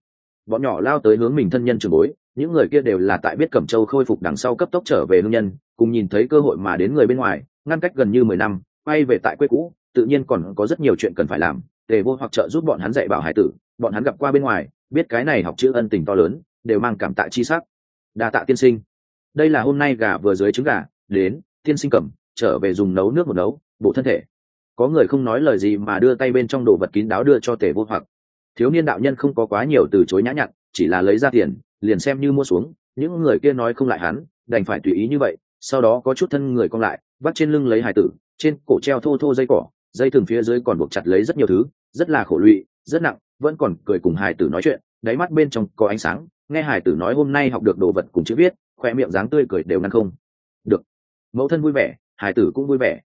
Bọn nhỏ lao tới hướng mình thân nhân trường bối, những người kia đều là tại biết cẩm châu khôi phục đằng sau cấp tốc trở về hương nhân, cùng nhìn thấy cơ hội mà đến người bên ngoài, ngăn cách gần như mười năm, quay về tại quê cũ, tự nhiên còn có rất nhiều chuyện cần phải làm. Tề vô hoặc trợ giúp bọn hắn dạy bảo hải tử, bọn hắn gặp qua bên ngoài, biết cái này học chữ ân tình to lớn, đều mang cảm tạ chi sắc. Đa tạ tiên sinh. Đây là hôm nay gà vừa dưới trứng gà, đến, tiên sinh cầm, trở về dùng nấu nước một nấu, bổ thân thể. Có người không nói lời gì mà đưa tay bên trong đồ vật kín đáo đưa cho tề vô hoặc. Thiếu niên đạo nhân không có quá nhiều từ chối nhã nhặn, chỉ là lấy ra tiền, liền xem như mua xuống, những người kia nói không lại hắn, đành phải tùy ý như vậy, sau đó có chút thân người cong lại, vắt trên lưng lấy hải tử, trên cổ treo thô thô dây cỏ dây thừng phía dưới còn buộc chặt lấy rất nhiều thứ, rất là khổ lụy, rất nặng, vẫn còn cười cùng hải tử nói chuyện, đáy mắt bên trong có ánh sáng, nghe hải tử nói hôm nay học được đồ vật cùng chữ viết, khoe miệng dáng tươi cười đều ngăn không. Được. Mẫu thân vui vẻ hải tử cũng vui vẻ.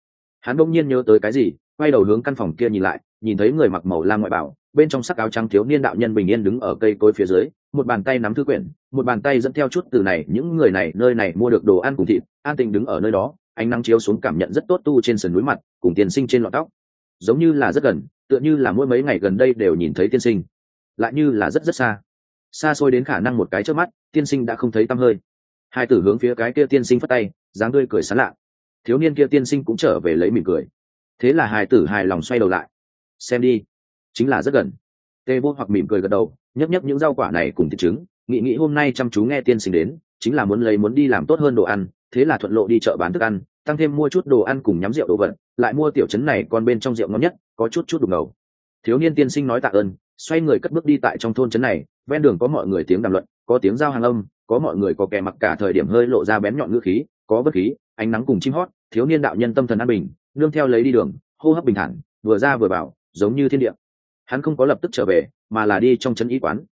Hắn bỗng nhiên nhớ tới cái gì, quay đầu hướng căn phòng kia nhìn lại, nhìn thấy người mặc màu lam ngoại bảo, bên trong sắc áo trắng thiếu niên đạo nhân bình yên đứng ở cây cối phía dưới, một bàn tay nắm thư quyển, một bàn tay dẫn theo chút từ này, những người này, nơi này mua được đồ ăn cùng thịt, an tình đứng ở nơi đó ánh nắng chiếu xuống cảm nhận rất tốt tu trên sườn núi mặt, cùng tiên sinh trên lọn tóc. Giống như là rất gần, tựa như là mỗi mấy ngày gần đây đều nhìn thấy tiên sinh. Lại như là rất rất xa. Xa xôi đến khả năng một cái trước mắt, tiên sinh đã không thấy tăm hơi. Hai tử hướng phía cái kia tiên sinh phất tay, dáng tươi cười sán lạ. Thiếu niên kia tiên sinh cũng trở về lấy mỉm cười. Thế là hai tử hài lòng xoay đầu lại. Xem đi. Chính là rất gần. Tê vô hoặc mỉm cười gật đầu, nhấp nhấp những rau quả này cùng thịt trứng nghĩ nghĩ hôm nay chăm chú nghe tiên sinh đến, chính là muốn lấy muốn đi làm tốt hơn đồ ăn thế là thuận lộ đi chợ bán thức ăn tăng thêm mua chút đồ ăn cùng nhắm rượu đồ vật lại mua tiểu trấn này còn bên trong rượu ngon nhất có chút chút đục ngầu. Thiếu niên tiên sinh nói tạ ơn xoay người cất bước đi tại trong thôn trấn này ven đường có mọi người tiếng đàm luận có tiếng giao hàng âm có mọi người có kẻ mặc cả thời điểm hơi lộ ra bén nhọn ngữ khí có bất khí ánh nắng cùng chim hót thiếu niên đạo nhân tâm thần an bình nương theo lấy đi đường hô hấp bình thản vừa ra vừa vào, giống như thiên địa. Hắn không có lập tức trở về mà là đi trong trấn y quán.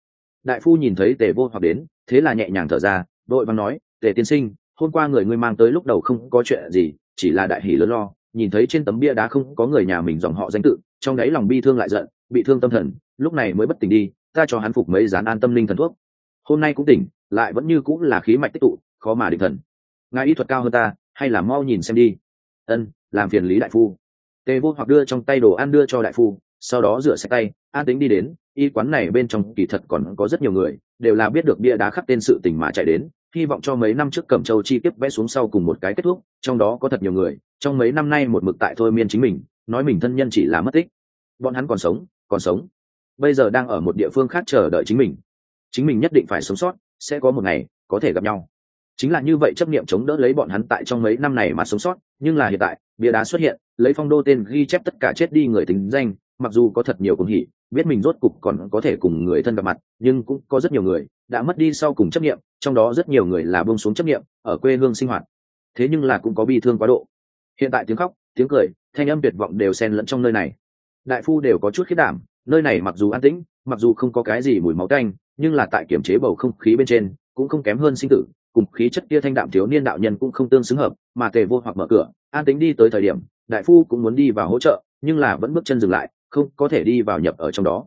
Đại phu nhìn thấy tề vô hoặc đến thế là nhẹ nhàng thở ra đội văn nói tề tiên sinh hôm qua người ngươi mang tới lúc đầu không có chuyện gì, chỉ là đại hỷ lớn lo, nhìn thấy trên tấm bia đá không có người nhà mình dòng họ danh tự, trong đấy lòng bi thương lại giận, bị thương tâm thần, lúc này mới bất tỉnh đi, ta cho hắn phục mấy dán an tâm linh thần thuốc. Hôm nay cũng tỉnh, lại vẫn như cũng là khí mạch tích tụ, khó mà định thần. Ngài y thuật cao hơn ta, hay là mau nhìn xem đi. Ân, làm phiền lý đại phu. Tề vô hoặc đưa trong tay đồ ăn đưa cho đại phu, sau đó rửa sạch tay, an tính đi đến, y quán này bên trong kỳ thật còn có rất nhiều người, đều là biết được bia đá khắc tên sự tình mà chạy đến hy vọng cho mấy năm trước cẩm châu chi tiếp vẽ xuống sau cùng một cái kết thúc, trong đó có thật nhiều người, trong mấy năm nay một mực tại thôi miên chính mình, nói mình thân nhân chỉ là mất tích. Bọn hắn còn sống còn sống. Bây giờ đang ở một địa phương khác chờ đợi chính mình. Chính mình nhất định phải sống sót, sẽ có một ngày, có thể gặp nhau. Chính là như vậy chấp niệm chống đỡ lấy bọn hắn tại trong mấy năm này mà sống sót, nhưng là hiện tại, bia đá xuất hiện, lấy phong đô tên ghi chép tất cả chết đi người tính danh, mặc dù có thật nhiều cùng hỉ biết mình rốt cục còn có thể cùng người thân gặp mặt, nhưng cũng có rất nhiều người đã mất đi sau cùng chấp nghiệm trong đó rất nhiều người là bông xuống chấp nghiệm ở quê hương sinh hoạt. Thế nhưng là cũng có bi thương quá độ. Hiện tại tiếng khóc, tiếng cười, thanh âm tuyệt vọng đều xen lẫn trong nơi này. Đại phu đều có chút khiết đảm, nơi này mặc dù an tĩnh, mặc dù không có cái gì mùi máu canh nhưng là tại kiểm chế bầu không khí bên trên, cũng không kém hơn sinh tử, cùng khí chất kia thanh đạm thiếu niên đạo nhân cũng không tương xứng hợp, mà tề vô hoặc mở cửa, an tính đi tới thời điểm, đại phu cũng muốn đi vào hỗ trợ, nhưng là vẫn bước chân dừng lại không có thể đi vào nhập ở trong đó.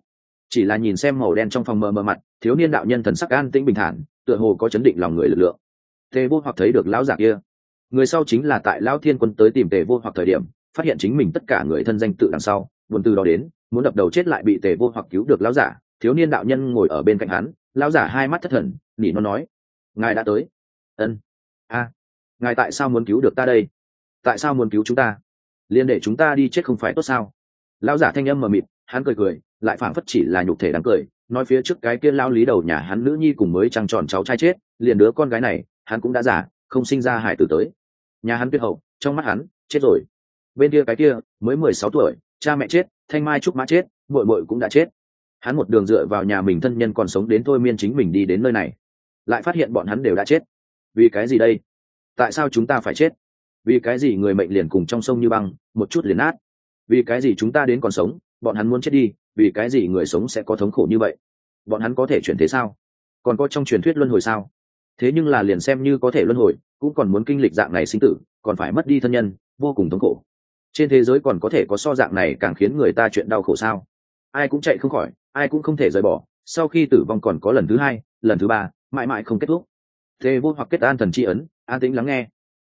Chỉ là nhìn xem màu đen trong phòng mờ mờ mặt, thiếu niên đạo nhân thần sắc an tĩnh bình thản, tựa hồ có chấn định lòng người lực lượng. Tề vô hoặc thấy được lão giả kia. Người sau chính là tại lão thiên quân tới tìm tề vô hoặc thời điểm, phát hiện chính mình tất cả người thân danh tự đằng sau, buồn từ đó đến, muốn đập đầu chết lại bị tề vô hoặc cứu được lão giả. Thiếu niên đạo nhân ngồi ở bên cạnh hắn, lão giả hai mắt thất thần, nỉ nó nói, ngài đã tới. Ân. A, ngài tại sao muốn cứu được ta đây? Tại sao muốn cứu chúng ta? Liên để chúng ta đi chết không phải tốt sao? Lão giả thanh âm mờ mịt, hắn cười cười, lại phảng phất chỉ là nhục thể đáng cười, nói phía trước cái kia lao lý đầu nhà hắn nữ nhi cùng mới trăng tròn cháu trai chết, liền đứa con gái này, hắn cũng đã giả không sinh ra hải tử tới. Nhà hắn tuyệt hậu, trong mắt hắn, chết rồi. Bên kia cái kia, mới mười sáu tuổi, cha mẹ chết, thanh mai trúc mã chết bội bội cũng đã chết. Hắn một đường dựa vào nhà mình thân nhân còn sống đến thôi miên chính mình đi đến nơi này. Lại phát hiện bọn hắn đều đã chết. Vì cái gì đây? Tại sao chúng ta phải chết? Vì cái gì người mệnh liền cùng trong sông như băng, một chút liền nát? Vì cái gì chúng ta đến còn sống, bọn hắn muốn chết đi, vì cái gì người sống sẽ có thống khổ như vậy? Bọn hắn có thể chuyển thế sao? Còn có trong truyền thuyết luân hồi sao? Thế nhưng là liền xem như có thể luân hồi, cũng còn muốn kinh lịch dạng này sinh tử, còn phải mất đi thân nhân, vô cùng thống khổ. Trên thế giới còn có thể có so dạng này càng khiến người ta chuyện đau khổ sao? Ai cũng chạy không khỏi, ai cũng không thể rời bỏ, sau khi tử vong còn có lần thứ hai, lần thứ ba, mãi mãi không kết thúc. Thế vô hoặc kết an thần tri ấn, an tĩnh lắng nghe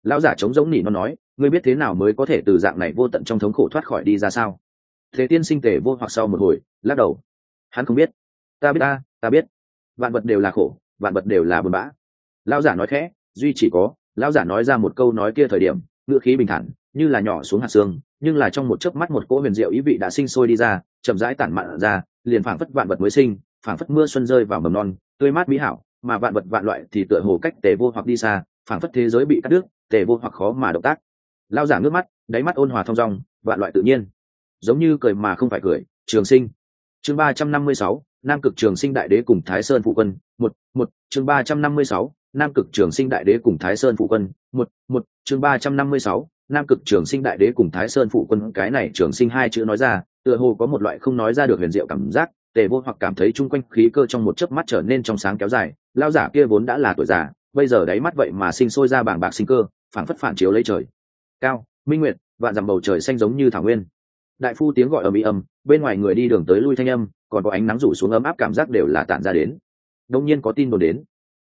lão giả trống giống nỉ nó nói, ngươi biết thế nào mới có thể từ dạng này vô tận trong thống khổ thoát khỏi đi ra sao? Thế tiên sinh tề vô hoặc sau một hồi, lắc đầu. Hắn không biết. Ta biết, ta ta biết. Vạn vật đều là khổ, vạn vật đều là buồn bã. Lão giả nói khẽ, duy chỉ có, lão giả nói ra một câu nói kia thời điểm, ngữ khí bình thản, như là nhỏ xuống hạt xương, nhưng là trong một chớp mắt một cỗ huyền diệu ý vị đã sinh sôi đi ra, chậm rãi tản mạn ra, liền phảng phất vạn vật mới sinh, phảng phất mưa xuân rơi vào mầm non, tươi mát mỹ hảo, mà vạn vật vạn loại thì tựa hồ cách tề vô hoặc đi xa phảng phất thế giới bị cắt đứt, tề vô hoặc khó mà động tác. Lao giả nước mắt, đáy mắt ôn hòa thong dong, vạn loại tự nhiên. Giống như cười mà không phải cười, trường sinh. Chương ba trăm năm mươi sáu, nam cực trường sinh đại đế cùng thái sơn phụ quân, một một, chương ba trăm năm mươi sáu, nam cực trường sinh đại đế cùng thái sơn phụ quân, một một, chương ba trăm năm mươi sáu, nam cực trường sinh đại đế cùng thái sơn phụ quân. Cái này trường sinh hai chữ nói ra, tựa hồ có một loại không nói ra được huyền diệu cảm giác, tề vô hoặc cảm thấy chung quanh khí cơ trong một chớp mắt trở nên trong sáng kéo dài. Lao giả kia vốn đã là tuổi già bây giờ đáy mắt vậy mà sinh sôi ra bảng bạc sinh cơ, phảng phất phản chiếu lấy trời. Cao, minh nguyệt, vạn dặm bầu trời xanh giống như thảo nguyên. Đại phu tiếng gọi ở mỹ âm, bên ngoài người đi đường tới lui thanh âm, còn có ánh nắng rủ xuống ấm áp cảm giác đều là tản ra đến. Đông nhiên có tin đồn đến.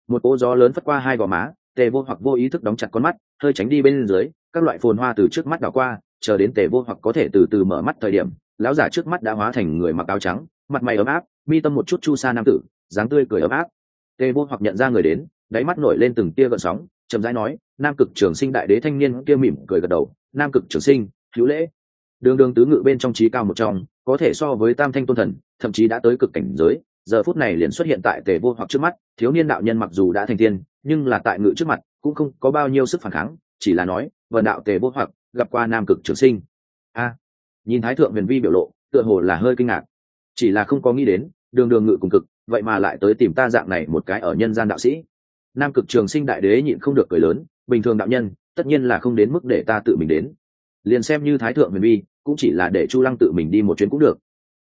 Một cỗ gió lớn phất qua hai gò má, tề vô hoặc vô ý thức đóng chặt con mắt, hơi tránh đi bên dưới, các loại phồn hoa từ trước mắt đảo qua, chờ đến tề vô hoặc có thể từ từ mở mắt thời điểm, lão giả trước mắt đã hóa thành người mặc áo trắng, mặt mày ấm áp, mi tâm một chút chu sa nam tử, dáng tươi cười ấm áp. Tề vô hoặc nhận ra người đến đáy mắt nổi lên từng tia gợn sóng, chậm rãi nói, nam cực trường sinh đại đế thanh niên kia mỉm cười gật đầu, nam cực trường sinh, hữu lễ. Đường đường tứ ngự bên trong trí cao một trong, có thể so với tam thanh tôn thần, thậm chí đã tới cực cảnh giới, giờ phút này liền xuất hiện tại tề vô hoặc trước mắt, thiếu niên đạo nhân mặc dù đã thành tiên, nhưng là tại ngự trước mặt, cũng không có bao nhiêu sức phản kháng, chỉ là nói vần đạo tề vô hoặc, gặp qua nam cực trường sinh. A, nhìn thái thượng huyền vi biểu lộ, tựa hồ là hơi kinh ngạc. Chỉ là không có nghĩ đến, đường đường ngự cùng cực, vậy mà lại tới tìm ta dạng này một cái ở nhân gian đạo sĩ nam cực trường sinh đại đế nhịn không được cười lớn, bình thường đạo nhân, tất nhiên là không đến mức để ta tự mình đến. Liền xem như thái thượng huyền vi cũng chỉ là để chu lăng tự mình đi một chuyến cũng được.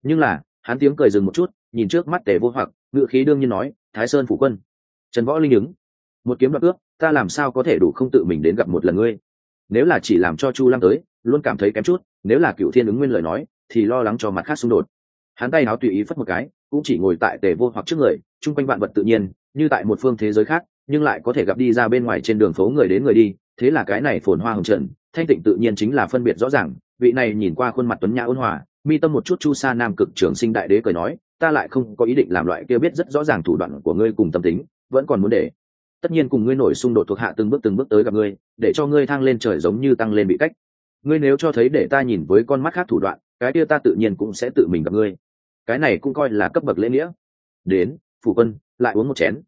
Nhưng là, hắn tiếng cười dừng một chút, nhìn trước mắt tề vô hoặc ngự khí đương nhiên nói, thái sơn phủ quân. Trần võ linh ứng. Một kiếm đoạt ước, ta làm sao có thể đủ không tự mình đến gặp một lần ngươi? Nếu là chỉ làm cho chu lăng tới, luôn cảm thấy kém chút, nếu là cựu thiên ứng nguyên lời nói, thì lo lắng cho mặt khác xung đột. Hắn tay áo tùy ý phất một cái, cũng chỉ ngồi tại tề vô hoặc trước người, chung quanh vạn vật tự nhiên, như tại một phương thế giới khác nhưng lại có thể gặp đi ra bên ngoài trên đường phố người đến người đi, thế là cái này phồn hoa hồng trần, thanh tịnh tự nhiên chính là phân biệt rõ ràng, vị này nhìn qua khuôn mặt tuấn nhã ôn hòa, mi tâm một chút chu sa nam cực trường sinh đại đế cười nói, ta lại không có ý định làm loại kia biết rất rõ ràng thủ đoạn của ngươi cùng tâm tính, vẫn còn muốn để. Tất nhiên cùng ngươi nổi xung đột thuộc hạ từng bước từng bước tới gặp ngươi, để cho ngươi thang lên trời giống như tăng lên bị cách. Ngươi nếu cho thấy để ta nhìn với con mắt khác thủ đoạn, cái kia ta tự nhiên cũng sẽ tự mình gặp ngươi. Cái này cũng coi là cấp bậc lễ nghĩa. Đến, phủ quân, lại uống một chén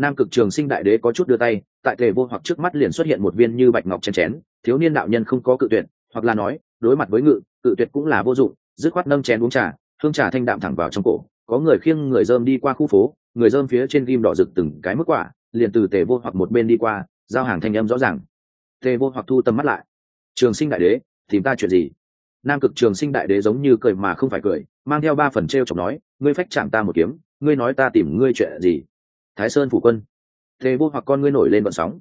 nam cực trường sinh đại đế có chút đưa tay, tại tề vô hoặc trước mắt liền xuất hiện một viên như bạch ngọc chén chén, thiếu niên đạo nhân không có cự tuyệt, hoặc là nói, đối mặt với ngự, cự tuyệt cũng là vô dụng, dứt khoát nâng chén uống trà, hương trà thanh đạm thẳng vào trong cổ, có người khiêng người dơm đi qua khu phố, người dơm phía trên ghim đỏ rực từng cái mức quả, liền từ tề vô hoặc một bên đi qua, giao hàng thanh âm rõ ràng. Tề vô hoặc thu tầm mắt lại. Trường sinh đại đế, tìm ta chuyện gì? Nam cực trường sinh đại đế giống như cười mà không phải cười, mang theo ba phần t r e o chọc nói, ngươi phách chạm ta một kiếm, ngươi nói ta tìm ngươi chuyện gì? Thái sơn phủ quân. Thế vô hoặc con ngươi nổi lên vận sóng.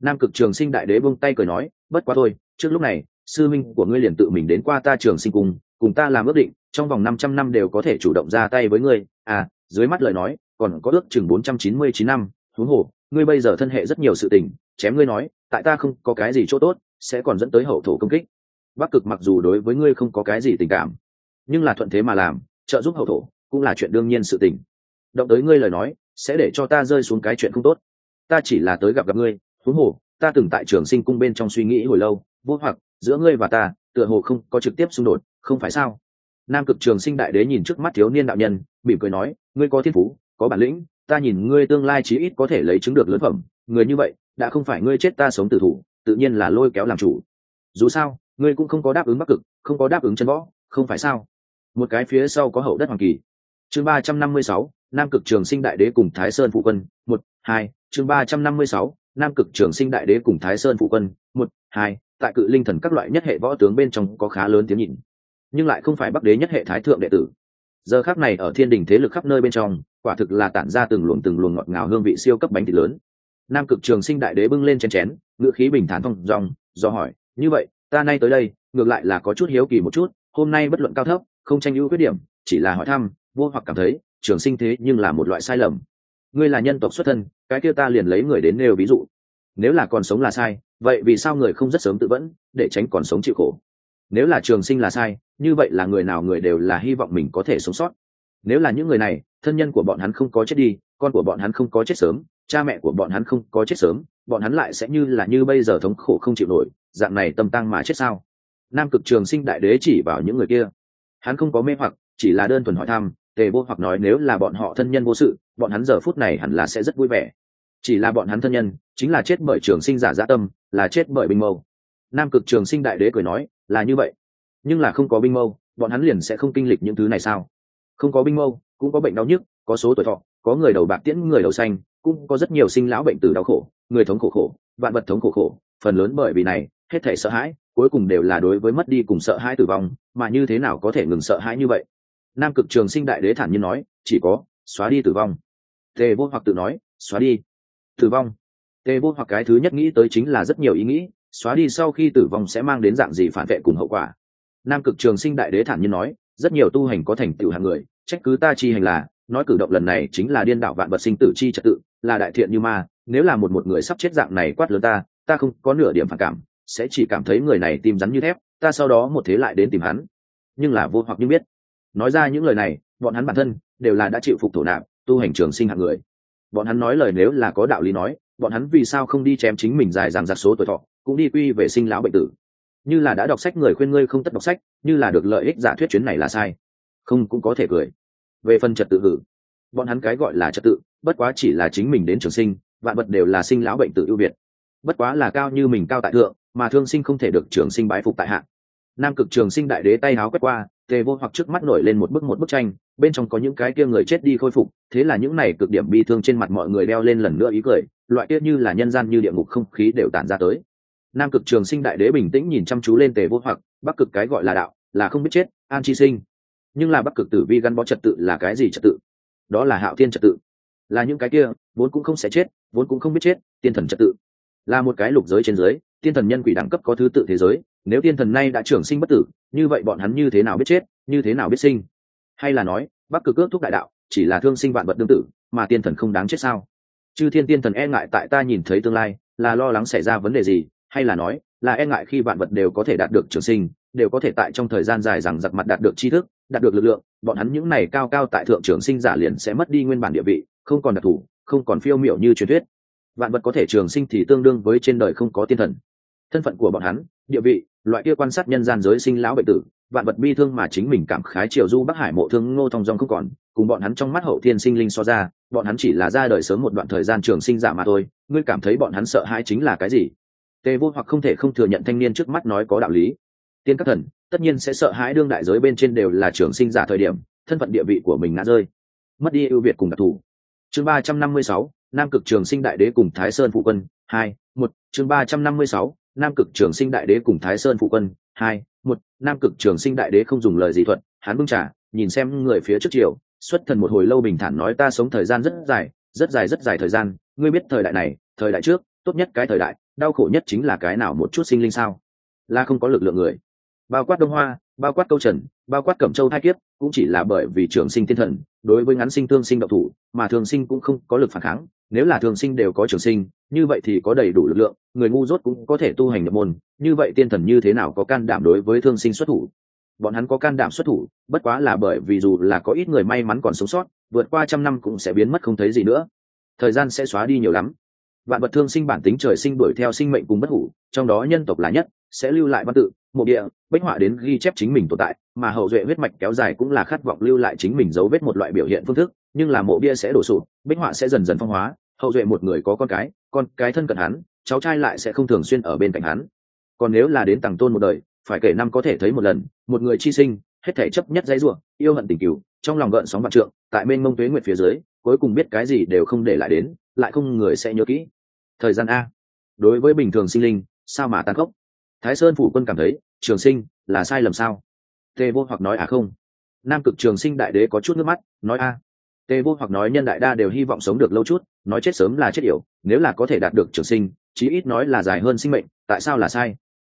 Nam cực trường sinh đại đế vung tay cười nói bất quá thôi trước lúc này sư minh của ngươi liền tự mình đến qua ta trường sinh cùng, cùng ta làm ước định trong vòng năm trăm năm đều có thể chủ động ra tay với ngươi. À dưới mắt lời nói còn có ước chừng bốn trăm chín mươi chín năm thú hồ ngươi bây giờ thân hệ rất nhiều sự tình chém ngươi nói tại ta không có cái gì chỗ tốt sẽ còn dẫn tới hậu thổ công kích. Bắc cực mặc dù đối với ngươi không có cái gì tình cảm nhưng là thuận thế mà làm trợ giúp hậu thổ cũng là chuyện đương nhiên sự tình. Động tới ngươi lời nói sẽ để cho ta rơi xuống cái chuyện không tốt. Ta chỉ là tới gặp gặp ngươi, huống hồ, ta từng tại trường sinh cung bên trong suy nghĩ hồi lâu, vô hoặc, giữa ngươi và ta, tựa hồ không có trực tiếp xung đột, không phải sao? Nam cực trường sinh đại đế nhìn trước mắt thiếu niên đạo nhân, mỉm cười nói, ngươi có thiên phú, có bản lĩnh, ta nhìn ngươi tương lai chí ít có thể lấy chứng được lớn phẩm, người như vậy, đã không phải ngươi chết ta sống tử thủ, tự nhiên là lôi kéo làm chủ. Dù sao, ngươi cũng không có đáp ứng bắc cực, không có đáp ứng chân võ, không phải sao? Một cái phía sau có hậu đất hoàng kỳ. Chương ba trăm năm mươi sáu nam cực trường sinh đại đế cùng thái sơn phụ quân, một, hai, chương ba trăm năm mươi sáu, nam cực trường sinh đại đế cùng thái sơn phụ quân, một, hai, tại cự linh thần các loại nhất hệ võ tướng bên trong có khá lớn tiếng nhịn. Nhưng lại không phải bắc đế nhất hệ thái thượng đệ tử. Giờ khác này ở thiên đình thế lực khắp nơi bên trong, quả thực là tản ra từng luồng từng luồng ngọt ngào hương vị siêu cấp bánh thịt lớn. Nam cực trường sinh đại đế bưng lên chén chén, ngữ khí bình thản thông dòng do hỏi, như vậy, ta nay tới đây, ngược lại là có chút hiếu kỳ một chút, hôm nay bất luận cao thấp, không tranh ưu khuyết điểm, chỉ là hỏi thăm, vô hoặc cảm thấy trường sinh thế nhưng là một loại sai lầm. Ngươi là nhân tộc xuất thân, cái kia ta liền lấy người đến nêu ví dụ. Nếu là còn sống là sai, vậy vì sao người không rất sớm tự vẫn, để tránh còn sống chịu khổ? Nếu là trường sinh là sai, như vậy là người nào người đều là hy vọng mình có thể sống sót. Nếu là những người này, thân nhân của bọn hắn không có chết đi, con của bọn hắn không có chết sớm, cha mẹ của bọn hắn không có chết sớm, bọn hắn lại sẽ như là như bây giờ thống khổ không chịu nổi, dạng này tâm tăng mà chết sao? Nam cực trường sinh đại đế chỉ vào những người kia. Hắn không có mê hoặc, chỉ là đơn thuần hỏi thăm tề vô hoặc nói nếu là bọn họ thân nhân vô sự, bọn hắn giờ phút này hẳn là sẽ rất vui vẻ. Chỉ là bọn hắn thân nhân, chính là chết bởi trường sinh giả dã tâm, là chết bởi binh mâu. Nam cực trường sinh đại đế cười nói, là như vậy. Nhưng là không có binh mâu, bọn hắn liền sẽ không kinh lịch những thứ này sao? Không có binh mâu, cũng có bệnh đau nhức, có số tuổi thọ, có người đầu bạc tiễn, người đầu xanh, cũng có rất nhiều sinh lão bệnh tử đau khổ, người thống khổ khổ, vạn vật thống khổ khổ, phần lớn bởi vì này, hết thể sợ hãi, cuối cùng đều là đối với mất đi cùng sợ hãi tử vong, mà như thế nào có thể ngừng sợ hãi như vậy? Nam cực trường sinh đại đế thản nhiên nói, chỉ có, xóa đi tử vong. Tề vô hoặc tự nói, xóa đi. Tử vong. Tề vô hoặc cái thứ nhất nghĩ tới chính là rất nhiều ý nghĩ, xóa đi sau khi tử vong sẽ mang đến dạng gì phản vệ cùng hậu quả. Nam cực trường sinh đại đế thản nhiên nói, rất nhiều tu hành có thành tựu hạng người, trách cứ ta chi hành là, nói cử động lần này chính là điên đảo vạn vật sinh tử chi trật tự, là đại thiện như ma, nếu là một một người sắp chết dạng này quát lớn ta ta không có nửa điểm phản cảm, sẽ chỉ cảm thấy người này tim rắn như thép, ta sau đó một thế lại đến tìm hắn. Nhưng là vô hoặc như biết nói ra những lời này, bọn hắn bản thân đều là đã chịu phục thổ nạp, tu hành trường sinh hạng người. Bọn hắn nói lời nếu là có đạo lý nói, bọn hắn vì sao không đi chém chính mình dài dằng giặc số tuổi thọ, cũng đi quy về sinh lão bệnh tử. Như là đã đọc sách người khuyên ngươi không tất đọc sách, như là được lợi ích giả thuyết chuyến này là sai. Không cũng có thể cười. Về phần trật tự hử, bọn hắn cái gọi là trật tự, bất quá chỉ là chính mình đến trường sinh, vạn vật đều là sinh lão bệnh tử ưu việt. Bất quá là cao như mình cao tại thượng, mà thương sinh không thể được trường sinh bái phục tại hạng nam cực trường sinh đại đế tay háo quét qua tề vô hoặc trước mắt nổi lên một bức một bức tranh, bên trong có những cái kia người chết đi khôi phục, thế là những này cực điểm bi thương trên mặt mọi người đeo lên lần nữa ý cười, loại kia như là nhân gian như địa ngục không khí đều tản ra tới. Nam cực trường sinh đại đế bình tĩnh nhìn chăm chú lên tề vô hoặc, bắc cực cái gọi là đạo, là không biết chết, an chi sinh. Nhưng là bắc cực tử vi gắn bó trật tự là cái gì trật tự? Đó là hạo thiên trật tự. Là những cái kia, vốn cũng không sẽ chết, vốn cũng không biết chết, tiên thần trật tự. Là một cái lục giới trên giới, tiên thần nhân quỷ đẳng cấp có thứ tự thế giới nếu tiên thần nay đã trưởng sinh bất tử, như vậy bọn hắn như thế nào biết chết, như thế nào biết sinh? Hay là nói, bắc cực ước thúc đại đạo, chỉ là thương sinh vạn vật tương tự mà tiên thần không đáng chết sao? Chư thiên tiên thần e ngại tại ta nhìn thấy tương lai, là lo lắng xảy ra vấn đề gì? Hay là nói, là e ngại khi vạn vật đều có thể đạt được trường sinh, đều có thể tại trong thời gian dài rằng giặc mặt đạt được tri thức, đạt được lực lượng, bọn hắn những này cao cao tại thượng trường sinh giả liền sẽ mất đi nguyên bản địa vị, không còn đặc thù, không còn phiêu miểu như truyền thuyết. Vạn vật có thể trường sinh thì tương đương với trên đời không có tiên thần. Thân phận của bọn hắn, địa vị loại kia quan sát nhân gian giới sinh lão bệnh tử, vạn vật bi thương mà chính mình cảm khái triều du bắc hải mộ thương ngô thong dong không còn, cùng bọn hắn trong mắt hậu thiên sinh linh so ra, bọn hắn chỉ là ra đời sớm một đoạn thời gian trường sinh giả mà thôi, ngươi cảm thấy bọn hắn sợ hãi chính là cái gì? Tề vô hoặc không thể không thừa nhận thanh niên trước mắt nói có đạo lý. Tiên các thần, tất nhiên sẽ sợ hãi đương đại giới bên trên đều là trường sinh giả thời điểm, thân phận địa vị của mình ngã rơi. Mất đi ưu việt cùng đặc thù. Chương ba trăm năm mươi sáu, nam cực trường sinh đại đế cùng thái sơn phụ quân, hai, một, chương ba trăm năm mươi sáu nam cực trường sinh đại đế cùng thái sơn phụ quân, hai, một, nam cực trường sinh đại đế không dùng lời gì thuật, hắn bưng trả nhìn xem người phía trước chiều xuất thần một hồi lâu bình thản nói ta sống thời gian rất dài rất dài rất dài thời gian, ngươi biết thời đại này, thời đại trước, tốt nhất cái thời đại, đau khổ nhất chính là cái nào một chút sinh linh sao? Là không có lực lượng người. Bao quát đông hoa, bao quát câu trần, bao quát cẩm châu thai kiếp, cũng chỉ là bởi vì trường sinh thiên thần, đối với ngắn sinh thương sinh độc thủ, mà thường sinh cũng không có lực phản kháng nếu là thường sinh đều có trường sinh, như vậy thì có đầy đủ lực lượng, người ngu dốt cũng có thể tu hành nhập môn, như vậy tiên thần như thế nào có can đảm đối với thương sinh xuất thủ? Bọn hắn có can đảm xuất thủ, bất quá là bởi vì dù là có ít người may mắn còn sống sót, vượt qua trăm năm cũng sẽ biến mất không thấy gì nữa. Thời gian sẽ xóa đi nhiều lắm. Vạn vật thương sinh bản tính trời sinh đuổi theo sinh mệnh cùng bất hủ, trong đó nhân tộc là nhất, sẽ lưu lại văn tự, mộ địa, bích họa đến ghi chép chính mình tồn tại, mà hậu duệ huyết mạch kéo dài cũng là khát vọng lưu lại chính mình dấu vết một loại biểu hiện phương thức nhưng là mộ bia sẽ đổ sụp, bích họa sẽ dần dần phong hóa, hậu duệ một người có con cái con cái thân cận hắn, cháu trai lại sẽ không thường xuyên ở bên cạnh hắn. Còn nếu là đến tàng tôn một đời, phải kể năm có thể thấy một lần, một người chi sinh, hết thể chấp nhất dãy ruộng yêu hận tình cừu, trong lòng gợn sóng vạn trượng, tại bên mông tuế nguyệt phía dưới, cuối cùng biết cái gì đều không để lại đến, lại không người sẽ nhớ kỹ. Thời gian a. Đối với bình thường sinh linh, sao mà tàn khốc? Thái sơn phủ quân cảm thấy, trường sinh là sai lầm sao? Tề vô hoặc nói à không. Nam cực trường sinh đại đế có chút nước mắt, nói, a tề vô hoặc nói nhân đại đa đều hy vọng sống được lâu chút, nói chết sớm là chết yểu, nếu là có thể đạt được trường sinh, chí ít nói là dài hơn sinh mệnh, tại sao là sai?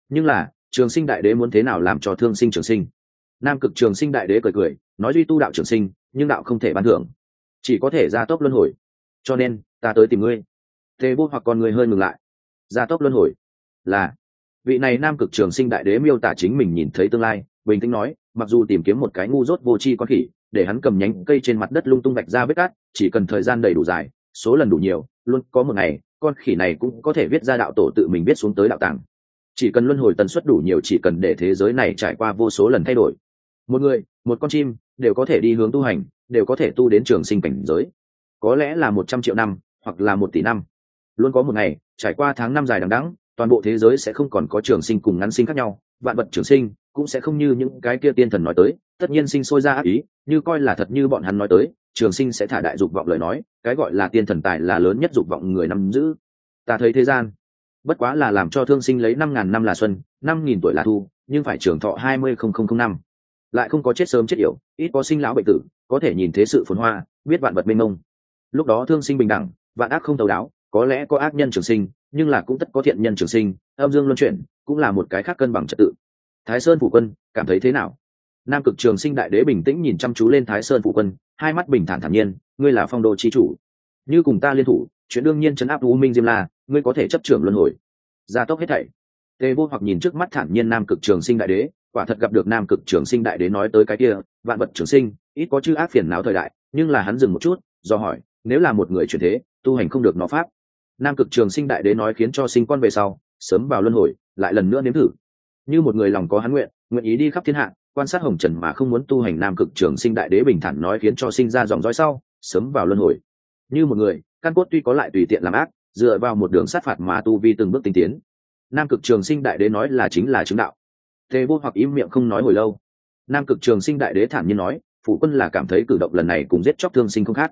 Nhưng là, trường sinh đại đế muốn thế nào làm cho thương sinh trường sinh? Nam cực trường sinh đại đế cười cười, nói duy tu đạo trường sinh, nhưng đạo không thể ban thưởng. Chỉ có thể gia tốc luân hồi. Cho nên, ta tới tìm ngươi. Tề vô hoặc con người hơi ngừng lại. Gia tốc luân hồi? Là. Vị này nam cực trường sinh đại đế miêu tả chính mình nhìn thấy tương lai, bình tĩnh nói, mặc dù tìm kiếm một cái ngu dốt vô tri con khỉ để hắn cầm nhánh cây trên mặt đất lung tung vạch ra vết cát, chỉ cần thời gian đầy đủ dài, số lần đủ nhiều, luôn có một ngày, con khỉ này cũng có thể viết ra đạo tổ tự mình viết xuống tới đạo tàng. Chỉ cần luân hồi tần suất đủ nhiều chỉ cần để thế giới này trải qua vô số lần thay đổi. Một người, một con chim, đều có thể đi hướng tu hành, đều có thể tu đến trường sinh cảnh giới. Có lẽ là một trăm triệu năm, hoặc là một tỷ năm. Luôn có một ngày, trải qua tháng năm dài đằng đẵng, toàn bộ thế giới sẽ không còn có trường sinh cùng ngắn sinh khác nhau, vạn vật trường sinh cũng sẽ không như những cái kia tiên thần nói tới, tất nhiên sinh sôi ra ác ý, như coi là thật như bọn hắn nói tới, trường sinh sẽ thả đại dục vọng lời nói, cái gọi là tiên thần tài là lớn nhất dục vọng người nắm giữ. Ta thấy thế gian, bất quá là làm cho thương sinh lấy năm ngàn năm là xuân, năm nghìn tuổi là thu, nhưng phải trường thọ hai mươi không không không năm. Lại không có chết sớm chết yểu ít có sinh lão bệnh tử, có thể nhìn thế sự phồn hoa, biết vạn vật mênh mông. Lúc đó thương sinh bình đẳng, vạn ác không thấu đáo, có lẽ có ác nhân trường sinh, nhưng là cũng tất có thiện nhân trường sinh, âm dương luân chuyển, cũng là một cái khác cân bằng trật tự thái sơn phủ quân, cảm thấy thế nào? Nam cực trường sinh đại đế bình tĩnh nhìn chăm chú lên thái sơn phủ quân, hai mắt bình thản thản nhiên, ngươi là phong đô chi chủ. Như cùng ta liên thủ, chuyện đương nhiên chấn áp u minh diêm la, ngươi có thể chấp trưởng luân hồi. Gia tốc hết thảy. Tề vô hoặc nhìn trước mắt thản nhiên nam cực trường sinh đại đế, quả thật gặp được nam cực trường sinh đại đế nói tới cái kia, vạn vật trường sinh, ít có chữ ác phiền não thời đại, nhưng là hắn dừng một chút, do hỏi, nếu là một người chuyển thế, tu hành không được nó pháp. Nam cực trường sinh đại đế nói khiến cho sinh con về sau, sớm vào luân hồi, lại lần nữa nếm thử như một người lòng có hán nguyện nguyện ý đi khắp thiên hạ, quan sát hồng trần mà không muốn tu hành nam cực trường sinh đại đế bình thản nói khiến cho sinh ra dòng dõi sau, sớm vào luân hồi. Như một người, căn cốt tuy có lại tùy tiện làm ác, dựa vào một đường sát phạt mà tu vi từng bước tinh tiến. Nam cực trường sinh đại đế nói là chính là chứng đạo. Tề vô hoặc im miệng không nói hồi lâu. Nam cực trường sinh đại đế thản nhiên nói, phụ quân là cảm thấy cử động lần này cùng giết chóc thương sinh không khác.